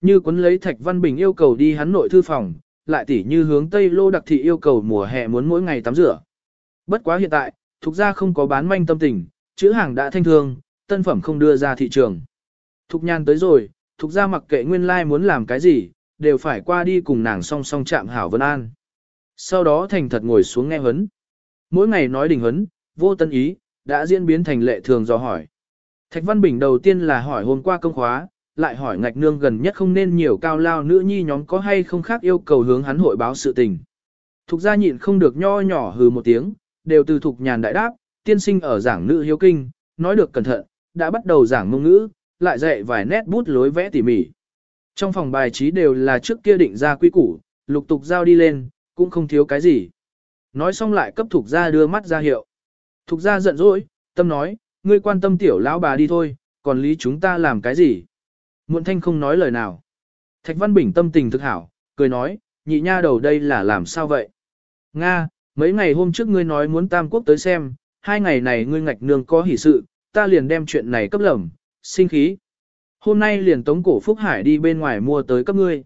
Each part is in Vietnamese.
Như quấn lấy Thạch Văn Bình yêu cầu đi hắn nội thư phòng, lại tỉ như hướng Tây Lô đặc thị yêu cầu mùa hè muốn mỗi ngày tắm rửa. Bất quá hiện tại, thuộc gia không có bán manh tâm tình, chữ hàng đã thanh thương, tân phẩm không đưa ra thị trường. Thục nhan tới rồi, thục gia mặc kệ nguyên lai like muốn làm cái gì, đều phải qua đi cùng nàng song song chạm hảo vân an. Sau đó thành thật ngồi xuống nghe huấn. Mỗi ngày nói đình huấn, vô tân ý, đã diễn biến thành lệ thường do hỏi. Thạch Văn Bình đầu tiên là hỏi hôm qua công khóa, lại hỏi ngạch nương gần nhất không nên nhiều cao lao nữ nhi nhóm có hay không khác yêu cầu hướng hắn hội báo sự tình. Thục gia nhịn không được nho nhỏ hừ một tiếng, đều từ thục nhàn đại đáp, tiên sinh ở giảng nữ hiếu kinh, nói được cẩn thận, đã bắt đầu giảng ngôn ngữ, lại dạy vài nét bút lối vẽ tỉ mỉ. Trong phòng bài trí đều là trước kia định ra quy củ, lục tục giao đi lên, cũng không thiếu cái gì. Nói xong lại cấp thục gia đưa mắt ra hiệu. Thục gia giận dỗi, tâm nói, ngươi quan tâm tiểu lão bà đi thôi, còn lý chúng ta làm cái gì? Muộn thanh không nói lời nào. Thạch Văn Bình tâm tình thực hảo, cười nói, nhị nha đầu đây là làm sao vậy? Nga, mấy ngày hôm trước ngươi nói muốn Tam Quốc tới xem, hai ngày này ngươi ngạch nương có hỷ sự, ta liền đem chuyện này cấp lầm, sinh khí. Hôm nay liền tống cổ Phúc Hải đi bên ngoài mua tới cấp ngươi.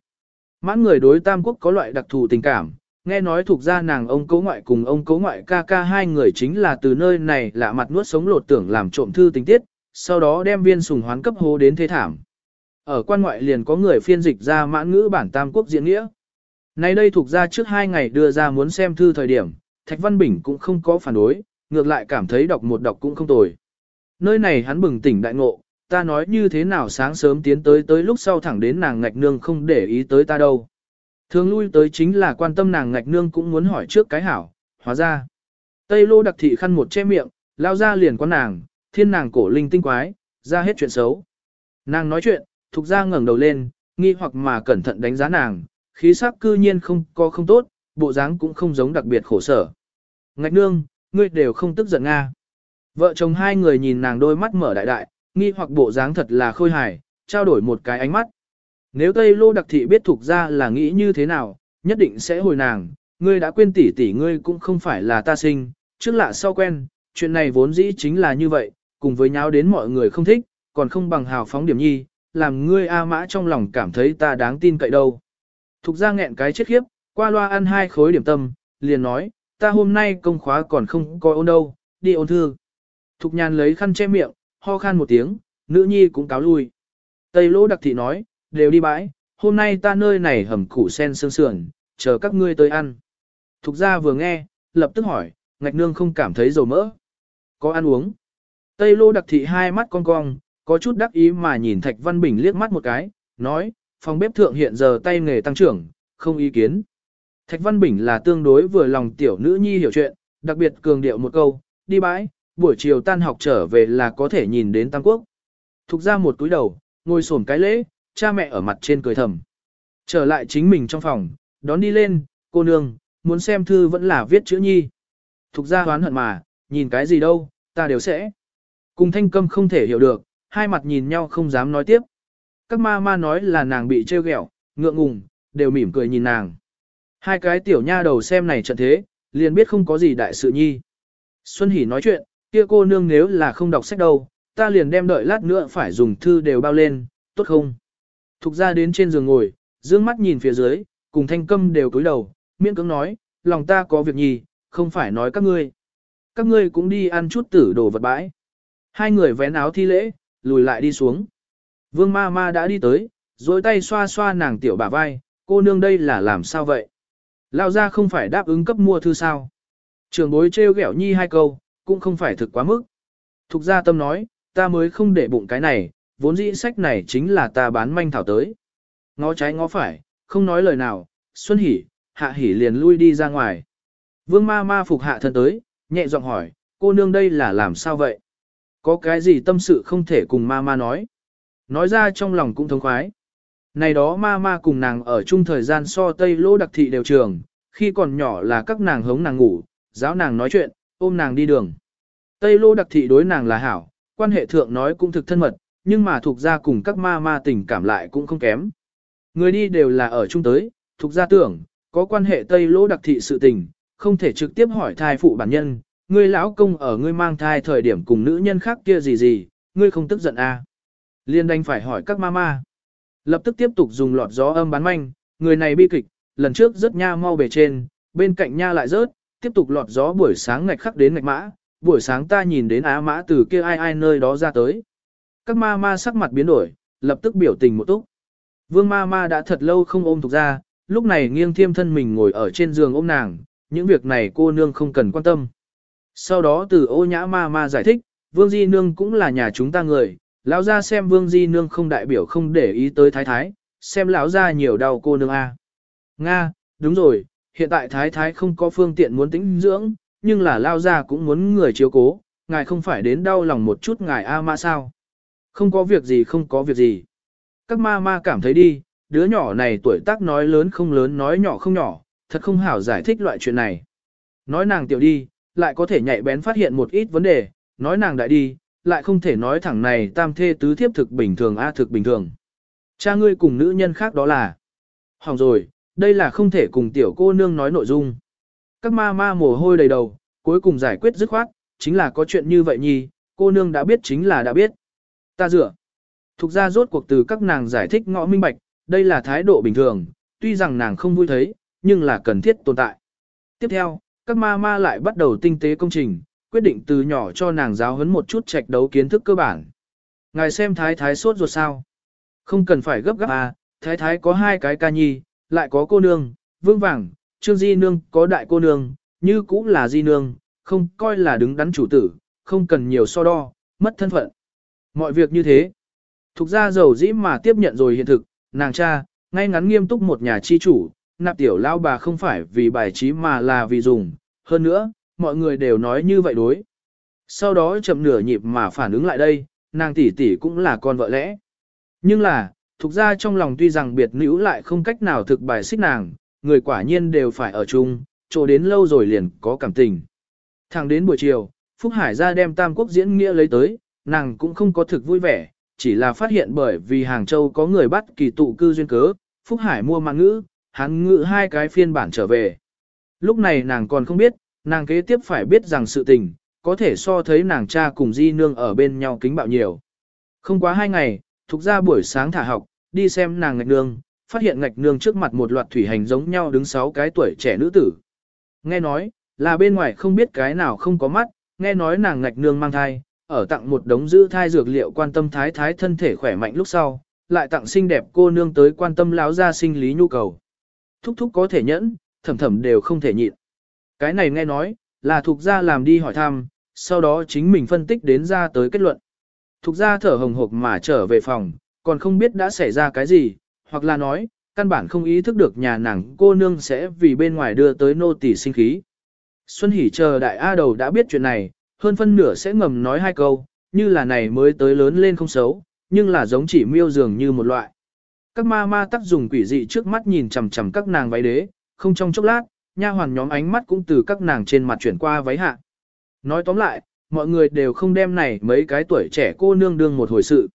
Mãn người đối Tam Quốc có loại đặc thù tình cảm, nghe nói thuộc ra nàng ông cố ngoại cùng ông cố ngoại ca ca hai người chính là từ nơi này lạ mặt nuốt sống lột tưởng làm trộm thư tình tiết, sau đó đem viên sùng hoán cấp hố đến thế thảm. Ở quan ngoại liền có người phiên dịch ra mãn ngữ bản Tam Quốc diễn nghĩa. Nay đây thuộc ra trước hai ngày đưa ra muốn xem thư thời điểm, Thạch Văn Bình cũng không có phản đối, ngược lại cảm thấy đọc một đọc cũng không tồi. Nơi này hắn bừng tỉnh đại ngộ, ta nói như thế nào sáng sớm tiến tới tới lúc sau thẳng đến nàng ngạch nương không để ý tới ta đâu. Thường lui tới chính là quan tâm nàng ngạch nương cũng muốn hỏi trước cái hảo, hóa ra. Tây lô đặc thị khăn một che miệng, lao ra liền con nàng, thiên nàng cổ linh tinh quái, ra hết chuyện xấu. Nàng nói chuyện, thục ra ngẩng đầu lên, nghi hoặc mà cẩn thận đánh giá nàng, khí sắc cư nhiên không có không tốt, bộ dáng cũng không giống đặc biệt khổ sở. Ngạch nương, ngươi đều không tức giận Nga. Vợ chồng hai người nhìn nàng đôi mắt mở đại đại, nghi hoặc bộ dáng thật là khôi hài, trao đổi một cái ánh mắt. Nếu Tây Lô đặc thị biết thuộc ra là nghĩ như thế nào, nhất định sẽ hồi nàng, ngươi đã quên tỷ tỷ ngươi cũng không phải là ta sinh, trước lạ sau quen, chuyện này vốn dĩ chính là như vậy, cùng với nháo đến mọi người không thích, còn không bằng hào phóng điểm nhi, làm ngươi A mã trong lòng cảm thấy ta đáng tin cậy đâu. Thục ra nghẹn cái chết khiếp, qua loa ăn hai khối điểm tâm, liền nói, ta hôm nay công khóa còn không coi ôn đâu, đi ôn thư. Thục nhàn lấy khăn che miệng, ho khan một tiếng, nữ nhi cũng cáo lui. Tây lỗ đặc thị nói, đều đi bãi, hôm nay ta nơi này hầm củ sen sương sườn, chờ các ngươi tới ăn. Thục ra vừa nghe, lập tức hỏi, ngạch nương không cảm thấy dầu mỡ. Có ăn uống. Tây lô đặc thị hai mắt cong cong, có chút đắc ý mà nhìn Thạch Văn Bình liếc mắt một cái, nói, phòng bếp thượng hiện giờ tay nghề tăng trưởng, không ý kiến. Thạch Văn Bình là tương đối vừa lòng tiểu nữ nhi hiểu chuyện, đặc biệt cường điệu một câu, đi bãi, buổi chiều tan học trở về là có thể nhìn đến Tam Quốc. Thục ra một túi đầu, ngồi xổm cái lễ, cha mẹ ở mặt trên cười thầm. Trở lại chính mình trong phòng, đón đi lên, cô nương, muốn xem thư vẫn là viết chữ nhi. Thục ra hoán hận mà, nhìn cái gì đâu, ta đều sẽ. Cùng thanh câm không thể hiểu được, hai mặt nhìn nhau không dám nói tiếp. Các ma ma nói là nàng bị trêu ghẹo, ngượng ngùng, đều mỉm cười nhìn nàng. Hai cái tiểu nha đầu xem này trận thế, liền biết không có gì đại sự nhi. Xuân Hỷ nói chuyện, kia cô nương nếu là không đọc sách đâu, ta liền đem đợi lát nữa phải dùng thư đều bao lên, tốt không? Thục ra đến trên giường ngồi, dương mắt nhìn phía dưới, cùng thanh câm đều cúi đầu, miễn cưỡng nói, lòng ta có việc nhì, không phải nói các ngươi. Các ngươi cũng đi ăn chút tử đồ vật bãi. Hai người vén áo thi lễ, lùi lại đi xuống. Vương ma ma đã đi tới, rồi tay xoa xoa nàng tiểu bả vai, cô nương đây là làm sao vậy? Lao ra không phải đáp ứng cấp mua thư sao? Trường bối trêu ghẹo nhi hai câu, cũng không phải thực quá mức. Thục gia tâm nói, ta mới không để bụng cái này, vốn dĩ sách này chính là ta bán manh thảo tới. Ngó trái ngó phải, không nói lời nào, Xuân Hỷ, Hạ Hỷ liền lui đi ra ngoài. Vương ma ma phục hạ thân tới, nhẹ giọng hỏi, cô nương đây là làm sao vậy? Có cái gì tâm sự không thể cùng ma ma nói? Nói ra trong lòng cũng thống khoái. Này đó ma ma cùng nàng ở chung thời gian so Tây Lô đặc thị đều trường, khi còn nhỏ là các nàng hống nàng ngủ, giáo nàng nói chuyện, ôm nàng đi đường. Tây Lô đặc thị đối nàng là hảo, quan hệ thượng nói cũng thực thân mật, nhưng mà thuộc ra cùng các ma ma tình cảm lại cũng không kém. Người đi đều là ở chung tới, thuộc ra tưởng, có quan hệ Tây Lô đặc thị sự tình, không thể trực tiếp hỏi thai phụ bản nhân, ngươi lão công ở ngươi mang thai thời điểm cùng nữ nhân khác kia gì gì, ngươi không tức giận à. Liên đành phải hỏi các mama. Lập tức tiếp tục dùng lọt gió âm bán manh, người này bi kịch, lần trước rất nha mau bề trên, bên cạnh nha lại rớt, tiếp tục lọt gió buổi sáng ngạch khắc đến ngạch mã, buổi sáng ta nhìn đến á mã từ kia ai ai nơi đó ra tới. Các ma ma sắc mặt biến đổi, lập tức biểu tình một túc. Vương ma ma đã thật lâu không ôm thuộc ra, lúc này nghiêng thiêm thân mình ngồi ở trên giường ôm nàng, những việc này cô nương không cần quan tâm. Sau đó từ ô nhã ma ma giải thích, vương di nương cũng là nhà chúng ta người, lão ra xem vương di nương không đại biểu không để ý tới thái thái, xem lão ra nhiều đau cô nương a. Nga, đúng rồi, hiện tại thái thái không có phương tiện muốn tĩnh dưỡng, nhưng là lao ra cũng muốn người chiếu cố, ngài không phải đến đau lòng một chút ngài A ma sao. Không có việc gì không có việc gì. Các ma ma cảm thấy đi, đứa nhỏ này tuổi tác nói lớn không lớn nói nhỏ không nhỏ, thật không hảo giải thích loại chuyện này. Nói nàng tiểu đi, lại có thể nhạy bén phát hiện một ít vấn đề, nói nàng đại đi, lại không thể nói thẳng này tam thê tứ thiếp thực bình thường a thực bình thường. Cha ngươi cùng nữ nhân khác đó là. Hỏng rồi, đây là không thể cùng tiểu cô nương nói nội dung. Các ma ma mồ hôi đầy đầu, cuối cùng giải quyết dứt khoát, chính là có chuyện như vậy nhi, cô nương đã biết chính là đã biết. Ta dựa. Thục ra rốt cuộc từ các nàng giải thích ngõ minh bạch, đây là thái độ bình thường, tuy rằng nàng không vui thấy, nhưng là cần thiết tồn tại. Tiếp theo, các ma ma lại bắt đầu tinh tế công trình, quyết định từ nhỏ cho nàng giáo huấn một chút trạch đấu kiến thức cơ bản. Ngài xem thái thái sốt ruột sao. Không cần phải gấp gáp à, thái thái có hai cái ca nhi, lại có cô nương, vương vàng, trương di nương có đại cô nương, như cũng là di nương, không coi là đứng đắn chủ tử, không cần nhiều so đo, mất thân phận. Mọi việc như thế. Thục ra giàu dĩ mà tiếp nhận rồi hiện thực, nàng cha, ngay ngắn nghiêm túc một nhà chi chủ, nạp tiểu lao bà không phải vì bài trí mà là vì dùng, hơn nữa, mọi người đều nói như vậy đối. Sau đó chậm nửa nhịp mà phản ứng lại đây, nàng tỷ tỷ cũng là con vợ lẽ. Nhưng là, thuộc ra trong lòng tuy rằng biệt nữ lại không cách nào thực bài xích nàng, người quả nhiên đều phải ở chung, chỗ đến lâu rồi liền có cảm tình. Thẳng đến buổi chiều, Phúc Hải ra đem Tam Quốc diễn nghĩa lấy tới, nàng cũng không có thực vui vẻ, chỉ là phát hiện bởi vì Hàng Châu có người bắt kỳ tụ cư duyên cớ, Phúc Hải mua mạng ngữ, hắn ngự hai cái phiên bản trở về. Lúc này nàng còn không biết, nàng kế tiếp phải biết rằng sự tình, có thể so thấy nàng cha cùng di nương ở bên nhau kính bạo nhiều. Không quá hai ngày, thuộc ra buổi sáng thả học, đi xem nàng ngạch nương, phát hiện ngạch nương trước mặt một loạt thủy hành giống nhau đứng sáu cái tuổi trẻ nữ tử. Nghe nói, là bên ngoài không biết cái nào không có mắt, nghe nói nàng ngạch nương mang thai, ở tặng một đống giữ thai dược liệu quan tâm thái thái thân thể khỏe mạnh lúc sau, lại tặng xinh đẹp cô nương tới quan tâm láo ra sinh lý nhu cầu. Thúc thúc có thể nhẫn, thầm thầm đều không thể nhịn. Cái này nghe nói, là thuộc gia làm đi hỏi thăm, sau đó chính mình phân tích đến ra tới kết luận. Thuộc gia thở hồng hộc mà trở về phòng, còn không biết đã xảy ra cái gì, hoặc là nói, căn bản không ý thức được nhà nàng cô nương sẽ vì bên ngoài đưa tới nô tỳ sinh khí. Xuân Hỷ chờ đại A đầu đã biết chuyện này, hơn phân nửa sẽ ngầm nói hai câu, như là này mới tới lớn lên không xấu, nhưng là giống chỉ miêu dường như một loại. Các ma ma tắc dùng quỷ dị trước mắt nhìn chằm chằm các nàng váy đế, không trong chốc lát, nha hoàn nhóm ánh mắt cũng từ các nàng trên mặt chuyển qua váy hạ. Nói tóm lại, mọi người đều không đem này mấy cái tuổi trẻ cô nương đương một hồi sự.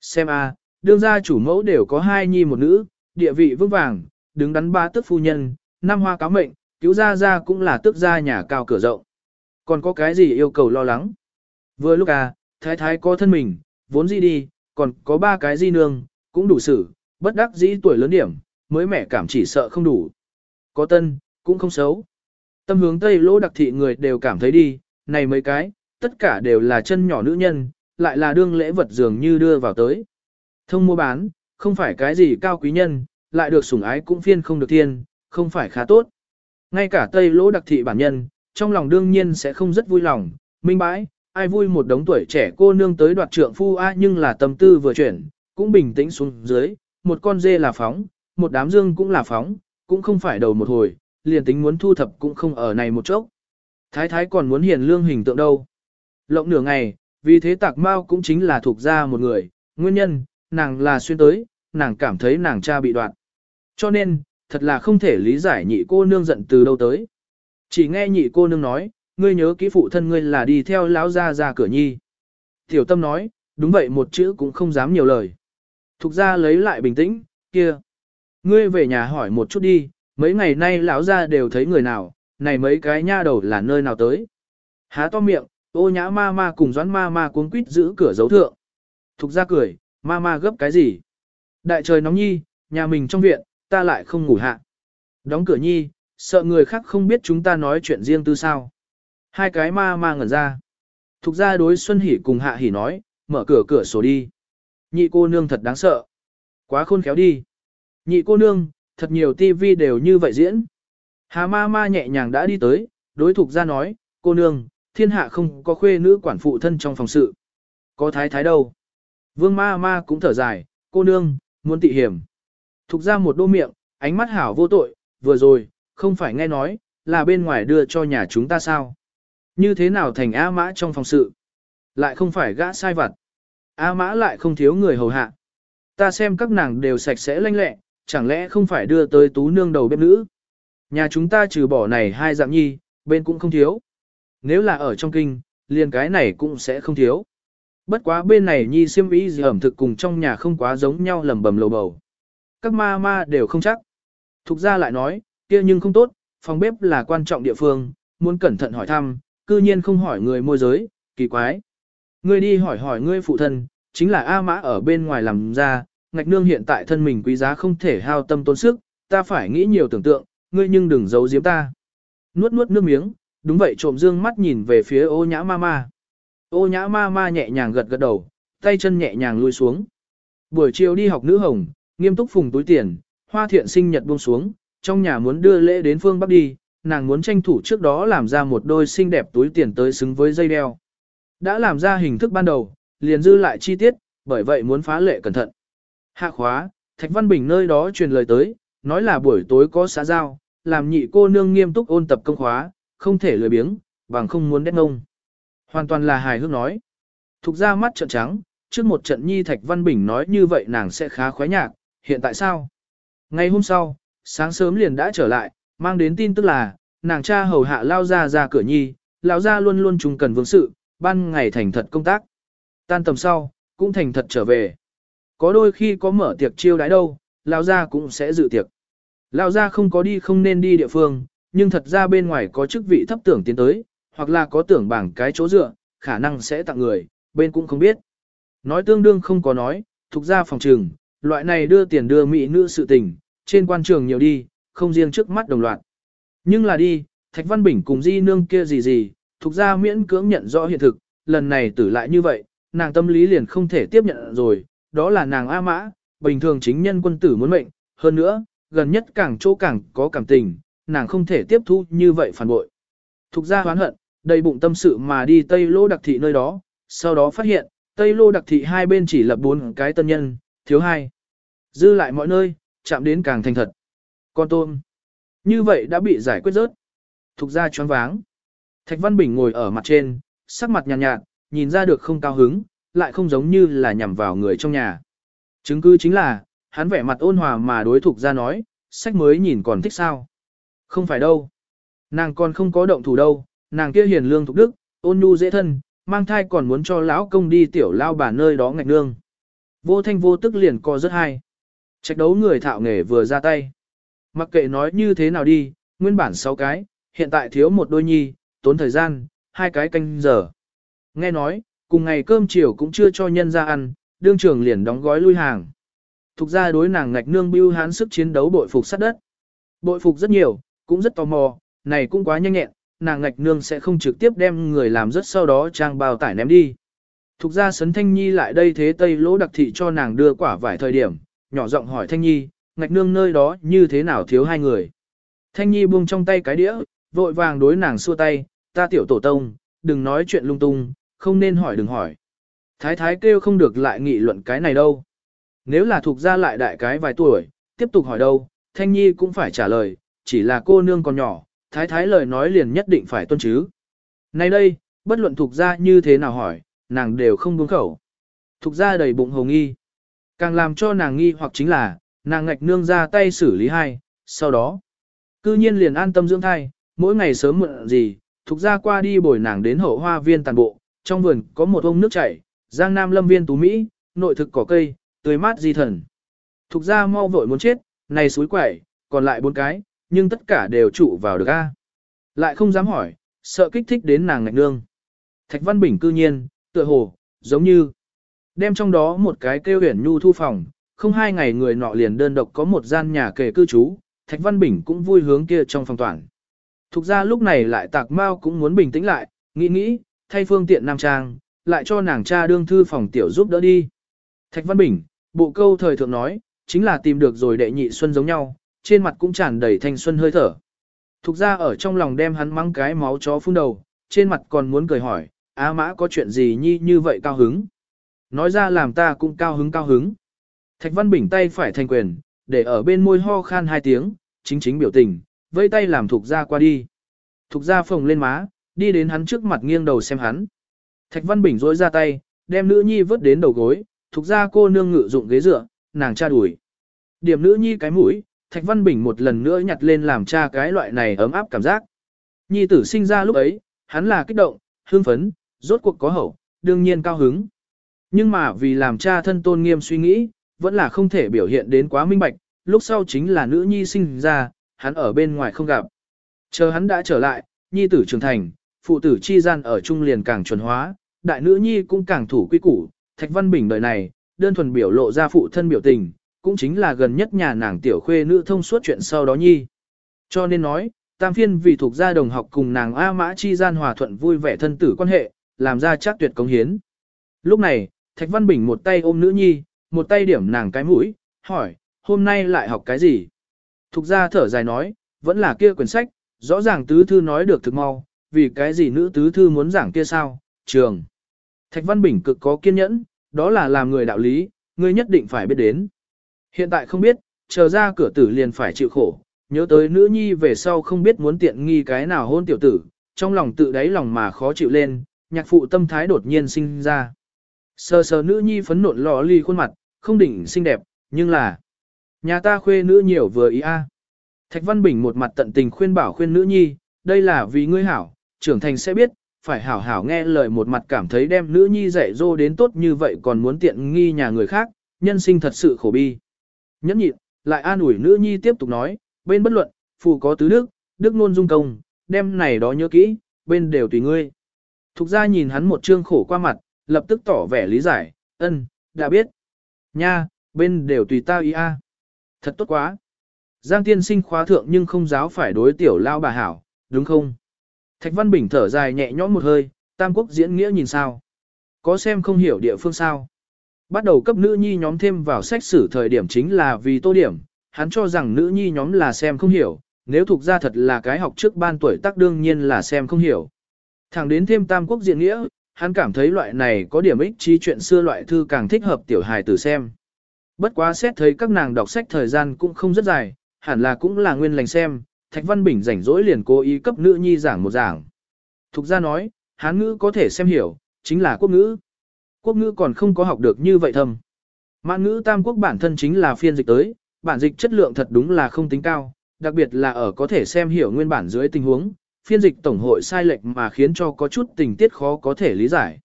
Xem a, đương gia chủ mẫu đều có hai nhi một nữ, địa vị vững vàng, đứng đắn ba tức phu nhân, năm hoa cáo mệnh, cứu gia gia cũng là tước gia nhà cao cửa rộng. Còn có cái gì yêu cầu lo lắng? Vừa lúc à, thái thái có thân mình, vốn gì đi, còn có ba cái di nương, cũng đủ xử, bất đắc dĩ tuổi lớn điểm, mới mẻ cảm chỉ sợ không đủ. Có tân, cũng không xấu. Tâm hướng Tây lỗ đặc thị người đều cảm thấy đi, này mấy cái, tất cả đều là chân nhỏ nữ nhân, lại là đương lễ vật dường như đưa vào tới. Thông mua bán, không phải cái gì cao quý nhân, lại được sủng ái cũng phiên không được thiên, không phải khá tốt. Ngay cả Tây lỗ đặc thị bản nhân, trong lòng đương nhiên sẽ không rất vui lòng, minh bãi, ai vui một đống tuổi trẻ cô nương tới đoạt trượng phu a nhưng là tâm tư vừa chuyển, cũng bình tĩnh xuống dưới, một con dê là phóng, một đám dương cũng là phóng, cũng không phải đầu một hồi, liền tính muốn thu thập cũng không ở này một chốc. Thái thái còn muốn hiền lương hình tượng đâu. Lộng nửa ngày, vì thế tạc mau cũng chính là thuộc ra một người, nguyên nhân, nàng là xuyên tới, nàng cảm thấy nàng cha bị đoạn. Cho nên, thật là không thể lý giải nhị cô nương giận từ đâu tới. Chỉ nghe nhị cô nương nói, ngươi nhớ kỹ phụ thân ngươi là đi theo lão ra ra cửa nhi. Tiểu tâm nói, đúng vậy một chữ cũng không dám nhiều lời. Thục ra lấy lại bình tĩnh, kia. Ngươi về nhà hỏi một chút đi, mấy ngày nay lão ra đều thấy người nào, này mấy cái nha đầu là nơi nào tới. Há to miệng, ô nhã ma ma cùng doãn ma ma cuống quýt giữ cửa dấu thượng. Thục ra cười, ma ma gấp cái gì? Đại trời nóng nhi, nhà mình trong viện, ta lại không ngủ hạ. Đóng cửa nhi, sợ người khác không biết chúng ta nói chuyện riêng tư sao. Hai cái ma ma ngẩn ra. Thục ra đối Xuân Hỷ cùng Hạ Hỷ nói, mở cửa cửa sổ đi. Nhị cô nương thật đáng sợ. Quá khôn khéo đi. Nhị cô nương, thật nhiều tivi đều như vậy diễn. Hà ma ma nhẹ nhàng đã đi tới, đối thục ra nói, cô nương, thiên hạ không có khuê nữ quản phụ thân trong phòng sự. Có thái thái đâu. Vương ma ma cũng thở dài, cô nương, muốn tị hiểm. Thục ra một đô miệng, ánh mắt hảo vô tội, vừa rồi, không phải nghe nói, là bên ngoài đưa cho nhà chúng ta sao. Như thế nào thành A mã trong phòng sự? Lại không phải gã sai vặt. A mã lại không thiếu người hầu hạ. Ta xem các nàng đều sạch sẽ lanh lẹ, chẳng lẽ không phải đưa tới tú nương đầu bếp nữ? Nhà chúng ta trừ bỏ này hai dạng nhi, bên cũng không thiếu. Nếu là ở trong kinh, liền cái này cũng sẽ không thiếu. Bất quá bên này nhi siêm ý gì ẩm thực cùng trong nhà không quá giống nhau lầm bầm lầu bầu. Các ma ma đều không chắc. Thục ra lại nói, kia nhưng không tốt, phòng bếp là quan trọng địa phương, muốn cẩn thận hỏi thăm, cư nhiên không hỏi người môi giới, kỳ quái. Ngươi đi hỏi hỏi ngươi phụ thân, chính là A Mã ở bên ngoài làm ra, ngạch nương hiện tại thân mình quý giá không thể hao tâm tốn sức, ta phải nghĩ nhiều tưởng tượng, ngươi nhưng đừng giấu giếm ta. Nuốt nuốt nước miếng, đúng vậy trộm dương mắt nhìn về phía ô nhã ma ma. Ô nhã ma ma nhẹ nhàng gật gật đầu, tay chân nhẹ nhàng lui xuống. Buổi chiều đi học nữ hồng, nghiêm túc phùng túi tiền, hoa thiện sinh nhật buông xuống, trong nhà muốn đưa lễ đến phương Bắc đi, nàng muốn tranh thủ trước đó làm ra một đôi xinh đẹp túi tiền tới xứng với dây đeo. Đã làm ra hình thức ban đầu, liền dư lại chi tiết, bởi vậy muốn phá lệ cẩn thận. Hạ khóa, Thạch Văn Bình nơi đó truyền lời tới, nói là buổi tối có xã giao, làm nhị cô nương nghiêm túc ôn tập công khóa, không thể lười biếng, bằng không muốn đét ngông. Hoàn toàn là hài hước nói. Thục ra mắt trợn trắng, trước một trận nhi Thạch Văn Bình nói như vậy nàng sẽ khá khoái nhạc, hiện tại sao? Ngày hôm sau, sáng sớm liền đã trở lại, mang đến tin tức là, nàng cha hầu hạ lao ra ra cửa nhi, lão ra luôn luôn trùng cần vương sự, ban ngày thành thật công tác. Tan tầm sau, cũng thành thật trở về. Có đôi khi có mở tiệc chiêu đãi đâu, lão ra cũng sẽ dự tiệc. Lão ra không có đi không nên đi địa phương, nhưng thật ra bên ngoài có chức vị thấp tưởng tiến tới, hoặc là có tưởng bảng cái chỗ dựa, khả năng sẽ tặng người, bên cũng không biết. Nói tương đương không có nói, thuộc ra phòng trường, loại này đưa tiền đưa mỹ nữ sự tình, trên quan trường nhiều đi, không riêng trước mắt đồng loạt. Nhưng là đi, Thạch Văn Bình cùng Di Nương kia gì gì, thuộc ra miễn cưỡng nhận rõ hiện thực, lần này tử lại như vậy, nàng tâm lý liền không thể tiếp nhận rồi, đó là nàng A Mã, bình thường chính nhân quân tử muốn mệnh, hơn nữa, gần nhất càng chỗ càng có cảm tình, nàng không thể tiếp thu như vậy phản bội. Thục ra hoán hận, đầy bụng tâm sự mà đi Tây Lô Đặc Thị nơi đó, sau đó phát hiện, Tây Lô Đặc Thị hai bên chỉ lập bốn cái tân nhân, thiếu hai. Dư lại mọi nơi, chạm đến càng thành thật. Con tôm. Như vậy đã bị giải quyết rớt. Thục ra choáng váng. Thạch Văn Bình ngồi ở mặt trên, sắc mặt nhàn nhạt, nhạt, nhìn ra được không cao hứng, lại không giống như là nhằm vào người trong nhà. Chứng cứ chính là, hắn vẻ mặt ôn hòa mà đối thục ra nói, sách mới nhìn còn thích sao. Không phải đâu. Nàng còn không có động thủ đâu, nàng kia hiền lương thục đức, ôn nhu dễ thân, mang thai còn muốn cho lão công đi tiểu lao bà nơi đó ngạch nương. Vô thanh vô tức liền co rất hay. trạch đấu người thạo nghề vừa ra tay. Mặc kệ nói như thế nào đi, nguyên bản 6 cái, hiện tại thiếu một đôi nhi, tốn thời gian, hai cái canh giờ. Nghe nói, cùng ngày cơm chiều cũng chưa cho nhân ra ăn, đương trưởng liền đóng gói lui hàng. Thục ra đối nàng ngạch nương bưu hán sức chiến đấu bội phục sát đất. Bội phục rất nhiều, cũng rất tò mò, này cũng quá nhanh nhẹn, nàng ngạch nương sẽ không trực tiếp đem người làm rất sau đó trang bao tải ném đi. Thục ra sấn Thanh Nhi lại đây thế Tây Lỗ đặc thị cho nàng đưa quả vải thời điểm, nhỏ giọng hỏi Thanh Nhi, ngạch nương nơi đó như thế nào thiếu hai người. Thanh Nhi buông trong tay cái đĩa, vội vàng đối nàng xua tay, ta tiểu tổ tông, đừng nói chuyện lung tung, không nên hỏi đừng hỏi. Thái thái kêu không được lại nghị luận cái này đâu. Nếu là thuộc ra lại đại cái vài tuổi, tiếp tục hỏi đâu, Thanh Nhi cũng phải trả lời, chỉ là cô nương còn nhỏ, thái thái lời nói liền nhất định phải tuân chứ. Nay đây, bất luận thuộc ra như thế nào hỏi, nàng đều không buông khẩu. Thuộc ra đầy bụng hồng nghi. Càng làm cho nàng nghi hoặc chính là, nàng ngạch nương ra tay xử lý hai, sau đó, cư nhiên liền an tâm dưỡng thai, mỗi ngày sớm muộn gì, thuộc ra qua đi bồi nàng đến hậu hoa viên tàn bộ, trong vườn có một ông nước chảy, giang nam lâm viên tú Mỹ, nội thực cỏ cây, tươi mát di thần. Thục ra mau vội muốn chết, này suối quẩy, còn lại bốn cái, nhưng tất cả đều trụ vào được a. Lại không dám hỏi, sợ kích thích đến nàng ngạch nương. Thạch Văn Bình cư nhiên, tựa hồ, giống như, đem trong đó một cái kêu huyền nhu thu phòng, không hai ngày người nọ liền đơn độc có một gian nhà kề cư trú, Thạch Văn Bình cũng vui hướng kia trong phòng toàn. Thục ra lúc này lại tạc mau cũng muốn bình tĩnh lại, nghĩ nghĩ, thay phương tiện nam trang, lại cho nàng cha đương thư phòng tiểu giúp đỡ đi. Thạch Văn Bình, bộ câu thời thượng nói, chính là tìm được rồi đệ nhị xuân giống nhau, trên mặt cũng tràn đầy thanh xuân hơi thở. Thục ra ở trong lòng đem hắn mắng cái máu chó phun đầu, trên mặt còn muốn cười hỏi, á mã có chuyện gì nhi như vậy cao hứng. Nói ra làm ta cũng cao hứng cao hứng. Thạch Văn Bình tay phải thành quyền, để ở bên môi ho khan hai tiếng, chính chính biểu tình, vây tay làm thục ra qua đi. Thục ra phồng lên má, đi đến hắn trước mặt nghiêng đầu xem hắn. Thạch Văn Bình rỗi ra tay, đem nữ nhi vớt đến đầu gối, thục ra cô nương ngự dụng ghế dựa, nàng cha đuổi. Điểm nữ nhi cái mũi, Thạch Văn Bình một lần nữa nhặt lên làm cha cái loại này ấm áp cảm giác. Nhi tử sinh ra lúc ấy, hắn là kích động, hương phấn, rốt cuộc có hậu, đương nhiên cao hứng. Nhưng mà vì làm cha thân tôn nghiêm suy nghĩ, vẫn là không thể biểu hiện đến quá minh bạch, lúc sau chính là nữ nhi sinh ra, hắn ở bên ngoài không gặp. Chờ hắn đã trở lại, nhi tử trưởng thành, phụ tử chi gian ở trung liền càng chuẩn hóa, đại nữ nhi cũng càng thủ quy củ, Thạch Văn Bình đời này, đơn thuần biểu lộ ra phụ thân biểu tình, cũng chính là gần nhất nhà nàng tiểu khuê nữ thông suốt chuyện sau đó nhi. Cho nên nói, tam phiên vì thuộc gia đồng học cùng nàng A Mã chi gian hòa thuận vui vẻ thân tử quan hệ, làm ra chắc tuyệt công hiến. Lúc này, Thạch Văn Bình một tay ôm nữ nhi, một tay điểm nàng cái mũi, hỏi, hôm nay lại học cái gì? Thục gia thở dài nói, vẫn là kia quyển sách, rõ ràng tứ thư nói được thực mau, vì cái gì nữ tứ thư muốn giảng kia sao, trường. Thạch Văn Bình cực có kiên nhẫn, đó là làm người đạo lý, ngươi nhất định phải biết đến. Hiện tại không biết, chờ ra cửa tử liền phải chịu khổ, nhớ tới nữ nhi về sau không biết muốn tiện nghi cái nào hôn tiểu tử, trong lòng tự đáy lòng mà khó chịu lên, nhạc phụ tâm thái đột nhiên sinh ra. Sờ sờ nữ nhi phấn nộn lò ly khuôn mặt, không đỉnh xinh đẹp, nhưng là nhà ta khuê nữ nhiều vừa ý a. À. Thạch Văn Bình một mặt tận tình khuyên bảo khuyên nữ nhi, đây là vì ngươi hảo, trưởng thành sẽ biết, phải hảo hảo nghe lời một mặt cảm thấy đem nữ nhi dạy dỗ đến tốt như vậy còn muốn tiện nghi nhà người khác, nhân sinh thật sự khổ bi. Nhẫn nhịn, lại an ủi nữ nhi tiếp tục nói, bên bất luận, phù có tứ đức, đức nôn dung công, đem này đó nhớ kỹ, bên đều tùy ngươi. Thục ra nhìn hắn một trương khổ qua mặt, lập tức tỏ vẻ lý giải, ân, đã biết. Nha, bên đều tùy ta ý a. Thật tốt quá. Giang tiên sinh khóa thượng nhưng không giáo phải đối tiểu lao bà hảo, đúng không? Thạch Văn Bình thở dài nhẹ nhõm một hơi, Tam Quốc diễn nghĩa nhìn sao? Có xem không hiểu địa phương sao? Bắt đầu cấp nữ nhi nhóm thêm vào sách sử thời điểm chính là vì tô điểm, hắn cho rằng nữ nhi nhóm là xem không hiểu, nếu thuộc ra thật là cái học trước ban tuổi tác đương nhiên là xem không hiểu. Thẳng đến thêm Tam Quốc diễn nghĩa, hắn cảm thấy loại này có điểm ích trí chuyện xưa loại thư càng thích hợp tiểu hài tử xem. Bất quá xét thấy các nàng đọc sách thời gian cũng không rất dài, hẳn là cũng là nguyên lành xem, Thạch Văn Bình rảnh rỗi liền cố ý cấp nữ nhi giảng một giảng. Thục ra nói, hán ngữ có thể xem hiểu, chính là quốc ngữ. Quốc ngữ còn không có học được như vậy thầm. Mạn ngữ tam quốc bản thân chính là phiên dịch tới, bản dịch chất lượng thật đúng là không tính cao, đặc biệt là ở có thể xem hiểu nguyên bản dưới tình huống, phiên dịch tổng hội sai lệch mà khiến cho có chút tình tiết khó có thể lý giải.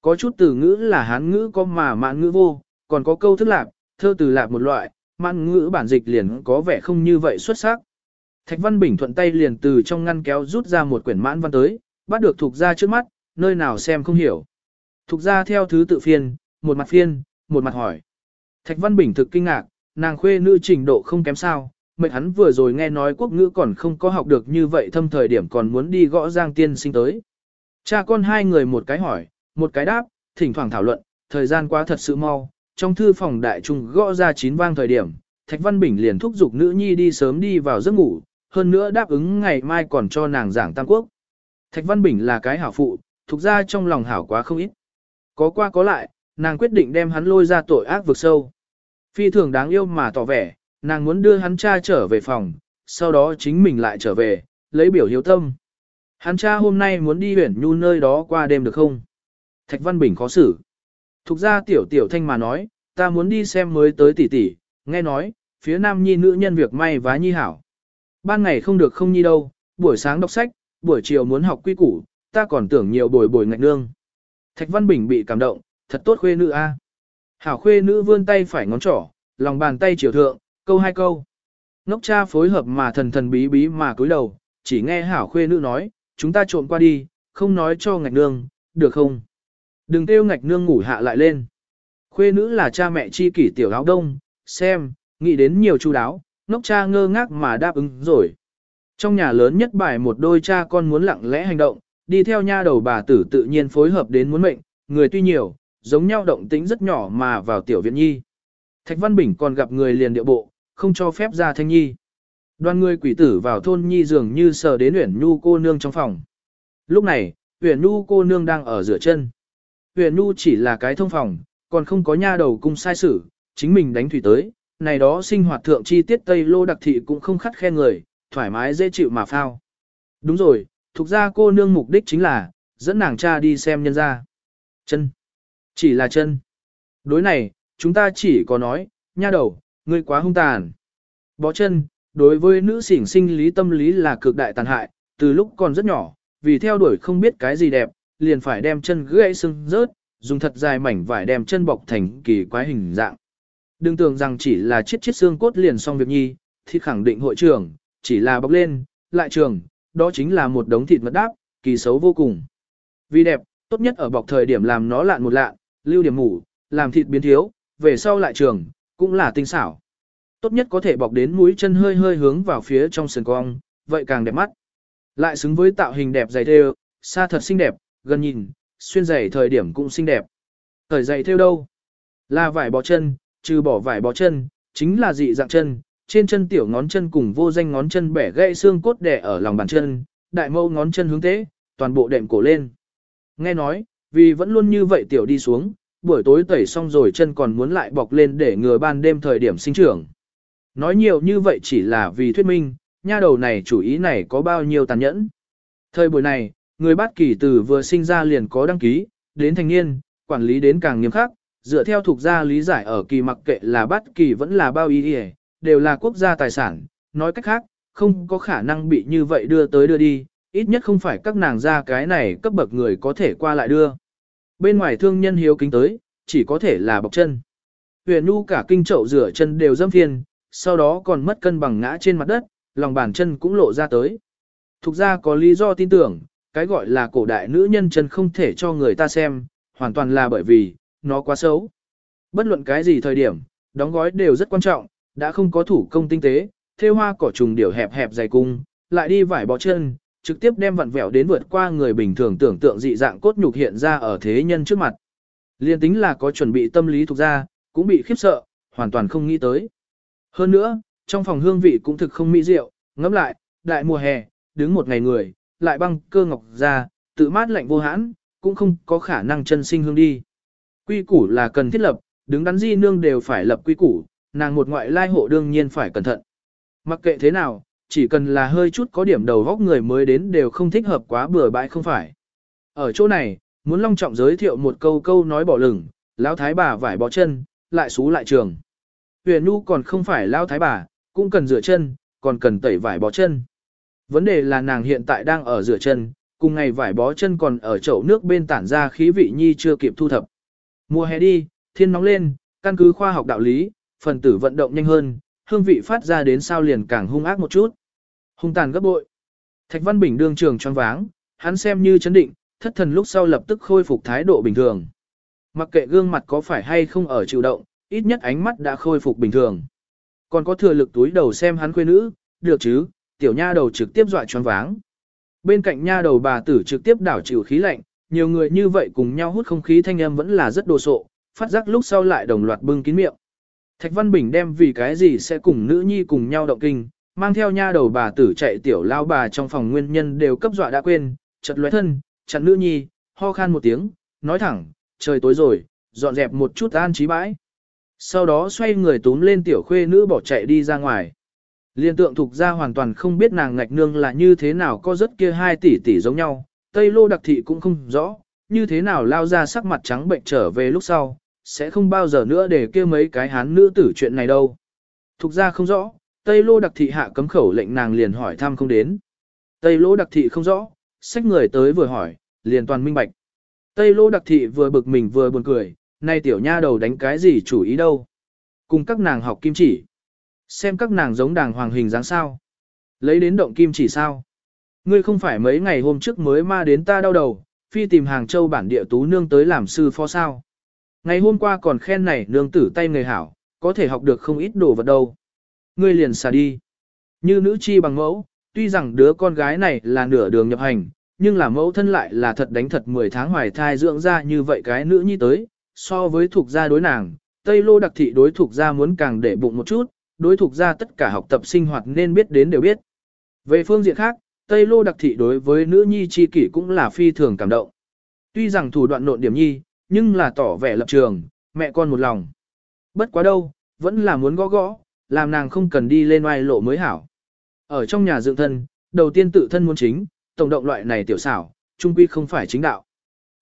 Có chút từ ngữ là hán ngữ có mà mạn ngữ vô, còn có câu thức lạc, thơ từ lạc một loại, mạn ngữ bản dịch liền có vẻ không như vậy xuất sắc. Thạch Văn Bình thuận tay liền từ trong ngăn kéo rút ra một quyển mãn văn tới, bắt được thuộc ra trước mắt, nơi nào xem không hiểu. Thuộc ra theo thứ tự phiên, một mặt phiên, một mặt hỏi. Thạch Văn Bình thực kinh ngạc, nàng khuê nữ trình độ không kém sao, mệt hắn vừa rồi nghe nói quốc ngữ còn không có học được như vậy thâm thời điểm còn muốn đi gõ giang tiên sinh tới. Cha con hai người một cái hỏi, một cái đáp, thỉnh thoảng thảo luận, thời gian qua thật sự mau, trong thư phòng đại trung gõ ra chín vang thời điểm, Thạch Văn Bình liền thúc giục nữ nhi đi sớm đi vào giấc ngủ, hơn nữa đáp ứng ngày mai còn cho nàng giảng Tam Quốc. Thạch Văn Bình là cái hảo phụ, thuộc ra trong lòng hảo quá không ít. Có qua có lại, nàng quyết định đem hắn lôi ra tội ác vực sâu. Phi thường đáng yêu mà tỏ vẻ, nàng muốn đưa hắn cha trở về phòng, sau đó chính mình lại trở về, lấy biểu hiếu tâm. Hắn cha hôm nay muốn đi huyển nhu nơi đó qua đêm được không? Thạch Văn Bình khó xử. Thục ra tiểu tiểu thanh mà nói, ta muốn đi xem mới tới tỷ tỷ, nghe nói, phía nam nhi nữ nhân việc may vá nhi hảo. Ban ngày không được không nhi đâu, buổi sáng đọc sách, buổi chiều muốn học quy củ, ta còn tưởng nhiều bồi bồi ngạch nương. Thạch Văn Bình bị cảm động, thật tốt khuê nữ a. Hảo khuê nữ vươn tay phải ngón trỏ, lòng bàn tay chiều thượng, câu hai câu. Ngốc cha phối hợp mà thần thần bí bí mà cúi đầu, chỉ nghe hảo khuê nữ nói, chúng ta trộm qua đi, không nói cho ngạch nương, được không? Đừng kêu ngạch nương ngủ hạ lại lên. Khuê nữ là cha mẹ chi kỷ tiểu áo đông, xem, nghĩ đến nhiều chu đáo, ngốc cha ngơ ngác mà đáp ứng rồi. Trong nhà lớn nhất bài một đôi cha con muốn lặng lẽ hành động, đi theo nha đầu bà tử tự nhiên phối hợp đến muốn mệnh, người tuy nhiều, giống nhau động tĩnh rất nhỏ mà vào tiểu viện nhi. Thạch Văn Bình còn gặp người liền địa bộ, không cho phép ra thanh nhi. Đoàn người quỷ tử vào thôn nhi dường như sờ đến Uyển Nhu cô nương trong phòng. Lúc này, Uyển Nhu cô nương đang ở rửa chân. Huyền Nu chỉ là cái thông phòng, còn không có nha đầu cung sai sử, chính mình đánh thủy tới, này đó sinh hoạt thượng chi tiết Tây Lô đặc thị cũng không khắt khe người, thoải mái dễ chịu mà phao. Đúng rồi, thuộc ra cô nương mục đích chính là, dẫn nàng cha đi xem nhân ra. Chân. Chỉ là chân. Đối này, chúng ta chỉ có nói, nha đầu, ngươi quá hung tàn. Bó chân, đối với nữ xỉn sinh lý tâm lý là cực đại tàn hại, từ lúc còn rất nhỏ, vì theo đuổi không biết cái gì đẹp, liền phải đem chân gãy xương rớt, dùng thật dài mảnh vải đem chân bọc thành kỳ quái hình dạng. Đừng tưởng rằng chỉ là chiết chiết xương cốt liền xong việc nhi, thì khẳng định hội trưởng, chỉ là bọc lên, lại trường, đó chính là một đống thịt mật đáp, kỳ xấu vô cùng. Vì đẹp, tốt nhất ở bọc thời điểm làm nó lạn một lạn, lưu điểm mủ, làm thịt biến thiếu, về sau lại trường, cũng là tinh xảo. Tốt nhất có thể bọc đến mũi chân hơi hơi hướng vào phía trong sườn cong, vậy càng đẹp mắt. Lại xứng với tạo hình đẹp dày đều, xa thật xinh đẹp, gần nhìn, xuyên giày thời điểm cũng xinh đẹp. Thời giày theo đâu? Là vải bó chân, trừ bỏ vải bó chân, chính là dị dạng chân, trên chân tiểu ngón chân cùng vô danh ngón chân bẻ gãy xương cốt đẻ ở lòng bàn chân, đại mâu ngón chân hướng tế, toàn bộ đệm cổ lên. Nghe nói, vì vẫn luôn như vậy tiểu đi xuống, buổi tối tẩy xong rồi chân còn muốn lại bọc lên để ngừa ban đêm thời điểm sinh trưởng. Nói nhiều như vậy chỉ là vì thuyết minh, nha đầu này chủ ý này có bao nhiêu tàn nhẫn. Thời buổi này, người bát kỳ từ vừa sinh ra liền có đăng ký, đến thành niên, quản lý đến càng nghiêm khắc, dựa theo thuộc gia lý giải ở kỳ mặc kệ là bát kỳ vẫn là bao y đều là quốc gia tài sản, nói cách khác, không có khả năng bị như vậy đưa tới đưa đi, ít nhất không phải các nàng ra cái này cấp bậc người có thể qua lại đưa. Bên ngoài thương nhân hiếu kính tới, chỉ có thể là bọc chân. Huyền Nhu cả kinh chậu rửa chân đều dâm phiền, sau đó còn mất cân bằng ngã trên mặt đất, lòng bàn chân cũng lộ ra tới. Thục ra có lý do tin tưởng, cái gọi là cổ đại nữ nhân chân không thể cho người ta xem, hoàn toàn là bởi vì, nó quá xấu. Bất luận cái gì thời điểm, đóng gói đều rất quan trọng, đã không có thủ công tinh tế, thêu hoa cỏ trùng điều hẹp hẹp dày cung, lại đi vải bó chân, trực tiếp đem vặn vẹo đến vượt qua người bình thường tưởng tượng dị dạng cốt nhục hiện ra ở thế nhân trước mặt. Liên tính là có chuẩn bị tâm lý thuộc ra, cũng bị khiếp sợ, hoàn toàn không nghĩ tới. Hơn nữa, trong phòng hương vị cũng thực không mỹ diệu, ngẫm lại, đại mùa hè, đứng một ngày người, lại băng cơ ngọc ra, tự mát lạnh vô hãn, cũng không có khả năng chân sinh hương đi. Quy củ là cần thiết lập, đứng đắn di nương đều phải lập quy củ, nàng một ngoại lai hộ đương nhiên phải cẩn thận. Mặc kệ thế nào, chỉ cần là hơi chút có điểm đầu góc người mới đến đều không thích hợp quá bừa bãi không phải. Ở chỗ này, muốn long trọng giới thiệu một câu câu nói bỏ lửng, lão thái bà vải bó chân, lại xú lại trường. Huyền Nhu còn không phải lão thái bà, cũng cần rửa chân, còn cần tẩy vải bó chân. Vấn đề là nàng hiện tại đang ở rửa chân, cùng ngày vải bó chân còn ở chậu nước bên tản ra khí vị nhi chưa kịp thu thập. Mùa hè đi, thiên nóng lên, căn cứ khoa học đạo lý, phần tử vận động nhanh hơn, hương vị phát ra đến sao liền càng hung ác một chút. Hung tàn gấp bội. Thạch Văn Bình đương trường choáng váng, hắn xem như chấn định, thất thần lúc sau lập tức khôi phục thái độ bình thường. Mặc kệ gương mặt có phải hay không ở chịu động, ít nhất ánh mắt đã khôi phục bình thường. Còn có thừa lực túi đầu xem hắn quê nữ, được chứ, tiểu nha đầu trực tiếp dọa choáng váng. Bên cạnh nha đầu bà tử trực tiếp đảo chịu khí lạnh, nhiều người như vậy cùng nhau hút không khí thanh âm vẫn là rất đồ sộ, phát giác lúc sau lại đồng loạt bưng kín miệng. Thạch Văn Bình đem vì cái gì sẽ cùng nữ nhi cùng nhau động kinh, mang theo nha đầu bà tử chạy tiểu lao bà trong phòng nguyên nhân đều cấp dọa đã quên, chật lóe thân, chặn nữ nhi, ho khan một tiếng, nói thẳng, trời tối rồi, dọn dẹp một chút an trí bãi. Sau đó xoay người túm lên tiểu khuê nữ bỏ chạy đi ra ngoài. Liên tượng thuộc ra hoàn toàn không biết nàng ngạch nương là như thế nào có rất kia hai tỷ tỷ giống nhau, Tây Lô đặc thị cũng không rõ, như thế nào lao ra sắc mặt trắng bệnh trở về lúc sau, sẽ không bao giờ nữa để kia mấy cái hán nữ tử chuyện này đâu. Thục ra không rõ, Tây Lô đặc thị hạ cấm khẩu lệnh nàng liền hỏi thăm không đến. Tây Lô đặc thị không rõ, sách người tới vừa hỏi, liền toàn minh bạch. Tây Lô đặc thị vừa bực mình vừa buồn cười, nay tiểu nha đầu đánh cái gì chủ ý đâu. Cùng các nàng học kim chỉ. Xem các nàng giống đàng hoàng hình dáng sao. Lấy đến động kim chỉ sao. Ngươi không phải mấy ngày hôm trước mới ma đến ta đau đầu, phi tìm hàng châu bản địa tú nương tới làm sư phó sao. Ngày hôm qua còn khen này nương tử tay người hảo, có thể học được không ít đồ vật đâu. Ngươi liền xả đi. Như nữ chi bằng mẫu, tuy rằng đứa con gái này là nửa đường nhập hành, nhưng là mẫu thân lại là thật đánh thật 10 tháng hoài thai dưỡng ra như vậy cái nữ nhi tới, so với thuộc gia đối nàng, Tây Lô đặc thị đối thuộc gia muốn càng để bụng một chút, đối thuộc ra tất cả học tập sinh hoạt nên biết đến đều biết. Về phương diện khác, Tây Lô đặc thị đối với nữ nhi chi kỷ cũng là phi thường cảm động. Tuy rằng thủ đoạn nộn điểm nhi, nhưng là tỏ vẻ lập trường, mẹ con một lòng. Bất quá đâu, vẫn là muốn gõ gõ, làm nàng không cần đi lên oai lộ mới hảo. Ở trong nhà dựng thân, đầu tiên tự thân muốn chính, tổng động loại này tiểu xảo, trung quy không phải chính đạo.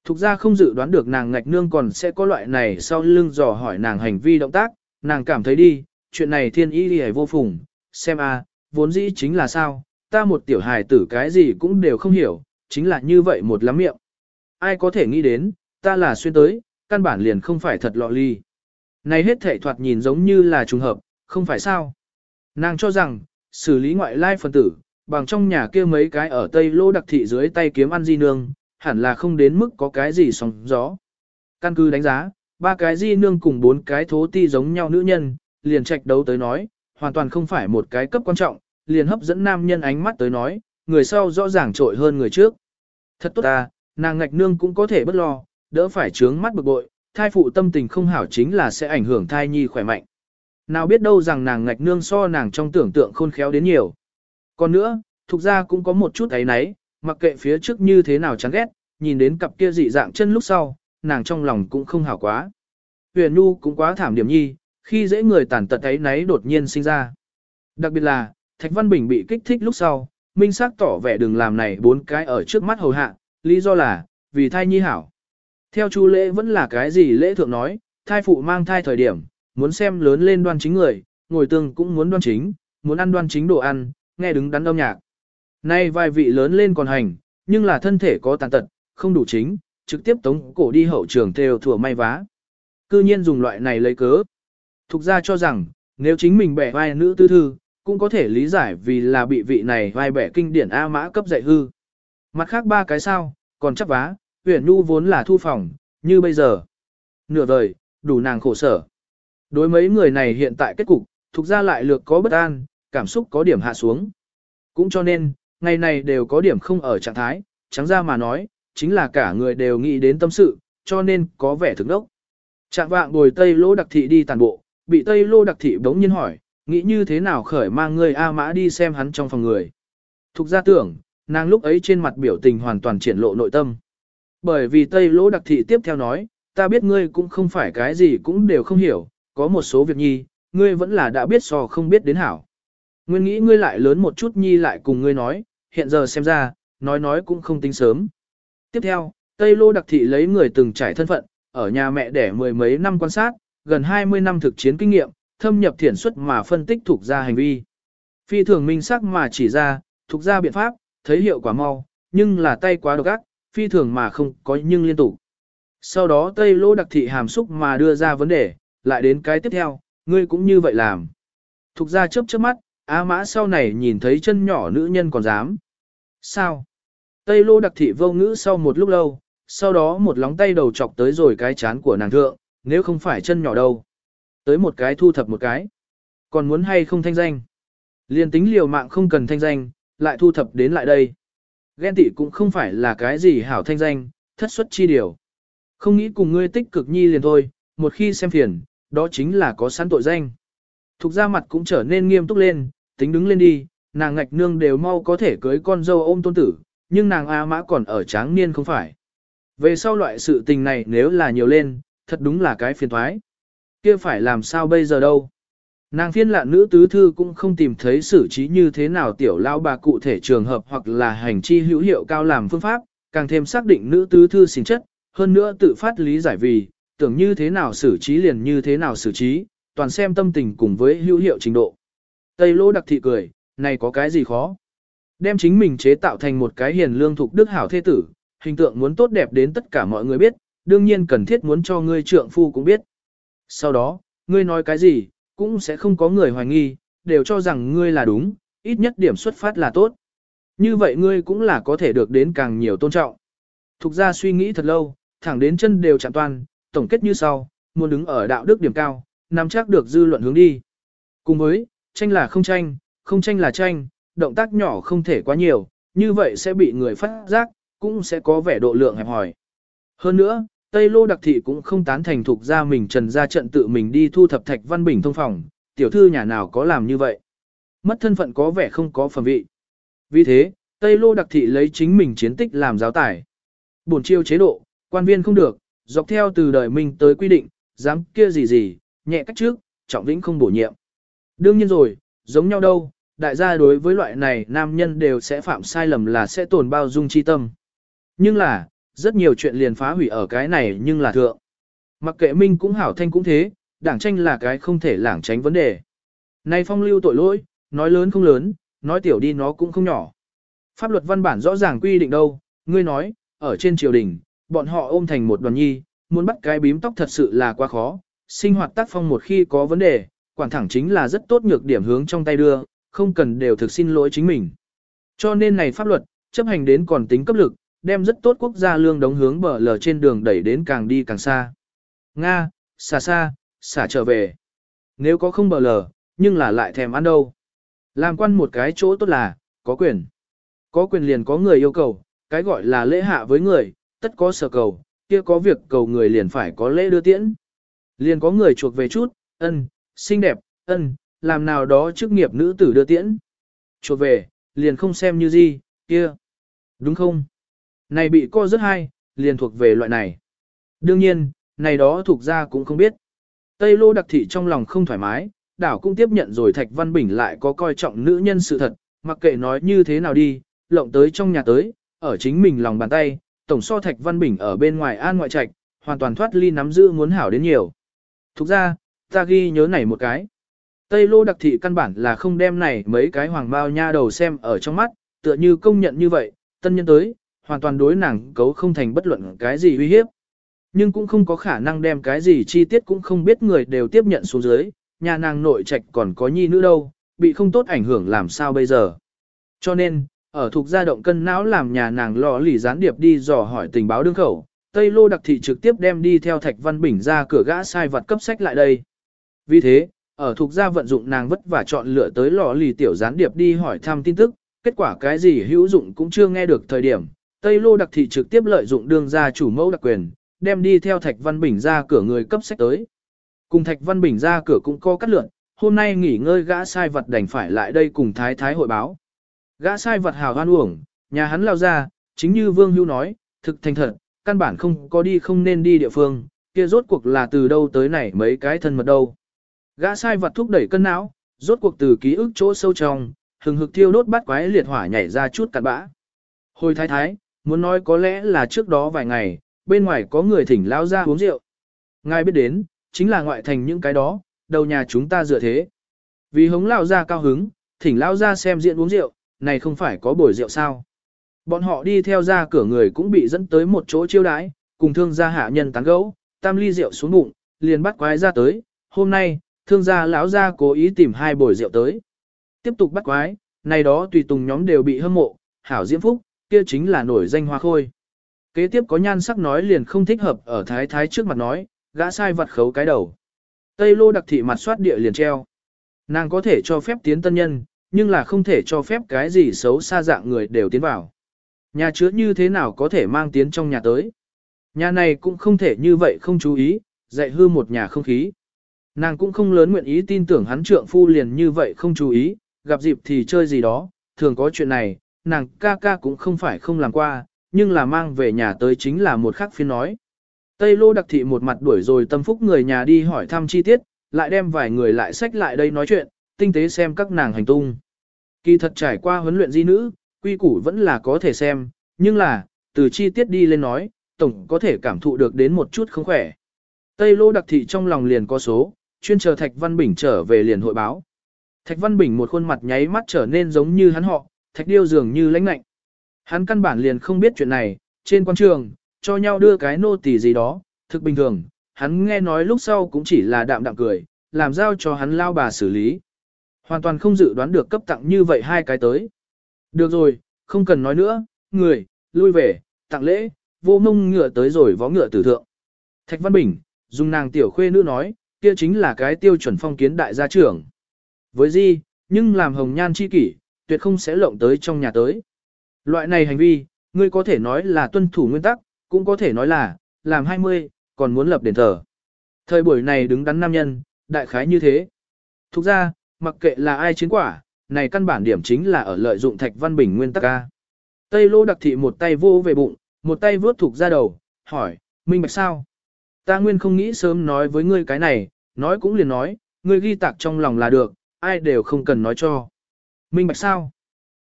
Thục ra không dự đoán được nàng ngạch nương còn sẽ có loại này sau lưng dò hỏi nàng hành vi động tác, nàng cảm thấy đi, chuyện này thiên ý hề vô phùng, xem a, vốn dĩ chính là sao, ta một tiểu hài tử cái gì cũng đều không hiểu, chính là như vậy một lắm miệng. Ai có thể nghĩ đến, ta là xuyên tới, căn bản liền không phải thật lọ ly. Này hết thể thoạt nhìn giống như là trùng hợp, không phải sao. Nàng cho rằng, xử lý ngoại lai phân tử, bằng trong nhà kia mấy cái ở Tây Lô đặc thị dưới tay kiếm ăn di nương, hẳn là không đến mức có cái gì sóng gió. Căn cứ đánh giá, ba cái di nương cùng bốn cái thố ti giống nhau nữ nhân, liền trạch đấu tới nói, hoàn toàn không phải một cái cấp quan trọng, liền hấp dẫn nam nhân ánh mắt tới nói, người sau rõ ràng trội hơn người trước. Thật tốt ta, nàng ngạch nương cũng có thể bất lo, đỡ phải trướng mắt bực bội, thai phụ tâm tình không hảo chính là sẽ ảnh hưởng thai nhi khỏe mạnh. Nào biết đâu rằng nàng ngạch nương so nàng trong tưởng tượng khôn khéo đến nhiều. Còn nữa, thuộc ra cũng có một chút ấy nấy, mặc kệ phía trước như thế nào chán ghét, nhìn đến cặp kia dị dạng chân lúc sau, nàng trong lòng cũng không hảo quá. Huyền Nhu cũng quá thảm điểm nhi, khi dễ người tàn tật ấy nấy đột nhiên sinh ra. Đặc biệt là, Thạch Văn Bình bị kích thích lúc sau, minh xác tỏ vẻ đừng làm này bốn cái ở trước mắt hầu hạ, lý do là, vì thai nhi hảo. Theo chu lễ vẫn là cái gì lễ thượng nói, thai phụ mang thai thời điểm, muốn xem lớn lên đoan chính người, ngồi tương cũng muốn đoan chính, muốn ăn đoan chính đồ ăn, nghe đứng đắn âm nhạc. Nay vài vị lớn lên còn hành, nhưng là thân thể có tàn tật, không đủ chính, trực tiếp tống cổ đi hậu trường theo thừa may vá. Cư nhiên dùng loại này lấy cớ. Thục ra cho rằng, nếu chính mình bẻ vai nữ tư thư, cũng có thể lý giải vì là bị vị này vai bẻ kinh điển A mã cấp dạy hư. Mặt khác ba cái sao, còn chắc vá, huyền nu vốn là thu phòng, như bây giờ. Nửa đời, đủ nàng khổ sở. Đối mấy người này hiện tại kết cục, thuộc ra lại lược có bất an, cảm xúc có điểm hạ xuống. Cũng cho nên, ngày này đều có điểm không ở trạng thái, trắng ra mà nói, chính là cả người đều nghĩ đến tâm sự, cho nên có vẻ thực đốc. Trạng vạng bồi Tây lỗ Đặc Thị đi tàn bộ, bị Tây Lô Đặc Thị bỗng nhiên hỏi, nghĩ như thế nào khởi mang người A Mã đi xem hắn trong phòng người. Thục ra tưởng, nàng lúc ấy trên mặt biểu tình hoàn toàn triển lộ nội tâm. Bởi vì Tây Lô Đặc Thị tiếp theo nói, ta biết ngươi cũng không phải cái gì cũng đều không hiểu, có một số việc nhi, ngươi vẫn là đã biết so không biết đến hảo. Nguyên nghĩ ngươi lại lớn một chút nhi lại cùng ngươi nói, hiện giờ xem ra, nói nói cũng không tính sớm. Tiếp theo, Tây Lô đặc thị lấy người từng trải thân phận, ở nhà mẹ đẻ mười mấy năm quan sát, gần 20 năm thực chiến kinh nghiệm, thâm nhập thiển xuất mà phân tích thuộc ra hành vi. Phi thường minh sắc mà chỉ ra, thuộc ra biện pháp, thấy hiệu quả mau, nhưng là tay quá độc ác, phi thường mà không có nhưng liên tục. Sau đó Tây Lô đặc thị hàm xúc mà đưa ra vấn đề, lại đến cái tiếp theo, ngươi cũng như vậy làm. Thục ra chớp chớp mắt, á mã sau này nhìn thấy chân nhỏ nữ nhân còn dám. Sao? Tây lô đặc thị vô ngữ sau một lúc lâu, sau đó một lóng tay đầu chọc tới rồi cái chán của nàng thượng, nếu không phải chân nhỏ đâu. Tới một cái thu thập một cái. Còn muốn hay không thanh danh? Liên tính liều mạng không cần thanh danh, lại thu thập đến lại đây. Ghen tị cũng không phải là cái gì hảo thanh danh, thất xuất chi điều. Không nghĩ cùng ngươi tích cực nhi liền thôi, một khi xem phiền, đó chính là có sẵn tội danh. Thục ra mặt cũng trở nên nghiêm túc lên, tính đứng lên đi, nàng ngạch nương đều mau có thể cưới con dâu ôm tôn tử, nhưng nàng A mã còn ở tráng niên không phải. Về sau loại sự tình này nếu là nhiều lên, thật đúng là cái phiền thoái. kia phải làm sao bây giờ đâu. Nàng phiên lạ nữ tứ thư cũng không tìm thấy xử trí như thế nào tiểu lao bà cụ thể trường hợp hoặc là hành chi hữu hiệu cao làm phương pháp, càng thêm xác định nữ tứ thư sinh chất, hơn nữa tự phát lý giải vì, tưởng như thế nào xử trí liền như thế nào xử trí, toàn xem tâm tình cùng với hữu hiệu trình độ. Tây lô đặc thị cười, này có cái gì khó. Đem chính mình chế tạo thành một cái hiền lương thục đức hảo thế tử, hình tượng muốn tốt đẹp đến tất cả mọi người biết, đương nhiên cần thiết muốn cho ngươi trượng phu cũng biết. Sau đó, ngươi nói cái gì, cũng sẽ không có người hoài nghi, đều cho rằng ngươi là đúng, ít nhất điểm xuất phát là tốt. Như vậy ngươi cũng là có thể được đến càng nhiều tôn trọng. Thục ra suy nghĩ thật lâu, thẳng đến chân đều chạm toàn, tổng kết như sau, muốn đứng ở đạo đức điểm cao, nắm chắc được dư luận hướng đi. Cùng với, tranh là không tranh, không tranh là tranh, động tác nhỏ không thể quá nhiều, như vậy sẽ bị người phát giác, cũng sẽ có vẻ độ lượng hẹp hòi. Hơn nữa, Tây Lô Đặc Thị cũng không tán thành thuộc ra mình trần ra trận tự mình đi thu thập Thạch Văn Bình thông phòng, tiểu thư nhà nào có làm như vậy. Mất thân phận có vẻ không có phẩm vị. Vì thế, Tây Lô Đặc Thị lấy chính mình chiến tích làm giáo tải. Bổn chiêu chế độ, quan viên không được, dọc theo từ đời mình tới quy định, dám kia gì gì, nhẹ cách trước, trọng vĩnh không bổ nhiệm. Đương nhiên rồi, giống nhau đâu, đại gia đối với loại này nam nhân đều sẽ phạm sai lầm là sẽ tồn bao dung chi tâm. Nhưng là, rất nhiều chuyện liền phá hủy ở cái này nhưng là thượng. Mặc kệ minh cũng hảo thanh cũng thế, đảng tranh là cái không thể lảng tránh vấn đề. Nay phong lưu tội lỗi, nói lớn không lớn, nói tiểu đi nó cũng không nhỏ. Pháp luật văn bản rõ ràng quy định đâu, ngươi nói, ở trên triều đình, bọn họ ôm thành một đoàn nhi, muốn bắt cái bím tóc thật sự là quá khó, sinh hoạt tác phong một khi có vấn đề, quản thẳng chính là rất tốt nhược điểm hướng trong tay đưa, không cần đều thực xin lỗi chính mình. Cho nên này pháp luật, chấp hành đến còn tính cấp lực, đem rất tốt quốc gia lương đóng hướng bờ lờ trên đường đẩy đến càng đi càng xa. Nga, xa xa, xả trở về. Nếu có không bờ lờ, nhưng là lại thèm ăn đâu. Làm quan một cái chỗ tốt là, có quyền. Có quyền liền có người yêu cầu, cái gọi là lễ hạ với người, tất có sở cầu, kia có việc cầu người liền phải có lễ đưa tiễn. Liền có người chuộc về chút, ân, xinh đẹp, ân, làm nào đó chức nghiệp nữ tử đưa tiễn. Chuộc về, liền không xem như gì, kia. Đúng không? Này bị co rất hay, liền thuộc về loại này. Đương nhiên, này đó thuộc ra cũng không biết. Tây Lô đặc thị trong lòng không thoải mái, đảo cũng tiếp nhận rồi Thạch Văn Bình lại có coi trọng nữ nhân sự thật, mặc kệ nói như thế nào đi, lộng tới trong nhà tới, ở chính mình lòng bàn tay, tổng so Thạch Văn Bình ở bên ngoài an ngoại trạch, hoàn toàn thoát ly nắm giữ muốn hảo đến nhiều. Thục ra, ta ghi nhớ này một cái. Tây Lô đặc thị căn bản là không đem này mấy cái hoàng bao nha đầu xem ở trong mắt, tựa như công nhận như vậy, tân nhân tới, hoàn toàn đối nàng cấu không thành bất luận cái gì uy hiếp. Nhưng cũng không có khả năng đem cái gì chi tiết cũng không biết người đều tiếp nhận xuống dưới, nhà nàng nội trạch còn có nhi nữ đâu, bị không tốt ảnh hưởng làm sao bây giờ. Cho nên, ở thuộc gia động cân não làm nhà nàng lò lì gián điệp đi dò hỏi tình báo đương khẩu, Tây Lô đặc thị trực tiếp đem đi theo Thạch Văn Bình ra cửa gã sai vật cấp sách lại đây. Vì thế, ở thuộc gia vận dụng nàng vất vả chọn lựa tới lò lì tiểu gián điệp đi hỏi thăm tin tức, kết quả cái gì hữu dụng cũng chưa nghe được thời điểm, Tây Lô đặc thị trực tiếp lợi dụng đương gia chủ mẫu đặc quyền, đem đi theo Thạch Văn Bình ra cửa người cấp sách tới. Cùng Thạch Văn Bình ra cửa cũng có cắt lượn, hôm nay nghỉ ngơi gã sai vật đành phải lại đây cùng Thái Thái hội báo. Gã sai vật hào hoan uổng, nhà hắn lao ra, chính như Vương Hưu nói, thực thành thật, căn bản không có đi không nên đi địa phương, kia rốt cuộc là từ đâu tới này mấy cái thân mật đâu. Gã sai vật thúc đẩy cân não, rốt cuộc từ ký ức chỗ sâu trong, hừng hực thiêu đốt bắt quái liệt hỏa nhảy ra chút cặn bã. Hồi thái thái, muốn nói có lẽ là trước đó vài ngày, bên ngoài có người thỉnh lao ra uống rượu. Ngài biết đến, chính là ngoại thành những cái đó, đầu nhà chúng ta dựa thế. Vì hống lao ra cao hứng, thỉnh lao ra xem diện uống rượu, này không phải có bồi rượu sao. Bọn họ đi theo ra cửa người cũng bị dẫn tới một chỗ chiêu đãi, cùng thương gia hạ nhân tán gẫu, tam ly rượu xuống bụng, liền bắt quái ra tới. Hôm nay, thương gia lão gia cố ý tìm hai bồi rượu tới. Tiếp tục bắt quái, này đó tùy tùng nhóm đều bị hâm mộ, hảo diễm phúc, kia chính là nổi danh hoa khôi. Kế tiếp có nhan sắc nói liền không thích hợp ở thái thái trước mặt nói, gã sai vặt khấu cái đầu. Tây lô đặc thị mặt soát địa liền treo. Nàng có thể cho phép tiến tân nhân, nhưng là không thể cho phép cái gì xấu xa dạng người đều tiến vào. Nhà chứa như thế nào có thể mang tiến trong nhà tới. Nhà này cũng không thể như vậy không chú ý, dạy hư một nhà không khí. Nàng cũng không lớn nguyện ý tin tưởng hắn trượng phu liền như vậy không chú ý, gặp dịp thì chơi gì đó, thường có chuyện này, nàng ca ca cũng không phải không làm qua, nhưng là mang về nhà tới chính là một khắc phiên nói. Tây lô đặc thị một mặt đuổi rồi tâm phúc người nhà đi hỏi thăm chi tiết, lại đem vài người lại sách lại đây nói chuyện, tinh tế xem các nàng hành tung. Kỳ thật trải qua huấn luyện di nữ, quy củ vẫn là có thể xem, nhưng là, từ chi tiết đi lên nói, tổng có thể cảm thụ được đến một chút không khỏe. Tây lô đặc thị trong lòng liền có số, chuyên chờ Thạch Văn Bình trở về liền hội báo. Thạch Văn Bình một khuôn mặt nháy mắt trở nên giống như hắn họ, Thạch Điêu dường như lãnh lạnh. Hắn căn bản liền không biết chuyện này, trên quan trường, cho nhau đưa cái nô tỳ gì đó, thực bình thường, hắn nghe nói lúc sau cũng chỉ là đạm đạm cười, làm giao cho hắn lao bà xử lý. Hoàn toàn không dự đoán được cấp tặng như vậy hai cái tới. Được rồi, không cần nói nữa, người, lui về, tặng lễ, vô mông ngựa tới rồi vó ngựa tử thượng. Thạch Văn Bình, dùng nàng tiểu khuê nữ nói, kia chính là cái tiêu chuẩn phong kiến đại gia trưởng. Với gì, nhưng làm hồng nhan chi kỷ, tuyệt không sẽ lộng tới trong nhà tới. Loại này hành vi, ngươi có thể nói là tuân thủ nguyên tắc, cũng có thể nói là, làm 20, còn muốn lập đền thờ. Thời buổi này đứng đắn nam nhân, đại khái như thế. Thục ra, mặc kệ là ai chiến quả, này căn bản điểm chính là ở lợi dụng Thạch Văn Bình nguyên tắc ca. Tây Lô đặc thị một tay vô về bụng, một tay vướt thục ra đầu, hỏi, minh bạch sao? Ta nguyên không nghĩ sớm nói với ngươi cái này, nói cũng liền nói, ngươi ghi tạc trong lòng là được, ai đều không cần nói cho. Minh bạch sao?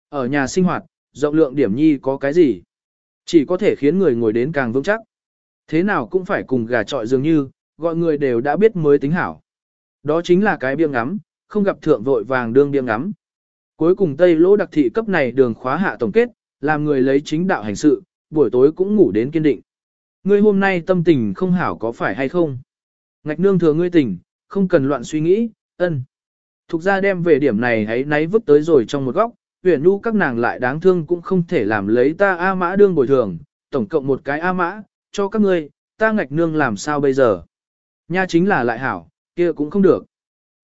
Ở nhà sinh hoạt, rộng lượng điểm nhi có cái gì? Chỉ có thể khiến người ngồi đến càng vững chắc. Thế nào cũng phải cùng gà trọi dường như, gọi người đều đã biết mới tính hảo. Đó chính là cái biêng ngắm, không gặp thượng vội vàng đương biêng ngắm. Cuối cùng Tây Lỗ đặc thị cấp này đường khóa hạ tổng kết, làm người lấy chính đạo hành sự, buổi tối cũng ngủ đến kiên định. Ngươi hôm nay tâm tình không hảo có phải hay không? Ngạch nương thừa ngươi tỉnh, không cần loạn suy nghĩ, ân. Thục ra đem về điểm này hãy náy vứt tới rồi trong một góc, huyền nu các nàng lại đáng thương cũng không thể làm lấy ta A mã đương bồi thường, tổng cộng một cái A mã, cho các ngươi, ta ngạch nương làm sao bây giờ? Nha chính là lại hảo, kia cũng không được.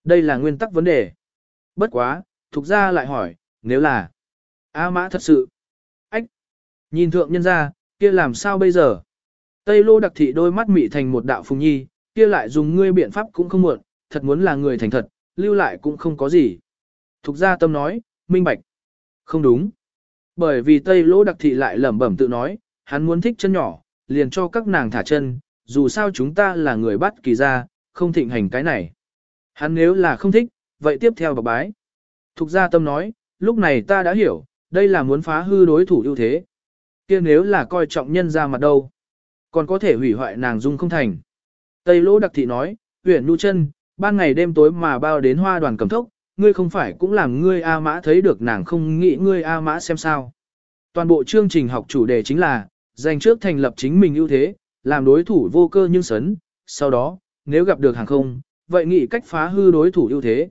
Đây là nguyên tắc vấn đề. Bất quá, thục ra lại hỏi, nếu là A mã thật sự. Ách! Nhìn thượng nhân ra, kia làm sao bây giờ? Tây lô đặc thị đôi mắt mị thành một đạo phùng nhi, kia lại dùng ngươi biện pháp cũng không muộn, thật muốn là người thành thật, lưu lại cũng không có gì. Thục gia tâm nói, minh bạch. Không đúng. Bởi vì Tây lỗ đặc thị lại lẩm bẩm tự nói, hắn muốn thích chân nhỏ, liền cho các nàng thả chân, dù sao chúng ta là người bắt kỳ ra, không thịnh hành cái này. Hắn nếu là không thích, vậy tiếp theo bọc bái. Thục gia tâm nói, lúc này ta đã hiểu, đây là muốn phá hư đối thủ ưu thế. kia nếu là coi trọng nhân ra mặt đâu, còn có thể hủy hoại nàng dung không thành. Tây lỗ đặc thị nói, huyện nu chân, ban ngày đêm tối mà bao đến hoa đoàn cầm thốc, ngươi không phải cũng làm ngươi A mã thấy được nàng không nghĩ ngươi A mã xem sao. Toàn bộ chương trình học chủ đề chính là, dành trước thành lập chính mình ưu thế, làm đối thủ vô cơ nhưng sấn, sau đó, nếu gặp được hàng không, vậy nghĩ cách phá hư đối thủ ưu thế.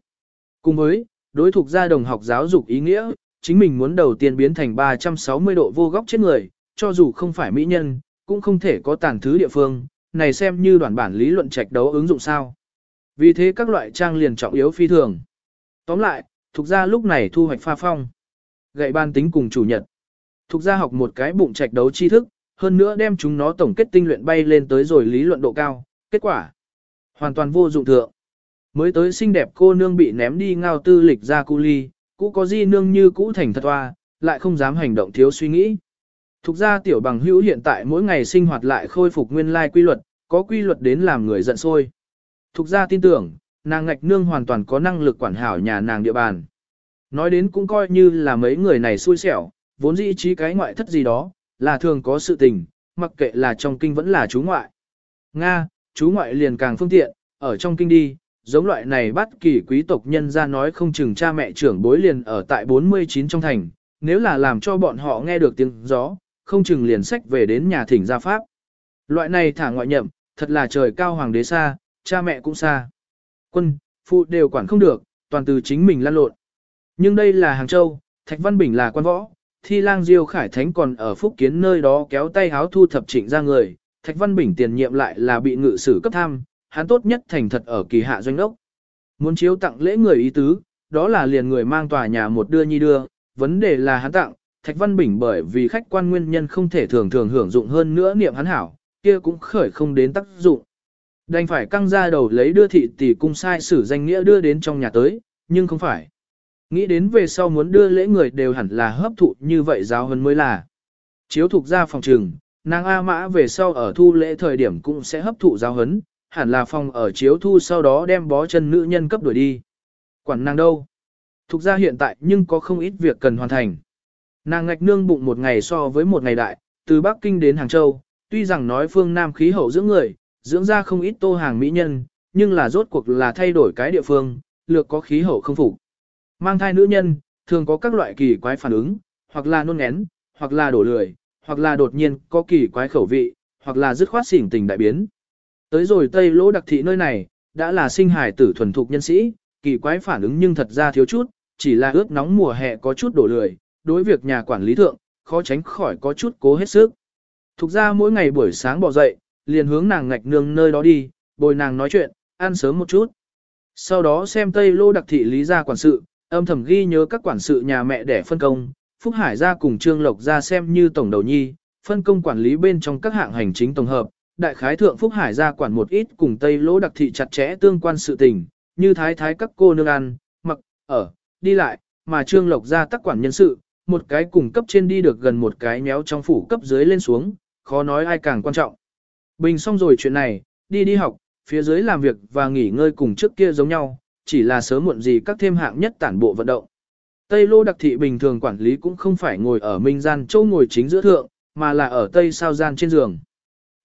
Cùng với, đối thuộc gia đồng học giáo dục ý nghĩa, chính mình muốn đầu tiên biến thành 360 độ vô góc chết người, cho dù không phải mỹ nhân, cũng không thể có tàn thứ địa phương, này xem như đoàn bản lý luận trạch đấu ứng dụng sao. Vì thế các loại trang liền trọng yếu phi thường. Tóm lại, thuộc gia lúc này thu hoạch pha phong. Gậy ban tính cùng chủ nhật. Thuộc gia học một cái bụng trạch đấu tri thức, hơn nữa đem chúng nó tổng kết tinh luyện bay lên tới rồi lý luận độ cao. Kết quả, hoàn toàn vô dụng thượng. Mới tới xinh đẹp cô nương bị ném đi ngao tư lịch ra cu ly, cũ có di nương như cũ thành thật hoa, lại không dám hành động thiếu suy nghĩ. Thục ra tiểu bằng hữu hiện tại mỗi ngày sinh hoạt lại khôi phục nguyên lai quy luật, có quy luật đến làm người giận sôi. Thục ra tin tưởng, nàng ngạch nương hoàn toàn có năng lực quản hảo nhà nàng địa bàn. Nói đến cũng coi như là mấy người này xui xẻo, vốn dĩ trí cái ngoại thất gì đó, là thường có sự tình, mặc kệ là trong kinh vẫn là chú ngoại. Nga, chú ngoại liền càng phương tiện, ở trong kinh đi, giống loại này bắt kỳ quý tộc nhân ra nói không chừng cha mẹ trưởng bối liền ở tại 49 trong thành, nếu là làm cho bọn họ nghe được tiếng gió, không chừng liền sách về đến nhà thỉnh gia pháp. Loại này thả ngoại nhậm, thật là trời cao hoàng đế xa, cha mẹ cũng xa. Quân, phụ đều quản không được, toàn từ chính mình lăn lộn. Nhưng đây là Hàng Châu, Thạch Văn Bình là quan võ, Thi Lang Diêu Khải Thánh còn ở Phúc Kiến nơi đó kéo tay háo thu thập trịnh ra người, Thạch Văn Bình tiền nhiệm lại là bị ngự sử cấp tham, hắn tốt nhất thành thật ở kỳ hạ doanh đốc. Muốn chiếu tặng lễ người ý tứ, đó là liền người mang tòa nhà một đưa nhi đưa, vấn đề là hắn tặng, Thạch Văn Bình bởi vì khách quan nguyên nhân không thể thường thường hưởng dụng hơn nữa niệm hắn hảo, kia cũng khởi không đến tác dụng. Đành phải căng ra đầu lấy đưa thị tỷ cung sai sử danh nghĩa đưa đến trong nhà tới, nhưng không phải. Nghĩ đến về sau muốn đưa lễ người đều hẳn là hấp thụ như vậy giáo hơn mới là. Chiếu thuộc ra phòng trường, nàng A Mã về sau ở thu lễ thời điểm cũng sẽ hấp thụ giáo hấn, hẳn là phòng ở chiếu thu sau đó đem bó chân nữ nhân cấp đuổi đi. Quản nàng đâu? Thục ra hiện tại nhưng có không ít việc cần hoàn thành. Nàng ngạch nương bụng một ngày so với một ngày đại, từ Bắc Kinh đến Hàng Châu, tuy rằng nói phương Nam khí hậu dưỡng người, dưỡng ra không ít tô hàng mỹ nhân, nhưng là rốt cuộc là thay đổi cái địa phương, lược có khí hậu không phục. Mang thai nữ nhân, thường có các loại kỳ quái phản ứng, hoặc là nôn ngén, hoặc là đổ lười, hoặc là đột nhiên có kỳ quái khẩu vị, hoặc là dứt khoát xỉn tình đại biến. Tới rồi Tây Lỗ đặc thị nơi này, đã là sinh hài tử thuần thục nhân sĩ, kỳ quái phản ứng nhưng thật ra thiếu chút, chỉ là ướt nóng mùa hè có chút đổ lười, đối việc nhà quản lý thượng, khó tránh khỏi có chút cố hết sức. Thục ra mỗi ngày buổi sáng bỏ dậy, liền hướng nàng ngạch nương nơi đó đi, bồi nàng nói chuyện, ăn sớm một chút. Sau đó xem Tây Lô đặc thị lý ra quản sự, âm thầm ghi nhớ các quản sự nhà mẹ để phân công, Phúc Hải gia cùng Trương Lộc gia xem như tổng đầu nhi, phân công quản lý bên trong các hạng hành chính tổng hợp, đại khái thượng Phúc Hải gia quản một ít cùng Tây Lô đặc thị chặt chẽ tương quan sự tình, như thái thái các cô nương ăn, mặc, ở, đi lại, mà Trương Lộc gia tác quản nhân sự, một cái cùng cấp trên đi được gần một cái méo trong phủ cấp dưới lên xuống, khó nói ai càng quan trọng. Bình xong rồi chuyện này, đi đi học, phía dưới làm việc và nghỉ ngơi cùng trước kia giống nhau, chỉ là sớm muộn gì các thêm hạng nhất tản bộ vận động. Tây Lô đặc thị bình thường quản lý cũng không phải ngồi ở Minh Gian châu ngồi chính giữa thượng, mà là ở Tây Sao Gian trên giường.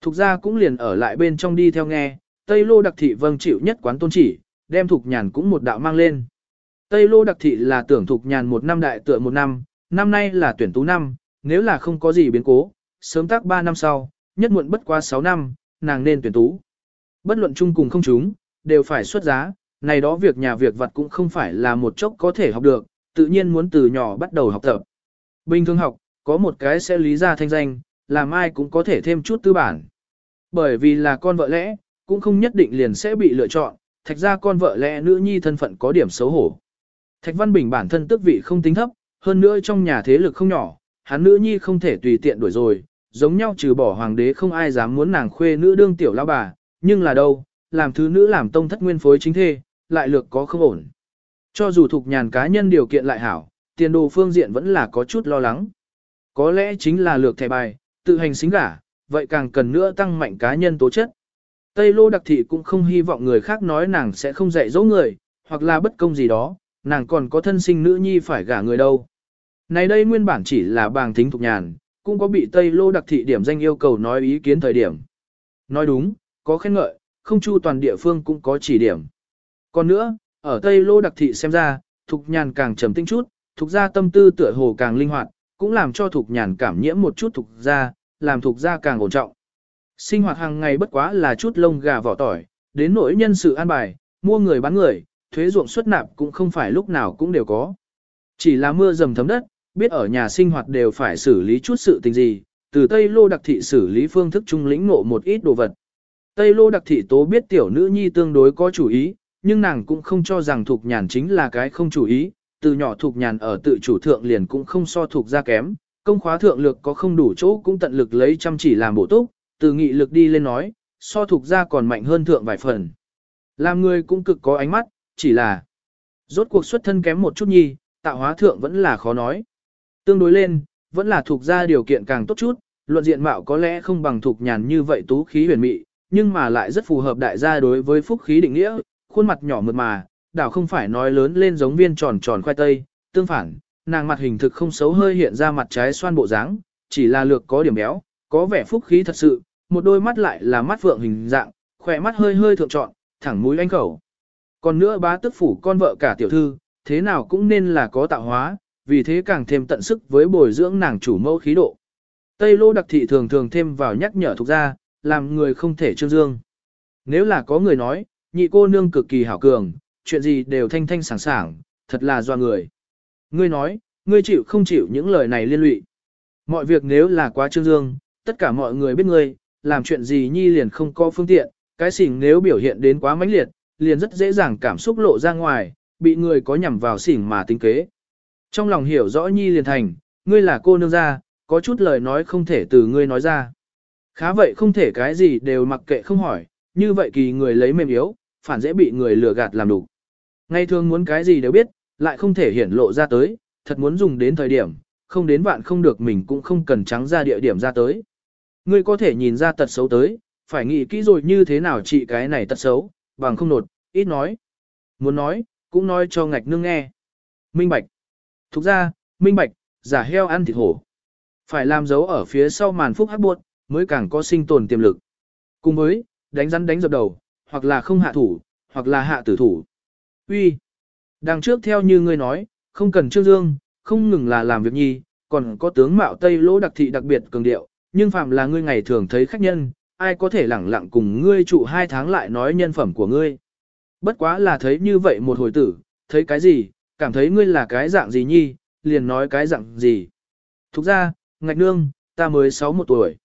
Thục gia cũng liền ở lại bên trong đi theo nghe, Tây Lô đặc thị vâng chịu nhất quán tôn chỉ, đem Thục Nhàn cũng một đạo mang lên. Tây Lô đặc thị là tưởng Thục Nhàn một năm đại tựa một năm, năm nay là tuyển tú năm, nếu là không có gì biến cố, sớm tác ba năm sau, nhất muộn bất qua sáu năm, nàng nên tuyển tú. Bất luận chung cùng không chúng, đều phải xuất giá, này đó việc nhà việc vật cũng không phải là một chốc có thể học được, tự nhiên muốn từ nhỏ bắt đầu học tập. Bình thường học, có một cái sẽ lý ra thanh danh, làm ai cũng có thể thêm chút tư bản. Bởi vì là con vợ lẽ, cũng không nhất định liền sẽ bị lựa chọn, thạch ra con vợ lẽ nữ nhi thân phận có điểm xấu hổ. Thạch Văn Bình bản thân tước vị không tính thấp, hơn nữa trong nhà thế lực không nhỏ, hắn nữ nhi không thể tùy tiện đuổi rồi, giống nhau trừ bỏ hoàng đế không ai dám muốn nàng khuê nữ đương tiểu lão bà, nhưng là đâu, làm thứ nữ làm tông thất nguyên phối chính thê, lại lược có không ổn. Cho dù thuộc nhàn cá nhân điều kiện lại hảo, tiền đồ phương diện vẫn là có chút lo lắng. Có lẽ chính là lược thẻ bài, tự hành xính gả, vậy càng cần nữa tăng mạnh cá nhân tố chất. Tây Lô Đặc Thị cũng không hy vọng người khác nói nàng sẽ không dạy dỗ người, hoặc là bất công gì đó, nàng còn có thân sinh nữ nhi phải gả người đâu. Này đây nguyên bản chỉ là bàng thính thục nhàn, cũng có bị Tây Lô Đặc Thị điểm danh yêu cầu nói ý kiến thời điểm. Nói đúng, có khen ngợi, không chu toàn địa phương cũng có chỉ điểm. Còn nữa, ở Tây Lô Đặc Thị xem ra, Thục Nhàn càng trầm tinh chút, Thục gia tâm tư tựa hồ càng linh hoạt, cũng làm cho Thục Nhàn cảm nhiễm một chút Thục gia, làm Thục gia càng ổn trọng. Sinh hoạt hàng ngày bất quá là chút lông gà vỏ tỏi, đến nỗi nhân sự an bài, mua người bán người, thuế ruộng xuất nạp cũng không phải lúc nào cũng đều có. Chỉ là mưa dầm thấm đất, biết ở nhà sinh hoạt đều phải xử lý chút sự tình gì, từ Tây Lô Đặc Thị xử lý phương thức trung lĩnh ngộ một ít đồ vật. Tây Lô Đặc Thị tố biết tiểu nữ nhi tương đối có chủ ý, nhưng nàng cũng không cho rằng thuộc Nhàn chính là cái không chủ ý, từ nhỏ thuộc Nhàn ở tự chủ thượng liền cũng không so thuộc ra kém, công khóa thượng lực có không đủ chỗ cũng tận lực lấy chăm chỉ làm bổ túc, từ nghị lực đi lên nói, so thuộc ra còn mạnh hơn thượng vài phần. Làm người cũng cực có ánh mắt, chỉ là rốt cuộc xuất thân kém một chút nhi, tạo hóa thượng vẫn là khó nói. Tương đối lên, vẫn là thuộc ra điều kiện càng tốt chút, luận diện mạo có lẽ không bằng thuộc nhàn như vậy tú khí huyền mị, nhưng mà lại rất phù hợp đại gia đối với phúc khí định nghĩa, khuôn mặt nhỏ mượt mà, đảo không phải nói lớn lên giống viên tròn tròn khoai tây, tương phản, nàng mặt hình thực không xấu hơi hiện ra mặt trái xoan bộ dáng, chỉ là lược có điểm béo, có vẻ phúc khí thật sự, một đôi mắt lại là mắt vượng hình dạng, khỏe mắt hơi hơi thượng trọn, thẳng mũi anh khẩu. Còn nữa bá tức phủ con vợ cả tiểu thư, thế nào cũng nên là có tạo hóa, vì thế càng thêm tận sức với bồi dưỡng nàng chủ mẫu khí độ. Tây lô đặc thị thường thường thêm vào nhắc nhở thuộc ra, làm người không thể trương dương. Nếu là có người nói, nhị cô nương cực kỳ hảo cường, chuyện gì đều thanh thanh sảng sảng, thật là do người. Ngươi nói, ngươi chịu không chịu những lời này liên lụy. Mọi việc nếu là quá trương dương, tất cả mọi người biết ngươi, làm chuyện gì nhi liền không có phương tiện, cái xỉn nếu biểu hiện đến quá mãnh liệt, liền rất dễ dàng cảm xúc lộ ra ngoài, bị người có nhằm vào xỉn mà tính kế. Trong lòng hiểu rõ nhi liền thành, ngươi là cô nương gia, có chút lời nói không thể từ ngươi nói ra. Khá vậy không thể cái gì đều mặc kệ không hỏi, như vậy kỳ người lấy mềm yếu, phản dễ bị người lừa gạt làm đủ. Ngày thường muốn cái gì đều biết, lại không thể hiển lộ ra tới, thật muốn dùng đến thời điểm, không đến bạn không được mình cũng không cần trắng ra địa điểm ra tới. Ngươi có thể nhìn ra tật xấu tới, phải nghĩ kỹ rồi như thế nào trị cái này tật xấu, bằng không nột, ít nói. Muốn nói, cũng nói cho ngạch nương nghe. Minh bạch. Thục ra, minh bạch, giả heo ăn thịt hổ. Phải làm dấu ở phía sau màn phúc hắc buộc, mới càng có sinh tồn tiềm lực. Cùng với, đánh rắn đánh dập đầu, hoặc là không hạ thủ, hoặc là hạ tử thủ. Uy, Đằng trước theo như ngươi nói, không cần trương dương, không ngừng là làm việc nhi, còn có tướng mạo Tây Lỗ đặc thị đặc biệt cường điệu, nhưng phạm là ngươi ngày thường thấy khách nhân, ai có thể lẳng lặng cùng ngươi trụ hai tháng lại nói nhân phẩm của ngươi. Bất quá là thấy như vậy một hồi tử, thấy cái gì, cảm thấy ngươi là cái dạng gì nhi, liền nói cái dạng gì. Thục ra, ngạch nương, ta mới sáu một tuổi.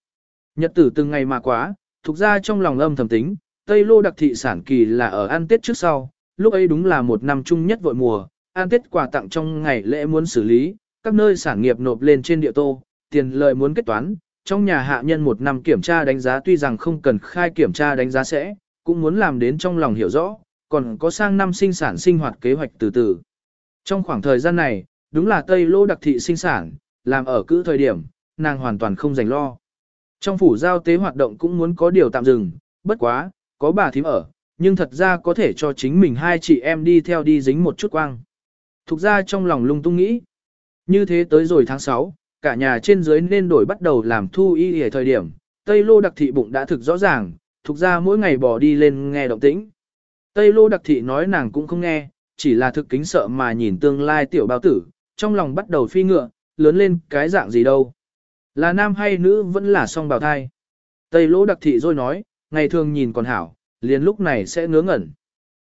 Nhật tử từng ngày mà quá, Thục ra trong lòng âm thầm tính, Tây Lô đặc thị sản kỳ là ở ăn Tết trước sau, lúc ấy đúng là một năm chung nhất vội mùa, ăn Tết quà tặng trong ngày lễ muốn xử lý, các nơi sản nghiệp nộp lên trên địa tô, tiền lợi muốn kết toán, trong nhà hạ nhân một năm kiểm tra đánh giá tuy rằng không cần khai kiểm tra đánh giá sẽ, cũng muốn làm đến trong lòng hiểu rõ, còn có sang năm sinh sản sinh hoạt kế hoạch từ từ. Trong khoảng thời gian này, đúng là Tây Lô đặc thị sinh sản, làm ở cữ thời điểm, nàng hoàn toàn không dành lo. Trong phủ giao tế hoạt động cũng muốn có điều tạm dừng, bất quá, có bà thím ở, nhưng thật ra có thể cho chính mình hai chị em đi theo đi dính một chút quang. Thục ra trong lòng lung tung nghĩ. Như thế tới rồi tháng 6, cả nhà trên dưới nên đổi bắt đầu làm thu y ở thời điểm, Tây Lô đặc thị bụng đã thực rõ ràng, thục ra mỗi ngày bỏ đi lên nghe động tĩnh. Tây Lô đặc thị nói nàng cũng không nghe, chỉ là thực kính sợ mà nhìn tương lai tiểu bao tử, trong lòng bắt đầu phi ngựa, lớn lên cái dạng gì đâu. Là nam hay nữ vẫn là song bào thai. Tây lỗ đặc thị rồi nói, ngày thường nhìn còn hảo, liền lúc này sẽ ngớ ngẩn.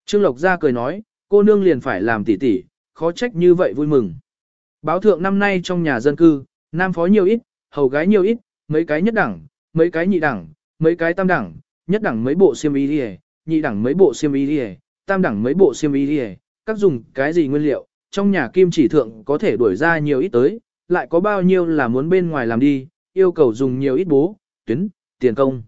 Trương Lộc ra cười nói, cô nương liền phải làm tỉ tỉ, khó trách như vậy vui mừng. Báo thượng năm nay trong nhà dân cư, nam phó nhiều ít, hầu gái nhiều ít, mấy cái nhất đẳng, mấy cái nhị đẳng, mấy cái tam đẳng, nhất đẳng mấy bộ xiêm y đi nhị đẳng mấy bộ xiêm y đi tam đẳng mấy bộ xiêm y đi các dùng cái gì nguyên liệu, trong nhà kim chỉ thượng có thể đuổi ra nhiều ít tới, lại có bao nhiêu là muốn bên ngoài làm đi, yêu cầu dùng nhiều ít bố, tuyến, tiền công.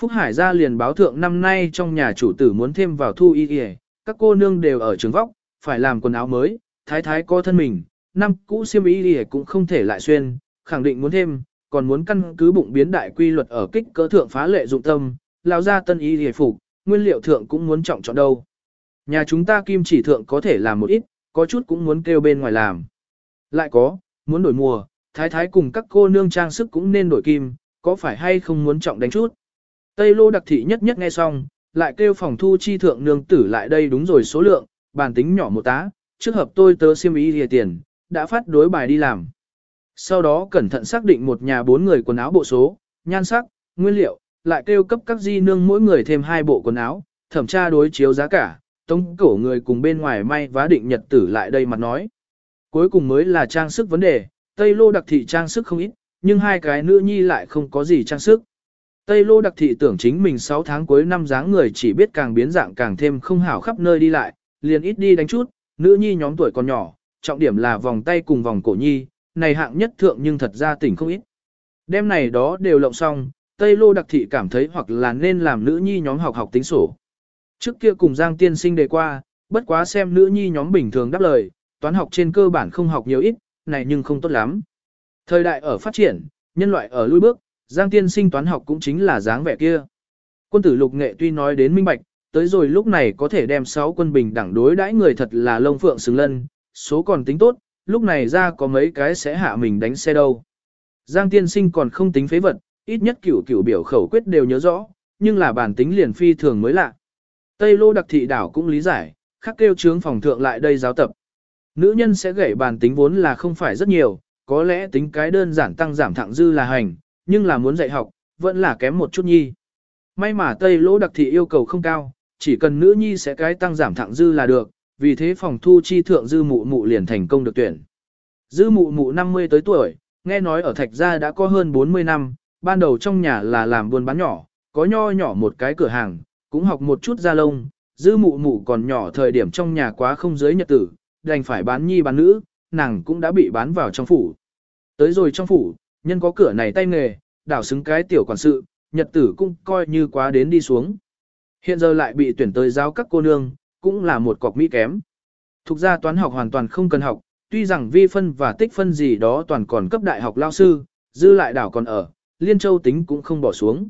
Phúc Hải ra liền báo thượng năm nay trong nhà chủ tử muốn thêm vào thu y y, các cô nương đều ở trường vóc, phải làm quần áo mới, thái thái có thân mình, năm cũ xiêm y y cũng không thể lại xuyên, khẳng định muốn thêm, còn muốn căn cứ bụng biến đại quy luật ở kích cỡ thượng phá lệ dụng tâm, lao ra tân y y phục, nguyên liệu thượng cũng muốn trọng chọn đâu. Nhà chúng ta kim chỉ thượng có thể làm một ít, có chút cũng muốn kêu bên ngoài làm. Lại có, muốn đổi mùa, thái thái cùng các cô nương trang sức cũng nên đổi kim, có phải hay không muốn trọng đánh chút. Tây lô đặc thị nhất nhất nghe xong, lại kêu phòng thu chi thượng nương tử lại đây đúng rồi số lượng, bản tính nhỏ một tá, trước hợp tôi tớ siêm ý thì tiền, đã phát đối bài đi làm. Sau đó cẩn thận xác định một nhà bốn người quần áo bộ số, nhan sắc, nguyên liệu, lại kêu cấp các di nương mỗi người thêm hai bộ quần áo, thẩm tra đối chiếu giá cả, tống cổ người cùng bên ngoài may vá định nhật tử lại đây mặt nói. Cuối cùng mới là trang sức vấn đề, Tây Lô đặc thị trang sức không ít, nhưng hai cái nữ nhi lại không có gì trang sức. Tây Lô đặc thị tưởng chính mình 6 tháng cuối năm dáng người chỉ biết càng biến dạng càng thêm không hảo khắp nơi đi lại, liền ít đi đánh chút, nữ nhi nhóm tuổi còn nhỏ, trọng điểm là vòng tay cùng vòng cổ nhi, này hạng nhất thượng nhưng thật ra tỉnh không ít. Đêm này đó đều lộng xong, Tây Lô đặc thị cảm thấy hoặc là nên làm nữ nhi nhóm học học tính sổ. Trước kia cùng Giang tiên sinh đề qua, bất quá xem nữ nhi nhóm bình thường đáp lời, toán học trên cơ bản không học nhiều ít, này nhưng không tốt lắm. Thời đại ở phát triển, nhân loại ở lui bước, Giang tiên sinh toán học cũng chính là dáng vẻ kia. Quân tử lục nghệ tuy nói đến minh bạch, tới rồi lúc này có thể đem 6 quân bình đẳng đối đãi người thật là lông phượng xứng lân, số còn tính tốt, lúc này ra có mấy cái sẽ hạ mình đánh xe đâu. Giang tiên sinh còn không tính phế vật, ít nhất cửu cửu biểu khẩu quyết đều nhớ rõ, nhưng là bản tính liền phi thường mới lạ. Tây lô đặc thị đảo cũng lý giải, khắc kêu trướng phòng thượng lại đây giáo tập. Nữ nhân sẽ gãy bàn tính vốn là không phải rất nhiều, có lẽ tính cái đơn giản tăng giảm thẳng dư là hành, nhưng là muốn dạy học, vẫn là kém một chút nhi. May mà Tây lỗ đặc thị yêu cầu không cao, chỉ cần nữ nhi sẽ cái tăng giảm thẳng dư là được, vì thế phòng thu chi thượng dư mụ mụ liền thành công được tuyển. Dư mụ mụ 50 tới tuổi, nghe nói ở thạch gia đã có hơn 40 năm, ban đầu trong nhà là làm buôn bán nhỏ, có nho nhỏ một cái cửa hàng, cũng học một chút da lông, dư mụ mụ còn nhỏ thời điểm trong nhà quá không giới nhật tử, đành phải bán nhi bán nữ, nàng cũng đã bị bán vào trong phủ. Tới rồi trong phủ, nhân có cửa này tay nghề, đảo xứng cái tiểu quản sự, nhật tử cũng coi như quá đến đi xuống. Hiện giờ lại bị tuyển tới giáo các cô nương, cũng là một cọc mỹ kém. Thục ra toán học hoàn toàn không cần học, tuy rằng vi phân và tích phân gì đó toàn còn cấp đại học lao sư, dư lại đảo còn ở, liên châu tính cũng không bỏ xuống.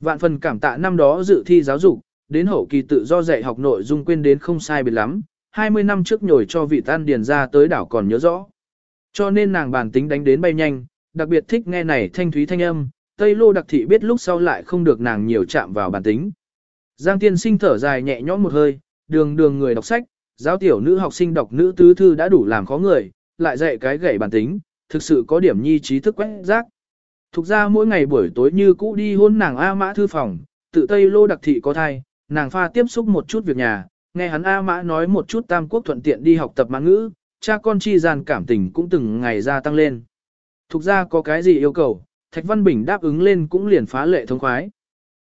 Vạn phần cảm tạ năm đó dự thi giáo dục, đến hậu kỳ tự do dạy học nội dung quên đến không sai biệt lắm, 20 năm trước nhồi cho vị tan điền ra tới đảo còn nhớ rõ. Cho nên nàng bản tính đánh đến bay nhanh, đặc biệt thích nghe này thanh thúy thanh âm, Tây Lô đặc thị biết lúc sau lại không được nàng nhiều chạm vào bản tính. Giang tiên sinh thở dài nhẹ nhõm một hơi, đường đường người đọc sách, giáo tiểu nữ học sinh đọc nữ tứ thư đã đủ làm khó người, lại dạy cái gậy bản tính, thực sự có điểm nhi trí thức quét rác. Thục ra mỗi ngày buổi tối như cũ đi hôn nàng A Mã thư phòng, tự Tây Lô đặc thị có thai, nàng pha tiếp xúc một chút việc nhà, nghe hắn A Mã nói một chút tam quốc thuận tiện đi học tập mã ngữ, cha con chi gian cảm tình cũng từng ngày gia tăng lên. Thục ra có cái gì yêu cầu, Thạch Văn Bình đáp ứng lên cũng liền phá lệ thông khoái.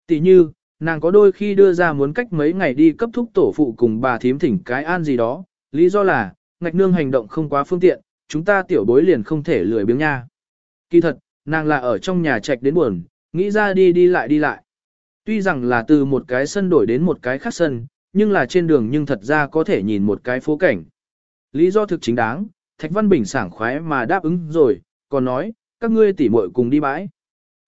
Tỷ như, nàng có đôi khi đưa ra muốn cách mấy ngày đi cấp thúc tổ phụ cùng bà thím thỉnh cái an gì đó, lý do là, ngạch nương hành động không quá phương tiện, chúng ta tiểu bối liền không thể lười biếng nha. Kỳ thật, nàng là ở trong nhà trạch đến buồn, nghĩ ra đi đi lại đi lại. Tuy rằng là từ một cái sân đổi đến một cái khác sân, nhưng là trên đường nhưng thật ra có thể nhìn một cái phố cảnh. Lý do thực chính đáng, Thạch Văn Bình sảng khoái mà đáp ứng rồi, còn nói, các ngươi tỉ muội cùng đi bãi.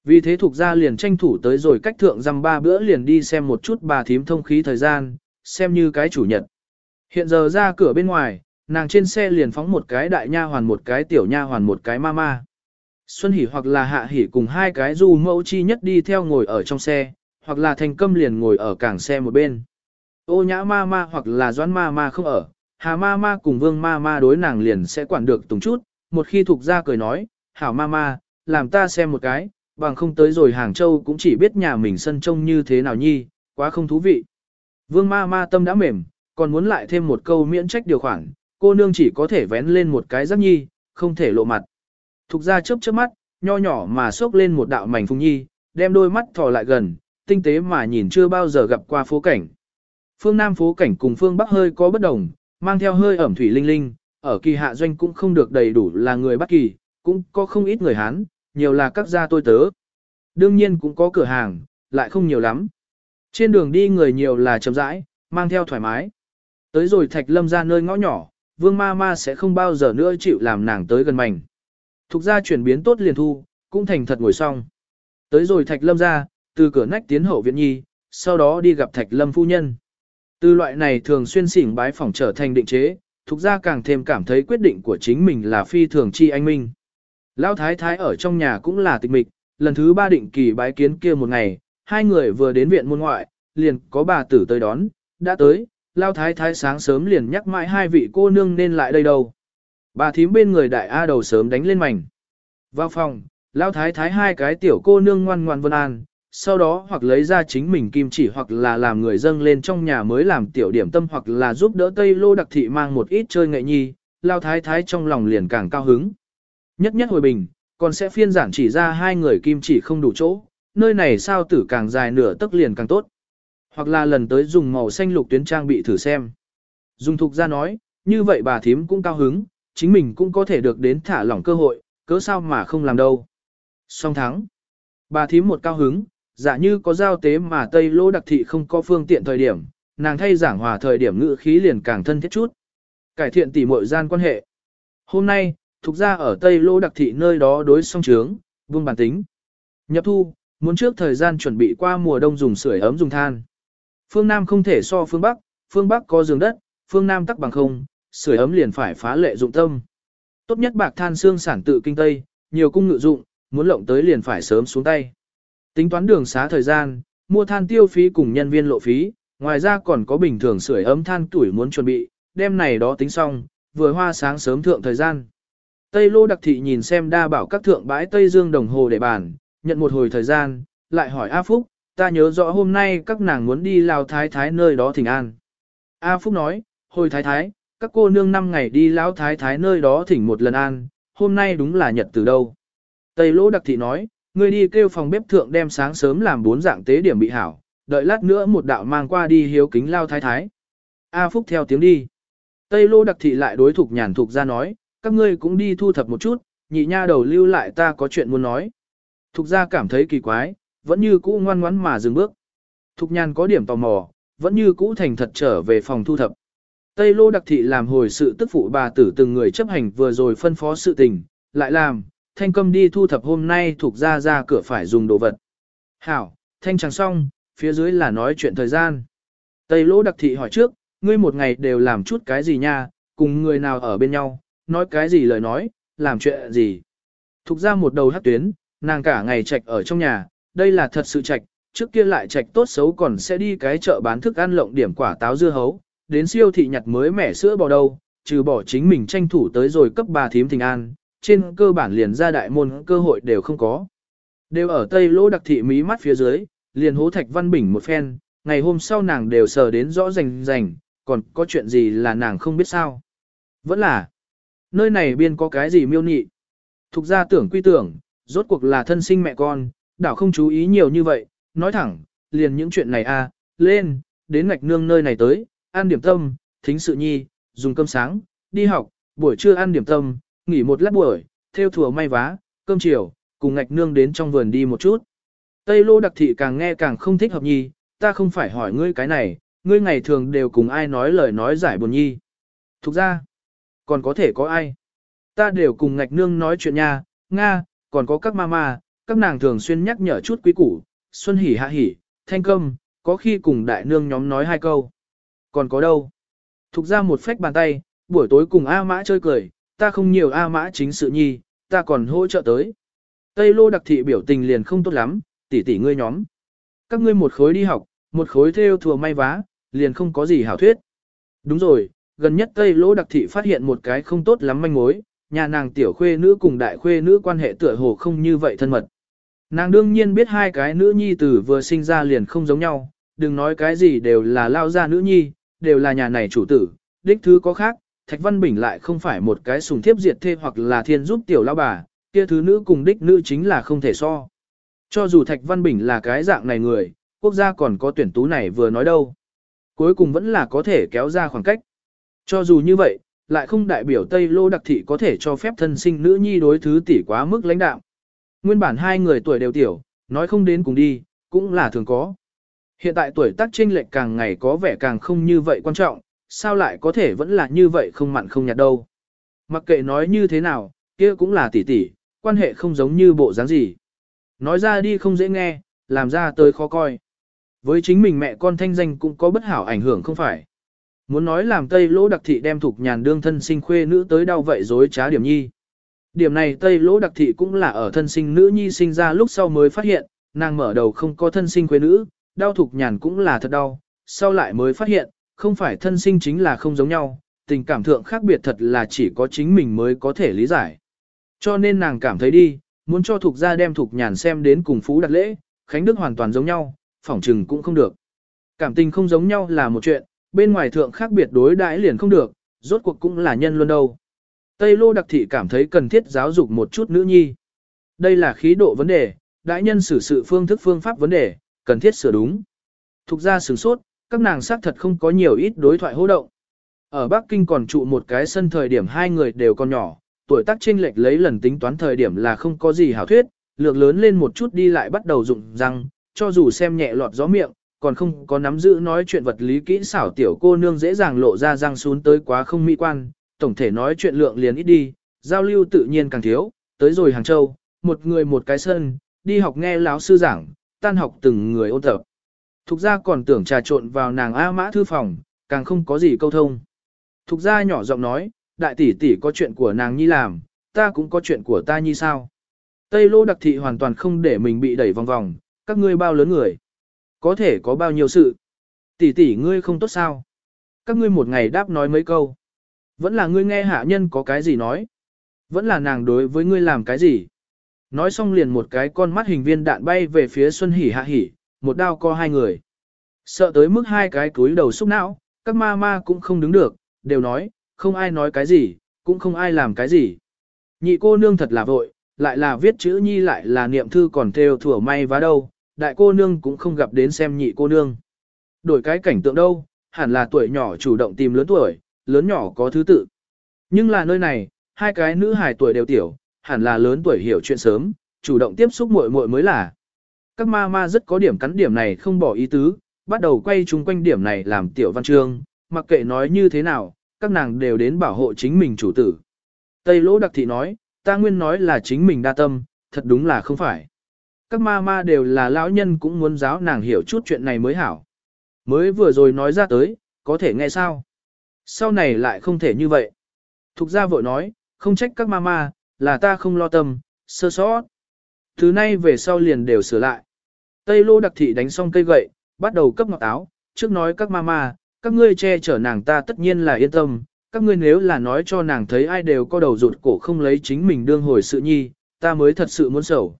Vì thế thuộc ra liền tranh thủ tới rồi cách thượng dăm ba bữa liền đi xem một chút bà thím thông khí thời gian, xem như cái chủ nhật. Hiện giờ ra cửa bên ngoài, nàng trên xe liền phóng một cái đại nha hoàn một cái tiểu nha hoàn một cái mama. Xuân Hỷ hoặc là Hạ Hỷ cùng hai cái du mẫu chi nhất đi theo ngồi ở trong xe, hoặc là Thành Câm liền ngồi ở cảng xe một bên. Ô nhã ma ma hoặc là doãn ma ma không ở, hà ma ma cùng vương ma ma đối nàng liền sẽ quản được tùng chút, một khi thuộc ra cười nói, hảo ma ma, làm ta xem một cái, bằng không tới rồi Hàng Châu cũng chỉ biết nhà mình sân trông như thế nào nhi, quá không thú vị. Vương ma ma tâm đã mềm, còn muốn lại thêm một câu miễn trách điều khoản, cô nương chỉ có thể vén lên một cái giáp nhi, không thể lộ mặt. Thục ra chớp chớp mắt, nho nhỏ mà xốc lên một đạo mảnh phùng nhi, đem đôi mắt thò lại gần, tinh tế mà nhìn chưa bao giờ gặp qua phố cảnh. Phương Nam phố cảnh cùng phương Bắc hơi có bất đồng, mang theo hơi ẩm thủy linh linh, ở kỳ hạ doanh cũng không được đầy đủ là người Bắc kỳ, cũng có không ít người Hán, nhiều là các gia tôi tớ. Đương nhiên cũng có cửa hàng, lại không nhiều lắm. Trên đường đi người nhiều là chậm rãi, mang theo thoải mái. Tới rồi thạch lâm ra nơi ngõ nhỏ, vương ma ma sẽ không bao giờ nữa chịu làm nàng tới gần mảnh. Thục ra chuyển biến tốt liền thu, cũng thành thật ngồi xong. Tới rồi thạch lâm ra, từ cửa nách tiến hậu viện nhi, sau đó đi gặp thạch lâm phu nhân. Từ loại này thường xuyên xỉn bái phỏng trở thành định chế, thục ra càng thêm cảm thấy quyết định của chính mình là phi thường chi anh minh. Lão thái thái ở trong nhà cũng là tịch mịch, lần thứ ba định kỳ bái kiến kia một ngày, hai người vừa đến viện môn ngoại, liền có bà tử tới đón, đã tới, Lão thái thái sáng sớm liền nhắc mãi hai vị cô nương nên lại đây đâu. Bà thím bên người đại A đầu sớm đánh lên mảnh. Vào phòng, Lão thái thái hai cái tiểu cô nương ngoan ngoan vân an, sau đó hoặc lấy ra chính mình kim chỉ hoặc là làm người dâng lên trong nhà mới làm tiểu điểm tâm hoặc là giúp đỡ Tây Lô đặc thị mang một ít chơi nghệ nhi, Lão thái thái trong lòng liền càng cao hứng. Nhất nhất hồi bình, còn sẽ phiên giản chỉ ra hai người kim chỉ không đủ chỗ, nơi này sao tử càng dài nửa tức liền càng tốt. Hoặc là lần tới dùng màu xanh lục tuyến trang bị thử xem. Dùng thục ra nói, như vậy bà thím cũng cao hứng, chính mình cũng có thể được đến thả lỏng cơ hội, cớ sao mà không làm đâu. Song thắng. Bà thím một cao hứng, giả dạ như có giao tế mà Tây Lô đặc thị không có phương tiện thời điểm, nàng thay giảng hòa thời điểm ngữ khí liền càng thân thiết chút. Cải thiện tỉ muội gian quan hệ. Hôm nay, thuộc ra ở Tây Lô đặc thị nơi đó đối song trướng, vương bản tính. Nhập thu, muốn trước thời gian chuẩn bị qua mùa đông dùng sưởi ấm dùng than. Phương Nam không thể so phương Bắc, phương Bắc có giường đất, phương Nam tắc bằng không, sưởi ấm liền phải phá lệ dụng tâm. Tốt nhất bạc than xương sản tự kinh Tây, nhiều cung ngự dụng, muốn lộng tới liền phải sớm xuống tay. Tính toán đường xá thời gian, mua than tiêu phí cùng nhân viên lộ phí, ngoài ra còn có bình thường sưởi ấm than tuổi muốn chuẩn bị, đêm này đó tính xong, vừa hoa sáng sớm thượng thời gian. Tây Lô Đặc Thị nhìn xem đa bảo các thượng bãi Tây Dương đồng hồ để bàn, nhận một hồi thời gian, lại hỏi A Phúc, ta nhớ rõ hôm nay các nàng muốn đi Lào Thái Thái nơi đó thỉnh an. A Phúc nói, hồi Thái Thái, các cô nương năm ngày đi Lão Thái Thái nơi đó thỉnh một lần an, hôm nay đúng là nhật từ đâu. Tây lỗ Đặc Thị nói, người đi kêu phòng bếp thượng đem sáng sớm làm bốn dạng tế điểm bị hảo, đợi lát nữa một đạo mang qua đi hiếu kính Lao Thái Thái. A Phúc theo tiếng đi. Tây Lô Đặc Thị lại đối thục nhàn thục ra nói, các ngươi cũng đi thu thập một chút, nhị nha đầu lưu lại ta có chuyện muốn nói. Thục ra cảm thấy kỳ quái, vẫn như cũ ngoan ngoãn mà dừng bước. Thục nhàn có điểm tò mò, vẫn như cũ thành thật trở về phòng thu thập. Tây lô đặc thị làm hồi sự tức phụ bà tử từng người chấp hành vừa rồi phân phó sự tình, lại làm, thanh câm đi thu thập hôm nay thuộc ra ra cửa phải dùng đồ vật. Hảo, thanh chẳng xong, phía dưới là nói chuyện thời gian. Tây lô đặc thị hỏi trước, ngươi một ngày đều làm chút cái gì nha, cùng người nào ở bên nhau, nói cái gì lời nói, làm chuyện gì. Thục ra một đầu hát tuyến, nàng cả ngày trạch ở trong nhà, đây là thật sự trạch, trước kia lại trạch tốt xấu còn sẽ đi cái chợ bán thức ăn lộng điểm quả táo dưa hấu, đến siêu thị nhặt mới mẻ sữa bò đâu, trừ bỏ chính mình tranh thủ tới rồi cấp bà thím thình an, trên cơ bản liền ra đại môn cơ hội đều không có. Đều ở tây lỗ đặc thị mí mắt phía dưới, liền hố thạch văn bình một phen, ngày hôm sau nàng đều sờ đến rõ rành rành, còn có chuyện gì là nàng không biết sao. Vẫn là, nơi này biên có cái gì miêu nị. Thục ra tưởng quy tưởng, rốt cuộc là thân sinh mẹ con, đảo không chú ý nhiều như vậy, nói thẳng, liền những chuyện này a, lên, đến ngạch nương nơi này tới, ăn điểm tâm, thính sự nhi, dùng cơm sáng, đi học, buổi trưa ăn điểm tâm, nghỉ một lát buổi, theo thùa may vá, cơm chiều, cùng ngạch nương đến trong vườn đi một chút. Tây lô đặc thị càng nghe càng không thích hợp nhi, ta không phải hỏi ngươi cái này, ngươi ngày thường đều cùng ai nói lời nói giải buồn nhi. Thục ra, còn có thể có ai? Ta đều cùng ngạch nương nói chuyện nha, Nga, còn có các mama, các nàng thường xuyên nhắc nhở chút quý củ, xuân hỉ hạ hỉ, thanh câm, có khi cùng đại nương nhóm nói hai câu. Còn có đâu? Thục ra một phách bàn tay, buổi tối cùng A Mã chơi cười, ta không nhiều A Mã chính sự nhi, ta còn hỗ trợ tới. Tây lô đặc thị biểu tình liền không tốt lắm, tỷ tỷ ngươi nhóm. Các ngươi một khối đi học, một khối theo thừa may vá, liền không có gì hảo thuyết. Đúng rồi, gần nhất Tây lô đặc thị phát hiện một cái không tốt lắm manh mối, nhà nàng tiểu khuê nữ cùng đại khuê nữ quan hệ tựa hồ không như vậy thân mật. Nàng đương nhiên biết hai cái nữ nhi tử vừa sinh ra liền không giống nhau, đừng nói cái gì đều là lao ra nữ nhi, đều là nhà này chủ tử, đích thứ có khác, Thạch Văn Bình lại không phải một cái sùng thiếp diệt thê hoặc là thiên giúp tiểu lao bà, kia thứ nữ cùng đích nữ chính là không thể so. Cho dù Thạch Văn Bình là cái dạng này người, quốc gia còn có tuyển tú này vừa nói đâu. Cuối cùng vẫn là có thể kéo ra khoảng cách. Cho dù như vậy, lại không đại biểu Tây Lô đặc thị có thể cho phép thân sinh nữ nhi đối thứ tỷ quá mức lãnh đạo. Nguyên bản hai người tuổi đều tiểu, nói không đến cùng đi, cũng là thường có. Hiện tại tuổi tác chênh lệch càng ngày có vẻ càng không như vậy quan trọng, sao lại có thể vẫn là như vậy không mặn không nhạt đâu. Mặc kệ nói như thế nào, kia cũng là tỷ tỷ, quan hệ không giống như bộ dáng gì. Nói ra đi không dễ nghe, làm ra tới khó coi. Với chính mình mẹ con thanh danh cũng có bất hảo ảnh hưởng không phải. Muốn nói làm Tây Lỗ Đặc Thị đem thuộc nhàn đương thân sinh khuê nữ tới đau vậy dối trá điểm nhi. Điểm này Tây Lỗ Đặc Thị cũng là ở thân sinh nữ nhi sinh ra lúc sau mới phát hiện, nàng mở đầu không có thân sinh khuê nữ, đau thục nhàn cũng là thật đau, sau lại mới phát hiện, không phải thân sinh chính là không giống nhau, tình cảm thượng khác biệt thật là chỉ có chính mình mới có thể lý giải. Cho nên nàng cảm thấy đi, muốn cho thục gia đem thục nhàn xem đến cùng phú đặt lễ, Khánh Đức hoàn toàn giống nhau, phỏng trừng cũng không được. Cảm tình không giống nhau là một chuyện, bên ngoài thượng khác biệt đối đãi liền không được, rốt cuộc cũng là nhân luôn đâu. Tây Lô Đặc Thị cảm thấy cần thiết giáo dục một chút nữ nhi. Đây là khí độ vấn đề, đại nhân xử sự phương thức phương pháp vấn đề, cần thiết sửa đúng. Thục ra sửng sốt, các nàng xác thật không có nhiều ít đối thoại hô động. Ở Bắc Kinh còn trụ một cái sân thời điểm hai người đều còn nhỏ, tuổi tác chênh lệch lấy lần tính toán thời điểm là không có gì hảo thuyết, lược lớn lên một chút đi lại bắt đầu dụng răng, cho dù xem nhẹ lọt gió miệng, còn không có nắm giữ nói chuyện vật lý kỹ xảo tiểu cô nương dễ dàng lộ ra răng xuống tới quá không mỹ quan, tổng thể nói chuyện lượng liền ít đi, giao lưu tự nhiên càng thiếu, tới rồi Hàng Châu, một người một cái sân, đi học nghe lão sư giảng, tan học từng người ôn tập. Thục gia còn tưởng trà trộn vào nàng A mã thư phòng, càng không có gì câu thông. Thục gia nhỏ giọng nói, đại tỷ tỷ có chuyện của nàng nhi làm, ta cũng có chuyện của ta nhi sao. Tây lô đặc thị hoàn toàn không để mình bị đẩy vòng vòng, các ngươi bao lớn người. Có thể có bao nhiêu sự. Tỷ tỷ ngươi không tốt sao. Các ngươi một ngày đáp nói mấy câu. Vẫn là ngươi nghe hạ nhân có cái gì nói. Vẫn là nàng đối với ngươi làm cái gì. Nói xong liền một cái con mắt hình viên đạn bay về phía Xuân Hỷ hạ hỉ, một đao co hai người. Sợ tới mức hai cái túi đầu xúc não, các ma ma cũng không đứng được, đều nói, không ai nói cái gì, cũng không ai làm cái gì. Nhị cô nương thật là vội, lại là viết chữ nhi lại là niệm thư còn theo thủa may vá đâu, đại cô nương cũng không gặp đến xem nhị cô nương. Đổi cái cảnh tượng đâu, hẳn là tuổi nhỏ chủ động tìm lớn tuổi, lớn nhỏ có thứ tự. Nhưng là nơi này, hai cái nữ hài tuổi đều tiểu, hẳn là lớn tuổi hiểu chuyện sớm, chủ động tiếp xúc muội muội mới là. Các ma ma rất có điểm cắn điểm này không bỏ ý tứ, bắt đầu quay chung quanh điểm này làm tiểu văn chương, mặc kệ nói như thế nào, các nàng đều đến bảo hộ chính mình chủ tử. Tây lỗ đặc thị nói, ta nguyên nói là chính mình đa tâm, thật đúng là không phải. Các ma ma đều là lão nhân cũng muốn giáo nàng hiểu chút chuyện này mới hảo. Mới vừa rồi nói ra tới, có thể nghe sao? Sau này lại không thể như vậy. Thục gia vội nói, không trách các ma ma, là ta không lo tâm, sơ sót. Thứ nay về sau liền đều sửa lại. Tây lô đặc thị đánh xong cây gậy, bắt đầu cấp ngọt áo, trước nói các mama, các ngươi che chở nàng ta tất nhiên là yên tâm, các ngươi nếu là nói cho nàng thấy ai đều có đầu rụt cổ không lấy chính mình đương hồi sự nhi, ta mới thật sự muốn sầu.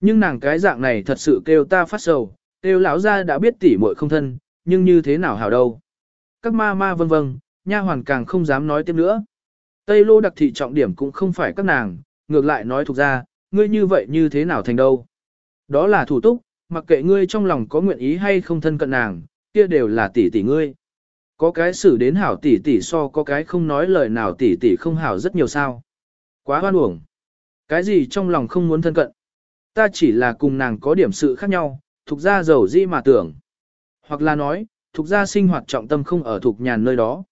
Nhưng nàng cái dạng này thật sự kêu ta phát sầu, kêu lão ra đã biết tỉ muội không thân, nhưng như thế nào hảo đâu. Các ma ma vân vân, nha hoàn càng không dám nói tiếp nữa. Tây lô đặc thị trọng điểm cũng không phải các nàng, ngược lại nói thuộc ra, ngươi như vậy như thế nào thành đâu. Đó là thủ túc, mặc kệ ngươi trong lòng có nguyện ý hay không thân cận nàng, kia đều là tỷ tỷ ngươi. Có cái xử đến hảo tỷ tỷ so có cái không nói lời nào tỷ tỷ không hảo rất nhiều sao. Quá hoan uổng. Cái gì trong lòng không muốn thân cận. Ta chỉ là cùng nàng có điểm sự khác nhau, thuộc ra giàu di mà tưởng. Hoặc là nói, thuộc ra sinh hoạt trọng tâm không ở thuộc nhàn nơi đó.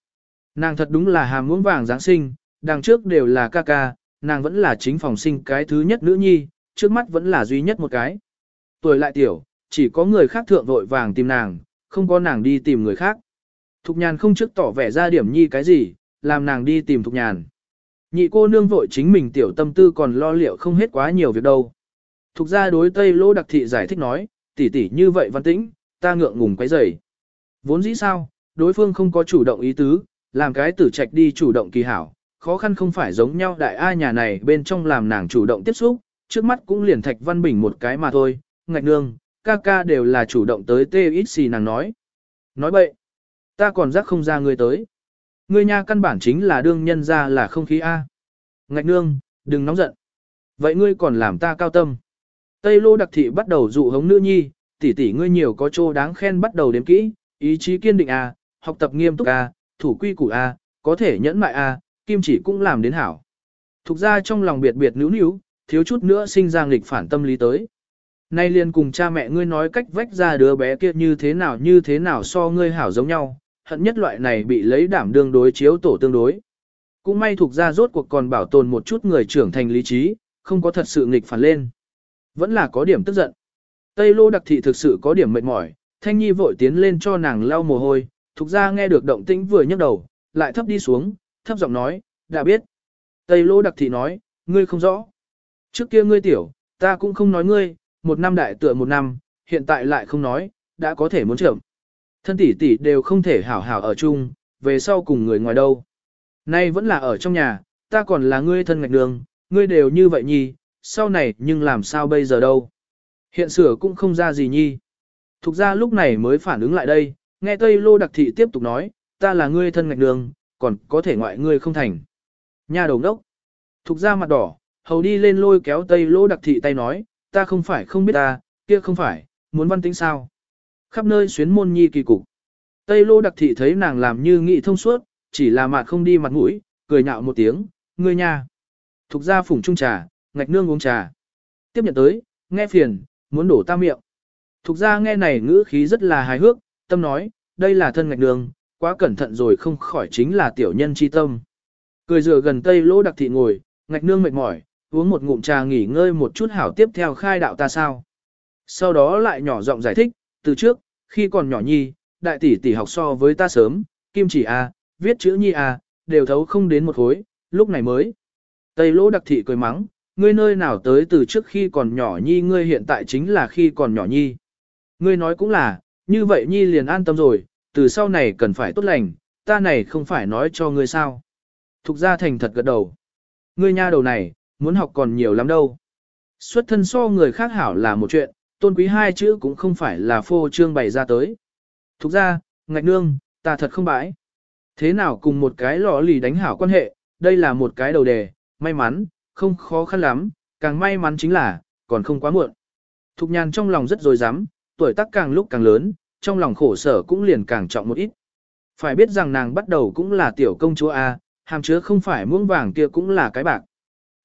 Nàng thật đúng là hàm muốn vàng Giáng sinh, đằng trước đều là ca ca, nàng vẫn là chính phòng sinh cái thứ nhất nữ nhi, trước mắt vẫn là duy nhất một cái. Tuổi lại tiểu, chỉ có người khác thượng vội vàng tìm nàng, không có nàng đi tìm người khác. Thục nhàn không trước tỏ vẻ ra điểm nhi cái gì, làm nàng đi tìm thục nhàn. Nhị cô nương vội chính mình tiểu tâm tư còn lo liệu không hết quá nhiều việc đâu. Thục ra đối Tây Lô Đặc Thị giải thích nói, tỷ tỷ như vậy văn tĩnh, ta ngượng ngùng quấy rầy. Vốn dĩ sao, đối phương không có chủ động ý tứ, làm cái tử trạch đi chủ động kỳ hảo, khó khăn không phải giống nhau đại ai nhà này bên trong làm nàng chủ động tiếp xúc, trước mắt cũng liền thạch văn bình một cái mà thôi, ngạch nương, ca ca đều là chủ động tới tê ít xì nàng nói. Nói bậy, ta còn rắc không ra người tới. Ngươi nha căn bản chính là đương nhân ra là không khí A. Ngạch nương, đừng nóng giận. Vậy ngươi còn làm ta cao tâm. Tây lô đặc thị bắt đầu dụ hống nữ nhi, tỷ tỷ ngươi nhiều có chỗ đáng khen bắt đầu đếm kỹ, ý chí kiên định A, học tập nghiêm túc A, thủ quy củ A, có thể nhẫn mại A, kim chỉ cũng làm đến hảo. Thục ra trong lòng biệt biệt níu níu, thiếu chút nữa sinh ra nghịch phản tâm lý tới. Nay liền cùng cha mẹ ngươi nói cách vách ra đứa bé kia như thế nào như thế nào so ngươi hảo giống nhau, hận nhất loại này bị lấy đảm đương đối chiếu tổ tương đối. Cũng may thuộc ra rốt cuộc còn bảo tồn một chút người trưởng thành lý trí, không có thật sự nghịch phản lên. Vẫn là có điểm tức giận. Tây lô đặc thị thực sự có điểm mệt mỏi, thanh nhi vội tiến lên cho nàng lau mồ hôi, thuộc ra nghe được động tĩnh vừa nhấc đầu, lại thấp đi xuống, thấp giọng nói, đã biết. Tây lô đặc thị nói, ngươi không rõ. Trước kia ngươi tiểu, ta cũng không nói ngươi, một năm đại tựa một năm, hiện tại lại không nói, đã có thể muốn trưởng. Thân tỷ tỷ đều không thể hảo hảo ở chung, về sau cùng người ngoài đâu. Nay vẫn là ở trong nhà, ta còn là ngươi thân ngạch đường, ngươi đều như vậy nhi, sau này nhưng làm sao bây giờ đâu. Hiện sửa cũng không ra gì nhi. Thục ra lúc này mới phản ứng lại đây, nghe Tây Lô Đặc Thị tiếp tục nói, ta là ngươi thân ngạch đường, còn có thể ngoại ngươi không thành. Nhà đầu đốc. Thục ra mặt đỏ, hầu đi lên lôi kéo Tây Lô Đặc Thị tay nói, ta không phải không biết ta, kia không phải, muốn văn tính sao. Khắp nơi xuyến môn nhi kỳ cục. Tây Lô Đặc Thị thấy nàng làm như nghị thông suốt, chỉ là mặt không đi mặt mũi, cười nhạo một tiếng, ngươi nha. Thục ra phủng trung trà, ngạch nương uống trà. Tiếp nhận tới, nghe phiền, muốn đổ ta miệng. Thục ra nghe này ngữ khí rất là hài hước, tâm nói, đây là thân ngạch nương, quá cẩn thận rồi không khỏi chính là tiểu nhân chi tâm. Cười rửa gần tây lỗ đặc thị ngồi, ngạch nương mệt mỏi, uống một ngụm trà nghỉ ngơi một chút hảo tiếp theo khai đạo ta sao. Sau đó lại nhỏ giọng giải thích, từ trước, khi còn nhỏ nhi, đại tỷ tỷ học so với ta sớm, kim chỉ A, viết chữ nhi A, đều thấu không đến một khối, lúc này mới. Tây lỗ đặc thị cười mắng, ngươi nơi nào tới từ trước khi còn nhỏ nhi ngươi hiện tại chính là khi còn nhỏ nhi. Ngươi nói cũng là, như vậy nhi liền an tâm rồi, từ sau này cần phải tốt lành, ta này không phải nói cho ngươi sao. Thục gia thành thật gật đầu. Ngươi nha đầu này, muốn học còn nhiều lắm đâu. Xuất thân so người khác hảo là một chuyện, tôn quý hai chữ cũng không phải là phô trương bày ra tới. Thục ra, ngạch nương, ta thật không bãi. Thế nào cùng một cái lò lì đánh hảo quan hệ, đây là một cái đầu đề, may mắn, không khó khăn lắm, càng may mắn chính là, còn không quá muộn. Thục nhàn trong lòng rất dối rắm tuổi tác càng lúc càng lớn, trong lòng khổ sở cũng liền càng trọng một ít. Phải biết rằng nàng bắt đầu cũng là tiểu công chúa A, hàm chứa không phải muỗng vàng kia cũng là cái bạc.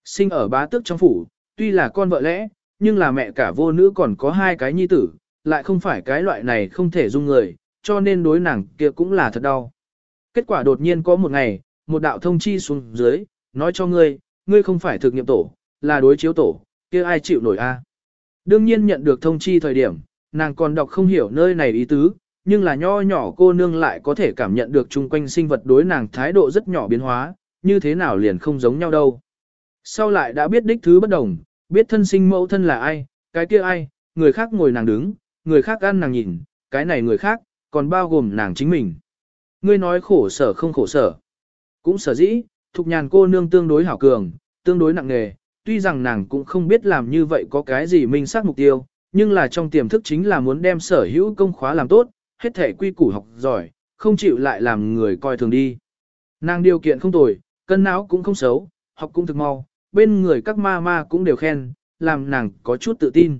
Sinh ở bá tước trong phủ, tuy là con vợ lẽ, nhưng là mẹ cả vô nữ còn có hai cái nhi tử, lại không phải cái loại này không thể dung người, cho nên đối nàng kia cũng là thật đau. Kết quả đột nhiên có một ngày, một đạo thông chi xuống dưới, nói cho ngươi, ngươi không phải thực nghiệm tổ, là đối chiếu tổ, kia ai chịu nổi a? Đương nhiên nhận được thông chi thời điểm, nàng còn đọc không hiểu nơi này ý tứ, nhưng là nho nhỏ cô nương lại có thể cảm nhận được chung quanh sinh vật đối nàng thái độ rất nhỏ biến hóa, như thế nào liền không giống nhau đâu. Sau lại đã biết đích thứ bất đồng, biết thân sinh mẫu thân là ai, cái kia ai, người khác ngồi nàng đứng, người khác ăn nàng nhìn, cái này người khác, còn bao gồm nàng chính mình. Ngươi nói khổ sở không khổ sở. Cũng sở dĩ, thục nhàn cô nương tương đối hảo cường, tương đối nặng nghề, tuy rằng nàng cũng không biết làm như vậy có cái gì minh xác mục tiêu, nhưng là trong tiềm thức chính là muốn đem sở hữu công khóa làm tốt, hết thể quy củ học giỏi, không chịu lại làm người coi thường đi. Nàng điều kiện không tồi, cân não cũng không xấu, học cũng thực mau, bên người các ma ma cũng đều khen, làm nàng có chút tự tin.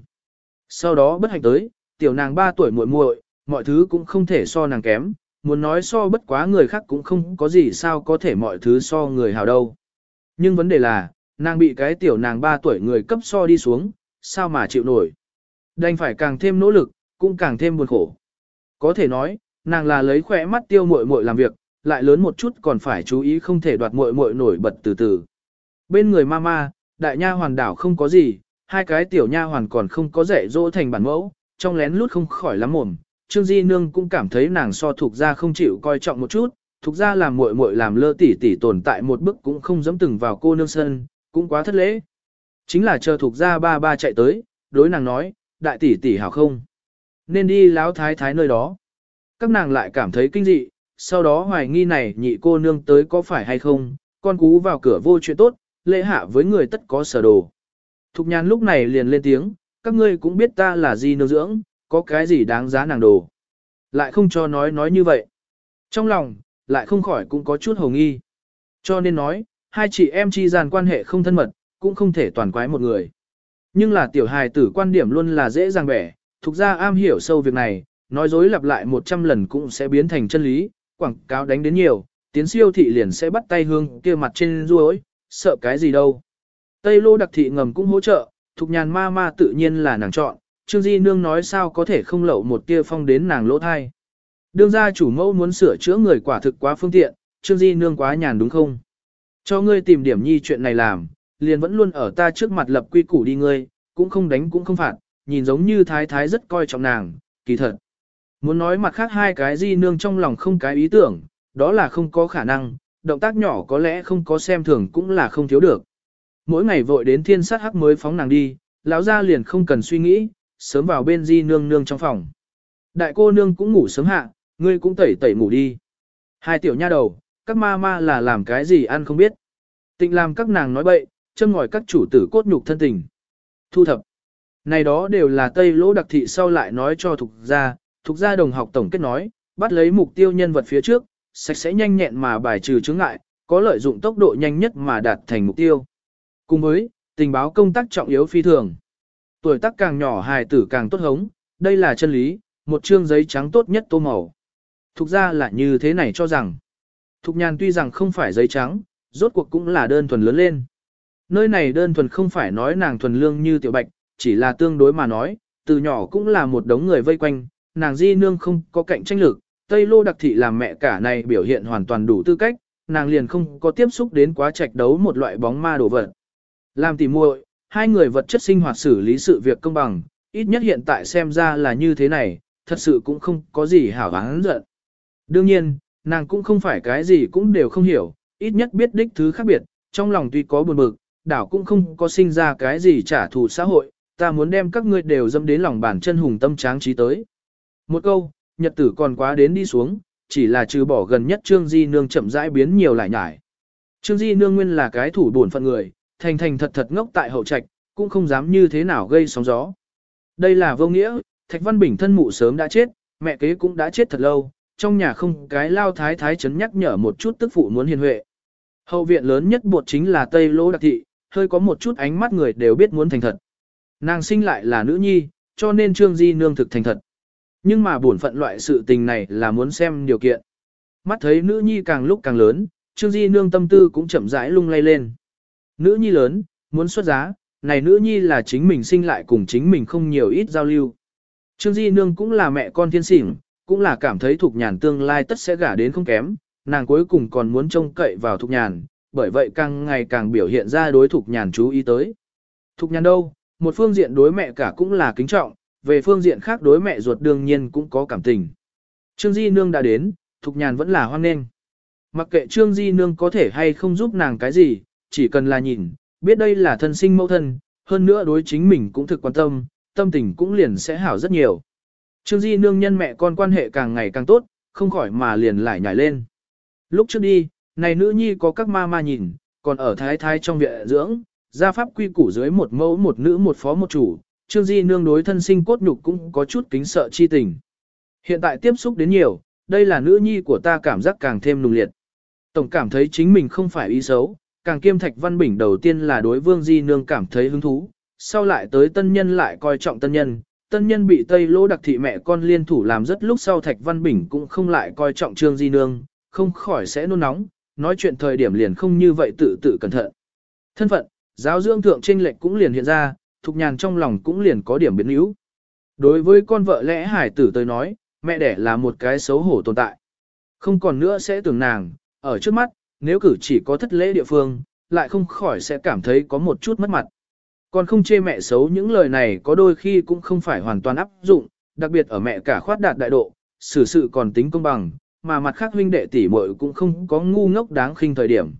Sau đó bất hạnh tới, tiểu nàng 3 tuổi muội muội, mọi thứ cũng không thể so nàng kém, muốn nói so bất quá người khác cũng không có gì sao có thể mọi thứ so người hào đâu. Nhưng vấn đề là, nàng bị cái tiểu nàng 3 tuổi người cấp so đi xuống, sao mà chịu nổi. Đành phải càng thêm nỗ lực, cũng càng thêm buồn khổ. Có thể nói, nàng là lấy khỏe mắt tiêu muội muội làm việc, lại lớn một chút còn phải chú ý không thể đoạt muội muội nổi bật từ từ. Bên người mama, đại nha hoàn đảo không có gì, hai cái tiểu nha hoàn còn không có dạy dỗ thành bản mẫu, trong lén lút không khỏi lắm mồm. Trương Di Nương cũng cảm thấy nàng so thuộc ra không chịu coi trọng một chút, thuộc ra làm muội muội làm lơ tỉ tỉ tồn tại một bước cũng không dám từng vào cô nương sân, cũng quá thất lễ. Chính là chờ thuộc ra ba ba chạy tới, đối nàng nói, đại tỷ tỷ hảo không? Nên đi láo thái thái nơi đó. Các nàng lại cảm thấy kinh dị, sau đó hoài nghi này nhị cô nương tới có phải hay không, con cú vào cửa vô chuyện tốt, lễ hạ với người tất có sở đồ. Thục nhàn lúc này liền lên tiếng, các ngươi cũng biết ta là gì nương dưỡng, có cái gì đáng giá nàng đồ. Lại không cho nói nói như vậy. Trong lòng, lại không khỏi cũng có chút hồng nghi. Cho nên nói, hai chị em chi gian quan hệ không thân mật, cũng không thể toàn quái một người. Nhưng là tiểu hài tử quan điểm luôn là dễ dàng bẻ, thuộc ra am hiểu sâu việc này, nói dối lặp lại 100 lần cũng sẽ biến thành chân lý, quảng cáo đánh đến nhiều, tiến siêu thị liền sẽ bắt tay hương kia mặt trên ruối, sợ cái gì đâu. Tây lô đặc thị ngầm cũng hỗ trợ, thục nhàn ma ma tự nhiên là nàng chọn, Trương Di Nương nói sao có thể không lậu một tia phong đến nàng lỗ thai. Đương gia chủ mẫu muốn sửa chữa người quả thực quá phương tiện, Trương Di Nương quá nhàn đúng không? Cho ngươi tìm điểm nhi chuyện này làm, liền vẫn luôn ở ta trước mặt lập quy củ đi ngươi, cũng không đánh cũng không phạt, nhìn giống như thái thái rất coi trọng nàng, kỳ thật. Muốn nói mặt khác hai cái Di Nương trong lòng không cái ý tưởng, đó là không có khả năng, động tác nhỏ có lẽ không có xem thường cũng là không thiếu được. Mỗi ngày vội đến thiên sát hắc mới phóng nàng đi, lão ra liền không cần suy nghĩ, sớm vào bên di nương nương trong phòng. Đại cô nương cũng ngủ sớm hạ, ngươi cũng tẩy tẩy ngủ đi. Hai tiểu nha đầu, các ma ma là làm cái gì ăn không biết. Tịnh làm các nàng nói bậy, châm ngòi các chủ tử cốt nhục thân tình. Thu thập. Này đó đều là Tây Lỗ đặc thị sau lại nói cho Thục gia, Thục gia đồng học tổng kết nói, bắt lấy mục tiêu nhân vật phía trước, sạch sẽ nhanh nhẹn mà bài trừ chướng ngại, có lợi dụng tốc độ nhanh nhất mà đạt thành mục tiêu. Cùng với, tình báo công tác trọng yếu phi thường. Tuổi tác càng nhỏ hài tử càng tốt hống, đây là chân lý, một chương giấy trắng tốt nhất tô màu. Thục ra là như thế này cho rằng. Thục nhàn tuy rằng không phải giấy trắng, rốt cuộc cũng là đơn thuần lớn lên. Nơi này đơn thuần không phải nói nàng thuần lương như tiểu bạch, chỉ là tương đối mà nói, từ nhỏ cũng là một đống người vây quanh, nàng di nương không có cạnh tranh lực, Tây Lô đặc thị làm mẹ cả này biểu hiện hoàn toàn đủ tư cách, nàng liền không có tiếp xúc đến quá trạch đấu một loại bóng ma đồ vật. Làm tỉ muội, hai người vật chất sinh hoạt xử lý sự việc công bằng, ít nhất hiện tại xem ra là như thế này, thật sự cũng không có gì hảo hán giận. Đương nhiên, nàng cũng không phải cái gì cũng đều không hiểu, ít nhất biết đích thứ khác biệt, trong lòng tuy có buồn bực, đảo cũng không có sinh ra cái gì trả thù xã hội, ta muốn đem các ngươi đều dâm đến lòng bản chân hùng tâm tráng trí tới. Một câu, nhật tử còn quá đến đi xuống, chỉ là trừ bỏ gần nhất Trương Di Nương chậm rãi biến nhiều lại nhải. Trương Di Nương nguyên là cái thủ buồn phận người, thành thành thật thật ngốc tại hậu trạch, cũng không dám như thế nào gây sóng gió. Đây là vô nghĩa, Thạch Văn Bình thân mụ sớm đã chết, mẹ kế cũng đã chết thật lâu, trong nhà không cái lao thái thái chấn nhắc nhở một chút tức phụ muốn hiền huệ. Hậu viện lớn nhất buộc chính là Tây Lô Đặc Thị, hơi có một chút ánh mắt người đều biết muốn thành thật. Nàng sinh lại là nữ nhi, cho nên Trương Di Nương thực thành thật. Nhưng mà bổn phận loại sự tình này là muốn xem điều kiện. Mắt thấy nữ nhi càng lúc càng lớn, Trương Di nương tâm tư cũng chậm rãi lung lay lên. Nữ nhi lớn, muốn xuất giá, này nữ nhi là chính mình sinh lại cùng chính mình không nhiều ít giao lưu. Trương Di nương cũng là mẹ con thiên sỉng, cũng là cảm thấy thuộc nhàn tương lai tất sẽ gả đến không kém, nàng cuối cùng còn muốn trông cậy vào thuộc nhàn, bởi vậy càng ngày càng biểu hiện ra đối Thục nhàn chú ý tới. Thục nhàn đâu, một phương diện đối mẹ cả cũng là kính trọng, về phương diện khác đối mẹ ruột đương nhiên cũng có cảm tình. Trương Di Nương đã đến, Thục Nhàn vẫn là hoan nghênh. Mặc kệ Trương Di Nương có thể hay không giúp nàng cái gì, chỉ cần là nhìn, biết đây là thân sinh mẫu thân, hơn nữa đối chính mình cũng thực quan tâm, tâm tình cũng liền sẽ hảo rất nhiều. Trương Di Nương nhân mẹ con quan hệ càng ngày càng tốt, không khỏi mà liền lại nhảy lên. Lúc trước đi, này nữ nhi có các ma ma nhìn, còn ở thái thái trong viện dưỡng, gia pháp quy củ dưới một mẫu một nữ một phó một chủ, Trương Di nương đối thân sinh cốt nhục cũng có chút kính sợ chi tình. Hiện tại tiếp xúc đến nhiều, đây là nữ nhi của ta cảm giác càng thêm nùng liệt. Tổng cảm thấy chính mình không phải ý xấu, càng kiêm thạch văn bình đầu tiên là đối vương Di nương cảm thấy hứng thú, sau lại tới tân nhân lại coi trọng tân nhân, tân nhân bị Tây Lô đặc thị mẹ con liên thủ làm rất lúc sau Thạch Văn Bình cũng không lại coi trọng Trương Di Nương, không khỏi sẽ nôn nóng, nói chuyện thời điểm liền không như vậy tự tự cẩn thận. Thân phận, giáo dưỡng thượng trên lệch cũng liền hiện ra, Thục Nhàn trong lòng cũng liền có điểm biến yếu. Đối với con vợ lẽ hải tử tới nói, mẹ đẻ là một cái xấu hổ tồn tại. Không còn nữa sẽ tưởng nàng, ở trước mắt, nếu cử chỉ có thất lễ địa phương, lại không khỏi sẽ cảm thấy có một chút mất mặt. Còn không chê mẹ xấu những lời này có đôi khi cũng không phải hoàn toàn áp dụng, đặc biệt ở mẹ cả khoát đạt đại độ, xử sự còn tính công bằng, mà mặt khác huynh đệ tỷ muội cũng không có ngu ngốc đáng khinh thời điểm.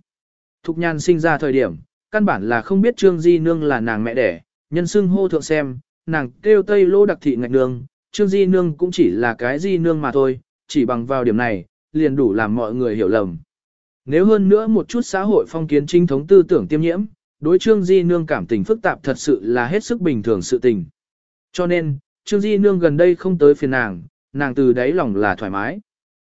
Thục nhan sinh ra thời điểm, căn bản là không biết Trương Di Nương là nàng mẹ đẻ, nhân xưng hô thượng xem, nàng kêu Tây Lô đặc thị ngạch nương, Trương Di Nương cũng chỉ là cái Di Nương mà thôi, chỉ bằng vào điểm này, liền đủ làm mọi người hiểu lầm. Nếu hơn nữa một chút xã hội phong kiến trinh thống tư tưởng tiêm nhiễm, đối Trương Di Nương cảm tình phức tạp thật sự là hết sức bình thường sự tình. Cho nên, Trương Di Nương gần đây không tới phiền nàng, nàng từ đáy lòng là thoải mái.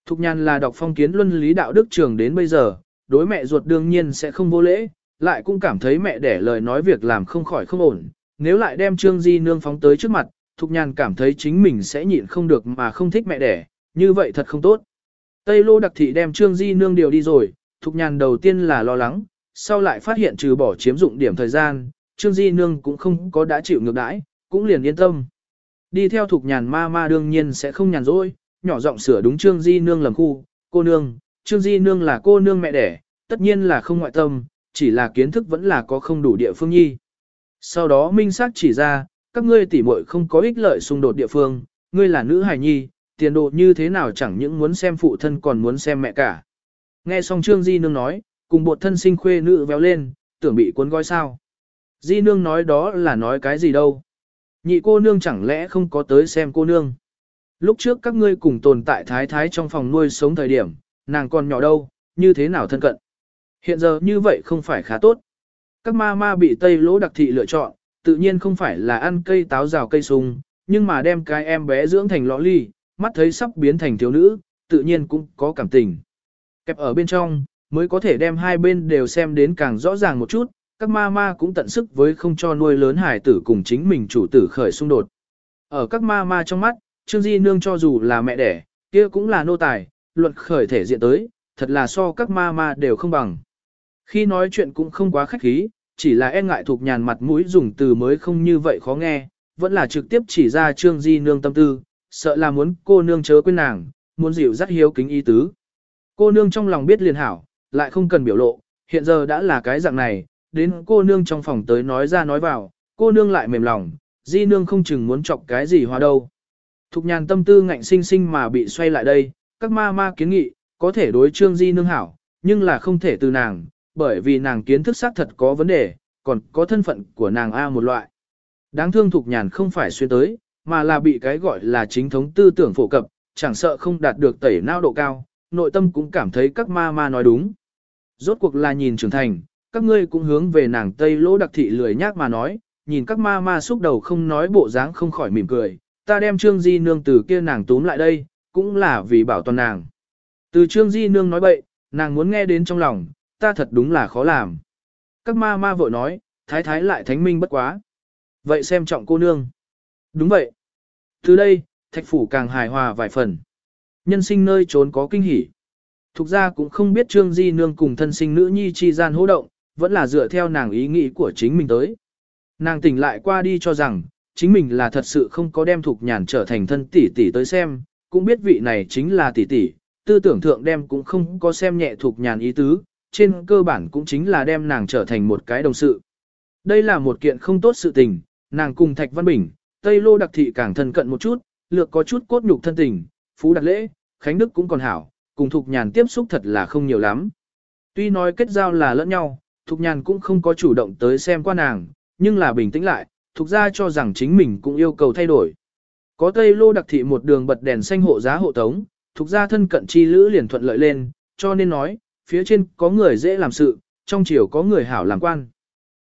Thục Nhan là đọc phong kiến luân lý đạo đức trường đến bây giờ, đối mẹ ruột đương nhiên sẽ không vô lễ, lại cũng cảm thấy mẹ đẻ lời nói việc làm không khỏi không ổn. Nếu lại đem Trương Di Nương phóng tới trước mặt, Thục Nhan cảm thấy chính mình sẽ nhịn không được mà không thích mẹ đẻ, như vậy thật không tốt. Tây Lô đặc thị đem Trương Di Nương điều đi rồi, Thục Nhan đầu tiên là lo lắng, sau lại phát hiện trừ bỏ chiếm dụng điểm thời gian, Trương Di Nương cũng không có đã chịu ngược đãi, cũng liền yên tâm. Đi theo Thục Nhàn ma ma đương nhiên sẽ không nhàn rỗi, nhỏ giọng sửa đúng Trương Di Nương lầm khu, cô nương, Trương Di Nương là cô nương mẹ đẻ, tất nhiên là không ngoại tâm, chỉ là kiến thức vẫn là có không đủ địa phương nhi. Sau đó minh xác chỉ ra, các ngươi tỉ muội không có ích lợi xung đột địa phương, ngươi là nữ hài nhi, tiền độ như thế nào chẳng những muốn xem phụ thân còn muốn xem mẹ cả. Nghe xong Trương Di Nương nói, cùng bột thân sinh khuê nữ véo lên, tưởng bị cuốn gói sao. Di Nương nói đó là nói cái gì đâu. Nhị cô nương chẳng lẽ không có tới xem cô nương. Lúc trước các ngươi cùng tồn tại thái thái trong phòng nuôi sống thời điểm, nàng còn nhỏ đâu, như thế nào thân cận. Hiện giờ như vậy không phải khá tốt. Các ma ma bị Tây Lỗ đặc thị lựa chọn, tự nhiên không phải là ăn cây táo rào cây sung, nhưng mà đem cái em bé dưỡng thành lõ ly, mắt thấy sắp biến thành thiếu nữ, tự nhiên cũng có cảm tình. Kẹp ở bên trong, mới có thể đem hai bên đều xem đến càng rõ ràng một chút, các ma ma cũng tận sức với không cho nuôi lớn hải tử cùng chính mình chủ tử khởi xung đột. Ở các ma ma trong mắt, Trương Di Nương cho dù là mẹ đẻ, kia cũng là nô tài, luận khởi thể diện tới, thật là so các ma ma đều không bằng. Khi nói chuyện cũng không quá khách khí, chỉ là e ngại thuộc nhàn mặt mũi dùng từ mới không như vậy khó nghe, vẫn là trực tiếp chỉ ra Trương Di Nương tâm tư, sợ là muốn cô nương chớ quên nàng, muốn dịu dắt hiếu kính ý tứ. Cô nương trong lòng biết liền hảo, lại không cần biểu lộ, hiện giờ đã là cái dạng này, đến cô nương trong phòng tới nói ra nói vào, cô nương lại mềm lòng, di nương không chừng muốn chọc cái gì hoa đâu. Thục nhàn tâm tư ngạnh sinh sinh mà bị xoay lại đây, các ma ma kiến nghị, có thể đối trương di nương hảo, nhưng là không thể từ nàng, bởi vì nàng kiến thức xác thật có vấn đề, còn có thân phận của nàng A một loại. Đáng thương thục nhàn không phải xuyên tới, mà là bị cái gọi là chính thống tư tưởng phổ cập, chẳng sợ không đạt được tẩy não độ cao, nội tâm cũng cảm thấy các ma ma nói đúng. Rốt cuộc là nhìn trưởng thành, các ngươi cũng hướng về nàng Tây Lỗ đặc thị lười nhác mà nói, nhìn các ma ma xúc đầu không nói bộ dáng không khỏi mỉm cười, ta đem Trương Di Nương từ kia nàng túm lại đây, cũng là vì bảo toàn nàng. Từ Trương Di Nương nói bậy, nàng muốn nghe đến trong lòng, ta thật đúng là khó làm. Các ma ma vội nói, thái thái lại thánh minh bất quá. Vậy xem trọng cô nương. Đúng vậy. Từ đây, thạch phủ càng hài hòa vài phần. Nhân sinh nơi trốn có kinh hỉ. Thục ra cũng không biết Trương Di Nương cùng thân sinh nữ nhi chi gian hô động, vẫn là dựa theo nàng ý nghĩ của chính mình tới. Nàng tỉnh lại qua đi cho rằng, chính mình là thật sự không có đem Thục Nhàn trở thành thân tỷ tỷ tới xem, cũng biết vị này chính là tỷ tỷ, tư tưởng thượng đem cũng không có xem nhẹ Thục Nhàn ý tứ, trên cơ bản cũng chính là đem nàng trở thành một cái đồng sự. Đây là một kiện không tốt sự tình, nàng cùng Thạch Văn Bình, Tây Lô đặc thị càng thân cận một chút, lược có chút cốt nhục thân tình, phú đặc lễ, Khánh Đức cũng còn hảo, cùng Thục Nhàn tiếp xúc thật là không nhiều lắm. Tuy nói kết giao là lẫn nhau, Thục Nhàn cũng không có chủ động tới xem qua nàng, nhưng là bình tĩnh lại, Thuộc ra cho rằng chính mình cũng yêu cầu thay đổi. Có Tây Lô đặc thị một đường bật đèn xanh hộ giá hộ tống, Thuộc ra thân cận chi lữ liền thuận lợi lên, cho nên nói, phía trên có người dễ làm sự, trong chiều có người hảo làm quan.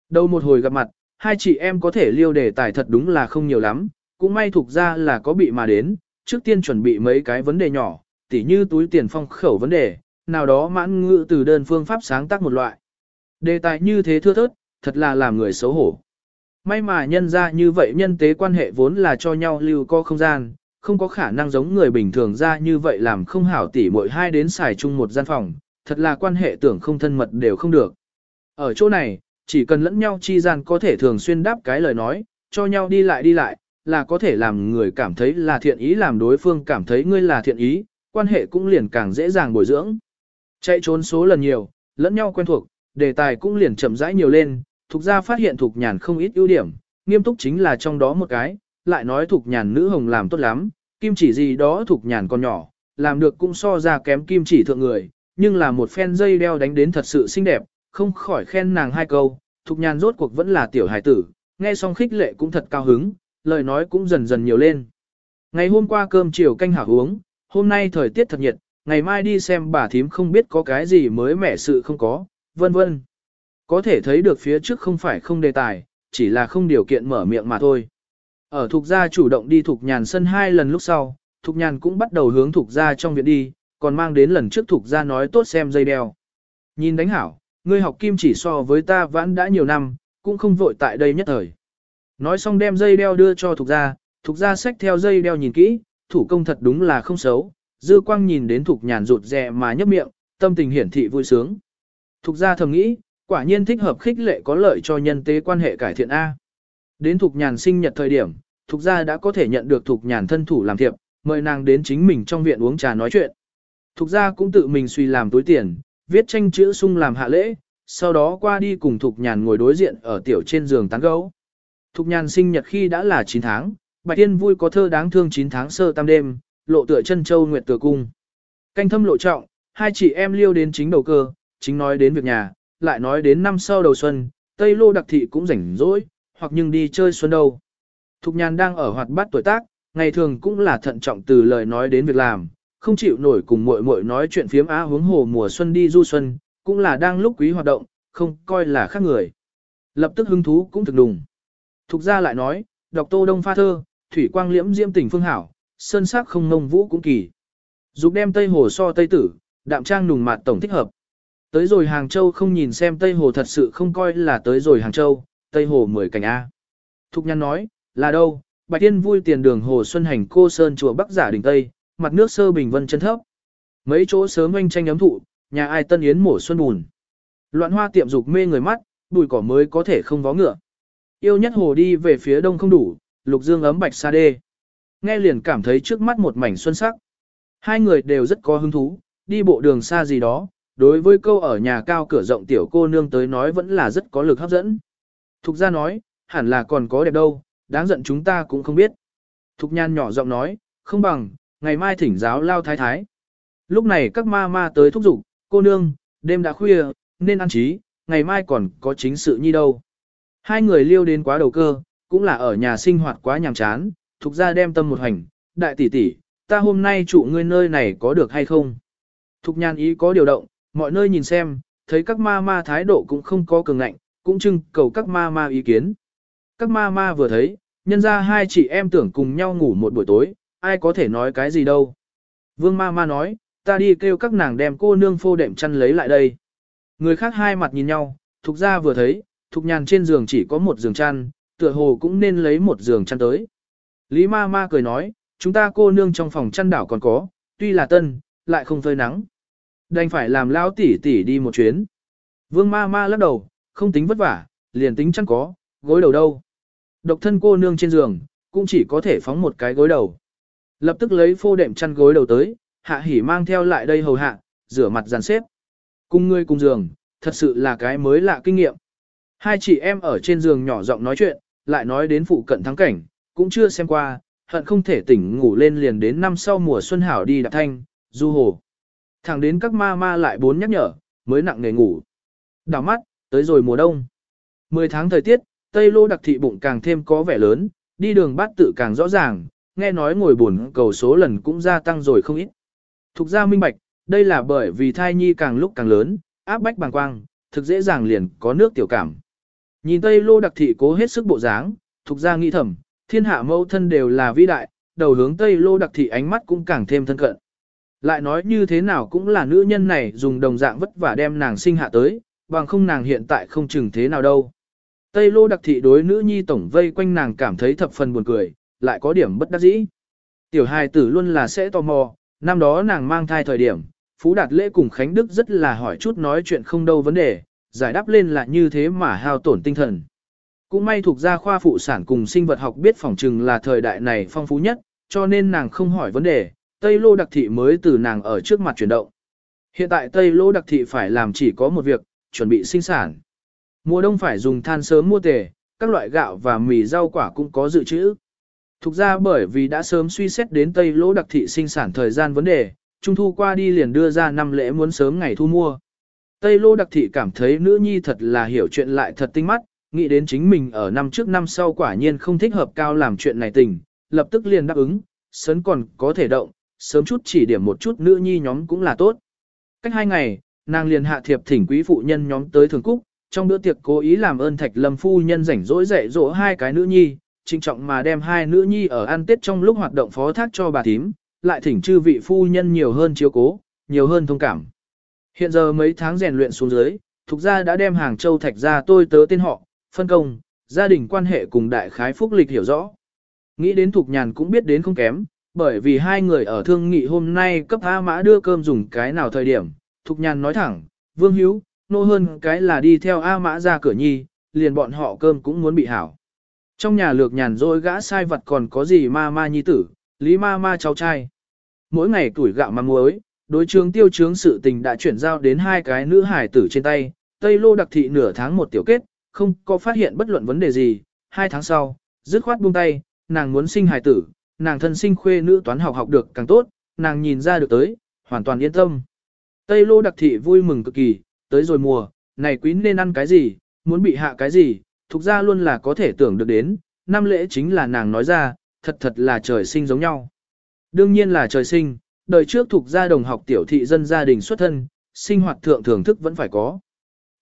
Đầu một hồi gặp mặt, hai chị em có thể liêu đề tài thật đúng là không nhiều lắm, cũng may Thuộc ra là có bị mà đến, trước tiên chuẩn bị mấy cái vấn đề nhỏ, tỉ như túi tiền phong khẩu vấn đề, nào đó mãn ngự từ đơn phương pháp sáng tác một loại. Đề tài như thế thưa thớt, thật là làm người xấu hổ may mà nhân ra như vậy nhân tế quan hệ vốn là cho nhau lưu có không gian, không có khả năng giống người bình thường ra như vậy làm không hảo tỉ mỗi hai đến xài chung một gian phòng, thật là quan hệ tưởng không thân mật đều không được. Ở chỗ này, chỉ cần lẫn nhau chi gian có thể thường xuyên đáp cái lời nói, cho nhau đi lại đi lại, là có thể làm người cảm thấy là thiện ý làm đối phương cảm thấy ngươi là thiện ý, quan hệ cũng liền càng dễ dàng bồi dưỡng. Chạy trốn số lần nhiều, lẫn nhau quen thuộc, đề tài cũng liền chậm rãi nhiều lên, Thục gia phát hiện Thục nhàn không ít ưu điểm, nghiêm túc chính là trong đó một cái, lại nói Thục nhàn nữ hồng làm tốt lắm, kim chỉ gì đó Thục nhàn còn nhỏ, làm được cũng so ra kém kim chỉ thượng người, nhưng là một phen dây đeo đánh đến thật sự xinh đẹp, không khỏi khen nàng hai câu, Thục nhàn rốt cuộc vẫn là tiểu hài tử, nghe xong khích lệ cũng thật cao hứng, lời nói cũng dần dần nhiều lên. Ngày hôm qua cơm chiều canh hảo uống, hôm nay thời tiết thật nhiệt, ngày mai đi xem bà thím không biết có cái gì mới mẻ sự không có, vân vân. Có thể thấy được phía trước không phải không đề tài, chỉ là không điều kiện mở miệng mà thôi. Ở thuộc Gia chủ động đi thuộc Nhàn sân hai lần lúc sau, thuộc Nhàn cũng bắt đầu hướng thuộc Gia trong viện đi, còn mang đến lần trước thuộc Gia nói tốt xem dây đeo. Nhìn đánh hảo, ngươi học kim chỉ so với ta vãn đã nhiều năm, cũng không vội tại đây nhất thời. Nói xong đem dây đeo đưa cho thuộc Gia, thuộc Gia xách theo dây đeo nhìn kỹ, thủ công thật đúng là không xấu, dư quang nhìn đến thuộc Nhàn rụt rè mà nhấp miệng, tâm tình hiển thị vui sướng. thuộc Gia thầm nghĩ, quả nhiên thích hợp khích lệ có lợi cho nhân tế quan hệ cải thiện A. Đến Thục Nhàn sinh nhật thời điểm, Thục Gia đã có thể nhận được Thục Nhàn thân thủ làm thiệp, mời nàng đến chính mình trong viện uống trà nói chuyện. Thục Gia cũng tự mình suy làm túi tiền, viết tranh chữ sung làm hạ lễ, sau đó qua đi cùng Thục Nhàn ngồi đối diện ở tiểu trên giường tán gấu. Thục Nhàn sinh nhật khi đã là 9 tháng, Bạch Tiên vui có thơ đáng thương 9 tháng sơ tam đêm, lộ tựa chân châu nguyệt tựa cung. Canh thâm lộ trọng, hai chị em liêu đến chính đầu cơ, chính nói đến việc nhà, lại nói đến năm sau đầu xuân, Tây Lô đặc thị cũng rảnh rỗi, hoặc nhưng đi chơi xuân đâu. Thục nhàn đang ở hoạt bát tuổi tác, ngày thường cũng là thận trọng từ lời nói đến việc làm, không chịu nổi cùng muội muội nói chuyện phiếm á hướng hồ mùa xuân đi du xuân, cũng là đang lúc quý hoạt động, không coi là khác người. Lập tức hứng thú cũng thực đùng. Thục ra lại nói, đọc tô đông pha thơ, thủy quang liễm diễm tình phương hảo, sơn sắc không nông vũ cũng kỳ. Dục đem Tây Hồ so Tây Tử, đạm trang nùng mạt tổng thích hợp. Tới rồi Hàng Châu không nhìn xem Tây Hồ thật sự không coi là tới rồi Hàng Châu, Tây Hồ mười cảnh A. Thục nhân nói, là đâu, Bạch Tiên vui tiền đường Hồ Xuân Hành cô Sơn chùa Bắc giả đỉnh Tây, mặt nước sơ bình vân chân thấp. Mấy chỗ sớm oanh tranh ấm thụ, nhà ai tân yến mổ xuân bùn. Loạn hoa tiệm dục mê người mắt, bùi cỏ mới có thể không vó ngựa. Yêu nhất hồ đi về phía đông không đủ, lục dương ấm bạch sa đê. Nghe liền cảm thấy trước mắt một mảnh xuân sắc. Hai người đều rất có hứng thú, đi bộ đường xa gì đó, đối với câu ở nhà cao cửa rộng tiểu cô nương tới nói vẫn là rất có lực hấp dẫn. Thục ra nói, hẳn là còn có đẹp đâu, đáng giận chúng ta cũng không biết. Thục nhan nhỏ giọng nói, không bằng, ngày mai thỉnh giáo lao thái thái. Lúc này các ma ma tới thúc giục, cô nương, đêm đã khuya, nên ăn trí, ngày mai còn có chính sự nhi đâu. Hai người liêu đến quá đầu cơ, cũng là ở nhà sinh hoạt quá nhàm chán, thục ra đem tâm một hành, đại tỷ tỷ, ta hôm nay trụ ngươi nơi này có được hay không? Thục nhan ý có điều động, mọi nơi nhìn xem, thấy các ma ma thái độ cũng không có cường ngạnh, cũng trưng cầu các ma ma ý kiến. Các ma ma vừa thấy, nhân ra hai chị em tưởng cùng nhau ngủ một buổi tối, ai có thể nói cái gì đâu. Vương ma ma nói, ta đi kêu các nàng đem cô nương phô đệm chăn lấy lại đây. Người khác hai mặt nhìn nhau, thục ra vừa thấy, thục nhàn trên giường chỉ có một giường chăn, tựa hồ cũng nên lấy một giường chăn tới. Lý ma ma cười nói, chúng ta cô nương trong phòng chăn đảo còn có, tuy là tân, lại không phơi nắng. Đành phải làm lão tỷ tỷ đi một chuyến. Vương ma ma lắc đầu, không tính vất vả, liền tính chăn có, gối đầu đâu. Độc thân cô nương trên giường, cũng chỉ có thể phóng một cái gối đầu. Lập tức lấy phô đệm chăn gối đầu tới, hạ hỉ mang theo lại đây hầu hạ, rửa mặt dàn xếp. Cùng ngươi cùng giường, thật sự là cái mới lạ kinh nghiệm. Hai chị em ở trên giường nhỏ giọng nói chuyện, lại nói đến phụ cận thắng cảnh, cũng chưa xem qua, hận không thể tỉnh ngủ lên liền đến năm sau mùa xuân hảo đi đạp thanh, du hồ. Thẳng đến các ma ma lại bốn nhắc nhở, mới nặng nề ngủ. Đảo mắt, tới rồi mùa đông. Mười tháng thời tiết, Tây Lô đặc thị bụng càng thêm có vẻ lớn, đi đường bát tự càng rõ ràng, nghe nói ngồi buồn cầu số lần cũng gia tăng rồi không ít. Thục ra minh bạch, đây là bởi vì thai nhi càng lúc càng lớn, áp bách bàng quang, thực dễ dàng liền có nước tiểu cảm. Nhìn Tây Lô đặc thị cố hết sức bộ dáng, thục ra nghĩ thầm, thiên hạ mẫu thân đều là vĩ đại, đầu hướng Tây Lô đặc thị ánh mắt cũng càng thêm thân cận. Lại nói như thế nào cũng là nữ nhân này dùng đồng dạng vất vả đem nàng sinh hạ tới, bằng không nàng hiện tại không chừng thế nào đâu. Tây lô đặc thị đối nữ nhi tổng vây quanh nàng cảm thấy thập phần buồn cười, lại có điểm bất đắc dĩ. Tiểu hài tử luôn là sẽ tò mò, năm đó nàng mang thai thời điểm, Phú Đạt Lễ cùng Khánh Đức rất là hỏi chút nói chuyện không đâu vấn đề, giải đáp lên là như thế mà hao tổn tinh thần. Cũng may thuộc gia khoa phụ sản cùng sinh vật học biết phỏng trừng là thời đại này phong phú nhất, cho nên nàng không hỏi vấn đề, Tây Lô Đặc Thị mới từ nàng ở trước mặt chuyển động. Hiện tại Tây Lô Đặc Thị phải làm chỉ có một việc, chuẩn bị sinh sản. Mùa đông phải dùng than sớm mua tề, các loại gạo và mì rau quả cũng có dự trữ. Thực ra bởi vì đã sớm suy xét đến Tây Lô đặc thị sinh sản thời gian vấn đề, Trung thu qua đi liền đưa ra năm lễ muốn sớm ngày thu mua. Tây Lô đặc thị cảm thấy nữ nhi thật là hiểu chuyện lại thật tinh mắt, nghĩ đến chính mình ở năm trước năm sau quả nhiên không thích hợp cao làm chuyện này tình, lập tức liền đáp ứng, sớm còn có thể động, sớm chút chỉ điểm một chút nữ nhi nhóm cũng là tốt. Cách hai ngày, nàng liền hạ thiệp thỉnh quý phụ nhân nhóm tới thường cúc, trong bữa tiệc cố ý làm ơn thạch lâm phu nhân rảnh rỗi dạy dỗ hai cái nữ nhi, trinh trọng mà đem hai nữ nhi ở ăn tết trong lúc hoạt động phó thác cho bà thím, lại thỉnh chư vị phu nhân nhiều hơn chiếu cố, nhiều hơn thông cảm. Hiện giờ mấy tháng rèn luyện xuống dưới, thuộc gia đã đem hàng châu thạch ra tôi tớ tên họ, phân công, gia đình quan hệ cùng đại khái phúc lịch hiểu rõ. Nghĩ đến thuộc nhàn cũng biết đến không kém, bởi vì hai người ở thương nghị hôm nay cấp A mã đưa cơm dùng cái nào thời điểm, Thục Nhàn nói thẳng, Vương Hiếu, nô hơn cái là đi theo A mã ra cửa nhi, liền bọn họ cơm cũng muốn bị hảo. Trong nhà lược nhàn rồi gã sai vật còn có gì ma ma nhi tử, lý ma ma cháu trai. Mỗi ngày tuổi gạo mà muối, đối trường tiêu chướng sự tình đã chuyển giao đến hai cái nữ hải tử trên tay, Tây Lô đặc thị nửa tháng một tiểu kết, không có phát hiện bất luận vấn đề gì, hai tháng sau, dứt khoát buông tay, nàng muốn sinh hải tử, nàng thân sinh khuê nữ toán học học được càng tốt, nàng nhìn ra được tới, hoàn toàn yên tâm. Tây Lô đặc thị vui mừng cực kỳ, tới rồi mùa, này quý nên ăn cái gì, muốn bị hạ cái gì, thuộc ra luôn là có thể tưởng được đến, năm lễ chính là nàng nói ra, thật thật là trời sinh giống nhau. Đương nhiên là trời sinh, đời trước thuộc gia đồng học tiểu thị dân gia đình xuất thân, sinh hoạt thượng thưởng thức vẫn phải có.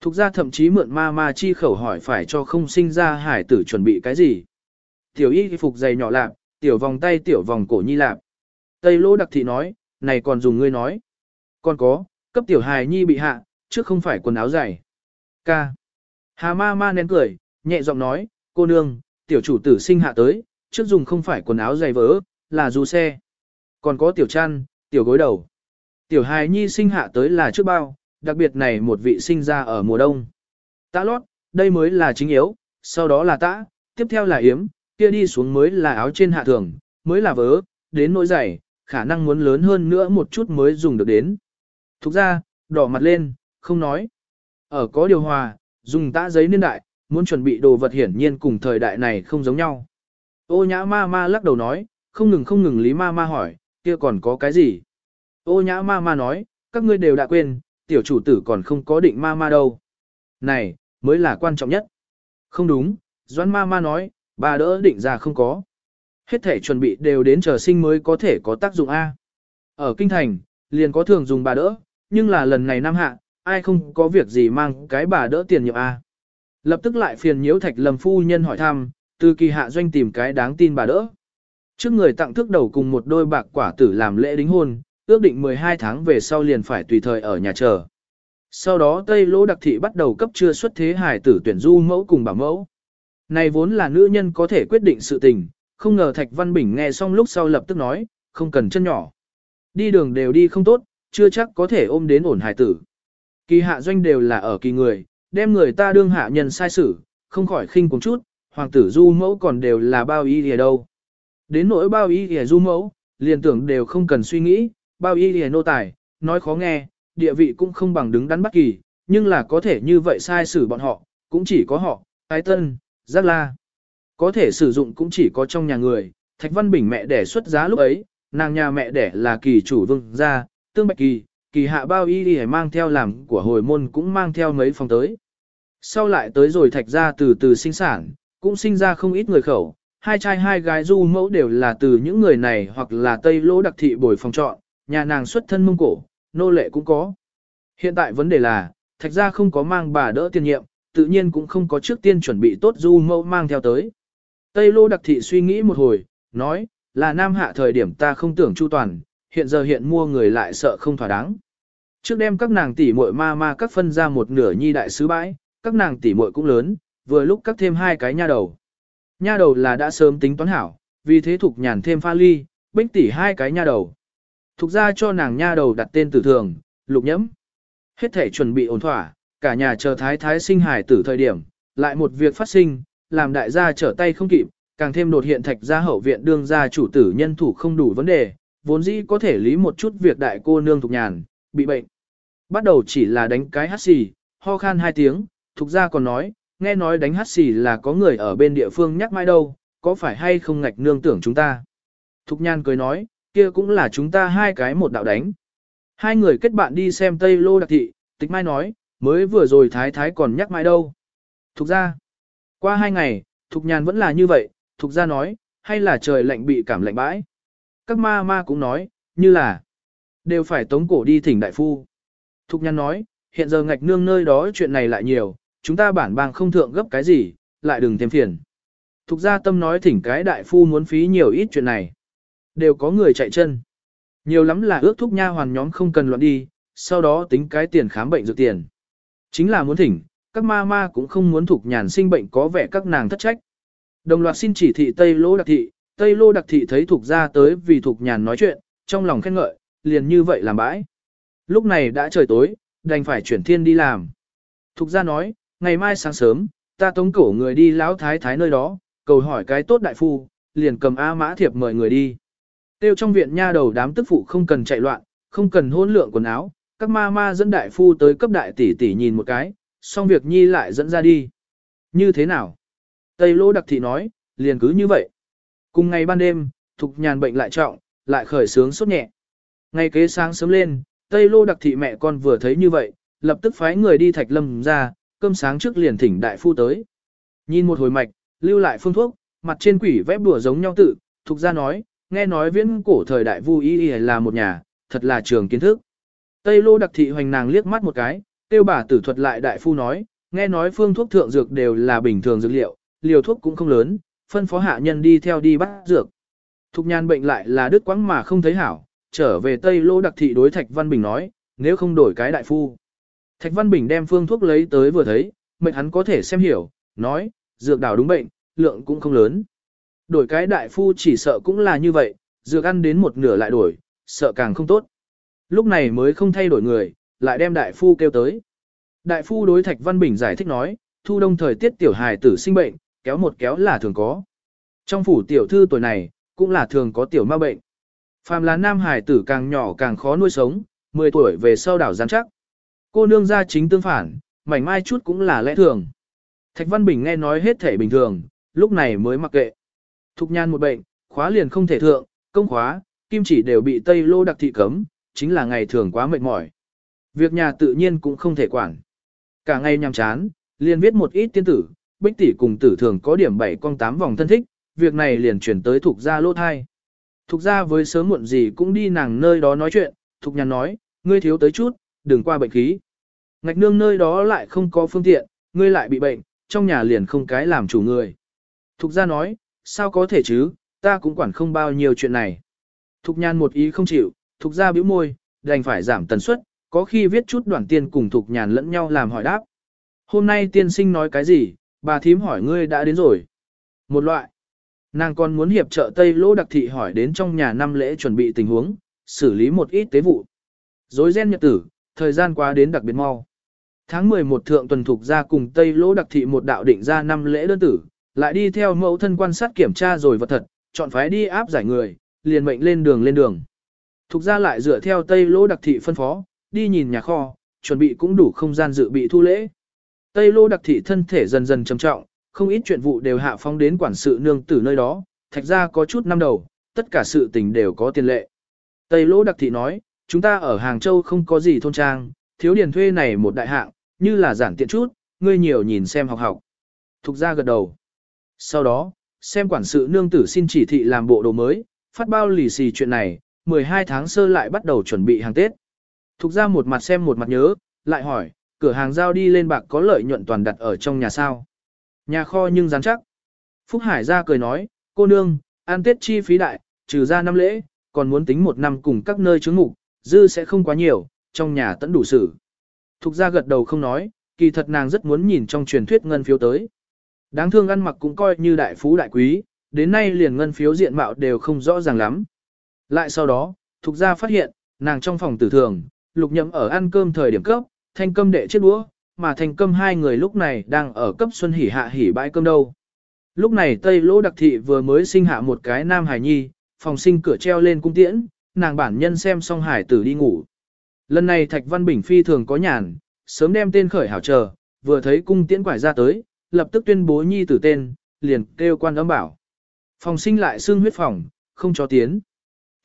Thục gia thậm chí mượn ma ma chi khẩu hỏi phải cho không sinh ra hải tử chuẩn bị cái gì. Tiểu y phục dày nhỏ lạp, tiểu vòng tay tiểu vòng cổ nhi lạp. Tây lỗ đặc thị nói, này còn dùng ngươi nói. Còn có, cấp tiểu hài nhi bị hạ, trước không phải quần áo dày. Ca. Hà ma ma nén cười, nhẹ giọng nói, cô nương, tiểu chủ tử sinh hạ tới, trước dùng không phải quần áo dày vỡ, là dù xe. Còn có tiểu chăn, tiểu gối đầu. Tiểu hài nhi sinh hạ tới là trước bao, đặc biệt này một vị sinh ra ở mùa đông. Tã lót, đây mới là chính yếu, sau đó là tã, tiếp theo là yếm, kia đi xuống mới là áo trên hạ thường, mới là vớ, đến nỗi dày, khả năng muốn lớn hơn nữa một chút mới dùng được đến. Thục ra, đỏ mặt lên, không nói. Ở có điều hòa, dùng tã giấy niên đại, muốn chuẩn bị đồ vật hiển nhiên cùng thời đại này không giống nhau. Ô nhã ma ma lắc đầu nói, không ngừng không ngừng lý ma ma hỏi, kia còn có cái gì? Ô nhã ma ma nói, các ngươi đều đã quên, tiểu chủ tử còn không có định ma ma đâu. Này, mới là quan trọng nhất. Không đúng, Doãn ma ma nói, bà đỡ định ra không có. Hết thể chuẩn bị đều đến chờ sinh mới có thể có tác dụng A. Ở kinh thành, liền có thường dùng bà đỡ, nhưng là lần này năm hạ, ai không có việc gì mang cái bà đỡ tiền nhiệm A. Lập tức lại phiền nhiễu thạch lầm phu nhân hỏi thăm, từ kỳ hạ doanh tìm cái đáng tin bà đỡ. Trước người tặng thước đầu cùng một đôi bạc quả tử làm lễ đính hôn, ước định 12 tháng về sau liền phải tùy thời ở nhà chờ. Sau đó Tây Lỗ Đặc Thị bắt đầu cấp chưa xuất thế hải tử tuyển du mẫu cùng bảo mẫu. Này vốn là nữ nhân có thể quyết định sự tình, không ngờ Thạch Văn Bình nghe xong lúc sau lập tức nói, không cần chân nhỏ. Đi đường đều đi không tốt, chưa chắc có thể ôm đến ổn hải tử. Kỳ hạ doanh đều là ở kỳ người, đem người ta đương hạ nhân sai xử, không khỏi khinh cùng chút, hoàng tử du mẫu còn đều là bao y lìa đâu. Đến nỗi bao y lìa du mẫu, liền tưởng đều không cần suy nghĩ, bao y lìa nô tài, nói khó nghe, địa vị cũng không bằng đứng đắn bất kỳ, nhưng là có thể như vậy sai xử bọn họ, cũng chỉ có họ, ái tân, giác la. Có thể sử dụng cũng chỉ có trong nhà người, Thạch Văn Bình mẹ đẻ xuất giá lúc ấy, nàng nhà mẹ đẻ là kỳ chủ vương gia, tương bạch kỳ, kỳ hạ bao y đi mang theo làm của hồi môn cũng mang theo mấy phòng tới. Sau lại tới rồi thạch ra từ từ sinh sản, cũng sinh ra không ít người khẩu, hai trai hai gái du mẫu đều là từ những người này hoặc là tây lỗ đặc thị bồi phòng trọn, nhà nàng xuất thân mông cổ, nô lệ cũng có. Hiện tại vấn đề là, thạch ra không có mang bà đỡ tiền nhiệm, tự nhiên cũng không có trước tiên chuẩn bị tốt du mẫu mang theo tới. Tây lô đặc thị suy nghĩ một hồi, nói, là nam hạ thời điểm ta không tưởng chu toàn, hiện giờ hiện mua người lại sợ không thỏa đáng. Trước đem các nàng tỷ muội ma ma các phân ra một nửa nhi đại sứ bãi, các nàng tỷ muội cũng lớn, vừa lúc cắt thêm hai cái nha đầu. Nha đầu là đã sớm tính toán hảo, vì thế Thục Nhàn thêm pha ly, bích tỷ hai cái nha đầu. Thục ra cho nàng nha đầu đặt tên tử thường, lục nhẫm. Hết thể chuẩn bị ổn thỏa, cả nhà chờ thái thái sinh hải tử thời điểm, lại một việc phát sinh, làm đại gia trở tay không kịp, càng thêm đột hiện thạch gia hậu viện đương gia chủ tử nhân thủ không đủ vấn đề, vốn dĩ có thể lý một chút việc đại cô nương Thục Nhàn, bị bệnh. Bắt đầu chỉ là đánh cái hát xì, ho khan hai tiếng, Thục gia còn nói, nghe nói đánh hát xì là có người ở bên địa phương nhắc mãi đâu, có phải hay không ngạch nương tưởng chúng ta. Thục Nhan cười nói, kia cũng là chúng ta hai cái một đạo đánh. Hai người kết bạn đi xem Tây Lô Đặc Thị, Tịch Mai nói, mới vừa rồi Thái Thái còn nhắc mãi đâu. Thục ra, qua hai ngày, Thục Nhàn vẫn là như vậy, Thục ra nói, hay là trời lạnh bị cảm lạnh bãi. Các ma ma cũng nói, như là, đều phải tống cổ đi thỉnh đại phu. Thục Nhàn nói, hiện giờ ngạch nương nơi đó chuyện này lại nhiều, chúng ta bản bang không thượng gấp cái gì, lại đừng thêm phiền. Thục gia tâm nói thỉnh cái đại phu muốn phí nhiều ít chuyện này. Đều có người chạy chân. Nhiều lắm là ước thúc nha hoàn nhóm không cần loạn đi, sau đó tính cái tiền khám bệnh dược tiền. Chính là muốn thỉnh, các ma ma cũng không muốn thuộc nhàn sinh bệnh có vẻ các nàng thất trách. Đồng loạt xin chỉ thị Tây Lô Đặc Thị, Tây Lô Đặc Thị thấy thuộc gia tới vì thuộc nhàn nói chuyện, trong lòng khen ngợi, liền như vậy làm bãi. Lúc này đã trời tối, đành phải chuyển thiên đi làm. Thục gia nói, ngày mai sáng sớm, ta tống cổ người đi lão thái thái nơi đó, cầu hỏi cái tốt đại phu, liền cầm A mã thiệp mời người đi. Tiêu trong viện nha đầu đám tức phụ không cần chạy loạn, không cần hôn lượng quần áo, các ma ma dẫn đại phu tới cấp đại tỷ tỷ nhìn một cái, xong việc nhi lại dẫn ra đi. Như thế nào? Tây lô đặc thị nói, liền cứ như vậy. Cùng ngày ban đêm, thục nhàn bệnh lại trọng, lại khởi sướng sốt nhẹ. Ngày kế sáng sớm lên, Tây lô đặc thị mẹ con vừa thấy như vậy, lập tức phái người đi thạch lâm ra, cơm sáng trước liền thỉnh đại phu tới. Nhìn một hồi mạch, lưu lại phương thuốc, mặt trên quỷ vẽ bùa giống nhau tự, Thục ra nói, nghe nói viễn cổ thời đại vu y là một nhà, thật là trường kiến thức. Tây lô đặc thị hoành nàng liếc mắt một cái, tiêu bà tử thuật lại đại phu nói, nghe nói phương thuốc thượng dược đều là bình thường dược liệu, liều thuốc cũng không lớn, phân phó hạ nhân đi theo đi bắt dược. Thục nhan bệnh lại là đứt quãng mà không thấy hảo, trở về Tây lô đặc thị đối Thạch Văn Bình nói, nếu không đổi cái đại phu. Thạch Văn Bình đem phương thuốc lấy tới vừa thấy, mệnh hắn có thể xem hiểu, nói, dược đảo đúng bệnh, lượng cũng không lớn. Đổi cái đại phu chỉ sợ cũng là như vậy, dược ăn đến một nửa lại đổi, sợ càng không tốt. Lúc này mới không thay đổi người, lại đem đại phu kêu tới. Đại phu đối Thạch Văn Bình giải thích nói, thu đông thời tiết tiểu hài tử sinh bệnh, kéo một kéo là thường có. Trong phủ tiểu thư tuổi này, cũng là thường có tiểu ma bệnh. Phàm là nam hài tử càng nhỏ càng khó nuôi sống, 10 tuổi về sau đảo gián chắc. Cô nương ra chính tương phản, mảnh mai chút cũng là lẽ thường. Thạch Văn Bình nghe nói hết thể bình thường, lúc này mới mặc kệ. Thục nhan một bệnh, khóa liền không thể thượng, công khóa, kim chỉ đều bị Tây Lô đặc thị cấm, chính là ngày thường quá mệt mỏi. Việc nhà tự nhiên cũng không thể quản. Cả ngày nhằm chán, liền viết một ít tiên tử, bích tỷ cùng tử thường có điểm bảy con tám vòng thân thích, việc này liền chuyển tới thuộc gia lô thai. Thục gia với sớm muộn gì cũng đi nàng nơi đó nói chuyện, thục nhàn nói, ngươi thiếu tới chút, đừng qua bệnh khí. Ngạch nương nơi đó lại không có phương tiện, ngươi lại bị bệnh, trong nhà liền không cái làm chủ người. Thục gia nói, sao có thể chứ, ta cũng quản không bao nhiêu chuyện này. Thục nhan một ý không chịu, thục gia bĩu môi, đành phải giảm tần suất, có khi viết chút đoạn tiên cùng thục nhàn lẫn nhau làm hỏi đáp. Hôm nay tiên sinh nói cái gì, bà thím hỏi ngươi đã đến rồi. Một loại. Nàng còn muốn hiệp trợ Tây Lô Đặc Thị hỏi đến trong nhà năm lễ chuẩn bị tình huống, xử lý một ít tế vụ. Dối ghen nhật tử, thời gian qua đến đặc biệt mau. Tháng 11 thượng tuần thuộc ra cùng Tây Lỗ Đặc Thị một đạo định ra năm lễ đơn tử, lại đi theo mẫu thân quan sát kiểm tra rồi vật thật, chọn phái đi áp giải người, liền mệnh lên đường lên đường. Thục ra lại dựa theo Tây Lỗ Đặc Thị phân phó, đi nhìn nhà kho, chuẩn bị cũng đủ không gian dự bị thu lễ. Tây Lô Đặc Thị thân thể dần dần trầm trọng, không ít chuyện vụ đều hạ phong đến quản sự nương tử nơi đó, thạch ra có chút năm đầu, tất cả sự tình đều có tiền lệ. Tây Lỗ Đặc Thị nói, chúng ta ở Hàng Châu không có gì thôn trang, thiếu điền thuê này một đại hạng, như là giản tiện chút, ngươi nhiều nhìn xem học học. Thục ra gật đầu. Sau đó, xem quản sự nương tử xin chỉ thị làm bộ đồ mới, phát bao lì xì chuyện này, 12 tháng sơ lại bắt đầu chuẩn bị hàng Tết. Thục ra một mặt xem một mặt nhớ, lại hỏi, cửa hàng giao đi lên bạc có lợi nhuận toàn đặt ở trong nhà sao. Nhà kho nhưng rắn chắc. Phúc Hải ra cười nói, cô nương, ăn Tết chi phí đại, trừ ra năm lễ, còn muốn tính một năm cùng các nơi chứng ngục, dư sẽ không quá nhiều, trong nhà tẫn đủ sử. Thục ra gật đầu không nói, kỳ thật nàng rất muốn nhìn trong truyền thuyết ngân phiếu tới. Đáng thương ăn mặc cũng coi như đại phú đại quý, đến nay liền ngân phiếu diện mạo đều không rõ ràng lắm. Lại sau đó, thuộc gia phát hiện, nàng trong phòng tử thường, lục nhậm ở ăn cơm thời điểm cấp, thanh câm đệ chiếc đũa, mà thanh câm hai người lúc này đang ở cấp xuân hỉ hạ hỉ bãi cơm đâu. Lúc này Tây Lỗ Đặc Thị vừa mới sinh hạ một cái nam hải nhi, phòng sinh cửa treo lên cung tiễn, nàng bản nhân xem xong hải tử đi ngủ. Lần này Thạch Văn Bình phi thường có nhàn, sớm đem tên khởi hảo chờ, vừa thấy cung tiễn quải ra tới, lập tức tuyên bố nhi tử tên, liền kêu quan âm bảo. Phòng sinh lại xương huyết phòng, không cho tiến.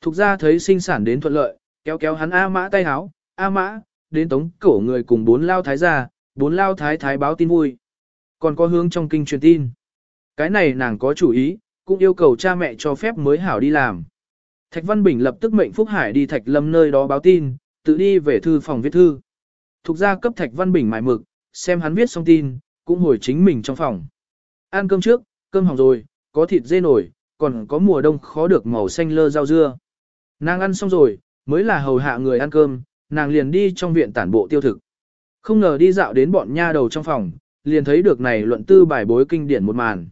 Thục ra thấy sinh sản đến thuận lợi, kéo kéo hắn A mã tay háo, A mã, đến tống cổ người cùng bốn lao thái gia, bốn lao thái thái báo tin vui. Còn có hướng trong kinh truyền tin. Cái này nàng có chủ ý, cũng yêu cầu cha mẹ cho phép mới hảo đi làm. Thạch Văn Bình lập tức mệnh Phúc Hải đi Thạch Lâm nơi đó báo tin, tự đi về thư phòng viết thư. Thục ra cấp Thạch Văn Bình mải mực, xem hắn viết xong tin, cũng hồi chính mình trong phòng. Ăn cơm trước, cơm hỏng rồi, có thịt dê nổi, còn có mùa đông khó được màu xanh lơ rau dưa. Nàng ăn xong rồi, mới là hầu hạ người ăn cơm, nàng liền đi trong viện tản bộ tiêu thực. Không ngờ đi dạo đến bọn nha đầu trong phòng, liền thấy được này luận tư bài bối kinh điển một màn.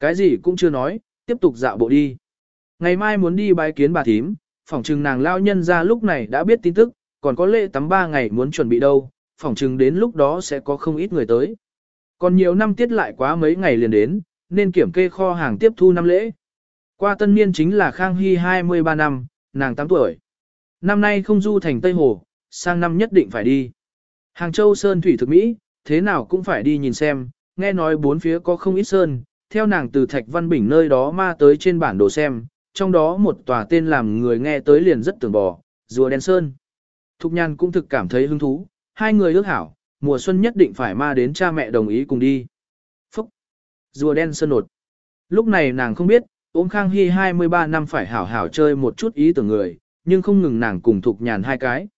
Cái gì cũng chưa nói, tiếp tục dạo bộ đi. Ngày mai muốn đi bái kiến bà thím, phỏng chừng nàng lao nhân ra lúc này đã biết tin tức, còn có lễ tắm ba ngày muốn chuẩn bị đâu, phỏng chừng đến lúc đó sẽ có không ít người tới. Còn nhiều năm tiết lại quá mấy ngày liền đến, nên kiểm kê kho hàng tiếp thu năm lễ. Qua tân niên chính là Khang Hy 23 năm, nàng 8 tuổi. Năm nay không du thành Tây Hồ, sang năm nhất định phải đi. Hàng Châu Sơn Thủy thực Mỹ, thế nào cũng phải đi nhìn xem, nghe nói bốn phía có không ít sơn, theo nàng từ Thạch Văn Bình nơi đó ma tới trên bản đồ xem, trong đó một tòa tên làm người nghe tới liền rất tưởng bò, rùa đen sơn. Thục Nhan cũng thực cảm thấy hứng thú, hai người ước hảo, mùa xuân nhất định phải ma đến cha mẹ đồng ý cùng đi. Phúc! Rùa đen sơn nột. Lúc này nàng không biết, ôm Khang Hy 23 năm phải hảo hảo chơi một chút ý tưởng người, nhưng không ngừng nàng cùng thuộc Nhàn hai cái.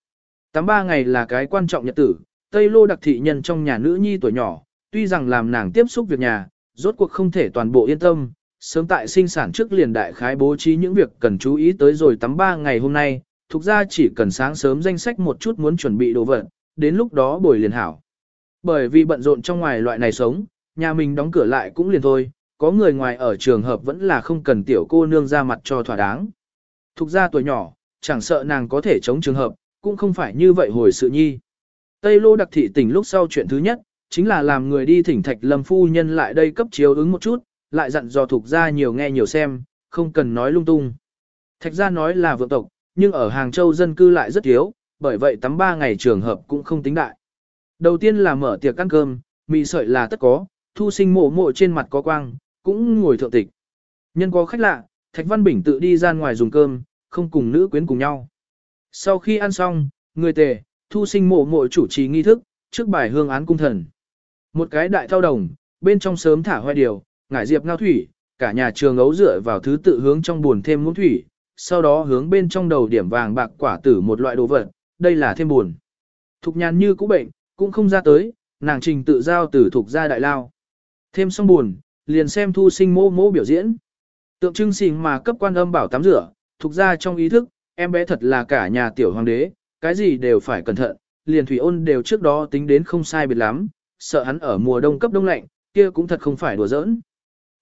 Tám ba ngày là cái quan trọng nhật tử, Tây Lô đặc thị nhân trong nhà nữ nhi tuổi nhỏ, tuy rằng làm nàng tiếp xúc việc nhà, rốt cuộc không thể toàn bộ yên tâm, sớm tại sinh sản trước liền đại khái bố trí những việc cần chú ý tới rồi tắm ba ngày hôm nay, thuộc ra chỉ cần sáng sớm danh sách một chút muốn chuẩn bị đồ vật, đến lúc đó bồi liền hảo. Bởi vì bận rộn trong ngoài loại này sống, nhà mình đóng cửa lại cũng liền thôi, có người ngoài ở trường hợp vẫn là không cần tiểu cô nương ra mặt cho thỏa đáng. Thục ra tuổi nhỏ, chẳng sợ nàng có thể chống trường hợp, cũng không phải như vậy hồi sự nhi. Tây Lô đặc thị tỉnh lúc sau chuyện thứ nhất, chính là làm người đi thỉnh thạch lâm phu nhân lại đây cấp chiếu ứng một chút, lại dặn dò thuộc ra nhiều nghe nhiều xem, không cần nói lung tung. Thạch gia nói là vượng tộc, nhưng ở Hàng Châu dân cư lại rất thiếu, bởi vậy tắm ba ngày trường hợp cũng không tính đại. Đầu tiên là mở tiệc ăn cơm, mì sợi là tất có, thu sinh mộ mộ trên mặt có quang, cũng ngồi thượng tịch. Nhân có khách lạ, Thạch Văn Bình tự đi ra ngoài dùng cơm, không cùng nữ quyến cùng nhau. Sau khi ăn xong, người tề, thu sinh mộ mộ chủ trì nghi thức, trước bài hương án cung thần. Một cái đại thao đồng, bên trong sớm thả hoa điều, ngải diệp ngao thủy, cả nhà trường ấu dựa vào thứ tự hướng trong buồn thêm ngũ thủy, sau đó hướng bên trong đầu điểm vàng bạc quả tử một loại đồ vật, đây là thêm buồn. Thục nhàn như cũ bệnh, cũng không ra tới, nàng trình tự giao tử thục ra đại lao. Thêm xong buồn, liền xem thu sinh mô mô biểu diễn. Tượng trưng xình mà cấp quan âm bảo tắm rửa, thuộc ra trong ý thức, em bé thật là cả nhà tiểu hoàng đế, cái gì đều phải cẩn thận, liền thủy ôn đều trước đó tính đến không sai biệt lắm, sợ hắn ở mùa đông cấp đông lạnh, kia cũng thật không phải đùa giỡn.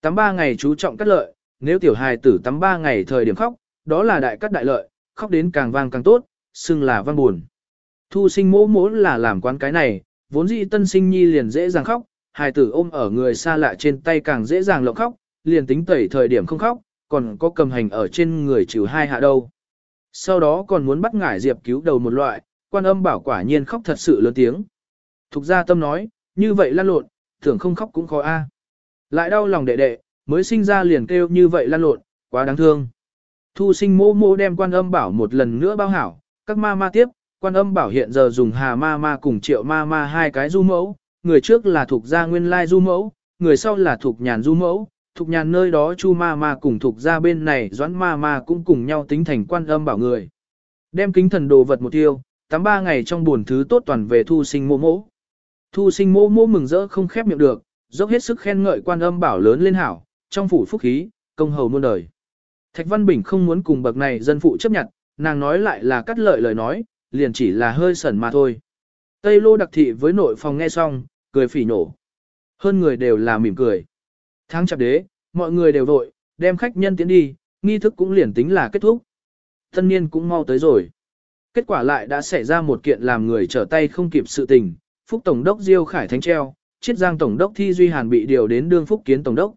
Tắm ba ngày chú trọng cắt lợi, nếu tiểu hài tử tắm ba ngày thời điểm khóc, đó là đại cắt đại lợi, khóc đến càng vang càng tốt, xưng là vang buồn. Thu sinh mỗ mỗ là làm quán cái này, vốn dĩ tân sinh nhi liền dễ dàng khóc, hài tử ôm ở người xa lạ trên tay càng dễ dàng lộng khóc, liền tính tẩy thời điểm không khóc, còn có cầm hành ở trên người chịu hai hạ đâu. Sau đó còn muốn bắt ngải diệp cứu đầu một loại, quan âm bảo quả nhiên khóc thật sự lớn tiếng. Thục gia tâm nói, như vậy lan lộn, tưởng không khóc cũng khó a. Lại đau lòng đệ đệ, mới sinh ra liền kêu như vậy lan lộn, quá đáng thương. Thu sinh mô mô đem quan âm bảo một lần nữa bao hảo, các ma ma tiếp, quan âm bảo hiện giờ dùng hà ma ma cùng triệu ma ma hai cái du mẫu, người trước là thuộc gia nguyên lai du mẫu, người sau là thuộc nhàn du mẫu, thuộc nhàn nơi đó chu ma ma cùng thuộc gia bên này doãn ma ma cũng cùng nhau tính thành quan âm bảo người. Đem kính thần đồ vật một tiêu, tám ba ngày trong buồn thứ tốt toàn về thu sinh mô mỗ. Thu sinh mô mô mừng rỡ không khép miệng được, dốc hết sức khen ngợi quan âm bảo lớn lên hảo, trong phủ phúc khí, công hầu muôn đời. Thạch Văn Bình không muốn cùng bậc này dân phụ chấp nhận, nàng nói lại là cắt lợi lời nói, liền chỉ là hơi sẩn mà thôi. Tây Lô đặc thị với nội phòng nghe xong, cười phỉ nổ. Hơn người đều là mỉm cười. Tháng chạp đế, mọi người đều vội, đem khách nhân tiến đi, nghi thức cũng liền tính là kết thúc. Tân niên cũng mau tới rồi. Kết quả lại đã xảy ra một kiện làm người trở tay không kịp sự tình, Phúc Tổng đốc Diêu Khải Thánh treo, chiết giang Tổng đốc Thi Duy Hàn bị điều đến đương Phúc Kiến Tổng đốc.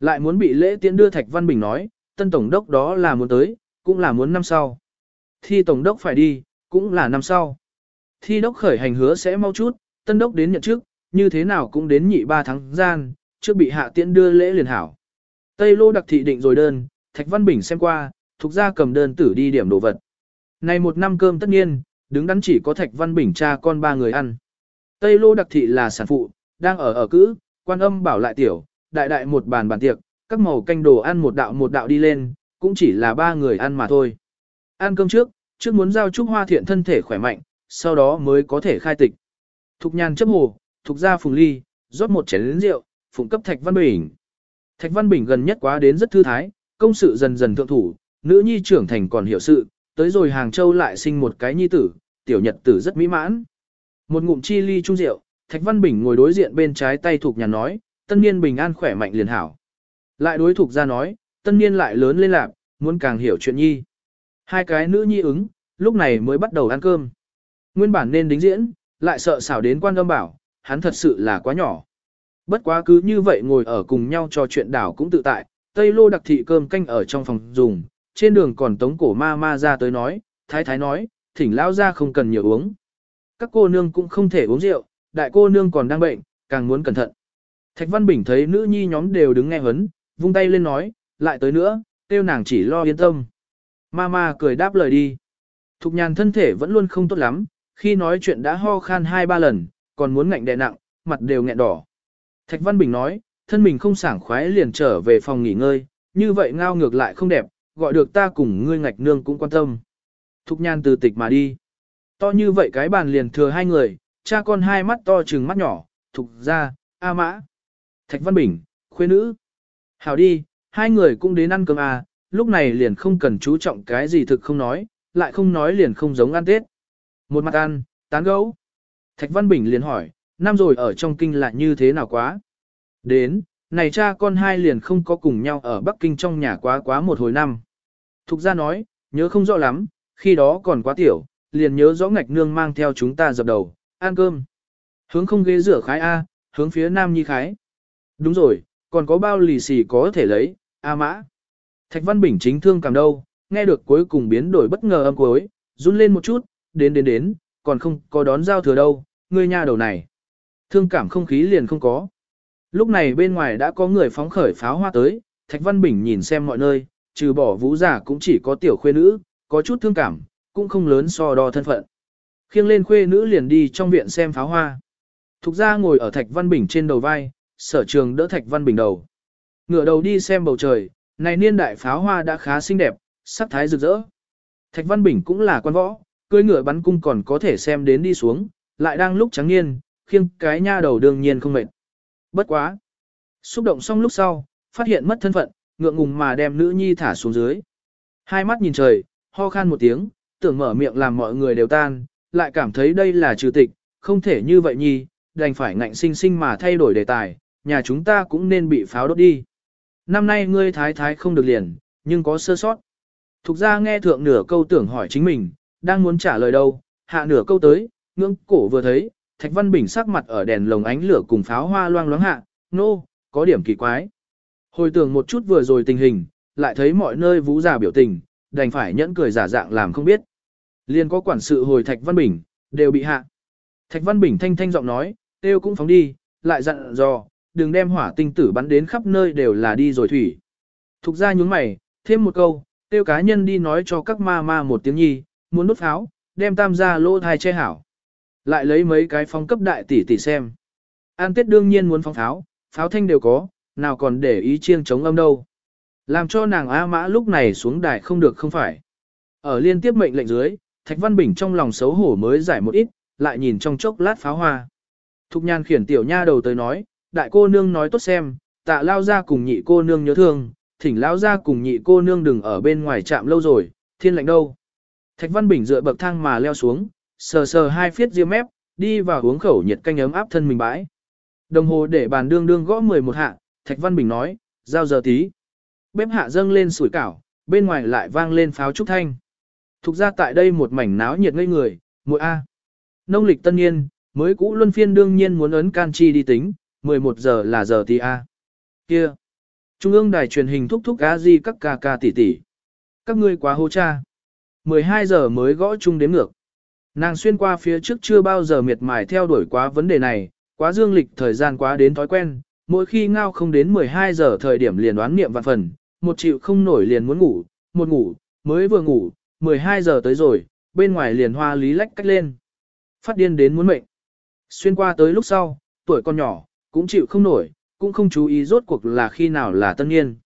Lại muốn bị lễ tiễn đưa Thạch Văn Bình nói, tân Tổng đốc đó là muốn tới, cũng là muốn năm sau. Thi Tổng đốc phải đi, cũng là năm sau. Thi đốc khởi hành hứa sẽ mau chút, tân đốc đến nhận chức như thế nào cũng đến nhị ba tháng gian, trước bị hạ tiễn đưa lễ liền hảo. Tây lô đặc thị định rồi đơn, Thạch Văn Bình xem qua, thuộc ra cầm đơn tử đi điểm đồ vật. Này một năm cơm tất nhiên, đứng đắn chỉ có Thạch Văn Bình cha con ba người ăn. Tây lô đặc thị là sản phụ, đang ở ở cữ, quan âm bảo lại tiểu, đại đại một bàn bàn tiệc, các màu canh đồ ăn một đạo một đạo đi lên, cũng chỉ là ba người ăn mà thôi. Ăn cơm trước, trước muốn giao chúc hoa thiện thân thể khỏe mạnh, sau đó mới có thể khai tịch. Thục nhàn chấp hồ, thuộc ra phùng ly, rót một chén lĩnh rượu, phụng cấp Thạch Văn Bình. Thạch Văn Bình gần nhất quá đến rất thư thái, công sự dần dần thượng thủ, nữ nhi trưởng thành còn hiểu sự, tới rồi Hàng Châu lại sinh một cái nhi tử, tiểu nhật tử rất mỹ mãn. Một ngụm chi ly trung rượu, Thạch Văn Bình ngồi đối diện bên trái tay thuộc nhà nói, tân niên bình an khỏe mạnh liền hảo. Lại đối thuộc ra nói, tân niên lại lớn lên lạc, muốn càng hiểu chuyện nhi. Hai cái nữ nhi ứng, lúc này mới bắt đầu ăn cơm. Nguyên bản nên đính diễn, lại sợ xảo đến quan âm bảo, hắn thật sự là quá nhỏ. Bất quá cứ như vậy ngồi ở cùng nhau trò chuyện đảo cũng tự tại, Tây Lô đặc thị cơm canh ở trong phòng dùng, trên đường còn tống cổ ma ma ra tới nói, thái thái nói, thỉnh lão ra không cần nhiều uống. Các cô nương cũng không thể uống rượu, đại cô nương còn đang bệnh, càng muốn cẩn thận. Thạch Văn Bình thấy nữ nhi nhóm đều đứng nghe hấn, vung tay lên nói, lại tới nữa, tiêu nàng chỉ lo yên tâm. Mama cười đáp lời đi. Thục nhàn thân thể vẫn luôn không tốt lắm, khi nói chuyện đã ho khan hai ba lần, còn muốn ngạnh đè nặng, mặt đều nghẹn đỏ. Thạch Văn Bình nói, thân mình không sảng khoái liền trở về phòng nghỉ ngơi, như vậy ngao ngược lại không đẹp, gọi được ta cùng ngươi ngạch nương cũng quan tâm. Thục nhan từ tịch mà đi. To như vậy cái bàn liền thừa hai người, cha con hai mắt to trừng mắt nhỏ, thục ra, A mã. Thạch Văn Bình, khuê nữ. Hảo đi, hai người cũng đến ăn cơm à, lúc này liền không cần chú trọng cái gì thực không nói, lại không nói liền không giống ăn Tết. Một mặt ăn, tán gấu. Thạch Văn Bình liền hỏi, năm rồi ở trong kinh lại như thế nào quá? Đến, này cha con hai liền không có cùng nhau ở Bắc Kinh trong nhà quá quá một hồi năm. Thục ra nói, nhớ không rõ lắm, khi đó còn quá tiểu, liền nhớ rõ ngạch nương mang theo chúng ta dập đầu, ăn cơm. Hướng không ghế rửa khái A, hướng phía nam nhi khái. Đúng rồi, còn có bao lì xì có thể lấy, A mã. Thạch Văn Bình chính thương cảm đâu, nghe được cuối cùng biến đổi bất ngờ âm cuối, run lên một chút, đến đến đến, còn không có đón giao thừa đâu, ngươi nha đầu này. Thương cảm không khí liền không có. Lúc này bên ngoài đã có người phóng khởi pháo hoa tới, Thạch Văn Bình nhìn xem mọi nơi, trừ bỏ vũ giả cũng chỉ có tiểu khuê nữ, có chút thương cảm, cũng không lớn so đo thân phận. Khiêng lên khuê nữ liền đi trong viện xem pháo hoa. Thục ra ngồi ở Thạch Văn Bình trên đầu vai, sở trường đỡ Thạch Văn Bình đầu. Ngửa đầu đi xem bầu trời, này niên đại pháo hoa đã khá xinh đẹp, sắc thái rực rỡ. Thạch Văn Bình cũng là quan võ, cưỡi ngựa bắn cung còn có thể xem đến đi xuống, lại đang lúc trắng niên, khiêng cái nha đầu đương nhiên không mệt. Bất quá. Xúc động xong lúc sau, phát hiện mất thân phận, ngượng ngùng mà đem nữ nhi thả xuống dưới. Hai mắt nhìn trời, ho khan một tiếng, tưởng mở miệng làm mọi người đều tan, lại cảm thấy đây là trừ tịch, không thể như vậy nhi, đành phải ngạnh sinh sinh mà thay đổi đề tài, nhà chúng ta cũng nên bị pháo đốt đi. Năm nay ngươi thái thái không được liền, nhưng có sơ sót. Thục ra nghe thượng nửa câu tưởng hỏi chính mình, đang muốn trả lời đâu, hạ nửa câu tới, ngưỡng cổ vừa thấy, Thạch Văn Bình sắc mặt ở đèn lồng ánh lửa cùng pháo hoa loang loáng hạ, nô, no, có điểm kỳ quái. Hồi tưởng một chút vừa rồi tình hình, lại thấy mọi nơi vũ giả biểu tình, đành phải nhẫn cười giả dạng làm không biết. Liên có quản sự hồi Thạch Văn Bình, đều bị hạ. Thạch Văn Bình thanh thanh giọng nói, tiêu cũng phóng đi, lại dặn dò, đừng đem hỏa tinh tử bắn đến khắp nơi đều là đi rồi thủy. Thục ra nhúng mày, thêm một câu, tiêu cá nhân đi nói cho các ma ma một tiếng nhi, muốn nút pháo, đem tam gia lô thai che hảo. Lại lấy mấy cái phong cấp đại tỷ tỷ xem. An Tết đương nhiên muốn phóng pháo, pháo thanh đều có, nào còn để ý chiêng chống âm đâu. Làm cho nàng A Mã lúc này xuống đài không được không phải. Ở liên tiếp mệnh lệnh dưới, Thạch Văn Bình trong lòng xấu hổ mới giải một ít, lại nhìn trong chốc lát pháo hoa. Thục nhan khiển tiểu nha đầu tới nói, đại cô nương nói tốt xem, tạ lao ra cùng nhị cô nương nhớ thương, thỉnh lao ra cùng nhị cô nương đừng ở bên ngoài chạm lâu rồi, thiên lạnh đâu. Thạch Văn Bình dựa bậc thang mà leo xuống, sờ sờ hai phiết ria mép, đi vào uống khẩu nhiệt canh ấm áp thân mình bãi. Đồng hồ để bàn đương đương gõ 11 hạ, Thạch Văn Bình nói, giao giờ tí. Bếp hạ dâng lên sủi cảo, bên ngoài lại vang lên pháo trúc thanh. Thục ra tại đây một mảnh náo nhiệt ngây người, muội A. Nông lịch tân niên, mới cũ luân phiên đương nhiên muốn ấn can chi đi tính, 11 giờ là giờ tí A. Kia. Trung ương đài truyền hình thúc thúc A di các ca ca tỷ tỷ. Các ngươi quá hô cha. 12 giờ mới gõ chung đếm ngược. Nàng xuyên qua phía trước chưa bao giờ miệt mài theo đuổi quá vấn đề này, quá dương lịch thời gian quá đến thói quen, mỗi khi ngao không đến 12 giờ thời điểm liền đoán niệm vạn phần, một chịu không nổi liền muốn ngủ, một ngủ, mới vừa ngủ, 12 giờ tới rồi, bên ngoài liền hoa lý lách cách lên. Phát điên đến muốn mệnh. Xuyên qua tới lúc sau, tuổi con nhỏ, cũng chịu không nổi, cũng không chú ý rốt cuộc là khi nào là tân niên.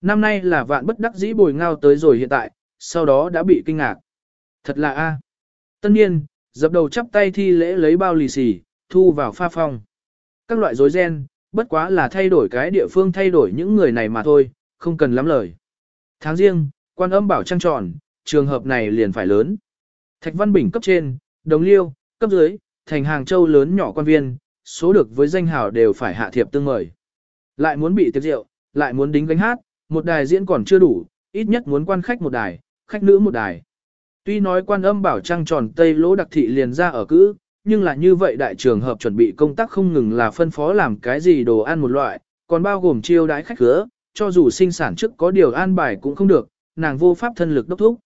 Năm nay là vạn bất đắc dĩ bồi ngao tới rồi hiện tại, sau đó đã bị kinh ngạc. Thật là a. Tân niên, dập đầu chắp tay thi lễ lấy bao lì xì, thu vào pha phong. Các loại rối ren, bất quá là thay đổi cái địa phương thay đổi những người này mà thôi, không cần lắm lời. Tháng riêng, quan âm bảo trăng tròn, trường hợp này liền phải lớn. Thạch Văn Bình cấp trên, Đồng Liêu, cấp dưới, thành Hàng Châu lớn nhỏ quan viên, số được với danh hào đều phải hạ thiệp tương mời. Lại muốn bị tiệc rượu, lại muốn đính gánh hát, một đài diễn còn chưa đủ, ít nhất muốn quan khách một đài, khách nữ một đài. Tuy nói quan âm bảo trăng tròn tây lỗ đặc thị liền ra ở cữ, nhưng là như vậy đại trường hợp chuẩn bị công tác không ngừng là phân phó làm cái gì đồ ăn một loại, còn bao gồm chiêu đãi khách khứa, cho dù sinh sản trước có điều an bài cũng không được, nàng vô pháp thân lực đốc thúc.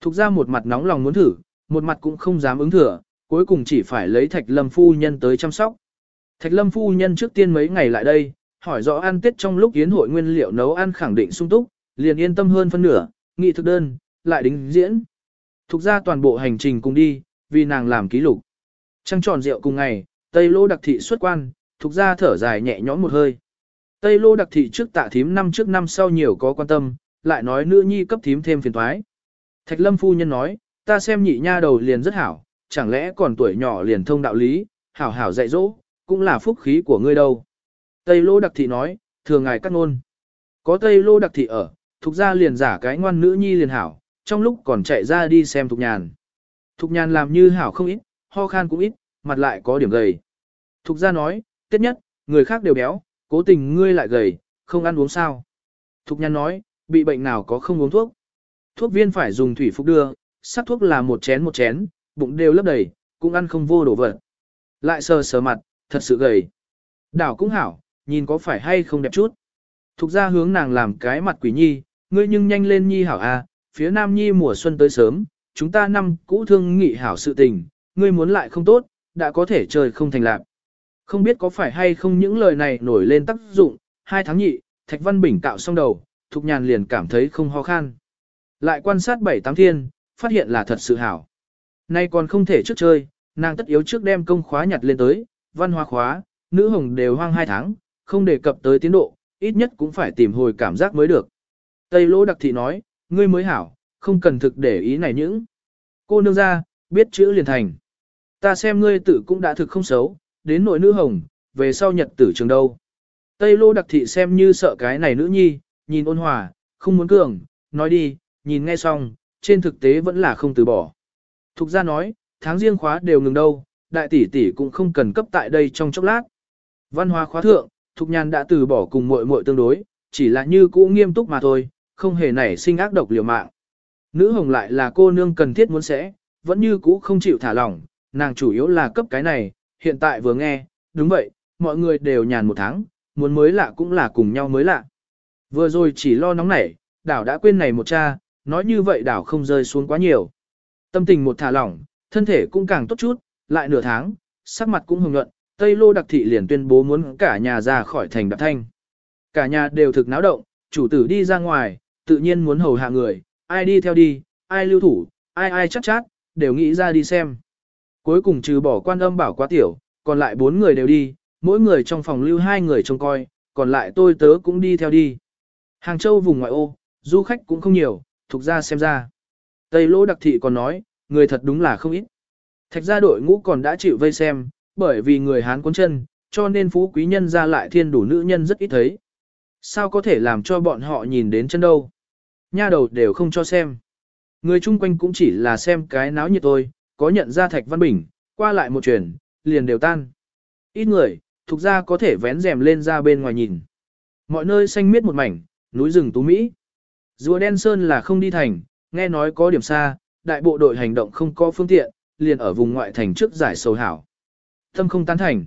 Thục ra một mặt nóng lòng muốn thử, một mặt cũng không dám ứng thừa, cuối cùng chỉ phải lấy thạch lâm phu nhân tới chăm sóc. Thạch lâm phu nhân trước tiên mấy ngày lại đây, hỏi rõ ăn tết trong lúc yến hội nguyên liệu nấu ăn khẳng định sung túc, liền yên tâm hơn phân nửa, nghị thực đơn, lại đính diễn. Thục ra toàn bộ hành trình cùng đi, vì nàng làm ký lục. Trăng tròn rượu cùng ngày, Tây Lô đặc thị xuất quan, thục ra thở dài nhẹ nhõm một hơi. Tây Lô đặc thị trước tạ thím năm trước năm sau nhiều có quan tâm, lại nói nữ nhi cấp thím thêm phiền thoái. Thạch lâm phu nhân nói, ta xem nhị nha đầu liền rất hảo, chẳng lẽ còn tuổi nhỏ liền thông đạo lý, hảo hảo dạy dỗ, cũng là phúc khí của ngươi đâu. Tây Lô đặc thị nói, thường ngài cắt ngôn. Có Tây Lô đặc thị ở, thục ra liền giả cái ngoan nữ nhi liền hảo, trong lúc còn chạy ra đi xem thục nhàn. Thục nhàn làm như hảo không ít, ho khan cũng ít, mặt lại có điểm gầy. Thục ra nói, tiết nhất, người khác đều béo, cố tình ngươi lại gầy, không ăn uống sao. Thục nhàn nói, bị bệnh nào có không uống thuốc. Thuốc viên phải dùng thủy phục đưa, sắc thuốc là một chén một chén, bụng đều lấp đầy, cũng ăn không vô đổ vật. Lại sờ sờ mặt, thật sự gầy. Đảo cũng hảo, nhìn có phải hay không đẹp chút. Thục ra hướng nàng làm cái mặt quỷ nhi, ngươi nhưng nhanh lên nhi hảo a, à, phía nam nhi mùa xuân tới sớm, chúng ta năm cũ thương nghị hảo sự tình, ngươi muốn lại không tốt, đã có thể trời không thành lạc. Không biết có phải hay không những lời này nổi lên tác dụng, hai tháng nhị, Thạch Văn Bình cạo xong đầu, Thục Nhàn liền cảm thấy không ho khan. Lại quan sát bảy tám thiên, phát hiện là thật sự hảo. Nay còn không thể trước chơi, nàng tất yếu trước đem công khóa nhặt lên tới, văn hóa khóa, nữ hồng đều hoang hai tháng, không đề cập tới tiến độ, ít nhất cũng phải tìm hồi cảm giác mới được. Tây Lỗ Đặc Thị nói, ngươi mới hảo, không cần thực để ý này những. Cô nương ra, biết chữ liền thành. Ta xem ngươi tự cũng đã thực không xấu, đến nội nữ hồng, về sau nhật tử trường đâu. Tây Lô Đặc Thị xem như sợ cái này nữ nhi, nhìn ôn hòa, không muốn cường, nói đi, nhìn nghe xong, trên thực tế vẫn là không từ bỏ. Thục ra nói, tháng riêng khóa đều ngừng đâu, đại tỷ tỷ cũng không cần cấp tại đây trong chốc lát. Văn hóa khóa thượng, Thục Nhàn đã từ bỏ cùng muội muội tương đối, chỉ là như cũ nghiêm túc mà thôi, không hề nảy sinh ác độc liều mạng. Nữ hồng lại là cô nương cần thiết muốn sẽ, vẫn như cũ không chịu thả lỏng, nàng chủ yếu là cấp cái này, hiện tại vừa nghe, đúng vậy, mọi người đều nhàn một tháng, muốn mới lạ cũng là cùng nhau mới lạ. Vừa rồi chỉ lo nóng nảy, đảo đã quên này một cha, nói như vậy đảo không rơi xuống quá nhiều. Tâm tình một thả lỏng, thân thể cũng càng tốt chút, lại nửa tháng, sắc mặt cũng hồng nhuận, Tây Lô đặc thị liền tuyên bố muốn cả nhà ra khỏi thành đạp thanh. Cả nhà đều thực náo động, chủ tử đi ra ngoài, tự nhiên muốn hầu hạ người, ai đi theo đi, ai lưu thủ, ai ai chắc chát, đều nghĩ ra đi xem. Cuối cùng trừ bỏ quan âm bảo quá tiểu, còn lại bốn người đều đi, mỗi người trong phòng lưu hai người trông coi, còn lại tôi tớ cũng đi theo đi. Hàng châu vùng ngoại ô, du khách cũng không nhiều, thuộc ra xem ra. Tây lỗ đặc thị còn nói, người thật đúng là không ít. Thạch gia đội ngũ còn đã chịu vây xem, bởi vì người Hán cuốn chân, cho nên phú quý nhân ra lại thiên đủ nữ nhân rất ít thấy. Sao có thể làm cho bọn họ nhìn đến chân đâu? Nha đầu đều không cho xem. Người chung quanh cũng chỉ là xem cái náo nhiệt thôi, có nhận ra Thạch Văn Bình, qua lại một chuyển, liền đều tan. Ít người, thuộc ra có thể vén rèm lên ra bên ngoài nhìn. Mọi nơi xanh miết một mảnh, núi rừng tú Mỹ. Rùa đen sơn là không đi thành, nghe nói có điểm xa, đại bộ đội hành động không có phương tiện, liền ở vùng ngoại thành trước giải sầu hảo. Tâm không tán thành.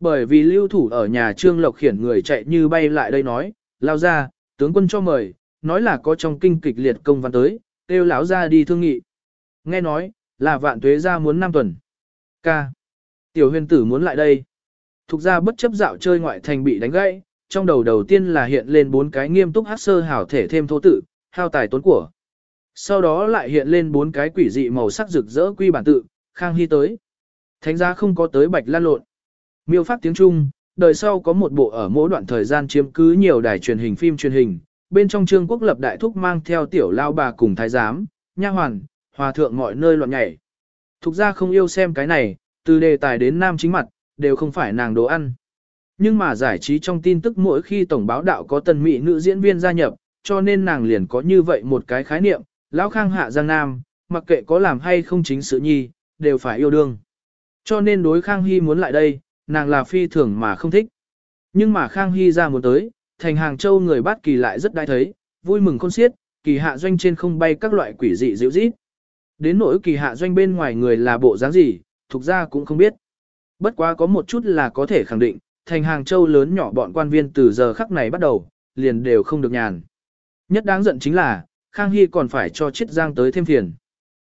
Bởi vì lưu thủ ở nhà Trương Lộc khiển người chạy như bay lại đây nói, lao ra, tướng quân cho mời, nói là có trong kinh kịch liệt công văn tới, kêu lão ra đi thương nghị. Nghe nói, là vạn tuế ra muốn 5 tuần. Ca. Tiểu huyền tử muốn lại đây. Thục ra bất chấp dạo chơi ngoại thành bị đánh gãy, trong đầu đầu tiên là hiện lên bốn cái nghiêm túc hát sơ hảo thể thêm thô tự, hao tài tốn của. Sau đó lại hiện lên bốn cái quỷ dị màu sắc rực rỡ quy bản tự, khang hy tới. Thánh giá không có tới bạch lan lộn. Miêu pháp tiếng Trung, đời sau có một bộ ở mỗi đoạn thời gian chiếm cứ nhiều đài truyền hình phim truyền hình, bên trong trương quốc lập đại thúc mang theo tiểu lao bà cùng thái giám, nha hoàn, hòa thượng mọi nơi loạn nhảy. Thục ra không yêu xem cái này, từ đề tài đến nam chính mặt, đều không phải nàng đồ ăn. Nhưng mà giải trí trong tin tức mỗi khi tổng báo đạo có tần mỹ nữ diễn viên gia nhập, cho nên nàng liền có như vậy một cái khái niệm, lão khang hạ giang nam, mặc kệ có làm hay không chính sự nhi, đều phải yêu đương. Cho nên đối khang hy muốn lại đây, nàng là phi thường mà không thích. Nhưng mà khang hy ra muốn tới, thành hàng châu người bát kỳ lại rất đai thấy, vui mừng khôn xiết, kỳ hạ doanh trên không bay các loại quỷ dị dịu rít. Đến nỗi kỳ hạ doanh bên ngoài người là bộ dáng gì, thuộc ra cũng không biết. Bất quá có một chút là có thể khẳng định, thành hàng châu lớn nhỏ bọn quan viên từ giờ khắc này bắt đầu, liền đều không được nhàn. Nhất đáng giận chính là, Khang Hy còn phải cho chiết giang tới thêm phiền.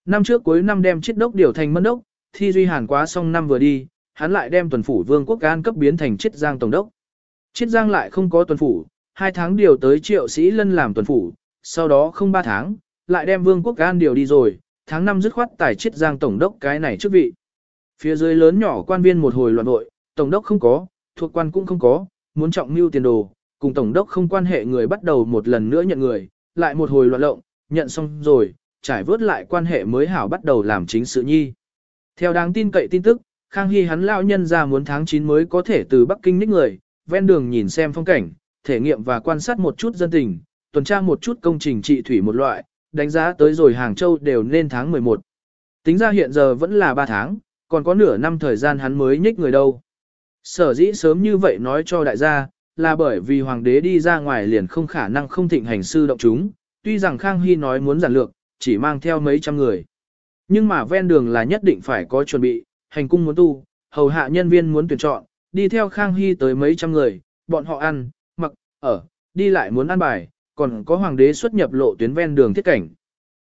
Năm trước cuối năm đem chiết đốc điều thành mân đốc, thi duy hàn quá xong năm vừa đi, hắn lại đem tuần phủ vương quốc gan cấp biến thành chiết giang tổng đốc. Chiết giang lại không có tuần phủ, hai tháng điều tới triệu sĩ lân làm tuần phủ, sau đó không ba tháng, lại đem vương quốc gan điều đi rồi, tháng năm dứt khoát tài chiết giang tổng đốc cái này chức vị. Phía dưới lớn nhỏ quan viên một hồi loạn nội, tổng đốc không có, thuộc quan cũng không có, muốn trọng mưu tiền đồ, cùng tổng đốc không quan hệ người bắt đầu một lần nữa nhận người, lại một hồi loạn lộng, nhận xong rồi, trải vớt lại quan hệ mới hảo bắt đầu làm chính sự nhi. Theo đáng tin cậy tin tức, Khang Hy hắn lão nhân ra muốn tháng 9 mới có thể từ Bắc Kinh ních người, ven đường nhìn xem phong cảnh, thể nghiệm và quan sát một chút dân tình, tuần tra một chút công trình trị thủy một loại, đánh giá tới rồi Hàng Châu đều nên tháng 11. Tính ra hiện giờ vẫn là 3 tháng, còn có nửa năm thời gian hắn mới nhích người đâu. Sở dĩ sớm như vậy nói cho đại gia, là bởi vì hoàng đế đi ra ngoài liền không khả năng không thịnh hành sư động chúng, tuy rằng Khang Hy nói muốn giản lược, chỉ mang theo mấy trăm người. Nhưng mà ven đường là nhất định phải có chuẩn bị, hành cung muốn tu, hầu hạ nhân viên muốn tuyển chọn, đi theo Khang Hy tới mấy trăm người, bọn họ ăn, mặc, ở, đi lại muốn ăn bài, còn có hoàng đế xuất nhập lộ tuyến ven đường thiết cảnh.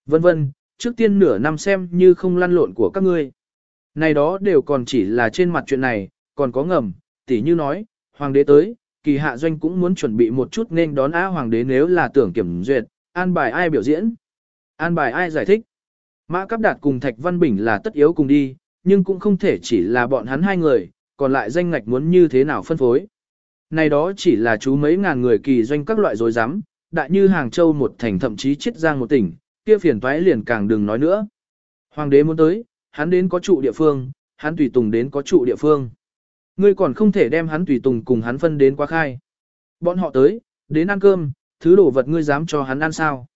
Vân vân, trước tiên nửa năm xem như không lăn lộn của các ngươi. Này đó đều còn chỉ là trên mặt chuyện này, còn có ngầm, tỉ như nói, hoàng đế tới, kỳ hạ doanh cũng muốn chuẩn bị một chút nên đón á hoàng đế nếu là tưởng kiểm duyệt, an bài ai biểu diễn, an bài ai giải thích. Mã Cáp Đạt cùng Thạch Văn Bình là tất yếu cùng đi, nhưng cũng không thể chỉ là bọn hắn hai người, còn lại danh ngạch muốn như thế nào phân phối. Này đó chỉ là chú mấy ngàn người kỳ doanh các loại dối rắm đại như Hàng Châu một thành thậm chí chiết giang một tỉnh, kia phiền toái liền càng đừng nói nữa. Hoàng đế muốn tới, hắn đến có trụ địa phương, hắn tùy tùng đến có trụ địa phương. Ngươi còn không thể đem hắn tùy tùng cùng hắn phân đến quá khai. Bọn họ tới, đến ăn cơm, thứ đồ vật ngươi dám cho hắn ăn sao?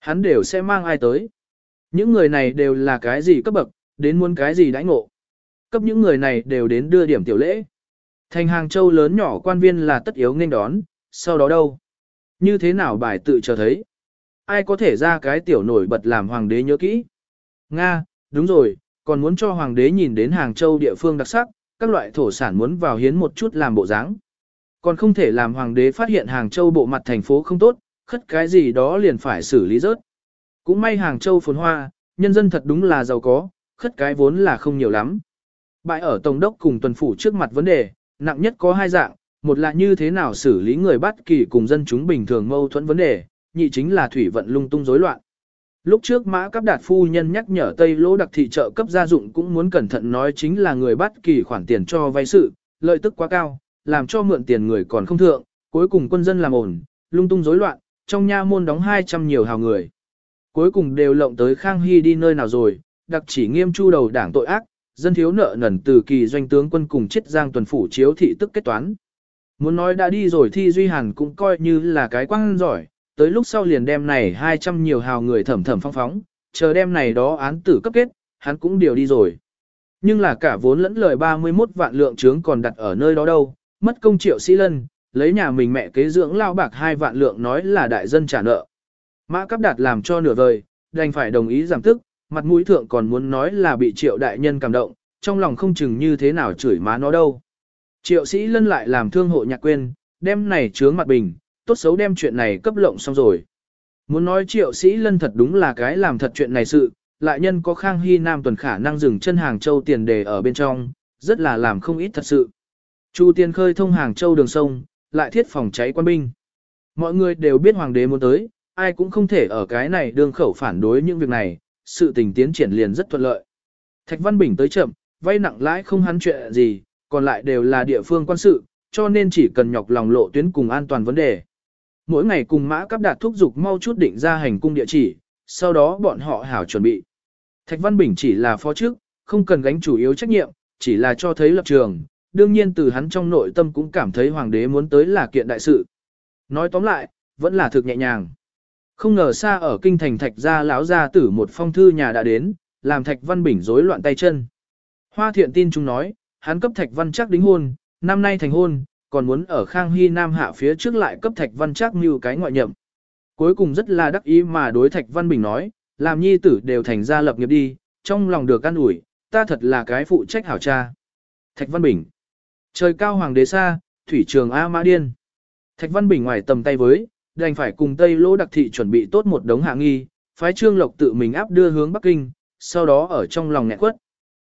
Hắn đều sẽ mang ai tới? Những người này đều là cái gì cấp bậc, đến muốn cái gì đãi ngộ? Cấp những người này đều đến đưa điểm tiểu lễ. Thành hàng châu lớn nhỏ quan viên là tất yếu nên đón, sau đó đâu? Như thế nào bài tự chờ thấy? Ai có thể ra cái tiểu nổi bật làm hoàng đế nhớ kỹ? Nga, đúng rồi, còn muốn cho hoàng đế nhìn đến hàng châu địa phương đặc sắc, các loại thổ sản muốn vào hiến một chút làm bộ dáng. Còn không thể làm hoàng đế phát hiện hàng châu bộ mặt thành phố không tốt, khất cái gì đó liền phải xử lý rớt. Cũng may hàng châu phồn hoa, nhân dân thật đúng là giàu có, khất cái vốn là không nhiều lắm. Bại ở Tổng đốc cùng tuần phủ trước mặt vấn đề, nặng nhất có hai dạng, một là như thế nào xử lý người bắt kỳ cùng dân chúng bình thường mâu thuẫn vấn đề, nhị chính là thủy vận lung tung rối loạn. Lúc trước mã cấp đạt phu nhân nhắc nhở Tây Lỗ đặc thị trợ cấp gia dụng cũng muốn cẩn thận nói chính là người bắt kỳ khoản tiền cho vay sự, lợi tức quá cao, làm cho mượn tiền người còn không thượng, cuối cùng quân dân làm ổn, lung tung rối loạn, trong nha môn đóng 200 nhiều hào người. Cuối cùng đều lộng tới Khang Hy đi nơi nào rồi, đặc chỉ nghiêm chu đầu đảng tội ác, dân thiếu nợ nần từ kỳ doanh tướng quân cùng chết giang tuần phủ chiếu thị tức kết toán. Muốn nói đã đi rồi thi Duy Hàn cũng coi như là cái quang giỏi, tới lúc sau liền đem này 200 nhiều hào người thẩm thẩm phong phóng, chờ đem này đó án tử cấp kết, hắn cũng điều đi rồi. Nhưng là cả vốn lẫn lời 31 vạn lượng trướng còn đặt ở nơi đó đâu, mất công triệu sĩ lân, lấy nhà mình mẹ kế dưỡng lao bạc hai vạn lượng nói là đại dân trả nợ. Mã Cáp Đạt làm cho nửa vời, đành phải đồng ý giảm tức, mặt mũi thượng còn muốn nói là bị triệu đại nhân cảm động, trong lòng không chừng như thế nào chửi má nó đâu. Triệu sĩ lân lại làm thương hộ nhạc quên, đem này chướng mặt bình, tốt xấu đem chuyện này cấp lộng xong rồi. Muốn nói triệu sĩ lân thật đúng là cái làm thật chuyện này sự, lại nhân có Khang Hy Nam tuần khả năng dừng chân Hàng Châu tiền đề ở bên trong, rất là làm không ít thật sự. Chu tiên khơi thông Hàng Châu đường sông, lại thiết phòng cháy quan binh. Mọi người đều biết hoàng đế muốn tới, ai cũng không thể ở cái này đương khẩu phản đối những việc này, sự tình tiến triển liền rất thuận lợi. Thạch Văn Bình tới chậm, vay nặng lãi không hắn chuyện gì, còn lại đều là địa phương quan sự, cho nên chỉ cần nhọc lòng lộ tuyến cùng an toàn vấn đề. Mỗi ngày cùng mã cấp đạt thúc dục mau chút định ra hành cung địa chỉ, sau đó bọn họ hảo chuẩn bị. Thạch Văn Bình chỉ là phó chức, không cần gánh chủ yếu trách nhiệm, chỉ là cho thấy lập trường, đương nhiên từ hắn trong nội tâm cũng cảm thấy hoàng đế muốn tới là kiện đại sự. Nói tóm lại, vẫn là thực nhẹ nhàng. Không ngờ xa ở kinh thành Thạch gia lão gia tử một phong thư nhà đã đến, làm Thạch Văn Bình rối loạn tay chân. Hoa thiện tin chúng nói, hắn cấp Thạch Văn chắc đính hôn, năm nay thành hôn, còn muốn ở Khang Hy Nam hạ phía trước lại cấp Thạch Văn chắc như cái ngoại nhậm. Cuối cùng rất là đắc ý mà đối Thạch Văn Bình nói, làm nhi tử đều thành gia lập nghiệp đi, trong lòng được an ủi, ta thật là cái phụ trách hảo cha. Thạch Văn Bình. Trời cao hoàng đế xa, thủy trường A Mã Điên. Thạch Văn Bình ngoài tầm tay với, đành phải cùng Tây Lỗ Đặc Thị chuẩn bị tốt một đống hạ nghi, phái Trương Lộc tự mình áp đưa hướng Bắc Kinh, sau đó ở trong lòng nghẹn quất.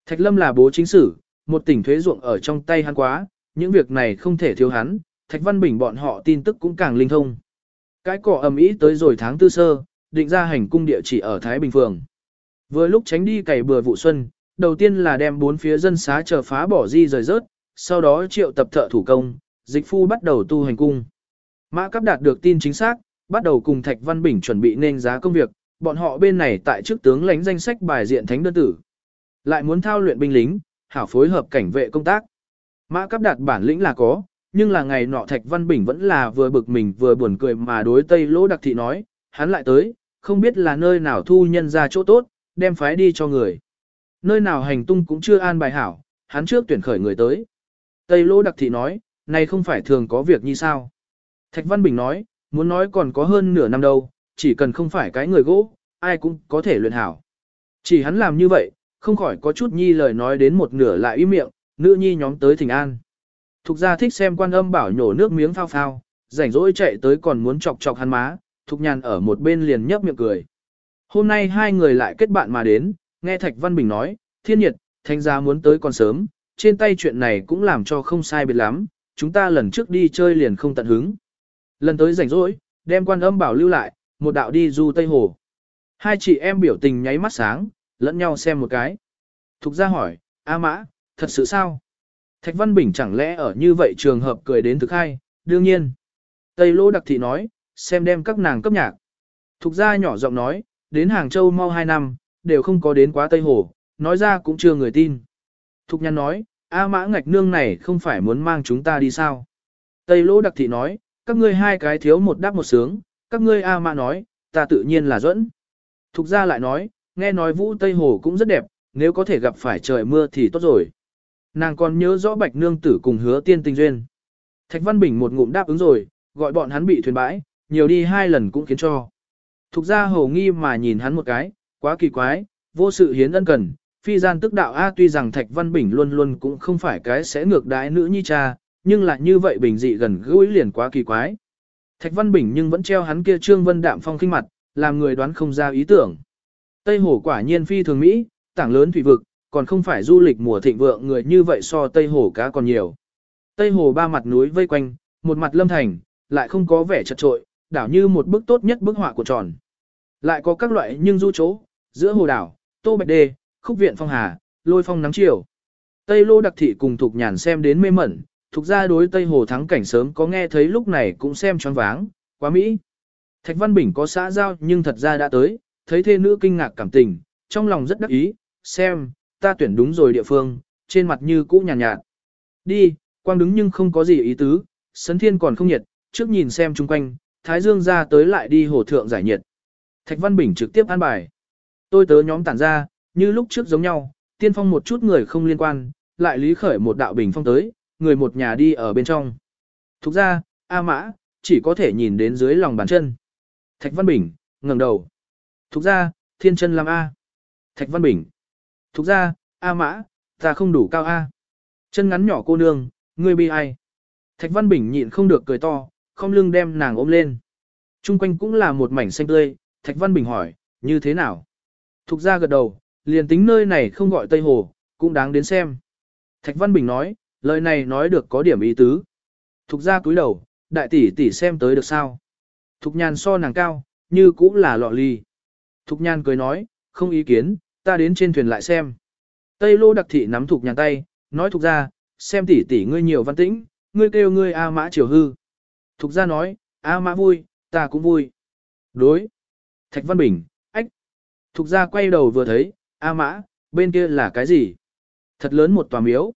Thạch Lâm là bố chính sử, một tỉnh thuế ruộng ở trong tay hắn quá, những việc này không thể thiếu hắn, Thạch Văn Bình bọn họ tin tức cũng càng linh thông. Cái cỏ ầm ĩ tới rồi tháng tư sơ, định ra hành cung địa chỉ ở Thái Bình Phường. Vừa lúc tránh đi cày bừa vụ xuân, đầu tiên là đem bốn phía dân xá chờ phá bỏ di rời rớt, sau đó triệu tập thợ thủ công, dịch phu bắt đầu tu hành cung. Mã Cáp đạt được tin chính xác, bắt đầu cùng Thạch Văn Bình chuẩn bị nên giá công việc, bọn họ bên này tại trước tướng lãnh danh sách bài diện thánh đơn tử. Lại muốn thao luyện binh lính, hảo phối hợp cảnh vệ công tác. Mã Cáp đạt bản lĩnh là có, nhưng là ngày nọ Thạch Văn Bình vẫn là vừa bực mình vừa buồn cười mà đối Tây Lỗ Đặc Thị nói, hắn lại tới, không biết là nơi nào thu nhân ra chỗ tốt, đem phái đi cho người. Nơi nào hành tung cũng chưa an bài hảo, hắn trước tuyển khởi người tới. Tây Lỗ Đặc Thị nói, này không phải thường có việc như sao. Thạch Văn Bình nói, muốn nói còn có hơn nửa năm đâu, chỉ cần không phải cái người gỗ, ai cũng có thể luyện hảo. Chỉ hắn làm như vậy, không khỏi có chút nhi lời nói đến một nửa lại im miệng, nữ nhi nhóm tới thỉnh an. Thục gia thích xem quan âm bảo nhổ nước miếng phao phao, rảnh rỗi chạy tới còn muốn chọc chọc hắn má, thục nhàn ở một bên liền nhấp miệng cười. Hôm nay hai người lại kết bạn mà đến, nghe Thạch Văn Bình nói, thiên nhiệt, thanh gia muốn tới còn sớm, trên tay chuyện này cũng làm cho không sai biệt lắm, chúng ta lần trước đi chơi liền không tận hứng. Lần tới rảnh rỗi, đem quan âm bảo lưu lại, một đạo đi du Tây Hồ. Hai chị em biểu tình nháy mắt sáng, lẫn nhau xem một cái. Thục ra hỏi, A Mã, thật sự sao? Thạch Văn Bình chẳng lẽ ở như vậy trường hợp cười đến thực hai, đương nhiên. Tây Lô Đặc Thị nói, xem đem các nàng cấp nhạc. Thục ra nhỏ giọng nói, đến Hàng Châu mau hai năm, đều không có đến quá Tây Hồ, nói ra cũng chưa người tin. Thục Nhan nói, A Mã ngạch nương này không phải muốn mang chúng ta đi sao? Tây Lô Đặc Thị nói, các ngươi hai cái thiếu một đáp một sướng, các ngươi A Mã nói, ta tự nhiên là dẫn. Thục ra lại nói, nghe nói Vũ Tây Hồ cũng rất đẹp, nếu có thể gặp phải trời mưa thì tốt rồi. Nàng còn nhớ rõ bạch nương tử cùng hứa tiên tình duyên. Thạch Văn Bình một ngụm đáp ứng rồi, gọi bọn hắn bị thuyền bãi, nhiều đi hai lần cũng khiến cho. Thục ra hầu nghi mà nhìn hắn một cái, quá kỳ quái, vô sự hiến ân cần, phi gian tức đạo A tuy rằng Thạch Văn Bình luôn luôn cũng không phải cái sẽ ngược đái nữ nhi cha, nhưng lại như vậy bình dị gần gũi liền quá kỳ quái. Thạch Văn Bình nhưng vẫn treo hắn kia trương vân đạm phong khinh mặt, làm người đoán không ra ý tưởng. Tây Hồ quả nhiên phi thường Mỹ, tảng lớn thủy vực, còn không phải du lịch mùa thịnh vượng người như vậy so Tây Hồ cá còn nhiều. Tây Hồ ba mặt núi vây quanh, một mặt lâm thành, lại không có vẻ chật trội, đảo như một bức tốt nhất bức họa của tròn. Lại có các loại nhưng du chỗ, giữa hồ đảo, tô bạch đê, khúc viện phong hà, lôi phong nắng chiều. Tây Lô đặc thị cùng Thục Nhàn xem đến mê mẩn, thuộc ra đối Tây Hồ thắng cảnh sớm có nghe thấy lúc này cũng xem choáng váng, quá Mỹ. Thạch Văn Bình có xã giao nhưng thật ra đã tới, thấy thê nữ kinh ngạc cảm tình, trong lòng rất đắc ý, xem, ta tuyển đúng rồi địa phương, trên mặt như cũ nhàn nhạt, nhạt. Đi, quang đứng nhưng không có gì ý tứ, sấn thiên còn không nhiệt, trước nhìn xem chung quanh, Thái Dương ra tới lại đi hồ thượng giải nhiệt. Thạch Văn Bình trực tiếp an bài. Tôi tớ nhóm tản ra, như lúc trước giống nhau, tiên phong một chút người không liên quan, lại lý khởi một đạo bình phong tới, người một nhà đi ở bên trong. Thục ra, A Mã, chỉ có thể nhìn đến dưới lòng bàn chân. Thạch Văn Bình, ngẩng đầu. Thục ra, thiên chân làm A. Thạch Văn Bình. Thục ra, A Mã, ta không đủ cao A. Chân ngắn nhỏ cô nương, ngươi bi ai. Thạch Văn Bình nhịn không được cười to, không lưng đem nàng ôm lên. Trung quanh cũng là một mảnh xanh tươi, Thạch Văn Bình hỏi, như thế nào? Thục ra gật đầu, liền tính nơi này không gọi Tây Hồ, cũng đáng đến xem. Thạch Văn Bình nói, lời này nói được có điểm ý tứ. Thục ra cúi đầu, đại tỷ tỷ xem tới được sao? Thục nhàn so nàng cao, như cũng là lọ ly. Thục nhàn cười nói, không ý kiến, ta đến trên thuyền lại xem. Tây lô đặc thị nắm thục nhàn tay, nói thục ra, xem tỷ tỷ ngươi nhiều văn tĩnh, ngươi kêu ngươi A mã triều hư. Thục ra nói, A mã vui, ta cũng vui. Đối. Thạch Văn Bình, ách. Thục ra quay đầu vừa thấy, A mã, bên kia là cái gì? Thật lớn một tòa miếu.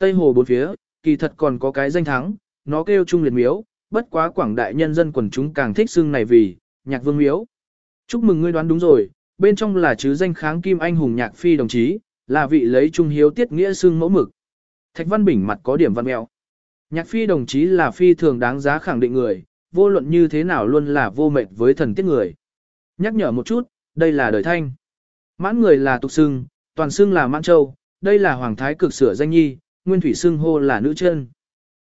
Tây hồ bốn phía, kỳ thật còn có cái danh thắng, nó kêu trung liệt miếu, bất quá quảng đại nhân dân quần chúng càng thích xưng này vì, nhạc vương miếu. Chúc mừng ngươi đoán đúng rồi, bên trong là chứ danh kháng kim anh hùng nhạc phi đồng chí, là vị lấy trung hiếu tiết nghĩa xưng mẫu mực. Thạch Văn Bình mặt có điểm văn mẹo. Nhạc phi đồng chí là phi thường đáng giá khẳng định người, vô luận như thế nào luôn là vô mệnh với thần tiết người. Nhắc nhở một chút, đây là đời thanh. Mãn người là tục xưng, toàn xưng là mãn châu, đây là hoàng thái cực sửa danh nhi, nguyên thủy xưng hô là nữ chân.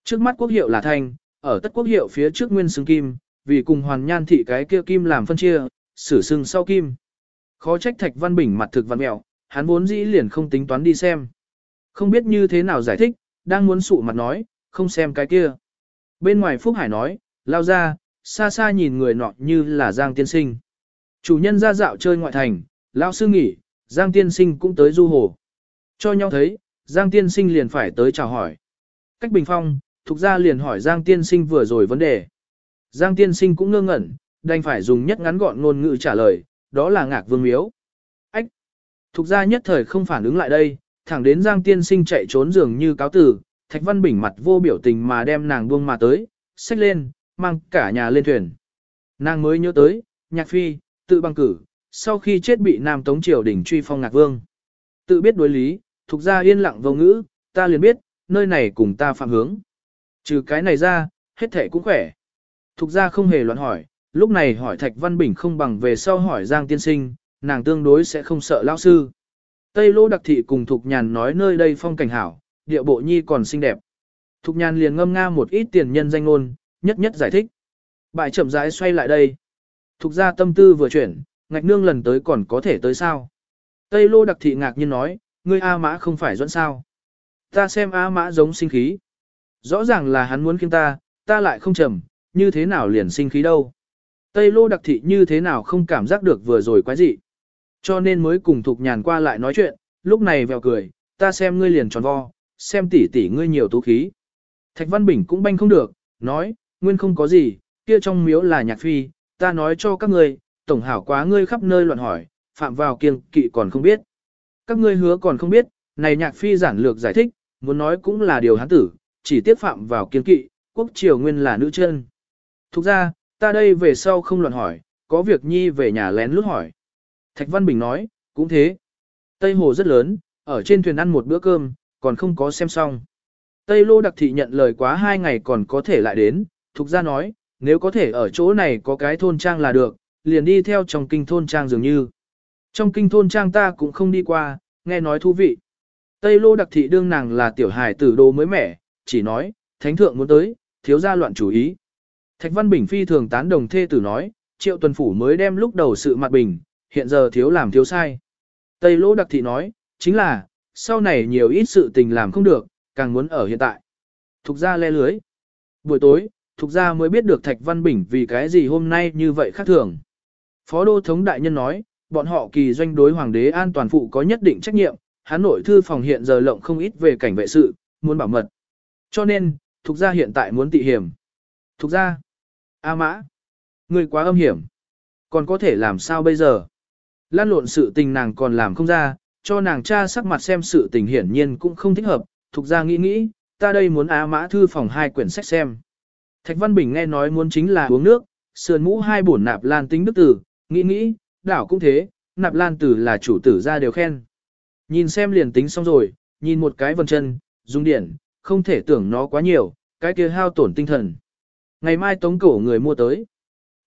Trước mắt quốc hiệu là thanh, ở tất quốc hiệu phía trước nguyên xưng kim, vì cùng hoàn nhan thị cái kia kim làm phân chia, sử xưng sau kim. Khó trách thạch văn bình mặt thực văn mẹo, hắn vốn dĩ liền không tính toán đi xem. Không biết như thế nào giải thích, đang muốn sụ mặt nói, không xem cái kia. Bên ngoài Phúc Hải nói, lao ra, xa xa nhìn người nọ như là Giang Tiên Sinh. Chủ nhân ra dạo chơi ngoại thành, lao sư nghỉ, Giang Tiên Sinh cũng tới du hồ. Cho nhau thấy, Giang Tiên Sinh liền phải tới chào hỏi. Cách bình phong, thuộc ra liền hỏi Giang Tiên Sinh vừa rồi vấn đề. Giang Tiên Sinh cũng ngơ ngẩn, đành phải dùng nhất ngắn gọn ngôn ngữ trả lời, đó là ngạc vương miếu. Ách! Thục ra nhất thời không phản ứng lại đây, thẳng đến Giang Tiên Sinh chạy trốn dường như cáo tử, Thạch Văn Bình mặt vô biểu tình mà đem nàng buông mà tới, xách lên, mang cả nhà lên thuyền. Nàng mới nhớ tới, nhạc phi, tự băng cử, sau khi chết bị Nam Tống Triều đỉnh truy phong ngạc vương. Tự biết đối lý, thuộc ra yên lặng vô ngữ, ta liền biết, nơi này cùng ta phạm hướng. Trừ cái này ra, hết thể cũng khỏe. Thục ra không hề loạn hỏi, lúc này hỏi Thạch Văn Bình không bằng về sau hỏi Giang Tiên Sinh, nàng tương đối sẽ không sợ lão sư. Tây Lô Đặc Thị cùng Thục Nhàn nói nơi đây phong cảnh hảo, địa bộ nhi còn xinh đẹp. Thục Nhàn liền ngâm nga một ít tiền nhân danh ngôn, nhất nhất giải thích. Bại chậm rãi xoay lại đây. Thục ra tâm tư vừa chuyển, ngạch nương lần tới còn có thể tới sao. Tây Lô Đặc Thị ngạc nhiên nói, ngươi A Mã không phải dẫn sao. Ta xem A Mã giống sinh khí. Rõ ràng là hắn muốn khiến ta, ta lại không trầm, như thế nào liền sinh khí đâu. Tây Lô Đặc Thị như thế nào không cảm giác được vừa rồi quái gì. Cho nên mới cùng Thục Nhàn qua lại nói chuyện, lúc này vèo cười, ta xem ngươi liền tròn vo, xem tỉ tỉ ngươi nhiều tú khí. Thạch Văn Bình cũng banh không được, nói, nguyên không có gì, kia trong miếu là nhạc phi, ta nói cho các ngươi, tổng hảo quá ngươi khắp nơi loạn hỏi, phạm vào kiêng kỵ còn không biết. Các ngươi hứa còn không biết, này nhạc phi giản lược giải thích, muốn nói cũng là điều hắn tử, chỉ tiếp phạm vào kiên kỵ, quốc triều nguyên là nữ chân. Thục ra, ta đây về sau không loạn hỏi, có việc nhi về nhà lén lút hỏi. Thạch Văn Bình nói, cũng thế. Tây Hồ rất lớn, ở trên thuyền ăn một bữa cơm, còn không có xem xong. Tây Lô Đặc Thị nhận lời quá hai ngày còn có thể lại đến, Thục ra nói, nếu có thể ở chỗ này có cái thôn trang là được, liền đi theo trong kinh thôn trang dường như. Trong kinh thôn trang ta cũng không đi qua, nghe nói thú vị. Tây Lô Đặc Thị đương nàng là tiểu hài tử đồ mới mẻ, chỉ nói, thánh thượng muốn tới, thiếu gia loạn chủ ý. Thạch Văn Bình phi thường tán đồng thê tử nói, triệu tuần phủ mới đem lúc đầu sự mặt bình, hiện giờ thiếu làm thiếu sai. Tây Lô Đặc Thị nói, chính là, sau này nhiều ít sự tình làm không được, càng muốn ở hiện tại. Thục ra le lưới. Buổi tối, Thục ra mới biết được Thạch Văn Bình vì cái gì hôm nay như vậy khác thường. Phó Đô Thống Đại Nhân nói, bọn họ kỳ doanh đối Hoàng đế an toàn phụ có nhất định trách nhiệm, hắn nội thư phòng hiện giờ lộng không ít về cảnh vệ sự, muốn bảo mật. Cho nên, thuộc gia hiện tại muốn tị hiểm. thuộc gia A Mã, người quá âm hiểm. Còn có thể làm sao bây giờ? Lan lộn sự tình nàng còn làm không ra, cho nàng cha sắc mặt xem sự tình hiển nhiên cũng không thích hợp, thuộc gia nghĩ nghĩ, ta đây muốn a mã thư phòng hai quyển sách xem. Thạch Văn Bình nghe nói muốn chính là uống nước, sườn mũ hai bổn nạp lan tính đức tử, nghĩ nghĩ, đảo cũng thế, nạp lan tử là chủ tử ra đều khen. Nhìn xem liền tính xong rồi, nhìn một cái vần chân, dung điển, không thể tưởng nó quá nhiều, cái kia hao tổn tinh thần. Ngày mai tống cổ người mua tới.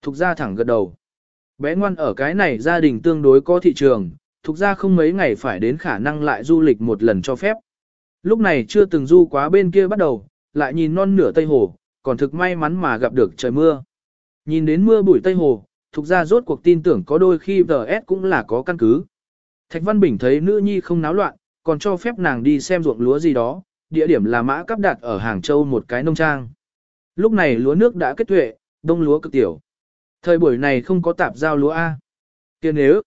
Thục ra thẳng gật đầu. Bé ngoan ở cái này gia đình tương đối có thị trường, thục ra không mấy ngày phải đến khả năng lại du lịch một lần cho phép. Lúc này chưa từng du quá bên kia bắt đầu, lại nhìn non nửa Tây Hồ, còn thực may mắn mà gặp được trời mưa. Nhìn đến mưa bụi Tây Hồ, thuộc ra rốt cuộc tin tưởng có đôi khi VS cũng là có căn cứ. Thạch Văn Bình thấy nữ nhi không náo loạn, còn cho phép nàng đi xem ruộng lúa gì đó, địa điểm là mã cắp đặt ở Hàng Châu một cái nông trang. Lúc này lúa nước đã kết tuệ, đông lúa cực tiểu. Thời buổi này không có tạp giao lúa A. kia nếu,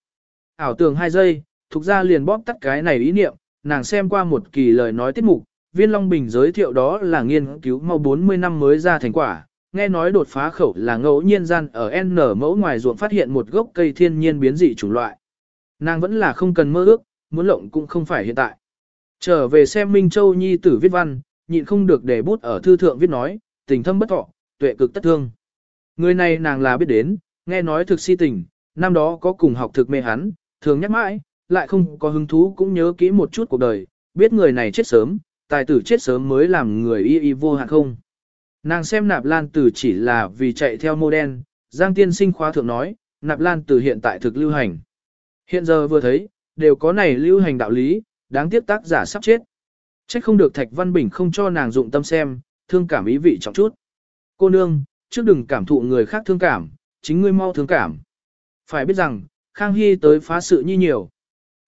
ảo tưởng 2 giây, thuộc ra liền bóp tắt cái này ý niệm, nàng xem qua một kỳ lời nói tiết mục, viên Long Bình giới thiệu đó là nghiên cứu mau 40 năm mới ra thành quả, nghe nói đột phá khẩu là ngẫu nhiên gian ở N mẫu ngoài ruộng phát hiện một gốc cây thiên nhiên biến dị chủng loại. Nàng vẫn là không cần mơ ước, muốn lộng cũng không phải hiện tại. Trở về xem Minh Châu Nhi tử viết văn, nhịn không được để bút ở thư thượng viết nói, tình thâm bất thọ, tuệ cực tất thương. Người này nàng là biết đến, nghe nói thực si tình, năm đó có cùng học thực mê hắn, thường nhắc mãi, lại không có hứng thú cũng nhớ kỹ một chút cuộc đời, biết người này chết sớm, tài tử chết sớm mới làm người y y vô hạn không. Nàng xem nạp lan tử chỉ là vì chạy theo mô đen, Giang tiên sinh khóa thượng nói, nạp lan tử hiện tại thực lưu hành. Hiện giờ vừa thấy, đều có này lưu hành đạo lý, đáng tiếc tác giả sắp chết. Trách không được Thạch Văn Bình không cho nàng dụng tâm xem, thương cảm ý vị trọng chút. Cô nương, trước đừng cảm thụ người khác thương cảm, chính ngươi mau thương cảm. Phải biết rằng, Khang Hy tới phá sự như nhiều.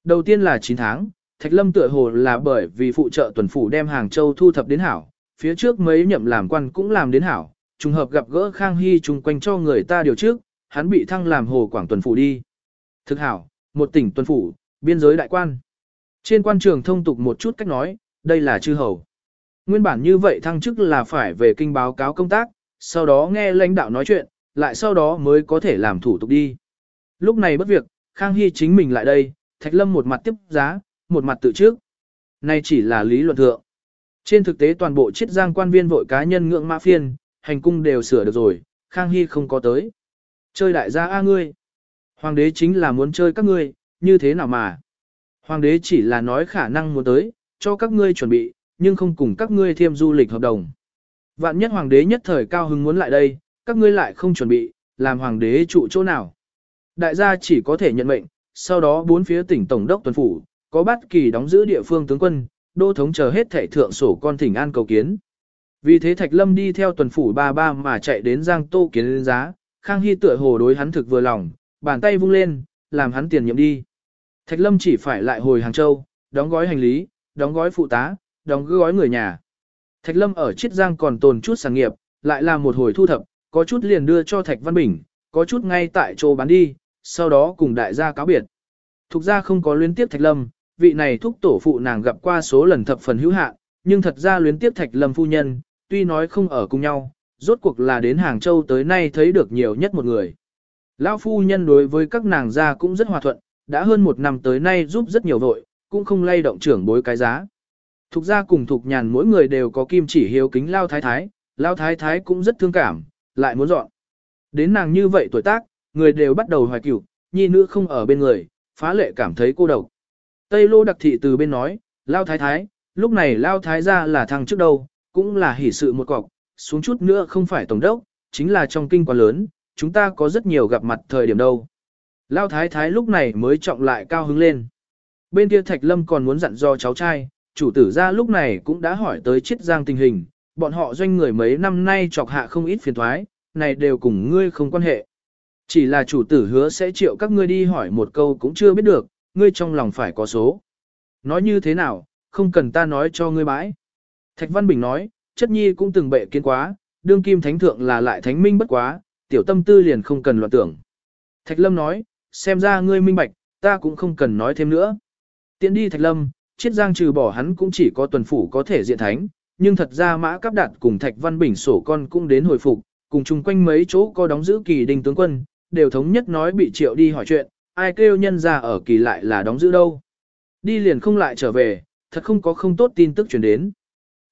Đầu tiên là 9 tháng, Thạch Lâm tựa hồ là bởi vì phụ trợ tuần phủ đem Hàng Châu thu thập đến hảo, phía trước mấy nhậm làm quan cũng làm đến hảo, trùng hợp gặp gỡ Khang Hy chung quanh cho người ta điều trước, hắn bị thăng làm hồ quảng tuần phủ đi. Thực hảo, một tỉnh tuần phủ, biên giới đại quan. Trên quan trường thông tục một chút cách nói, đây là chư hầu. Nguyên bản như vậy thăng chức là phải về kinh báo cáo công tác, sau đó nghe lãnh đạo nói chuyện, lại sau đó mới có thể làm thủ tục đi. Lúc này bất việc, Khang Hy chính mình lại đây, Thạch Lâm một mặt tiếp giá, một mặt tự trước. Này chỉ là lý luận thượng. Trên thực tế toàn bộ chiết giang quan viên vội cá nhân ngưỡng mã phiên, hành cung đều sửa được rồi, Khang Hy không có tới. Chơi đại gia A ngươi. Hoàng đế chính là muốn chơi các ngươi, như thế nào mà. Hoàng đế chỉ là nói khả năng muốn tới, cho các ngươi chuẩn bị, nhưng không cùng các ngươi thêm du lịch hợp đồng. Vạn nhất hoàng đế nhất thời cao hứng muốn lại đây, các ngươi lại không chuẩn bị, làm hoàng đế trụ chỗ nào. Đại gia chỉ có thể nhận mệnh, sau đó bốn phía tỉnh tổng đốc tuần phủ, có bắt kỳ đóng giữ địa phương tướng quân, đô thống chờ hết thảy thượng sổ con thỉnh an cầu kiến. Vì thế Thạch Lâm đi theo tuần phủ ba ba mà chạy đến Giang Tô kiến lên giá, Khang Hy tựa hồ đối hắn thực vừa lòng, bàn tay vung lên, làm hắn tiền nhiệm đi. Thạch Lâm chỉ phải lại hồi Hàng Châu, đóng gói hành lý, đóng gói phụ tá, đóng gói người nhà. Thạch Lâm ở Chiết Giang còn tồn chút sản nghiệp, lại làm một hồi thu thập, có chút liền đưa cho Thạch Văn Bình, có chút ngay tại chỗ bán đi, sau đó cùng đại gia cáo biệt. Thục ra không có liên tiếp Thạch Lâm, vị này thúc tổ phụ nàng gặp qua số lần thập phần hữu hạn, nhưng thật ra luyến tiếp Thạch Lâm phu nhân, tuy nói không ở cùng nhau, rốt cuộc là đến Hàng Châu tới nay thấy được nhiều nhất một người. Lão phu nhân đối với các nàng gia cũng rất hòa thuận, đã hơn một năm tới nay giúp rất nhiều vội, cũng không lay động trưởng bối cái giá. Thục gia cùng thục nhàn mỗi người đều có kim chỉ hiếu kính lao thái thái, lao thái thái cũng rất thương cảm, lại muốn dọn. Đến nàng như vậy tuổi tác, người đều bắt đầu hoài cửu, nhi nữ không ở bên người, phá lệ cảm thấy cô độc. Tây lô đặc thị từ bên nói, lao thái thái, lúc này lao thái gia là thằng trước đâu, cũng là hỷ sự một cọc, xuống chút nữa không phải tổng đốc, chính là trong kinh quá lớn, chúng ta có rất nhiều gặp mặt thời điểm đâu. Lao thái thái lúc này mới trọng lại cao hứng lên. Bên kia Thạch Lâm còn muốn dặn do cháu trai, chủ tử ra lúc này cũng đã hỏi tới chiết giang tình hình, bọn họ doanh người mấy năm nay chọc hạ không ít phiền thoái, này đều cùng ngươi không quan hệ. Chỉ là chủ tử hứa sẽ chịu các ngươi đi hỏi một câu cũng chưa biết được, ngươi trong lòng phải có số. Nói như thế nào, không cần ta nói cho ngươi bãi. Thạch Văn Bình nói, chất nhi cũng từng bệ kiến quá, đương kim thánh thượng là lại thánh minh bất quá, tiểu tâm tư liền không cần loạn tưởng. Thạch Lâm nói, xem ra ngươi minh bạch, ta cũng không cần nói thêm nữa. Tiến đi Thạch Lâm, chiết giang trừ bỏ hắn cũng chỉ có tuần phủ có thể diện thánh, nhưng thật ra mã cắp đạt cùng Thạch Văn Bình sổ con cũng đến hồi phục, cùng chung quanh mấy chỗ có đóng giữ kỳ đình tướng quân, đều thống nhất nói bị triệu đi hỏi chuyện, ai kêu nhân ra ở kỳ lại là đóng giữ đâu. Đi liền không lại trở về, thật không có không tốt tin tức chuyển đến.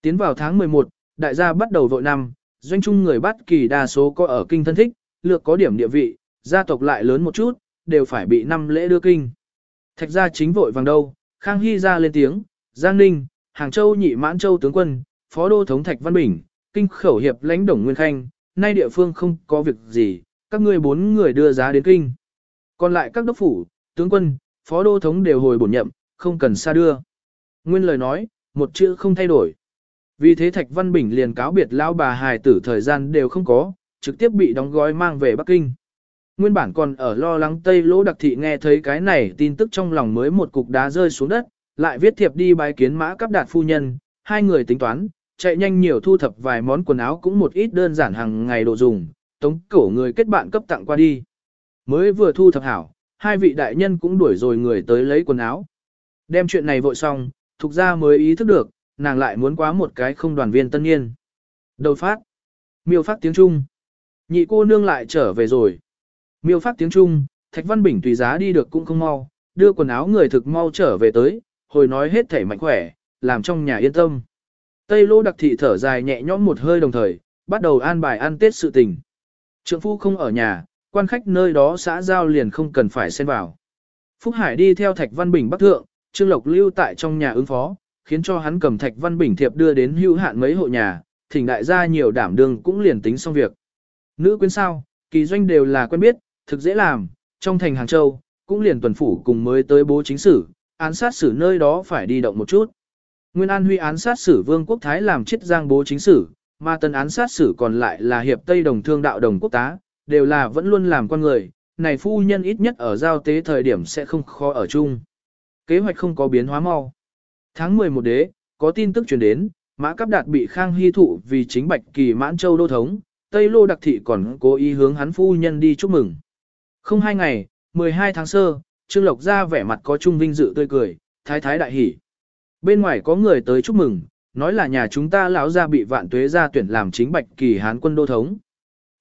Tiến vào tháng 11, đại gia bắt đầu vội năm, doanh trung người bắt kỳ đa số có ở kinh thân thích, lược có điểm địa vị, gia tộc lại lớn một chút, đều phải bị năm lễ đưa kinh. Thạch gia chính vội vàng đâu, Khang Hy ra lên tiếng, Giang Ninh, Hàng Châu nhị mãn châu tướng quân, phó đô thống Thạch Văn Bình, kinh khẩu hiệp lãnh đồng nguyên khanh, nay địa phương không có việc gì, các ngươi bốn người đưa giá đến kinh. Còn lại các đốc phủ, tướng quân, phó đô thống đều hồi bổ nhậm, không cần xa đưa. Nguyên lời nói, một chữ không thay đổi. Vì thế Thạch Văn Bình liền cáo biệt lão bà hài tử thời gian đều không có, trực tiếp bị đóng gói mang về Bắc Kinh. Nguyên bản còn ở lo lắng Tây Lỗ Đặc Thị nghe thấy cái này tin tức trong lòng mới một cục đá rơi xuống đất, lại viết thiệp đi bái kiến mã cấp đạt phu nhân, hai người tính toán, chạy nhanh nhiều thu thập vài món quần áo cũng một ít đơn giản hàng ngày đồ dùng, tống cổ người kết bạn cấp tặng qua đi. Mới vừa thu thập hảo, hai vị đại nhân cũng đuổi rồi người tới lấy quần áo. Đem chuyện này vội xong, thuộc ra mới ý thức được, nàng lại muốn quá một cái không đoàn viên tân niên. Đầu phát. Miêu phát tiếng Trung. Nhị cô nương lại trở về rồi. Miêu phát tiếng Trung, Thạch Văn Bình tùy giá đi được cũng không mau, đưa quần áo người thực mau trở về tới, hồi nói hết thể mạnh khỏe, làm trong nhà yên tâm. Tây lô đặc thị thở dài nhẹ nhõm một hơi đồng thời, bắt đầu an bài ăn tết sự tình. Trượng phu không ở nhà, quan khách nơi đó xã giao liền không cần phải xen vào. Phúc Hải đi theo Thạch Văn Bình bắc thượng, Trương Lộc lưu tại trong nhà ứng phó, khiến cho hắn cầm Thạch Văn Bình thiệp đưa đến hữu hạn mấy hộ nhà, thỉnh đại gia nhiều đảm đương cũng liền tính xong việc. Nữ quyến sao, kỳ doanh đều là quen biết, thực dễ làm, trong thành Hàng Châu, cũng liền tuần phủ cùng mới tới bố chính sử, án sát xử nơi đó phải đi động một chút. Nguyên An Huy án sát xử Vương Quốc Thái làm chết giang bố chính sử, mà tân án sát xử còn lại là hiệp Tây Đồng Thương Đạo Đồng Quốc Tá, đều là vẫn luôn làm con người, này phu nhân ít nhất ở giao tế thời điểm sẽ không khó ở chung. Kế hoạch không có biến hóa mau. Tháng 11 đế, có tin tức truyền đến, Mã Cáp Đạt bị Khang Hy thụ vì chính Bạch Kỳ Mãn Châu đô thống, Tây Lô Đặc Thị còn cố ý hướng hắn phu nhân đi chúc mừng. Không hai ngày, 12 tháng sơ, Trương Lộc ra vẻ mặt có trung vinh dự tươi cười, thái thái đại hỉ. Bên ngoài có người tới chúc mừng, nói là nhà chúng ta lão gia bị vạn tuế gia tuyển làm chính Bạch Kỳ Hán quân đô thống.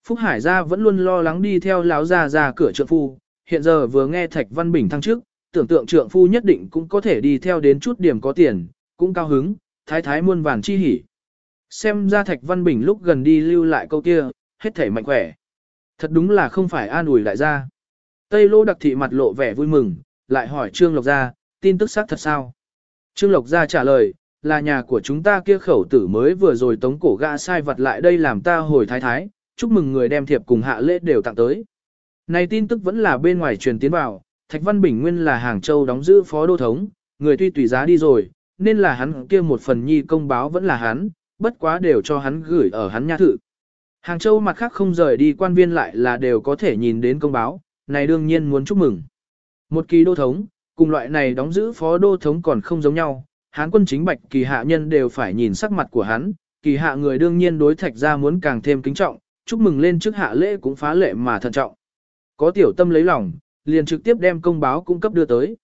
Phúc Hải gia vẫn luôn lo lắng đi theo lão gia ra cửa trượng phu, hiện giờ vừa nghe Thạch Văn Bình thăng trước, tưởng tượng trượng phu nhất định cũng có thể đi theo đến chút điểm có tiền, cũng cao hứng, thái thái muôn vàn chi hỉ. Xem ra Thạch Văn Bình lúc gần đi lưu lại câu kia, hết thể mạnh khỏe. Thật đúng là không phải an ủi đại gia. Tây Lô đặc thị mặt lộ vẻ vui mừng, lại hỏi Trương Lộc Gia, tin tức xác thật sao? Trương Lộc Gia trả lời, là nhà của chúng ta kia khẩu tử mới vừa rồi tống cổ gã sai vật lại đây làm ta hồi thái thái, chúc mừng người đem thiệp cùng hạ lễ đều tặng tới. Này tin tức vẫn là bên ngoài truyền tiến vào, Thạch Văn Bình nguyên là Hàng Châu đóng giữ phó đô thống, người tuy tùy giá đi rồi, nên là hắn kia một phần nhi công báo vẫn là hắn, bất quá đều cho hắn gửi ở hắn nha thự. Hàng Châu mặt khác không rời đi quan viên lại là đều có thể nhìn đến công báo, này đương nhiên muốn chúc mừng. Một kỳ đô thống, cùng loại này đóng giữ phó đô thống còn không giống nhau, hán quân chính bạch kỳ hạ nhân đều phải nhìn sắc mặt của hắn, kỳ hạ người đương nhiên đối thạch ra muốn càng thêm kính trọng, chúc mừng lên trước hạ lễ cũng phá lệ mà thận trọng. Có tiểu tâm lấy lòng, liền trực tiếp đem công báo cung cấp đưa tới.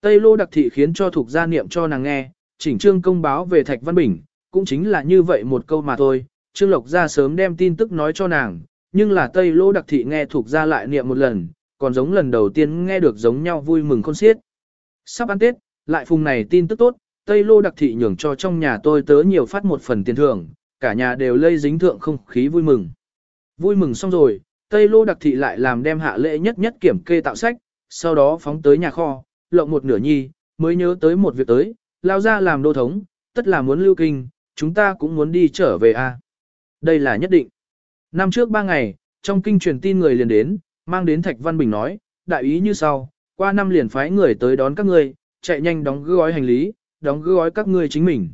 Tây lô đặc thị khiến cho thuộc gia niệm cho nàng nghe, chỉnh trương công báo về thạch văn bình, cũng chính là như vậy một câu mà thôi, trương lộc gia sớm đem tin tức nói cho nàng, nhưng là Tây lô đặc thị nghe thuộc gia lại niệm một lần, còn giống lần đầu tiên nghe được giống nhau vui mừng khôn xiết. Sắp ăn Tết, lại phùng này tin tức tốt, Tây Lô đặc thị nhường cho trong nhà tôi tớ nhiều phát một phần tiền thưởng, cả nhà đều lây dính thượng không khí vui mừng. Vui mừng xong rồi, Tây Lô đặc thị lại làm đem hạ lễ nhất nhất kiểm kê tạo sách, sau đó phóng tới nhà kho, lộng một nửa nhi, mới nhớ tới một việc tới, lao ra làm đô thống, tất là muốn lưu kinh, chúng ta cũng muốn đi trở về a. Đây là nhất định. Năm trước ba ngày, trong kinh truyền tin người liền đến, mang đến Thạch Văn Bình nói, đại ý như sau, qua năm liền phái người tới đón các ngươi, chạy nhanh đóng gói hành lý, đóng gói các ngươi chính mình.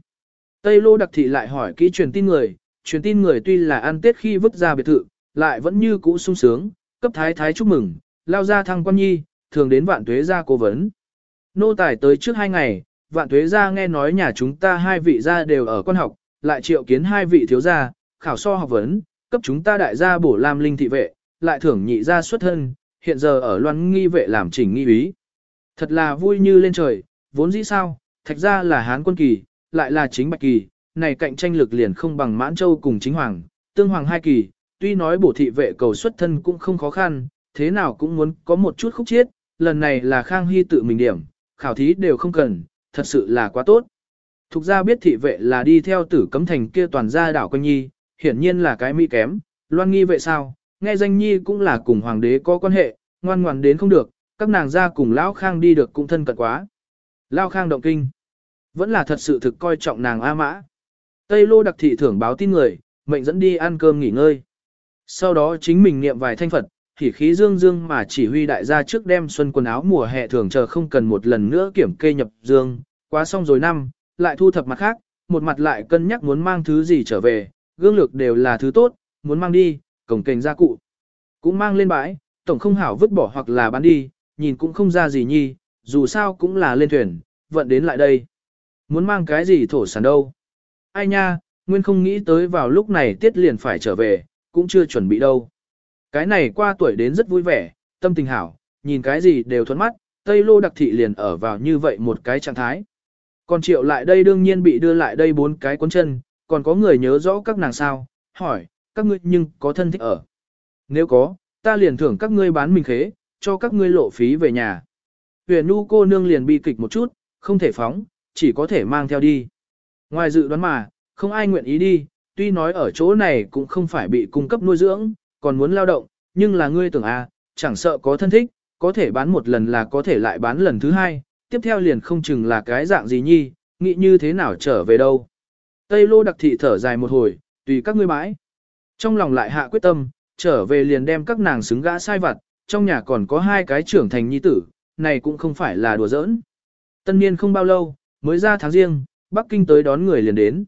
Tây Lô đặc thị lại hỏi kỹ truyền tin người, truyền tin người tuy là ăn tết khi vứt ra biệt thự, lại vẫn như cũ sung sướng, cấp thái thái chúc mừng, lao ra thăng quan nhi, thường đến vạn tuế gia cố vấn. Nô tài tới trước hai ngày, vạn tuế gia nghe nói nhà chúng ta hai vị gia đều ở quan học, lại triệu kiến hai vị thiếu gia, khảo so học vấn, cấp chúng ta đại gia bổ làm linh thị vệ, lại thưởng nhị gia xuất thân, hiện giờ ở loan nghi vệ làm chỉnh nghi ý. Thật là vui như lên trời, vốn dĩ sao, thạch ra là hán quân kỳ, lại là chính bạch kỳ, này cạnh tranh lực liền không bằng mãn châu cùng chính hoàng, tương hoàng hai kỳ, tuy nói bổ thị vệ cầu xuất thân cũng không khó khăn, thế nào cũng muốn có một chút khúc chiết, lần này là Khang Hy tự mình điểm, khảo thí đều không cần, thật sự là quá tốt. Thục ra biết thị vệ là đi theo tử cấm thành kia toàn gia đảo quanh nhi, hiển nhiên là cái mỹ kém, loan nghi vậy sao, nghe danh nhi cũng là cùng hoàng đế có quan hệ, ngoan ngoan đến không được, các nàng ra cùng Lão Khang đi được cũng thân cận quá. Lão Khang động kinh, vẫn là thật sự thực coi trọng nàng A Mã. Tây Lô đặc thị thưởng báo tin người, mệnh dẫn đi ăn cơm nghỉ ngơi. Sau đó chính mình niệm vài thanh Phật, thì khí dương dương mà chỉ huy đại gia trước đem xuân quần áo mùa hè thường chờ không cần một lần nữa kiểm kê nhập dương, quá xong rồi năm, lại thu thập mặt khác, một mặt lại cân nhắc muốn mang thứ gì trở về, gương lược đều là thứ tốt, muốn mang đi, cổng kềnh gia cụ. Cũng mang lên bãi, tổng không hảo vứt bỏ hoặc là bán đi, nhìn cũng không ra gì nhi, dù sao cũng là lên thuyền, vận đến lại đây. Muốn mang cái gì thổ sản đâu. Ai nha, nguyên không nghĩ tới vào lúc này tiết liền phải trở về, cũng chưa chuẩn bị đâu. Cái này qua tuổi đến rất vui vẻ, tâm tình hảo, nhìn cái gì đều thuẫn mắt, Tây Lô đặc thị liền ở vào như vậy một cái trạng thái. Còn triệu lại đây đương nhiên bị đưa lại đây bốn cái cuốn chân, còn có người nhớ rõ các nàng sao, hỏi, các ngươi nhưng có thân thích ở. Nếu có, ta liền thưởng các ngươi bán mình khế, cho các ngươi lộ phí về nhà. Huyền nu cô nương liền bi kịch một chút, không thể phóng, chỉ có thể mang theo đi. Ngoài dự đoán mà, không ai nguyện ý đi, tuy nói ở chỗ này cũng không phải bị cung cấp nuôi dưỡng, còn muốn lao động, nhưng là ngươi tưởng à, chẳng sợ có thân thích, có thể bán một lần là có thể lại bán lần thứ hai, tiếp theo liền không chừng là cái dạng gì nhi, nghĩ như thế nào trở về đâu. Tây lô đặc thị thở dài một hồi, tùy các ngươi bãi. Trong lòng lại hạ quyết tâm, trở về liền đem các nàng xứng gã sai vặt, trong nhà còn có hai cái trưởng thành nhi tử, này cũng không phải là đùa giỡn. Tân niên không bao lâu, mới ra tháng riêng, Bắc Kinh tới đón người liền đến.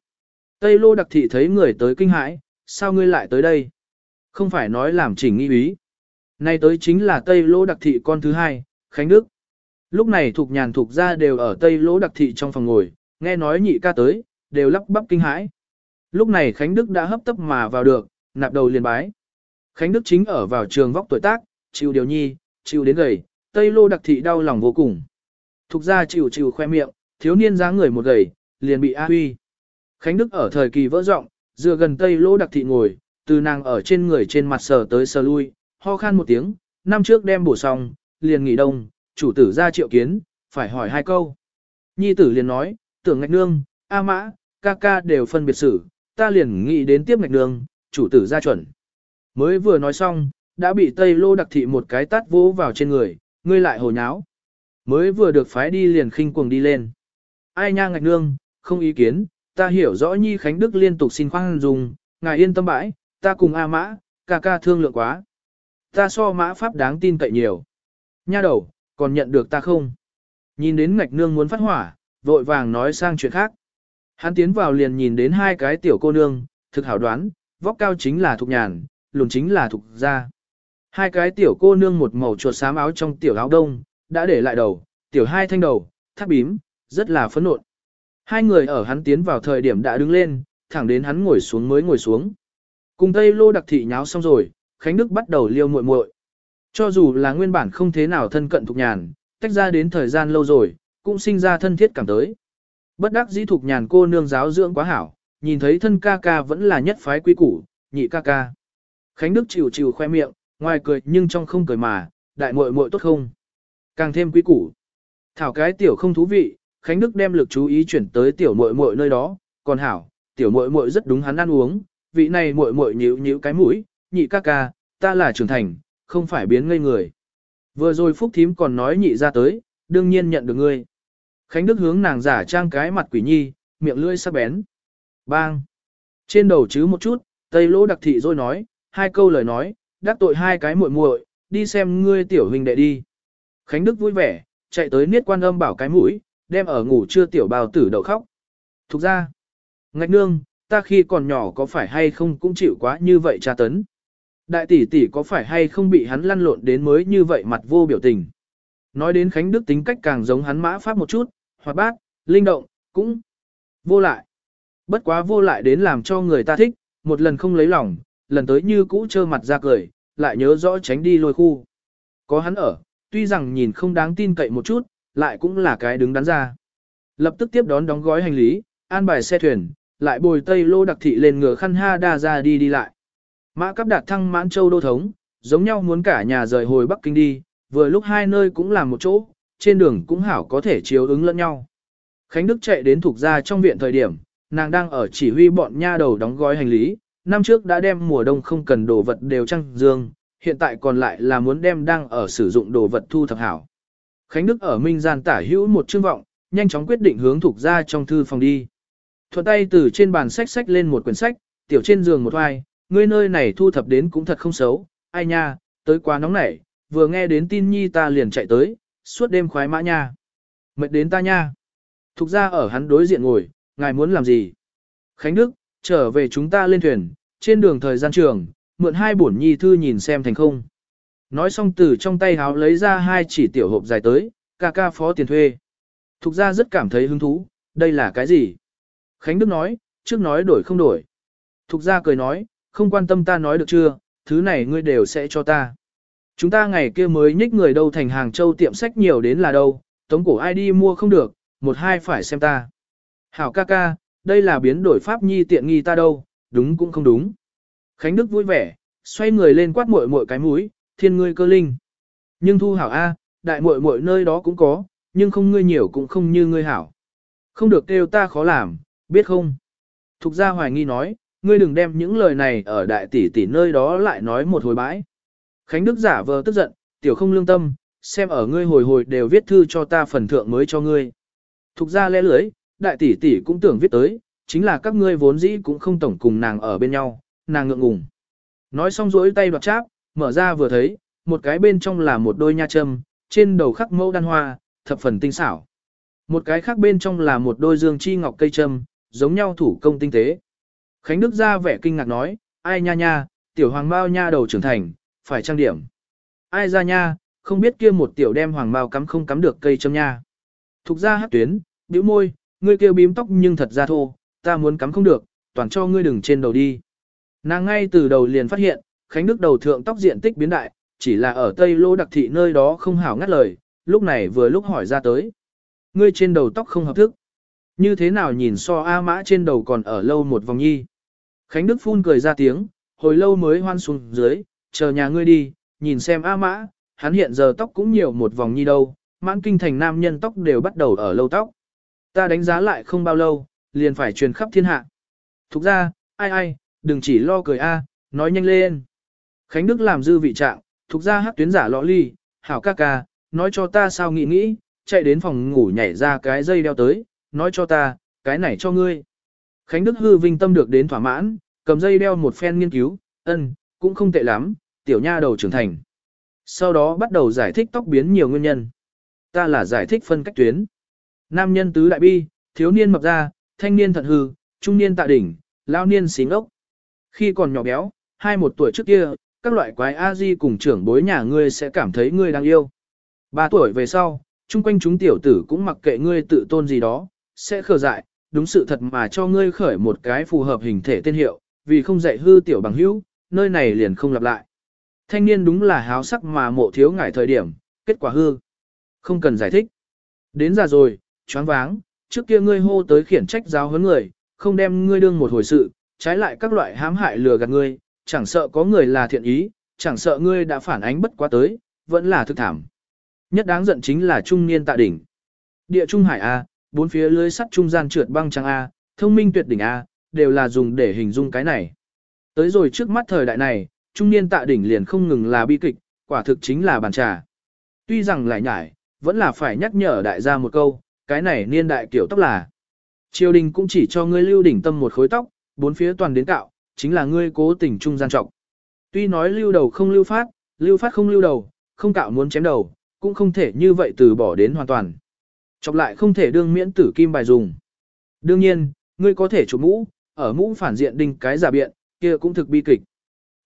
Tây lô đặc thị thấy người tới kinh hãi, sao ngươi lại tới đây? Không phải nói làm chỉnh nghi ý. Nay tới chính là Tây lô đặc thị con thứ hai, Khánh Đức. Lúc này thuộc nhàn thuộc ra đều ở Tây lô đặc thị trong phòng ngồi, nghe nói nhị ca tới, đều lắp bắp kinh hãi. Lúc này Khánh Đức đã hấp tấp mà vào được, nạp đầu liền bái. Khánh Đức chính ở vào trường vóc tuổi tác, chịu điều nhi, chịu đến gầy, Tây lô đặc thị đau lòng vô cùng. Thục ra chịu chịu khoe miệng, thiếu niên dáng người một gầy, liền bị A Huy. Khánh Đức ở thời kỳ vỡ rộng, dựa gần Tây lô đặc thị ngồi, từ nàng ở trên người trên mặt sờ tới sờ lui, ho khan một tiếng, năm trước đem bổ xong, liền nghỉ đông, chủ tử ra triệu kiến, phải hỏi hai câu. Nhi tử liền nói, tưởng ngạch nương, A mã, ca ca đều phân biệt xử, ta liền nghĩ đến tiếp ngạch nương, chủ tử ra chuẩn. Mới vừa nói xong, đã bị Tây Lô đặc thị một cái tát vỗ vào trên người, ngươi lại hồ nháo. Mới vừa được phái đi liền khinh cuồng đi lên. Ai nha ngạch nương, không ý kiến, ta hiểu rõ Nhi Khánh Đức liên tục xin khoan dùng, ngài yên tâm bãi, ta cùng A mã, ca ca thương lượng quá. Ta so mã pháp đáng tin cậy nhiều. Nha đầu, còn nhận được ta không? Nhìn đến ngạch nương muốn phát hỏa, vội vàng nói sang chuyện khác. Hắn tiến vào liền nhìn đến hai cái tiểu cô nương, thực hảo đoán, vóc cao chính là thục nhàn, lùn chính là thục gia. Hai cái tiểu cô nương một màu chuột xám áo trong tiểu áo đông, đã để lại đầu, tiểu hai thanh đầu, thắt bím, rất là phấn nộn. Hai người ở hắn tiến vào thời điểm đã đứng lên, thẳng đến hắn ngồi xuống mới ngồi xuống. Cùng Tây Lô đặc thị nháo xong rồi, Khánh Đức bắt đầu liêu muội muội. Cho dù là nguyên bản không thế nào thân cận thuộc nhàn, tách ra đến thời gian lâu rồi, cũng sinh ra thân thiết cảm tới. Bất đắc dĩ thuộc nhàn cô nương giáo dưỡng quá hảo, nhìn thấy thân ca ca vẫn là nhất phái quý củ, nhị ca ca. Khánh Đức chịu chịu khoe miệng, ngoài cười nhưng trong không cười mà, đại muội muội tốt không? Càng thêm quý củ. Thảo cái tiểu không thú vị, Khánh Đức đem lực chú ý chuyển tới tiểu muội muội nơi đó, còn hảo, tiểu muội muội rất đúng hắn ăn uống, vị này muội muội nhíu nhíu cái mũi, nhị ca ca, ta là trưởng thành, không phải biến ngây người. Vừa rồi Phúc Thím còn nói nhị ra tới, đương nhiên nhận được ngươi. Khánh Đức hướng nàng giả trang cái mặt quỷ nhi, miệng lưỡi sắc bén. Bang! Trên đầu chứ một chút, Tây Lỗ đặc thị rồi nói, hai câu lời nói, đắc tội hai cái muội muội, đi xem ngươi tiểu huynh đệ đi. Khánh Đức vui vẻ, chạy tới niết quan âm bảo cái mũi, đem ở ngủ chưa tiểu bào tử đậu khóc. Thục ra, ngạch nương, ta khi còn nhỏ có phải hay không cũng chịu quá như vậy tra tấn. Đại tỷ tỷ có phải hay không bị hắn lăn lộn đến mới như vậy mặt vô biểu tình. Nói đến Khánh Đức tính cách càng giống hắn mã pháp một chút, hoạt bát, linh động, cũng vô lại. Bất quá vô lại đến làm cho người ta thích, một lần không lấy lòng, lần tới như cũ trơ mặt ra cười, lại nhớ rõ tránh đi lôi khu. Có hắn ở, tuy rằng nhìn không đáng tin cậy một chút, lại cũng là cái đứng đắn ra. Lập tức tiếp đón đóng gói hành lý, an bài xe thuyền, lại bồi tây lô đặc thị lên ngựa khăn ha đa ra đi đi lại. Mã cắp đạt thăng mãn châu đô thống, giống nhau muốn cả nhà rời hồi Bắc Kinh đi, vừa lúc hai nơi cũng làm một chỗ, trên đường cũng hảo có thể chiếu ứng lẫn nhau. Khánh Đức chạy đến thuộc gia trong viện thời điểm, nàng đang ở chỉ huy bọn nha đầu đóng gói hành lý, năm trước đã đem mùa đông không cần đồ vật đều trăng dương, hiện tại còn lại là muốn đem đang ở sử dụng đồ vật thu thập hảo. Khánh Đức ở Minh Gian tả hữu một chương vọng, nhanh chóng quyết định hướng thuộc ra trong thư phòng đi. Thuận tay từ trên bàn sách sách lên một quyển sách, tiểu trên giường một hoài, ngươi nơi này thu thập đến cũng thật không xấu, ai nha, tới quá nóng nảy, vừa nghe đến tin nhi ta liền chạy tới, suốt đêm khoái mã nha. Mệt đến ta nha. Thục ra ở hắn đối diện ngồi, ngài muốn làm gì? Khánh Đức, trở về chúng ta lên thuyền, trên đường thời gian trường, mượn hai bổn nhi thư nhìn xem thành không. Nói xong từ trong tay háo lấy ra hai chỉ tiểu hộp dài tới, ca ca phó tiền thuê. Thục ra rất cảm thấy hứng thú, đây là cái gì? Khánh Đức nói, trước nói đổi không đổi. Thục ra cười nói, không quan tâm ta nói được chưa, thứ này ngươi đều sẽ cho ta. Chúng ta ngày kia mới nhích người đâu thành hàng châu tiệm sách nhiều đến là đâu, tống cổ ai đi mua không được, một hai phải xem ta. Hảo ca ca, đây là biến đổi pháp nhi tiện nghi ta đâu, đúng cũng không đúng. Khánh Đức vui vẻ, xoay người lên quát muội muội cái mũi, thiên ngươi cơ linh. Nhưng thu hảo A, đại muội muội nơi đó cũng có, nhưng không ngươi nhiều cũng không như ngươi hảo. Không được kêu ta khó làm, biết không? Thục gia hoài nghi nói, ngươi đừng đem những lời này ở đại tỷ tỷ nơi đó lại nói một hồi bãi. Khánh Đức giả vờ tức giận, tiểu không lương tâm, xem ở ngươi hồi hồi đều viết thư cho ta phần thượng mới cho ngươi. Thục gia lẽ lưới, đại tỷ tỷ cũng tưởng viết tới, chính là các ngươi vốn dĩ cũng không tổng cùng nàng ở bên nhau, nàng ngượng ngùng. Nói xong rỗi tay đoạt cháp, mở ra vừa thấy, một cái bên trong là một đôi nha châm, trên đầu khắc mẫu đan hoa, thập phần tinh xảo. Một cái khác bên trong là một đôi dương chi ngọc cây châm, giống nhau thủ công tinh tế. Khánh Đức ra vẻ kinh ngạc nói, ai nha nha, tiểu hoàng bao nha đầu trưởng thành, phải trang điểm. Ai ra nha, không biết kia một tiểu đem hoàng bao cắm không cắm được cây châm nha. Thục ra hát tuyến, bĩu môi, ngươi kêu bím tóc nhưng thật ra thô, ta muốn cắm không được, toàn cho ngươi đừng trên đầu đi. Nàng ngay từ đầu liền phát hiện, Khánh Đức đầu thượng tóc diện tích biến đại, chỉ là ở Tây Lô đặc thị nơi đó không hảo ngắt lời, lúc này vừa lúc hỏi ra tới. Ngươi trên đầu tóc không hợp thức. Như thế nào nhìn so A mã trên đầu còn ở lâu một vòng nhi. Khánh Đức phun cười ra tiếng, hồi lâu mới hoan xuống dưới, chờ nhà ngươi đi, nhìn xem A mã, hắn hiện giờ tóc cũng nhiều một vòng nhi đâu, mãn kinh thành nam nhân tóc đều bắt đầu ở lâu tóc. Ta đánh giá lại không bao lâu, liền phải truyền khắp thiên hạ. Thục ra, ai ai, đừng chỉ lo cười A, nói nhanh lên. Khánh Đức làm dư vị trạng, thuộc ra hát tuyến giả lọ ly, hảo ca ca, nói cho ta sao nghĩ nghĩ, chạy đến phòng ngủ nhảy ra cái dây đeo tới, nói cho ta, cái này cho ngươi. Khánh Đức hư vinh tâm được đến thỏa mãn, cầm dây đeo một phen nghiên cứu, ân, cũng không tệ lắm, tiểu nha đầu trưởng thành. Sau đó bắt đầu giải thích tóc biến nhiều nguyên nhân. Ta là giải thích phân cách tuyến. Nam nhân tứ đại bi, thiếu niên mập ra, thanh niên thận hư, trung niên tạ đỉnh, lao niên xí ngốc. Khi còn nhỏ béo, hai một tuổi trước kia, các loại quái a di cùng trưởng bối nhà ngươi sẽ cảm thấy ngươi đang yêu. Ba tuổi về sau, chung quanh chúng tiểu tử cũng mặc kệ ngươi tự tôn gì đó, sẽ khờ dại, đúng sự thật mà cho ngươi khởi một cái phù hợp hình thể tên hiệu, vì không dạy hư tiểu bằng hữu, nơi này liền không lặp lại. Thanh niên đúng là háo sắc mà mộ thiếu ngải thời điểm, kết quả hư. Không cần giải thích. Đến già rồi, choáng váng, trước kia ngươi hô tới khiển trách giáo huấn người, không đem ngươi đương một hồi sự, trái lại các loại hãm hại lừa gạt ngươi, chẳng sợ có người là thiện ý, chẳng sợ ngươi đã phản ánh bất quá tới, vẫn là thực thảm. Nhất đáng giận chính là trung niên tạ đỉnh. Địa trung hải A, bốn phía lưới sắt trung gian trượt băng trăng A, thông minh tuyệt đỉnh A, đều là dùng để hình dung cái này. Tới rồi trước mắt thời đại này, trung niên tạ đỉnh liền không ngừng là bi kịch, quả thực chính là bàn trà. Tuy rằng lại nhải, vẫn là phải nhắc nhở đại gia một câu, cái này niên đại kiểu tóc là. Triều đình cũng chỉ cho ngươi lưu đỉnh tâm một khối tóc, bốn phía toàn đến cạo, chính là ngươi cố tình trung gian trọng. Tuy nói lưu đầu không lưu phát, lưu phát không lưu đầu, không cạo muốn chém đầu, cũng không thể như vậy từ bỏ đến hoàn toàn. Chọc lại không thể đương miễn tử kim bài dùng. Đương nhiên, ngươi có thể chụp mũ, ở mũ phản diện đinh cái giả biện, kia cũng thực bi kịch.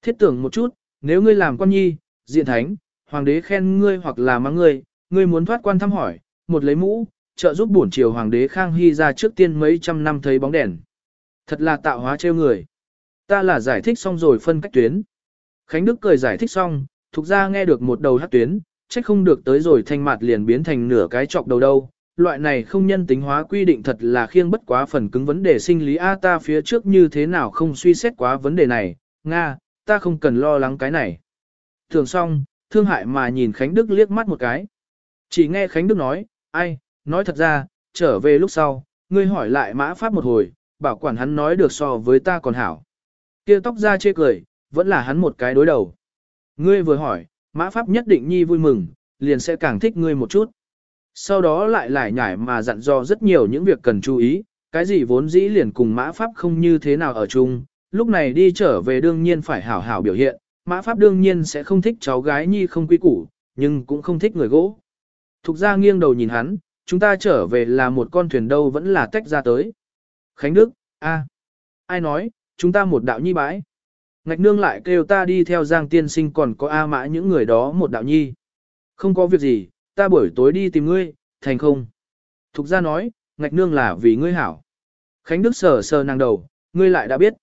Thiết tưởng một chút, nếu ngươi làm quan nhi, diện thánh, hoàng đế khen ngươi hoặc là mắng ngươi, ngươi muốn thoát quan thăm hỏi, một lấy mũ, trợ giúp bổn triều hoàng đế Khang Hy ra trước tiên mấy trăm năm thấy bóng đèn. Thật là tạo hóa trêu người. Ta là giải thích xong rồi phân cách tuyến. Khánh Đức cười giải thích xong, thuộc ra nghe được một đầu hát tuyến, trách không được tới rồi thanh mặt liền biến thành nửa cái chọc đầu đâu. Loại này không nhân tính hóa quy định thật là khiêng bất quá phần cứng vấn đề sinh lý A ta phía trước như thế nào không suy xét quá vấn đề này, Nga, ta không cần lo lắng cái này. Thường xong, thương hại mà nhìn Khánh Đức liếc mắt một cái. Chỉ nghe Khánh Đức nói, ai, nói thật ra, trở về lúc sau, ngươi hỏi lại mã pháp một hồi, bảo quản hắn nói được so với ta còn hảo kia tóc ra chê cười, vẫn là hắn một cái đối đầu. Ngươi vừa hỏi, mã pháp nhất định nhi vui mừng, liền sẽ càng thích ngươi một chút. Sau đó lại lại nhải mà dặn dò rất nhiều những việc cần chú ý, cái gì vốn dĩ liền cùng mã pháp không như thế nào ở chung, lúc này đi trở về đương nhiên phải hảo hảo biểu hiện, mã pháp đương nhiên sẽ không thích cháu gái nhi không quý củ, nhưng cũng không thích người gỗ. Thục ra nghiêng đầu nhìn hắn, chúng ta trở về là một con thuyền đâu vẫn là tách ra tới. Khánh Đức, a, ai nói, chúng ta một đạo nhi bãi. Ngạch nương lại kêu ta đi theo Giang tiên sinh còn có A mã những người đó một đạo nhi. Không có việc gì, ta buổi tối đi tìm ngươi, thành không. Thục ra nói, ngạch nương là vì ngươi hảo. Khánh Đức sờ sờ nàng đầu, ngươi lại đã biết.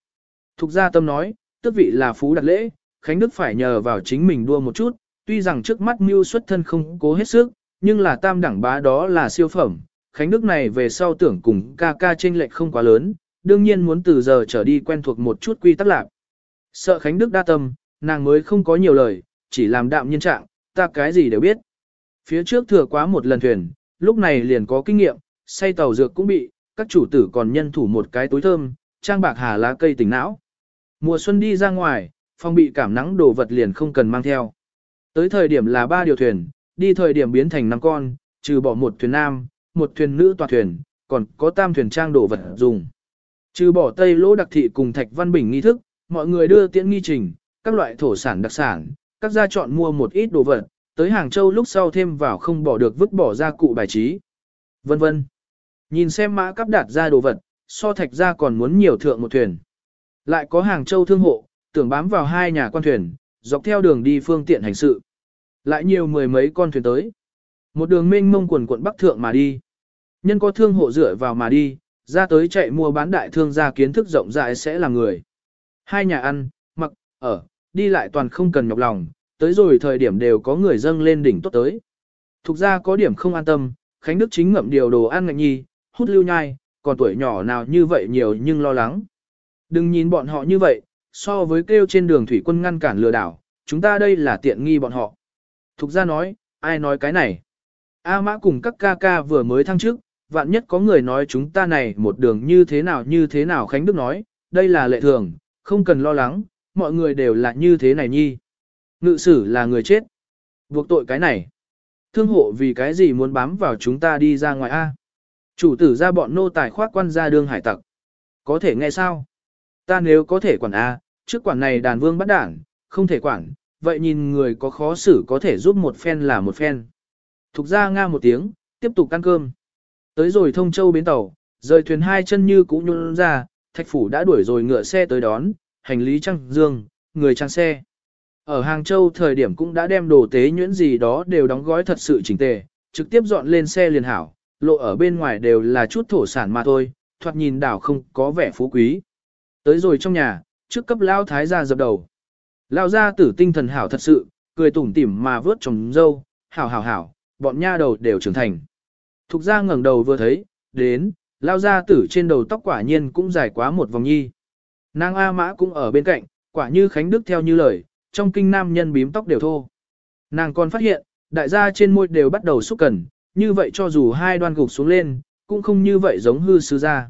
Thục gia tâm nói, tức vị là phú đặt lễ, Khánh Đức phải nhờ vào chính mình đua một chút, tuy rằng trước mắt mưu xuất thân không cố hết sức, nhưng là tam đẳng bá đó là siêu phẩm. Khánh Đức này về sau tưởng cùng ca ca chênh lệch không quá lớn, đương nhiên muốn từ giờ trở đi quen thuộc một chút quy tắc lạc. Sợ Khánh Đức đa tâm, nàng mới không có nhiều lời, chỉ làm đạm nhân trạng, ta cái gì đều biết. Phía trước thừa quá một lần thuyền, lúc này liền có kinh nghiệm, say tàu dược cũng bị, các chủ tử còn nhân thủ một cái túi thơm, trang bạc hà lá cây tỉnh não. Mùa xuân đi ra ngoài, phong bị cảm nắng đồ vật liền không cần mang theo. Tới thời điểm là ba điều thuyền, đi thời điểm biến thành năm con, trừ bỏ một thuyền nam, một thuyền nữ toàn thuyền, còn có tam thuyền trang đồ vật dùng. Trừ bỏ tây lỗ đặc thị cùng thạch văn bình nghi thức, mọi người đưa tiễn nghi trình, các loại thổ sản đặc sản, các gia chọn mua một ít đồ vật, tới Hàng Châu lúc sau thêm vào không bỏ được vứt bỏ ra cụ bài trí. Vân vân. Nhìn xem mã cắp đạt ra đồ vật, so thạch ra còn muốn nhiều thượng một thuyền. Lại có Hàng Châu thương hộ, tưởng bám vào hai nhà quan thuyền, dọc theo đường đi phương tiện hành sự. Lại nhiều mười mấy con thuyền tới. Một đường mênh mông quần quận bắc thượng mà đi. Nhân có thương hộ dựa vào mà đi, ra tới chạy mua bán đại thương gia kiến thức rộng rãi sẽ là người. Hai nhà ăn, mặc, ở, đi lại toàn không cần nhọc lòng, tới rồi thời điểm đều có người dâng lên đỉnh tốt tới. Thục ra có điểm không an tâm, Khánh Đức chính ngậm điều đồ ăn ngạch nhi, hút lưu nhai, còn tuổi nhỏ nào như vậy nhiều nhưng lo lắng. Đừng nhìn bọn họ như vậy, so với kêu trên đường thủy quân ngăn cản lừa đảo, chúng ta đây là tiện nghi bọn họ. Thục ra nói, ai nói cái này? A mã cùng các ca ca vừa mới thăng trước, vạn nhất có người nói chúng ta này một đường như thế nào như thế nào Khánh Đức nói, đây là lệ thường, không cần lo lắng, mọi người đều là như thế này nhi. Ngự sử là người chết. Buộc tội cái này. Thương hộ vì cái gì muốn bám vào chúng ta đi ra ngoài A. Chủ tử ra bọn nô tài khoác quan ra đường hải tặc. Có thể nghe sao? Ta nếu có thể quản A, trước quản này đàn vương bắt đảng, không thể quản, vậy nhìn người có khó xử có thể giúp một phen là một phen. Thục ra nga một tiếng, tiếp tục ăn cơm. Tới rồi thông châu bến tàu, rời thuyền hai chân như cũ nhún ra, thạch phủ đã đuổi rồi ngựa xe tới đón, hành lý trăng dương, người trang xe. Ở Hàng Châu thời điểm cũng đã đem đồ tế nhuyễn gì đó đều đóng gói thật sự chỉnh tề, trực tiếp dọn lên xe liền hảo, lộ ở bên ngoài đều là chút thổ sản mà thôi, thoạt nhìn đảo không có vẻ phú quý. Tới rồi trong nhà, trước cấp lao thái gia dập đầu. Lao gia tử tinh thần hảo thật sự, cười tủm tỉm mà vớt chồng dâu, hảo hảo hảo, bọn nha đầu đều trưởng thành. Thục gia ngẩng đầu vừa thấy, đến, lao ra tử trên đầu tóc quả nhiên cũng dài quá một vòng nhi. Nàng A Mã cũng ở bên cạnh, quả như Khánh Đức theo như lời, trong kinh nam nhân bím tóc đều thô. Nàng còn phát hiện, đại gia trên môi đều bắt đầu xúc cần, như vậy cho dù hai đoan gục xuống lên, cũng không như vậy giống hư sư gia.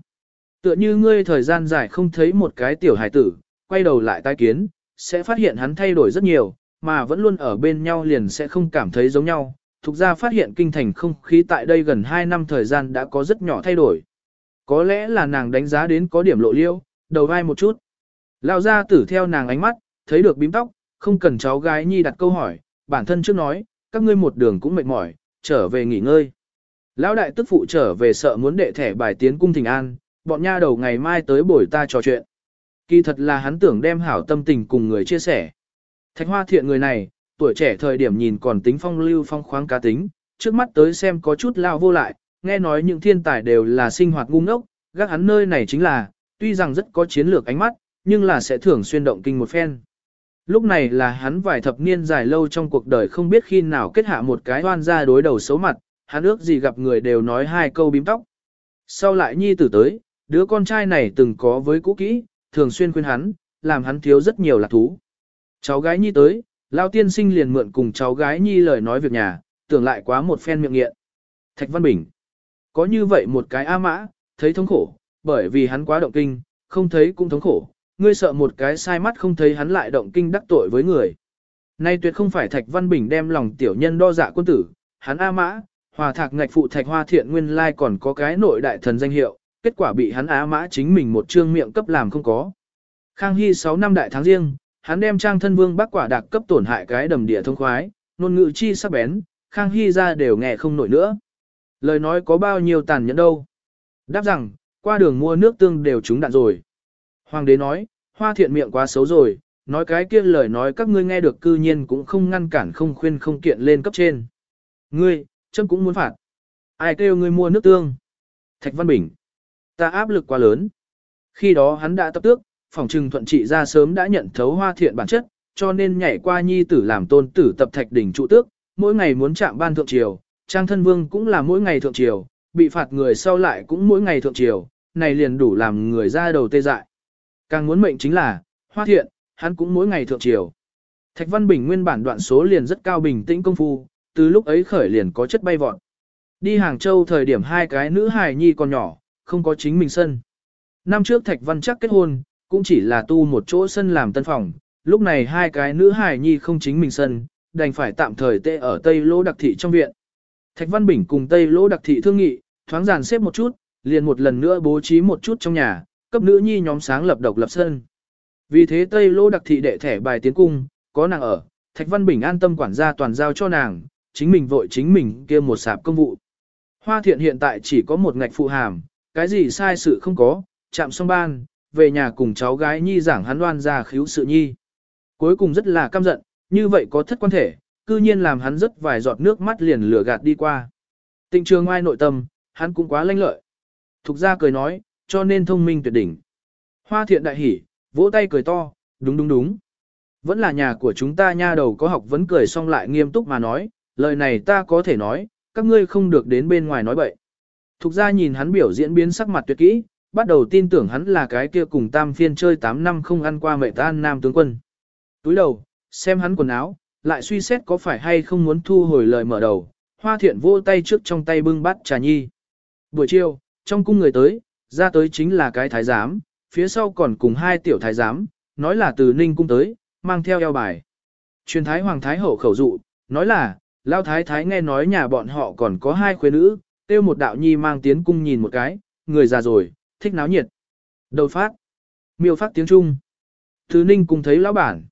Tựa như ngươi thời gian dài không thấy một cái tiểu hải tử, quay đầu lại tai kiến, sẽ phát hiện hắn thay đổi rất nhiều, mà vẫn luôn ở bên nhau liền sẽ không cảm thấy giống nhau. Thục ra phát hiện kinh thành không khí tại đây gần 2 năm thời gian đã có rất nhỏ thay đổi. Có lẽ là nàng đánh giá đến có điểm lộ liêu, đầu vai một chút. Lao ra tử theo nàng ánh mắt, thấy được bím tóc, không cần cháu gái nhi đặt câu hỏi, bản thân trước nói, các ngươi một đường cũng mệt mỏi, trở về nghỉ ngơi. Lão đại tức phụ trở về sợ muốn đệ thẻ bài tiến cung thỉnh an, bọn nha đầu ngày mai tới buổi ta trò chuyện. Kỳ thật là hắn tưởng đem hảo tâm tình cùng người chia sẻ. Thạch hoa thiện người này, tuổi trẻ thời điểm nhìn còn tính phong lưu phong khoáng cá tính, trước mắt tới xem có chút lao vô lại, nghe nói những thiên tài đều là sinh hoạt ngu ngốc, gác hắn nơi này chính là, tuy rằng rất có chiến lược ánh mắt, nhưng là sẽ thường xuyên động kinh một phen. Lúc này là hắn vài thập niên dài lâu trong cuộc đời không biết khi nào kết hạ một cái hoan ra đối đầu xấu mặt, hắn ước gì gặp người đều nói hai câu bím tóc. Sau lại nhi tử tới, đứa con trai này từng có với cũ kỹ, thường xuyên khuyên hắn, làm hắn thiếu rất nhiều lạc thú. Cháu gái nhi tới, lao tiên sinh liền mượn cùng cháu gái nhi lời nói việc nhà, tưởng lại quá một phen miệng nghiện. Thạch Văn Bình. Có như vậy một cái A mã, thấy thống khổ, bởi vì hắn quá động kinh, không thấy cũng thống khổ, ngươi sợ một cái sai mắt không thấy hắn lại động kinh đắc tội với người. Nay tuyệt không phải Thạch Văn Bình đem lòng tiểu nhân đo dạ quân tử, hắn A Mã, hòa thạc ngạch phụ Thạch Hoa Thiện nguyên lai còn có cái nội đại thần danh hiệu, kết quả bị hắn a Mã chính mình một trương miệng cấp làm không có. Khang Hy 6 năm đại tháng riêng, hắn đem trang thân vương bác quả đặc cấp tổn hại cái đầm địa thông khoái, nôn ngữ chi sắc bén, Khang Hy ra đều nghe không nổi nữa. Lời nói có bao nhiêu tàn nhẫn đâu. Đáp rằng, qua đường mua nước tương đều trúng đạn rồi. Hoàng đế nói, hoa thiện miệng quá xấu rồi, nói cái kia lời nói các ngươi nghe được cư nhiên cũng không ngăn cản không khuyên không kiện lên cấp trên. Ngươi, chấm cũng muốn phạt. Ai kêu ngươi mua nước tương? Thạch Văn Bình. Ta áp lực quá lớn. Khi đó hắn đã tập tước, phòng trừng thuận trị ra sớm đã nhận thấu hoa thiện bản chất, cho nên nhảy qua nhi tử làm tôn tử tập thạch đỉnh trụ tước, mỗi ngày muốn chạm ban thượng triều, trang thân vương cũng là mỗi ngày thượng triều, bị phạt người sau lại cũng mỗi ngày thượng triều, này liền đủ làm người ra đầu tê dại. Càng muốn mệnh chính là, hoa thiện, hắn cũng mỗi ngày thượng triều. Thạch Văn Bình nguyên bản đoạn số liền rất cao bình tĩnh công phu, từ lúc ấy khởi liền có chất bay vọt. Đi Hàng Châu thời điểm hai cái nữ hài nhi còn nhỏ, không có chính mình sân. Năm trước Thạch Văn chắc kết hôn, cũng chỉ là tu một chỗ sân làm tân phòng, lúc này hai cái nữ hài nhi không chính mình sân, đành phải tạm thời tê ở Tây Lỗ Đặc Thị trong viện. Thạch Văn Bình cùng Tây Lỗ Đặc Thị thương nghị, thoáng giàn xếp một chút, liền một lần nữa bố trí một chút trong nhà, cấp nữ nhi nhóm sáng lập độc lập sân. Vì thế Tây Lỗ Đặc Thị đệ thẻ bài tiến cung, có nàng ở, Thạch Văn Bình an tâm quản gia toàn giao cho nàng, chính mình vội chính mình kia một sạp công vụ. Hoa thiện hiện tại chỉ có một ngạch phụ hàm, cái gì sai sự không có, chạm xong ban, về nhà cùng cháu gái nhi giảng hắn đoan ra khiếu sự nhi. Cuối cùng rất là căm giận, như vậy có thất quan thể, cư nhiên làm hắn rất vài giọt nước mắt liền lửa gạt đi qua. Tịnh trường ngoài nội tâm, hắn cũng quá lanh lợi. Thục ra cười nói, cho nên thông minh tuyệt đỉnh. Hoa thiện đại hỉ, vỗ tay cười to, đúng đúng đúng. Vẫn là nhà của chúng ta nha đầu có học vẫn cười xong lại nghiêm túc mà nói, lời này ta có thể nói, các ngươi không được đến bên ngoài nói bậy. Thục ra nhìn hắn biểu diễn biến sắc mặt tuyệt kỹ, bắt đầu tin tưởng hắn là cái kia cùng tam phiên chơi 8 năm không ăn qua mẹ tan nam tướng quân. Túi đầu, xem hắn quần áo, lại suy xét có phải hay không muốn thu hồi lời mở đầu, hoa thiện vô tay trước trong tay bưng bát trà nhi. Buổi chiều, trong cung người tới, ra tới chính là cái thái giám, phía sau còn cùng hai tiểu thái giám, nói là từ ninh cung tới, mang theo eo bài. Truyền thái hoàng thái hậu khẩu dụ, nói là, lao thái thái nghe nói nhà bọn họ còn có hai khuê nữ, tiêu một đạo nhi mang tiến cung nhìn một cái, người già rồi, thích náo nhiệt. Đầu phát. Miêu phát tiếng Trung. Thứ ninh cùng thấy lão bản.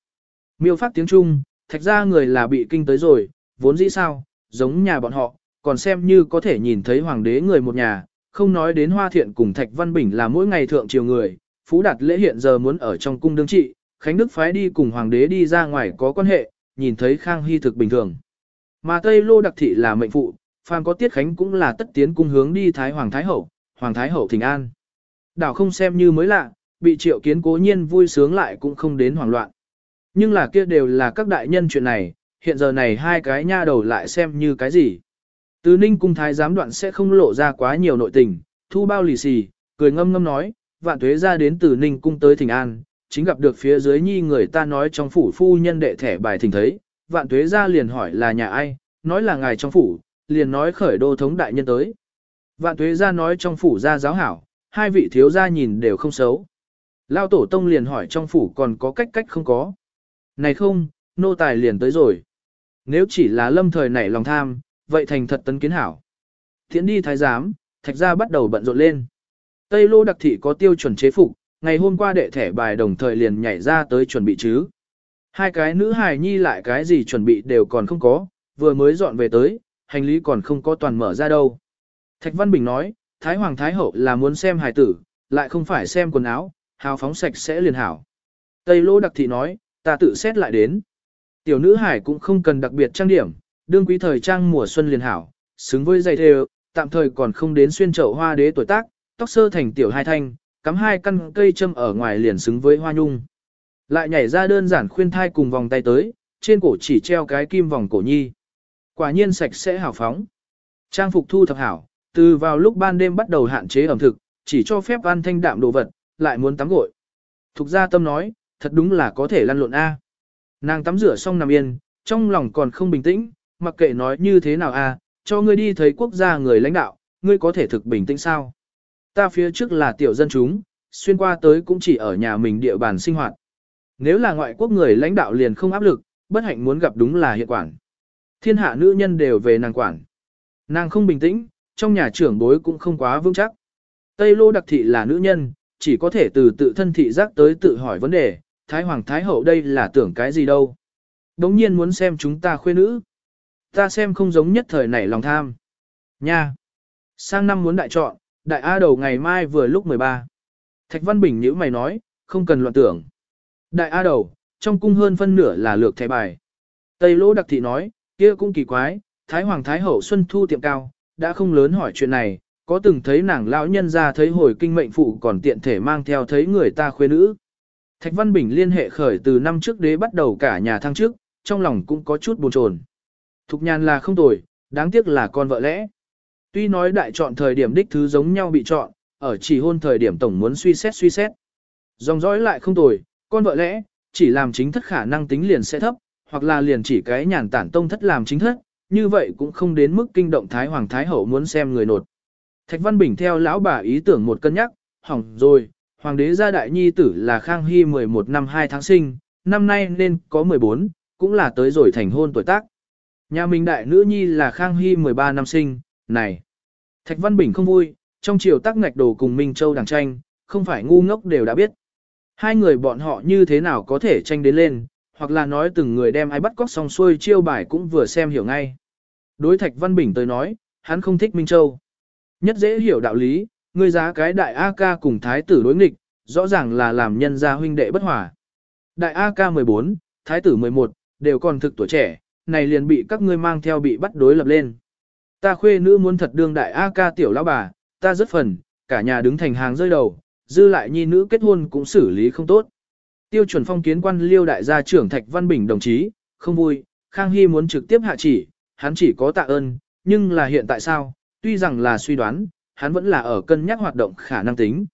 Miêu phát tiếng Trung, thạch ra người là bị kinh tới rồi, vốn dĩ sao, giống nhà bọn họ, còn xem như có thể nhìn thấy hoàng đế người một nhà, không nói đến hoa thiện cùng thạch văn bình là mỗi ngày thượng triều người, phú đạt lễ hiện giờ muốn ở trong cung đương trị, Khánh Đức phái đi cùng hoàng đế đi ra ngoài có quan hệ, nhìn thấy Khang Hy thực bình thường. Mà Tây Lô đặc thị là mệnh phụ, phàm có tiết khánh cũng là tất tiến cung hướng đi Thái Hoàng Thái Hậu, Hoàng Thái Hậu thỉnh an. Đảo không xem như mới lạ, bị triệu kiến cố nhiên vui sướng lại cũng không đến hoảng loạn. Nhưng là kia đều là các đại nhân chuyện này, hiện giờ này hai cái nha đầu lại xem như cái gì. Từ ninh cung thái giám đoạn sẽ không lộ ra quá nhiều nội tình, thu bao lì xì, cười ngâm ngâm nói, vạn tuế ra đến từ ninh cung tới thỉnh an, chính gặp được phía dưới nhi người ta nói trong phủ phu nhân đệ thẻ bài thỉnh thấy, vạn tuế ra liền hỏi là nhà ai, nói là ngài trong phủ, liền nói khởi đô thống đại nhân tới. Vạn tuế ra nói trong phủ ra giáo hảo, hai vị thiếu gia nhìn đều không xấu. Lao tổ tông liền hỏi trong phủ còn có cách cách không có. Này không, nô tài liền tới rồi. Nếu chỉ là lâm thời nảy lòng tham, vậy thành thật tấn kiến hảo. Thiện đi thái giám, thạch gia bắt đầu bận rộn lên. Tây lô đặc thị có tiêu chuẩn chế phục, ngày hôm qua đệ thẻ bài đồng thời liền nhảy ra tới chuẩn bị chứ. Hai cái nữ hài nhi lại cái gì chuẩn bị đều còn không có, vừa mới dọn về tới, hành lý còn không có toàn mở ra đâu. Thạch Văn Bình nói, Thái Hoàng Thái Hậu là muốn xem hài tử, lại không phải xem quần áo, hào phóng sạch sẽ liền hảo. Tây Lô Đặc Thị nói, ta tự xét lại đến. Tiểu nữ hải cũng không cần đặc biệt trang điểm, đương quý thời trang mùa xuân liền hảo, xứng với dây thêu, tạm thời còn không đến xuyên chậu hoa đế tuổi tác, tóc sơ thành tiểu hai thanh, cắm hai căn cây châm ở ngoài liền xứng với hoa nhung. Lại nhảy ra đơn giản khuyên thai cùng vòng tay tới, trên cổ chỉ treo cái kim vòng cổ nhi. Quả nhiên sạch sẽ hào phóng. Trang phục thu thập hảo, từ vào lúc ban đêm bắt đầu hạn chế ẩm thực, chỉ cho phép ăn thanh đạm đồ vật, lại muốn tắm gội. Thục gia tâm nói, thật đúng là có thể lăn lộn A. Nàng tắm rửa xong nằm yên, trong lòng còn không bình tĩnh, mặc kệ nói như thế nào A, cho ngươi đi thấy quốc gia người lãnh đạo, ngươi có thể thực bình tĩnh sao? Ta phía trước là tiểu dân chúng, xuyên qua tới cũng chỉ ở nhà mình địa bàn sinh hoạt. Nếu là ngoại quốc người lãnh đạo liền không áp lực, bất hạnh muốn gặp đúng là hiện quản. Thiên hạ nữ nhân đều về nàng quản. Nàng không bình tĩnh, trong nhà trưởng bối cũng không quá vững chắc. Tây Lô đặc thị là nữ nhân, chỉ có thể từ tự thân thị giác tới tự hỏi vấn đề, Thái Hoàng Thái Hậu đây là tưởng cái gì đâu. Đống nhiên muốn xem chúng ta khuê nữ. Ta xem không giống nhất thời này lòng tham. Nha! Sang năm muốn đại chọn, đại A đầu ngày mai vừa lúc 13. Thạch Văn Bình nhữ mày nói, không cần loạn tưởng. Đại A đầu, trong cung hơn phân nửa là lược thẻ bài. Tây lô Đặc Thị nói, kia cũng kỳ quái, Thái Hoàng Thái Hậu Xuân Thu tiệm cao, đã không lớn hỏi chuyện này, có từng thấy nàng lão nhân ra thấy hồi kinh mệnh phụ còn tiện thể mang theo thấy người ta khuê nữ. Thạch Văn Bình liên hệ khởi từ năm trước đế bắt đầu cả nhà thăng trước, trong lòng cũng có chút buồn chồn. Thục nhàn là không tồi, đáng tiếc là con vợ lẽ. Tuy nói đại chọn thời điểm đích thứ giống nhau bị chọn, ở chỉ hôn thời điểm tổng muốn suy xét suy xét. Dòng dõi lại không tồi, con vợ lẽ, chỉ làm chính thất khả năng tính liền sẽ thấp, hoặc là liền chỉ cái nhàn tản tông thất làm chính thất, như vậy cũng không đến mức kinh động Thái Hoàng Thái Hậu muốn xem người nột. Thạch Văn Bình theo lão bà ý tưởng một cân nhắc, hỏng rồi, Hoàng đế gia đại nhi tử là Khang Hy 11 năm 2 tháng sinh, năm nay nên có 14, cũng là tới rồi thành hôn tuổi tác. Nhà mình đại nữ nhi là Khang Hy 13 năm sinh, này. Thạch Văn Bình không vui, trong chiều tác ngạch đồ cùng Minh Châu đàng tranh, không phải ngu ngốc đều đã biết. Hai người bọn họ như thế nào có thể tranh đến lên, hoặc là nói từng người đem ai bắt cóc xong xuôi chiêu bài cũng vừa xem hiểu ngay. Đối Thạch Văn Bình tới nói, hắn không thích Minh Châu. Nhất dễ hiểu đạo lý, người giá cái đại A ca cùng thái tử đối nghịch, rõ ràng là làm nhân gia huynh đệ bất hòa. Đại A ca 14, thái tử 11, đều còn thực tuổi trẻ, này liền bị các ngươi mang theo bị bắt đối lập lên. Ta khuê nữ muốn thật đương đại A ca tiểu lão bà, ta rất phần, cả nhà đứng thành hàng rơi đầu, dư lại nhi nữ kết hôn cũng xử lý không tốt. Tiêu chuẩn phong kiến quan liêu đại gia trưởng Thạch Văn Bình đồng chí, không vui, Khang Hy muốn trực tiếp hạ chỉ, hắn chỉ có tạ ơn, nhưng là hiện tại sao, tuy rằng là suy đoán, hắn vẫn là ở cân nhắc hoạt động khả năng tính.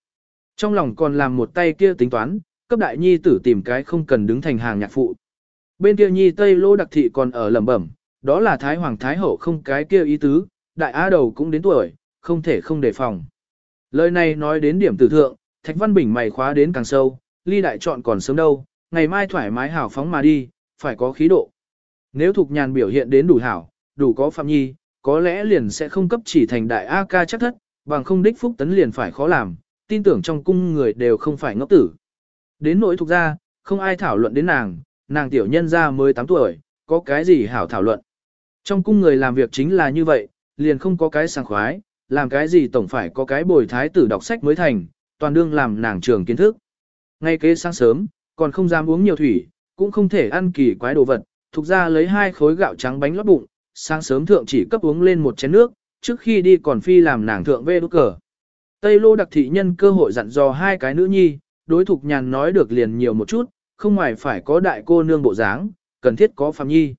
Trong lòng còn làm một tay kia tính toán, cấp đại nhi tử tìm cái không cần đứng thành hàng nhạc phụ. Bên kia nhi Tây Lô Đặc Thị còn ở lẩm bẩm, đó là Thái Hoàng Thái Hậu không cái kia ý tứ, đại á đầu cũng đến tuổi, không thể không đề phòng. Lời này nói đến điểm tử thượng, Thạch Văn Bình mày khóa đến càng sâu, ly đại chọn còn sớm đâu, ngày mai thoải mái hảo phóng mà đi, phải có khí độ. Nếu Thục Nhàn biểu hiện đến đủ hảo, đủ có phạm nhi, có lẽ liền sẽ không cấp chỉ thành đại A ca chắc thất, bằng không đích phúc tấn liền phải khó làm, tin tưởng trong cung người đều không phải ngốc tử. Đến nỗi thuộc ra, không ai thảo luận đến nàng, nàng tiểu nhân ra mới 8 tuổi, có cái gì hảo thảo luận. Trong cung người làm việc chính là như vậy, liền không có cái sảng khoái, làm cái gì tổng phải có cái bồi thái tử đọc sách mới thành, toàn đương làm nàng trường kiến thức. Ngay kế sáng sớm, còn không dám uống nhiều thủy, cũng không thể ăn kỳ quái đồ vật, thuộc ra lấy hai khối gạo trắng bánh lót bụng, sáng sớm thượng chỉ cấp uống lên một chén nước, trước khi đi còn phi làm nàng thượng về đốt cờ. Tây lô đặc thị nhân cơ hội dặn dò hai cái nữ nhi, đối thục nhàn nói được liền nhiều một chút, không ngoài phải có đại cô nương bộ dáng, cần thiết có phạm nhi.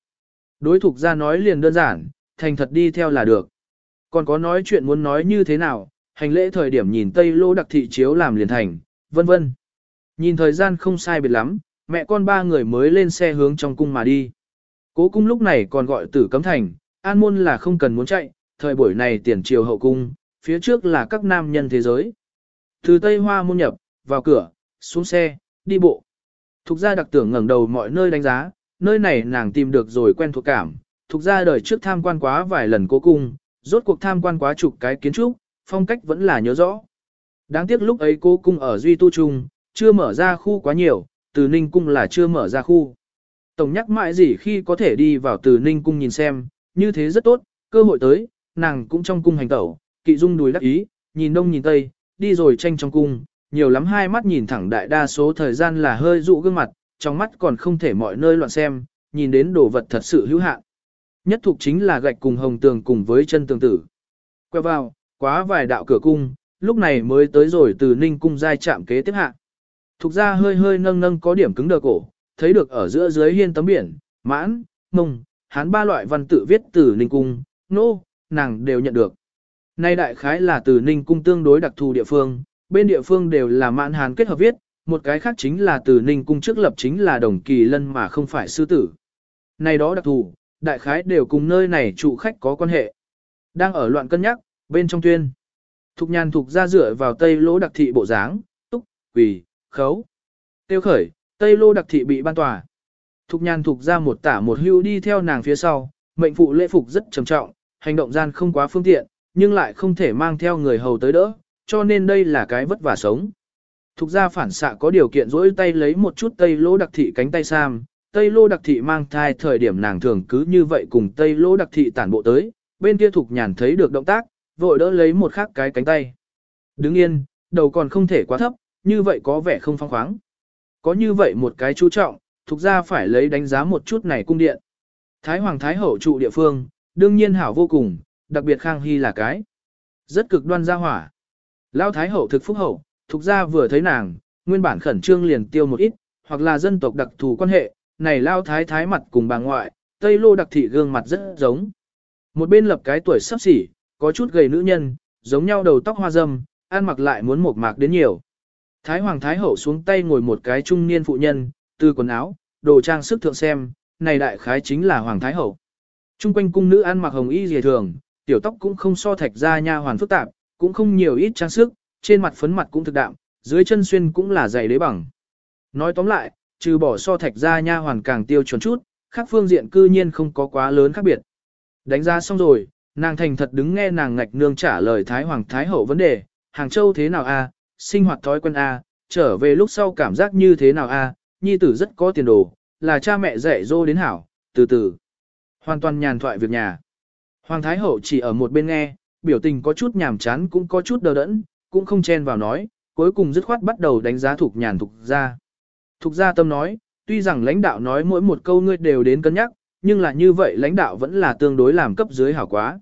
Đối thục ra nói liền đơn giản, thành thật đi theo là được. Còn có nói chuyện muốn nói như thế nào, hành lễ thời điểm nhìn Tây lô đặc thị chiếu làm liền thành, vân vân. Nhìn thời gian không sai biệt lắm, mẹ con ba người mới lên xe hướng trong cung mà đi. Cố cung lúc này còn gọi tử cấm thành, an môn là không cần muốn chạy, thời buổi này tiền triều hậu cung, phía trước là các nam nhân thế giới. Từ Tây Hoa môn nhập, vào cửa, xuống xe, đi bộ. Thục gia đặc tưởng ngẩng đầu mọi nơi đánh giá, nơi này nàng tìm được rồi quen thuộc cảm. Thục gia đời trước tham quan quá vài lần cố cung, rốt cuộc tham quan quá chục cái kiến trúc, phong cách vẫn là nhớ rõ. Đáng tiếc lúc ấy cố cung ở Duy Tu Trung, chưa mở ra khu quá nhiều, từ Ninh Cung là chưa mở ra khu. Tổng nhắc mãi gì khi có thể đi vào từ Ninh Cung nhìn xem, như thế rất tốt, cơ hội tới, nàng cũng trong cung hành tẩu, kỵ dung đùi đắc ý, nhìn đông nhìn tây, đi rồi tranh trong cung, nhiều lắm hai mắt nhìn thẳng đại đa số thời gian là hơi dụ gương mặt, trong mắt còn không thể mọi nơi loạn xem, nhìn đến đồ vật thật sự hữu hạn. Nhất thuộc chính là gạch cùng hồng tường cùng với chân tường tử. Quay vào, quá vài đạo cửa cung, lúc này mới tới rồi từ ninh cung giai chạm kế tiếp hạ. Thục ra hơi hơi nâng nâng có điểm cứng đờ cổ, thấy được ở giữa dưới hiên tấm biển, mãn, mông, hán ba loại văn tự viết từ ninh cung, nô, no, nàng đều nhận được. Nay đại khái là từ ninh cung tương đối đặc thù địa phương, bên địa phương đều là mãn hán kết hợp viết, một cái khác chính là từ ninh cung trước lập chính là đồng kỳ lân mà không phải sư tử. Này đó đặc thù, đại khái đều cùng nơi này trụ khách có quan hệ. Đang ở loạn cân nhắc, bên trong tuyên. Thục nhàn thục ra dựa vào tây lỗ đặc thị bộ dáng, túc, quỳ, khấu. Tiêu khởi, tây lô đặc thị bị ban tòa. Thục nhàn thục ra một tả một hưu đi theo nàng phía sau, mệnh phụ lễ phục rất trầm trọng, hành động gian không quá phương tiện, nhưng lại không thể mang theo người hầu tới đỡ, cho nên đây là cái vất vả sống. Thục ra phản xạ có điều kiện rỗi tay lấy một chút tây lô đặc thị cánh tay sam, tây lô đặc thị mang thai thời điểm nàng thường cứ như vậy cùng tây lô đặc thị tản bộ tới, bên kia thục nhàn thấy được động tác, vội đỡ lấy một khác cái cánh tay. Đứng yên, đầu còn không thể quá thấp, như vậy có vẻ không phong khoáng. Có như vậy một cái chú trọng, thuộc ra phải lấy đánh giá một chút này cung điện. Thái Hoàng Thái Hậu trụ địa phương, đương nhiên hảo vô cùng, đặc biệt Khang Hy là cái. Rất cực đoan gia hỏa. lao Thái Hậu thực phúc hậu, thuộc ra vừa thấy nàng, nguyên bản khẩn trương liền tiêu một ít, hoặc là dân tộc đặc thù quan hệ, này lao Thái Thái mặt cùng bà ngoại, Tây Lô đặc thị gương mặt rất giống. Một bên lập cái tuổi sắp xỉ, có chút gầy nữ nhân, giống nhau đầu tóc hoa dâm, ăn mặc lại muốn một mạc đến nhiều. Thái Hoàng Thái Hậu xuống tay ngồi một cái trung niên phụ nhân, từ quần áo, đồ trang sức thượng xem, này đại khái chính là Hoàng Thái Hậu. Trung quanh cung nữ ăn mặc hồng y dề thường, tiểu tóc cũng không so thạch ra nha hoàn phức tạp, cũng không nhiều ít trang sức, trên mặt phấn mặt cũng thực đạm, dưới chân xuyên cũng là giày đế bằng. Nói tóm lại, trừ bỏ so thạch ra nha hoàn càng tiêu chuẩn chút, khác phương diện cư nhiên không có quá lớn khác biệt. Đánh giá xong rồi, nàng thành thật đứng nghe nàng ngạch nương trả lời Thái Hoàng Thái Hậu vấn đề, Hàng Châu thế nào a, sinh hoạt thói quen a, trở về lúc sau cảm giác như thế nào a, nhi tử rất có tiền đồ, là cha mẹ dạy dỗ đến hảo, từ từ. Hoàn toàn nhàn thoại việc nhà. Hoàng Thái Hậu chỉ ở một bên nghe, biểu tình có chút nhàm chán cũng có chút đờ đẫn, cũng không chen vào nói, cuối cùng dứt khoát bắt đầu đánh giá Thục Nhàn Thục Gia. Thục Gia tâm nói, tuy rằng lãnh đạo nói mỗi một câu ngươi đều đến cân nhắc, nhưng là như vậy lãnh đạo vẫn là tương đối làm cấp dưới hảo quá.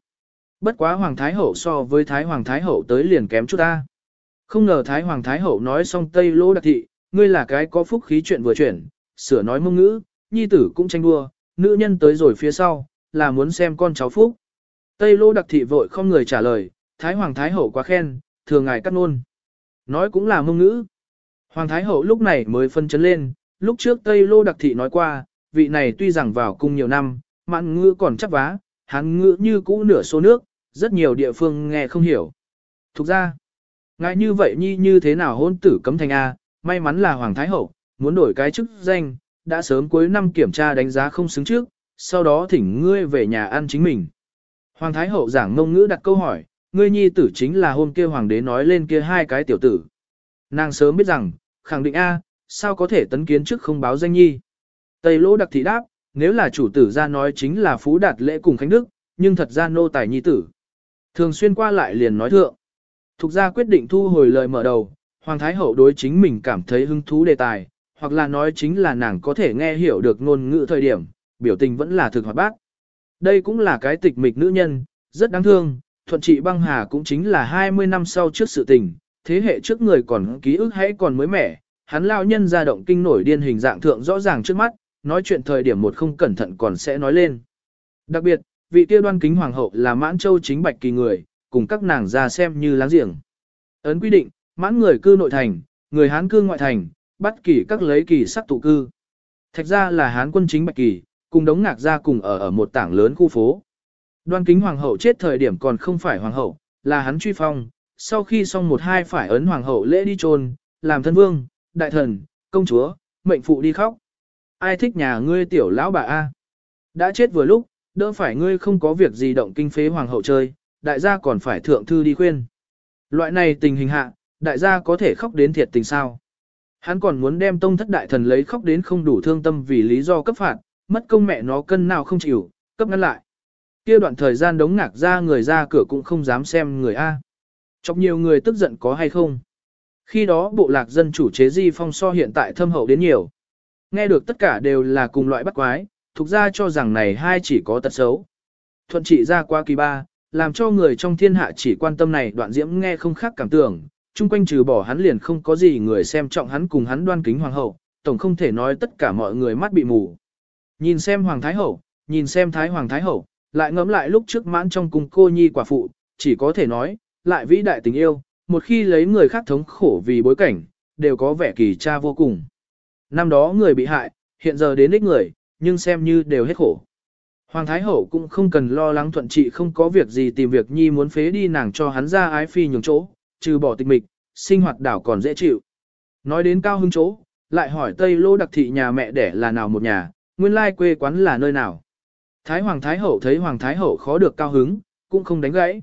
Bất quá Hoàng Thái Hậu so với Thái Hoàng Thái Hậu tới liền kém chút ta. Không ngờ Thái Hoàng Thái Hậu nói xong Tây Lô Đặc Thị, ngươi là cái có phúc khí chuyện vừa chuyển, sửa nói mông ngữ, nhi tử cũng tranh đua, nữ nhân tới rồi phía sau, là muốn xem con cháu phúc. Tây Lô Đặc Thị vội không người trả lời, Thái Hoàng Thái Hậu quá khen, thường ngài cắt nôn. Nói cũng là mông ngữ. Hoàng Thái Hậu lúc này mới phân chấn lên, lúc trước Tây Lô Đặc Thị nói qua, vị này tuy rằng vào cung nhiều năm, mạn ngữ còn chắc vá, hán ngữ như cũ nửa số nước, rất nhiều địa phương nghe không hiểu. Thục ra, ngại như vậy nhi như thế nào hôn tử cấm thành A, may mắn là Hoàng Thái Hậu, muốn đổi cái chức danh, đã sớm cuối năm kiểm tra đánh giá không xứng trước, sau đó thỉnh ngươi về nhà ăn chính mình. Hoàng Thái Hậu giảng ngôn ngữ đặt câu hỏi, ngươi nhi tử chính là hôm kia Hoàng đế nói lên kia hai cái tiểu tử. Nàng sớm biết rằng, khẳng định A, sao có thể tấn kiến trước không báo danh nhi. Tây lỗ đặc thị đáp, nếu là chủ tử ra nói chính là Phú Đạt lễ cùng Khánh Đức, nhưng thật ra nô tài nhi tử. Thường xuyên qua lại liền nói thượng. Thục ra quyết định thu hồi lời mở đầu, Hoàng Thái Hậu đối chính mình cảm thấy hứng thú đề tài, hoặc là nói chính là nàng có thể nghe hiểu được ngôn ngữ thời điểm, biểu tình vẫn là thực hoạt bác. Đây cũng là cái tịch mịch nữ nhân, rất đáng thương, thuận trị băng hà cũng chính là 20 năm sau trước sự tình, thế hệ trước người còn ký ức hãy còn mới mẻ, hắn lao nhân ra động kinh nổi điên hình dạng thượng rõ ràng trước mắt, nói chuyện thời điểm một không cẩn thận còn sẽ nói lên. Đặc biệt, vị Tiêu đoan kính hoàng hậu là mãn châu chính bạch kỳ người, cùng các nàng ra xem như láng giềng. Ấn quy định, mãn người cư nội thành, người Hán cư ngoại thành, bắt kỳ các lấy kỳ sắc tụ cư. Thạch ra là Hán quân chính bạch kỳ, cùng đống ngạc ra cùng ở ở một tảng lớn khu phố. Đoan kính hoàng hậu chết thời điểm còn không phải hoàng hậu, là hắn truy phong, sau khi xong một hai phải ấn hoàng hậu lễ đi trôn, làm thân vương, đại thần, công chúa, mệnh phụ đi khóc. Ai thích nhà ngươi tiểu lão bà A? Đã chết vừa lúc, đỡ phải ngươi không có việc gì động kinh phế hoàng hậu chơi, đại gia còn phải thượng thư đi khuyên. Loại này tình hình hạ, đại gia có thể khóc đến thiệt tình sao. Hắn còn muốn đem tông thất đại thần lấy khóc đến không đủ thương tâm vì lý do cấp phạt, mất công mẹ nó cân nào không chịu, cấp ngăn lại. kia đoạn thời gian đống ngạc ra người ra cửa cũng không dám xem người A. Chọc nhiều người tức giận có hay không. Khi đó bộ lạc dân chủ chế di phong so hiện tại thâm hậu đến nhiều. Nghe được tất cả đều là cùng loại bắt quái, thuộc ra cho rằng này hai chỉ có tật xấu. Thuận trị ra qua kỳ ba, làm cho người trong thiên hạ chỉ quan tâm này đoạn diễm nghe không khác cảm tưởng, chung quanh trừ bỏ hắn liền không có gì người xem trọng hắn cùng hắn đoan kính hoàng hậu, tổng không thể nói tất cả mọi người mắt bị mù. Nhìn xem hoàng thái hậu, nhìn xem thái hoàng thái hậu, lại ngẫm lại lúc trước mãn trong cung cô nhi quả phụ, chỉ có thể nói, lại vĩ đại tình yêu, một khi lấy người khác thống khổ vì bối cảnh, đều có vẻ kỳ cha vô cùng. Năm đó người bị hại, hiện giờ đến ích người, nhưng xem như đều hết khổ. Hoàng Thái Hậu cũng không cần lo lắng thuận trị không có việc gì tìm việc nhi muốn phế đi nàng cho hắn ra ái phi nhường chỗ, trừ bỏ tịch mịch, sinh hoạt đảo còn dễ chịu. Nói đến cao hưng chỗ, lại hỏi Tây Lô đặc thị nhà mẹ đẻ là nào một nhà, nguyên lai quê quán là nơi nào. Thái Hoàng Thái Hậu thấy Hoàng Thái Hậu khó được cao hứng, cũng không đánh gãy.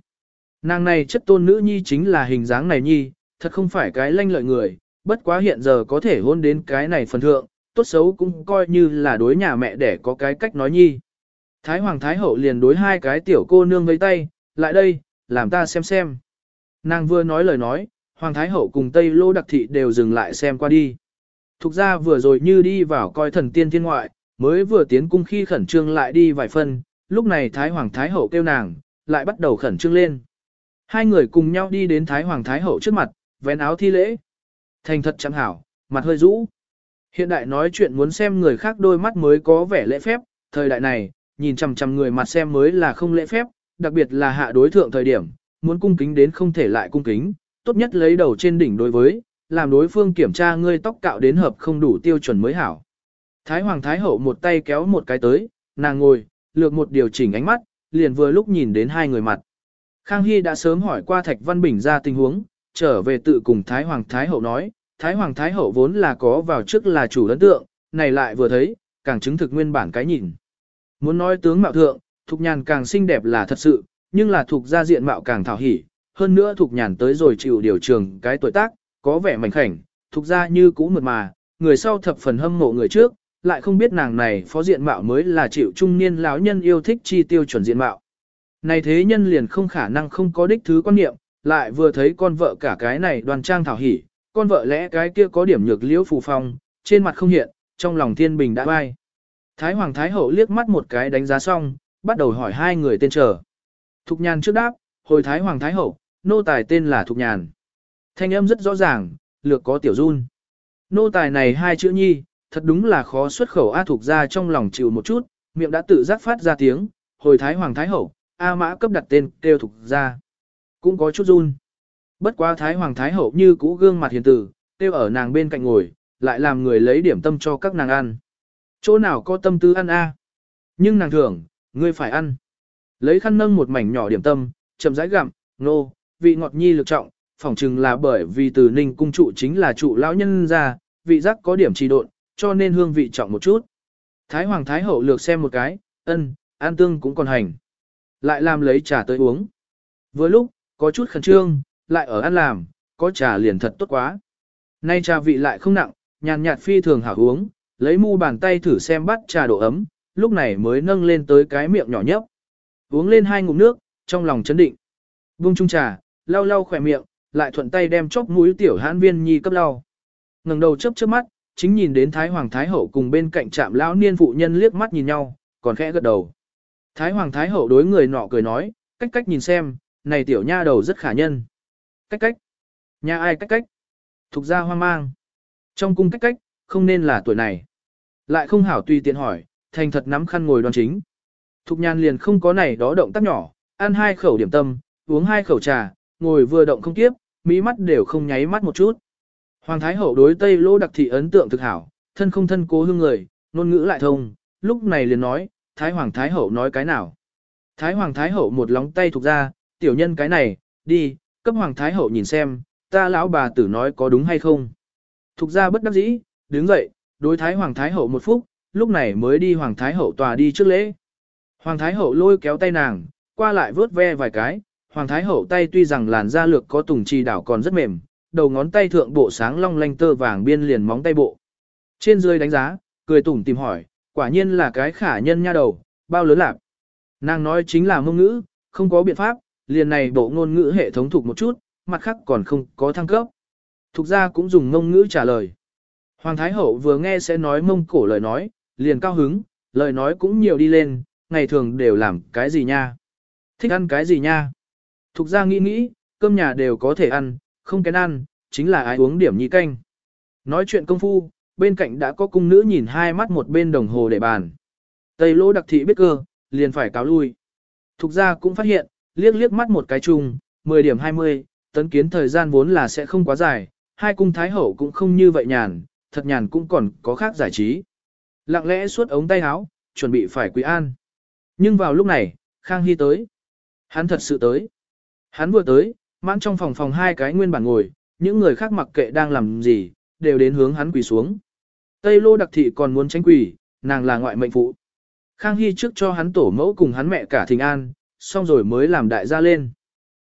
Nàng này chất tôn nữ nhi chính là hình dáng này nhi, thật không phải cái lanh lợi người, bất quá hiện giờ có thể hôn đến cái này phần thượng, tốt xấu cũng coi như là đối nhà mẹ để có cái cách nói nhi. Thái Hoàng Thái Hậu liền đối hai cái tiểu cô nương với tay, lại đây, làm ta xem xem. Nàng vừa nói lời nói, Hoàng Thái Hậu cùng Tây Lô Đặc Thị đều dừng lại xem qua đi. Thục ra vừa rồi như đi vào coi thần tiên thiên ngoại, mới vừa tiến cung khi khẩn trương lại đi vài phân, lúc này Thái Hoàng Thái Hậu kêu nàng, lại bắt đầu khẩn trương lên. Hai người cùng nhau đi đến Thái Hoàng Thái Hậu trước mặt, vén áo thi lễ. Thành thật chẳng hảo, mặt hơi rũ. Hiện đại nói chuyện muốn xem người khác đôi mắt mới có vẻ lễ phép, thời đại này, nhìn chằm chằm người mặt xem mới là không lễ phép, đặc biệt là hạ đối thượng thời điểm, muốn cung kính đến không thể lại cung kính, tốt nhất lấy đầu trên đỉnh đối với, làm đối phương kiểm tra ngươi tóc cạo đến hợp không đủ tiêu chuẩn mới hảo. Thái Hoàng Thái Hậu một tay kéo một cái tới, nàng ngồi, lược một điều chỉnh ánh mắt, liền vừa lúc nhìn đến hai người mặt. Khang Hy đã sớm hỏi qua Thạch Văn Bình ra tình huống, trở về tự cùng Thái Hoàng Thái Hậu nói, Thái Hoàng Thái Hậu vốn là có vào trước là chủ ấn tượng, này lại vừa thấy, càng chứng thực nguyên bản cái nhìn. Muốn nói tướng mạo thượng, Thục Nhàn càng xinh đẹp là thật sự, nhưng là Thục gia diện mạo càng thảo hỉ, hơn nữa Thục Nhàn tới rồi chịu điều trường cái tuổi tác, có vẻ mảnh khảnh, Thục gia như cũ mượt mà, người sau thập phần hâm mộ người trước, lại không biết nàng này phó diện mạo mới là chịu trung niên lão nhân yêu thích chi tiêu chuẩn diện mạo. Này thế nhân liền không khả năng không có đích thứ quan niệm, lại vừa thấy con vợ cả cái này đoàn trang thảo hỉ, con vợ lẽ cái kia có điểm nhược liễu phù phong, trên mặt không hiện, trong lòng thiên bình đã bay. Thái Hoàng Thái Hậu liếc mắt một cái đánh giá xong, bắt đầu hỏi hai người tên trở. Thục nhàn trước đáp, hồi Thái Hoàng Thái Hậu, nô tài tên là Thục nhàn. Thanh âm rất rõ ràng, lược có tiểu run. Nô tài này hai chữ nhi, thật đúng là khó xuất khẩu A Thục ra trong lòng chịu một chút, miệng đã tự giác phát ra tiếng, hồi Thái Hoàng Thái Hậu, A mã cấp đặt tên kêu Thục ra. Cũng có chút run. Bất quá Thái Hoàng Thái Hậu như cũ gương mặt hiền tử, kêu ở nàng bên cạnh ngồi, lại làm người lấy điểm tâm cho các nàng ăn. Chỗ nào có tâm tư ăn a? Nhưng nàng thưởng, ngươi phải ăn. Lấy khăn nâng một mảnh nhỏ điểm tâm, chậm rãi gặm, nô, vị ngọt nhi lực trọng, phỏng chừng là bởi vì từ ninh cung trụ chính là trụ lão nhân ra, vị giác có điểm trì độn, cho nên hương vị trọng một chút. Thái Hoàng Thái Hậu lược xem một cái, ân, an tương cũng còn hành. Lại làm lấy trà tới uống. Vừa lúc, có chút khẩn trương, lại ở ăn làm, có trà liền thật tốt quá. Nay trà vị lại không nặng, nhàn nhạt phi thường hảo uống, lấy mu bàn tay thử xem bắt trà độ ấm, lúc này mới nâng lên tới cái miệng nhỏ nhấp. Uống lên hai ngụm nước, trong lòng chấn định. Vung chung trà, lau lau khỏe miệng, lại thuận tay đem chốc mũi tiểu hãn viên nhi cấp lau. ngẩng đầu chớp chớp mắt, chính nhìn đến Thái Hoàng Thái Hậu cùng bên cạnh trạm lão niên phụ nhân liếc mắt nhìn nhau, còn khẽ gật đầu. Thái Hoàng Thái Hậu đối người nọ cười nói, cách cách nhìn xem, này tiểu nha đầu rất khả nhân. Cách cách. Nhà ai cách cách. Thục ra hoang mang. Trong cung cách cách, không nên là tuổi này. Lại không hảo tùy tiện hỏi, thành thật nắm khăn ngồi đoan chính. Thục nhan liền không có này đó động tác nhỏ, ăn hai khẩu điểm tâm, uống hai khẩu trà, ngồi vừa động không tiếp, mỹ mắt đều không nháy mắt một chút. Hoàng Thái Hậu đối Tây Lô đặc thị ấn tượng thực hảo, thân không thân cố hương người, ngôn ngữ lại thông, lúc này liền nói, Thái Hoàng Thái Hậu nói cái nào. Thái Hoàng Thái Hậu một lóng tay thuộc ra, tiểu nhân cái này, đi, cấp Hoàng Thái Hậu nhìn xem, ta lão bà tử nói có đúng hay không. Thục ra bất đắc dĩ, đứng dậy, đối Thái Hoàng Thái Hậu một phút, lúc này mới đi Hoàng Thái Hậu tòa đi trước lễ. Hoàng Thái Hậu lôi kéo tay nàng, qua lại vớt ve vài cái, Hoàng Thái Hậu tay tuy rằng làn da lược có tùng trì đảo còn rất mềm, đầu ngón tay thượng bộ sáng long lanh tơ vàng biên liền móng tay bộ. Trên dưới đánh giá, cười tủm tìm hỏi, quả nhiên là cái khả nhân nha đầu, bao lớn lạc. Nàng nói chính là mông ngữ, không có biện pháp, liền này bộ ngôn ngữ hệ thống thuộc một chút, mặt khác còn không có thăng cấp. Thục ra cũng dùng ngôn ngữ trả lời. Hoàng Thái Hậu vừa nghe sẽ nói mông cổ lời nói, liền cao hứng, lời nói cũng nhiều đi lên, ngày thường đều làm cái gì nha. Thích ăn cái gì nha. Thục ra nghĩ nghĩ, cơm nhà đều có thể ăn, không kén ăn, chính là ai uống điểm nhi canh. Nói chuyện công phu, bên cạnh đã có cung nữ nhìn hai mắt một bên đồng hồ để bàn. Tây lô đặc thị biết cơ, liền phải cáo lui. Thục ra cũng phát hiện, liếc liếc mắt một cái chung, 10 điểm 20, tấn kiến thời gian vốn là sẽ không quá dài, hai cung thái hậu cũng không như vậy nhàn, thật nhàn cũng còn có khác giải trí. Lặng lẽ suốt ống tay áo, chuẩn bị phải quý an. Nhưng vào lúc này, Khang Hy tới. Hắn thật sự tới. Hắn vừa tới, mãn trong phòng phòng hai cái nguyên bản ngồi, những người khác mặc kệ đang làm gì, đều đến hướng hắn quỳ xuống. Tây lô đặc thị còn muốn tránh quỳ, nàng là ngoại mệnh phụ. Khang Hy trước cho hắn tổ mẫu cùng hắn mẹ cả thình an, xong rồi mới làm đại gia lên.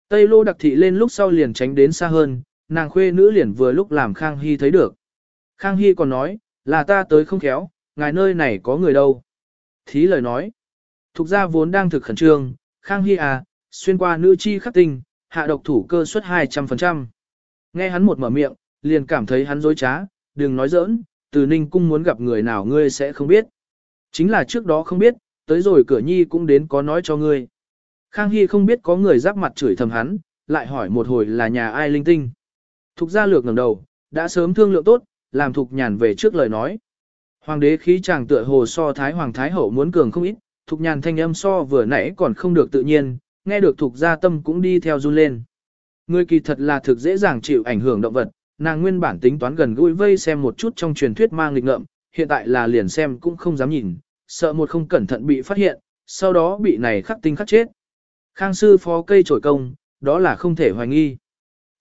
Tây lô đặc thị lên lúc sau liền tránh đến xa hơn, nàng khuê nữ liền vừa lúc làm Khang Hy thấy được. Khang Hy còn nói, là ta tới không khéo, ngài nơi này có người đâu. Thí lời nói, thuộc gia vốn đang thực khẩn trương, Khang Hy à, xuyên qua nữ chi khắc tinh, hạ độc thủ cơ suất 200%. Nghe hắn một mở miệng, liền cảm thấy hắn dối trá, đừng nói giỡn, từ ninh cung muốn gặp người nào ngươi sẽ không biết. Chính là trước đó không biết, tới rồi cửa nhi cũng đến có nói cho ngươi. Khang Hy không biết có người giáp mặt chửi thầm hắn, lại hỏi một hồi là nhà ai linh tinh. Thục gia lược ngẩng đầu, đã sớm thương lượng tốt, làm thục nhàn về trước lời nói. Hoàng đế khí chàng tựa hồ so thái hoàng thái hậu muốn cường không ít, thục nhàn thanh âm so vừa nãy còn không được tự nhiên, nghe được thục gia tâm cũng đi theo run lên. Người kỳ thật là thực dễ dàng chịu ảnh hưởng động vật, nàng nguyên bản tính toán gần gũi vây xem một chút trong truyền thuyết mang lịch ngợm, hiện tại là liền xem cũng không dám nhìn, sợ một không cẩn thận bị phát hiện, sau đó bị này khắc tinh khắc chết. Khang sư phó cây trổi công, đó là không thể hoài nghi.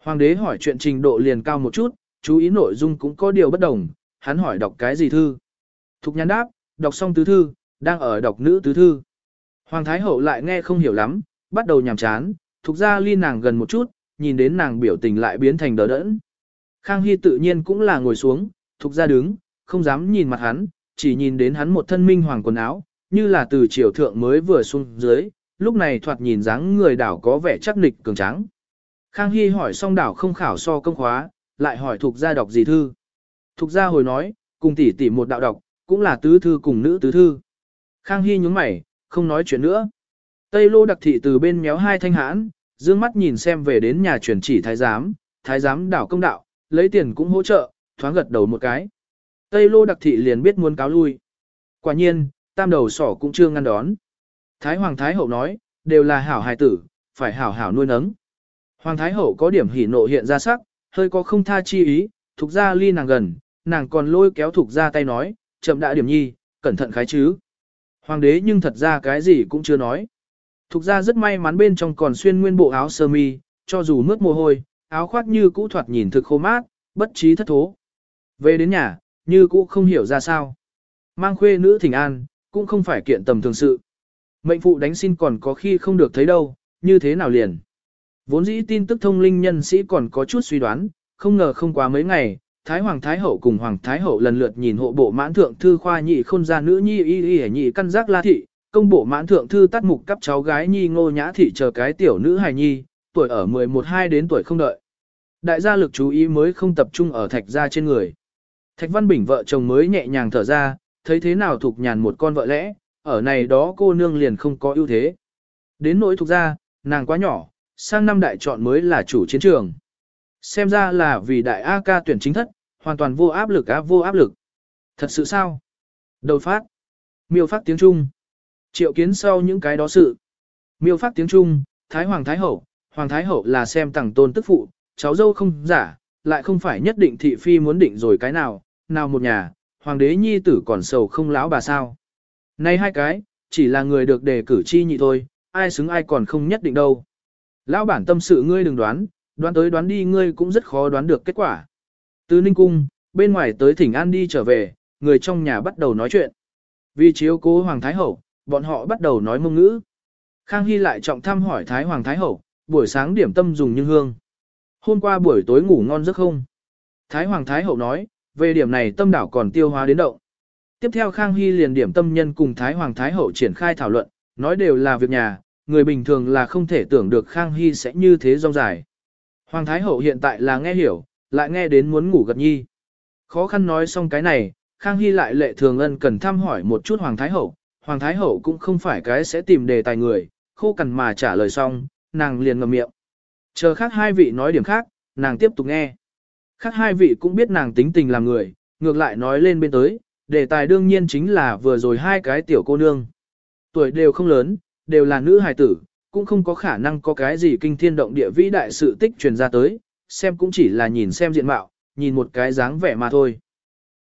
Hoàng đế hỏi chuyện trình độ liền cao một chút, chú ý nội dung cũng có điều bất đồng, hắn hỏi đọc cái gì thư. Thục nhắn đáp, đọc xong tứ thư, đang ở đọc nữ tứ thư. Hoàng thái hậu lại nghe không hiểu lắm, bắt đầu nhàm chán, thục ra ly nàng gần một chút, nhìn đến nàng biểu tình lại biến thành đỡ đẫn. Khang Hy tự nhiên cũng là ngồi xuống, thục ra đứng, không dám nhìn mặt hắn, chỉ nhìn đến hắn một thân minh hoàng quần áo, như là từ triều thượng mới vừa xuống dưới, lúc này thoạt nhìn dáng người đảo có vẻ chắc nịch cường tráng. Khang Hy hỏi xong đảo không khảo so công khóa, lại hỏi thuộc gia đọc gì thư. Thuộc gia hồi nói, cùng tỷ tỷ một đạo đọc, cũng là tứ thư cùng nữ tứ thư. Khang Hy nhúng mày, không nói chuyện nữa. Tây lô đặc thị từ bên méo hai thanh hãn, dương mắt nhìn xem về đến nhà truyền chỉ thái giám, thái giám đảo công đạo, lấy tiền cũng hỗ trợ, thoáng gật đầu một cái. Tây lô đặc thị liền biết muốn cáo lui. Quả nhiên, tam đầu sỏ cũng chưa ngăn đón. Thái Hoàng Thái Hậu nói, đều là hảo hài tử, phải hảo hảo nuôi nấng. Hoàng Thái Hậu có điểm hỉ nộ hiện ra sắc, hơi có không tha chi ý, thuộc ra ly nàng gần, nàng còn lôi kéo thuộc ra tay nói, chậm đã điểm nhi, cẩn thận khái chứ. Hoàng đế nhưng thật ra cái gì cũng chưa nói. Thục ra rất may mắn bên trong còn xuyên nguyên bộ áo sơ mi, cho dù mướt mồ hôi, áo khoác như cũ thoạt nhìn thực khô mát, bất trí thất thố. Về đến nhà, như cũ không hiểu ra sao. Mang khuê nữ thỉnh an, cũng không phải kiện tầm thường sự. Mệnh phụ đánh xin còn có khi không được thấy đâu, như thế nào liền. Vốn dĩ tin tức thông linh nhân sĩ còn có chút suy đoán, không ngờ không quá mấy ngày, Thái Hoàng Thái Hậu cùng Hoàng Thái Hậu lần lượt nhìn hộ bộ mãn thượng thư khoa nhị khôn gia nữ nhi y y nhị căn giác la thị, công bộ mãn thượng thư tắt mục cấp cháu gái nhi ngô nhã thị chờ cái tiểu nữ hài nhi, tuổi ở 11-2 đến tuổi không đợi. Đại gia lực chú ý mới không tập trung ở thạch gia trên người. Thạch Văn Bình vợ chồng mới nhẹ nhàng thở ra, thấy thế nào thuộc nhàn một con vợ lẽ, ở này đó cô nương liền không có ưu thế. Đến nỗi thuộc ra, nàng quá nhỏ, sang năm đại chọn mới là chủ chiến trường. Xem ra là vì đại A ca tuyển chính thất, hoàn toàn vô áp lực á vô áp lực. Thật sự sao? Đầu phát. Miêu phát tiếng Trung. Triệu kiến sau những cái đó sự. Miêu phát tiếng Trung, Thái Hoàng Thái Hậu. Hoàng Thái Hậu là xem tặng tôn tức phụ, cháu dâu không giả, lại không phải nhất định thị phi muốn định rồi cái nào, nào một nhà, hoàng đế nhi tử còn sầu không lão bà sao. Nay hai cái, chỉ là người được đề cử chi nhị thôi, ai xứng ai còn không nhất định đâu. Lão bản tâm sự ngươi đừng đoán, đoán tới đoán đi ngươi cũng rất khó đoán được kết quả. Từ Ninh Cung, bên ngoài tới thỉnh an đi trở về, người trong nhà bắt đầu nói chuyện. Vì chiếu cố Hoàng Thái Hậu, bọn họ bắt đầu nói mông ngữ. Khang Hy lại trọng thăm hỏi Thái Hoàng Thái Hậu, buổi sáng điểm tâm dùng nhưng hương. Hôm qua buổi tối ngủ ngon giấc không? Thái Hoàng Thái Hậu nói, về điểm này tâm đảo còn tiêu hóa đến động. Tiếp theo Khang Hy liền điểm tâm nhân cùng Thái Hoàng Thái Hậu triển khai thảo luận, nói đều là việc nhà, người bình thường là không thể tưởng được Khang Hy sẽ như thế rong dài. Hoàng Thái Hậu hiện tại là nghe hiểu, lại nghe đến muốn ngủ gật nhi. Khó khăn nói xong cái này, Khang Hy lại lệ thường ân cần thăm hỏi một chút Hoàng Thái Hậu. Hoàng Thái Hậu cũng không phải cái sẽ tìm đề tài người, khô cằn mà trả lời xong, nàng liền ngậm miệng. Chờ khác hai vị nói điểm khác, nàng tiếp tục nghe. Khác hai vị cũng biết nàng tính tình làm người, ngược lại nói lên bên tới, đề tài đương nhiên chính là vừa rồi hai cái tiểu cô nương. Tuổi đều không lớn, đều là nữ hài tử, cũng không có khả năng có cái gì kinh thiên động địa vĩ đại sự tích truyền ra tới, xem cũng chỉ là nhìn xem diện mạo, nhìn một cái dáng vẻ mà thôi.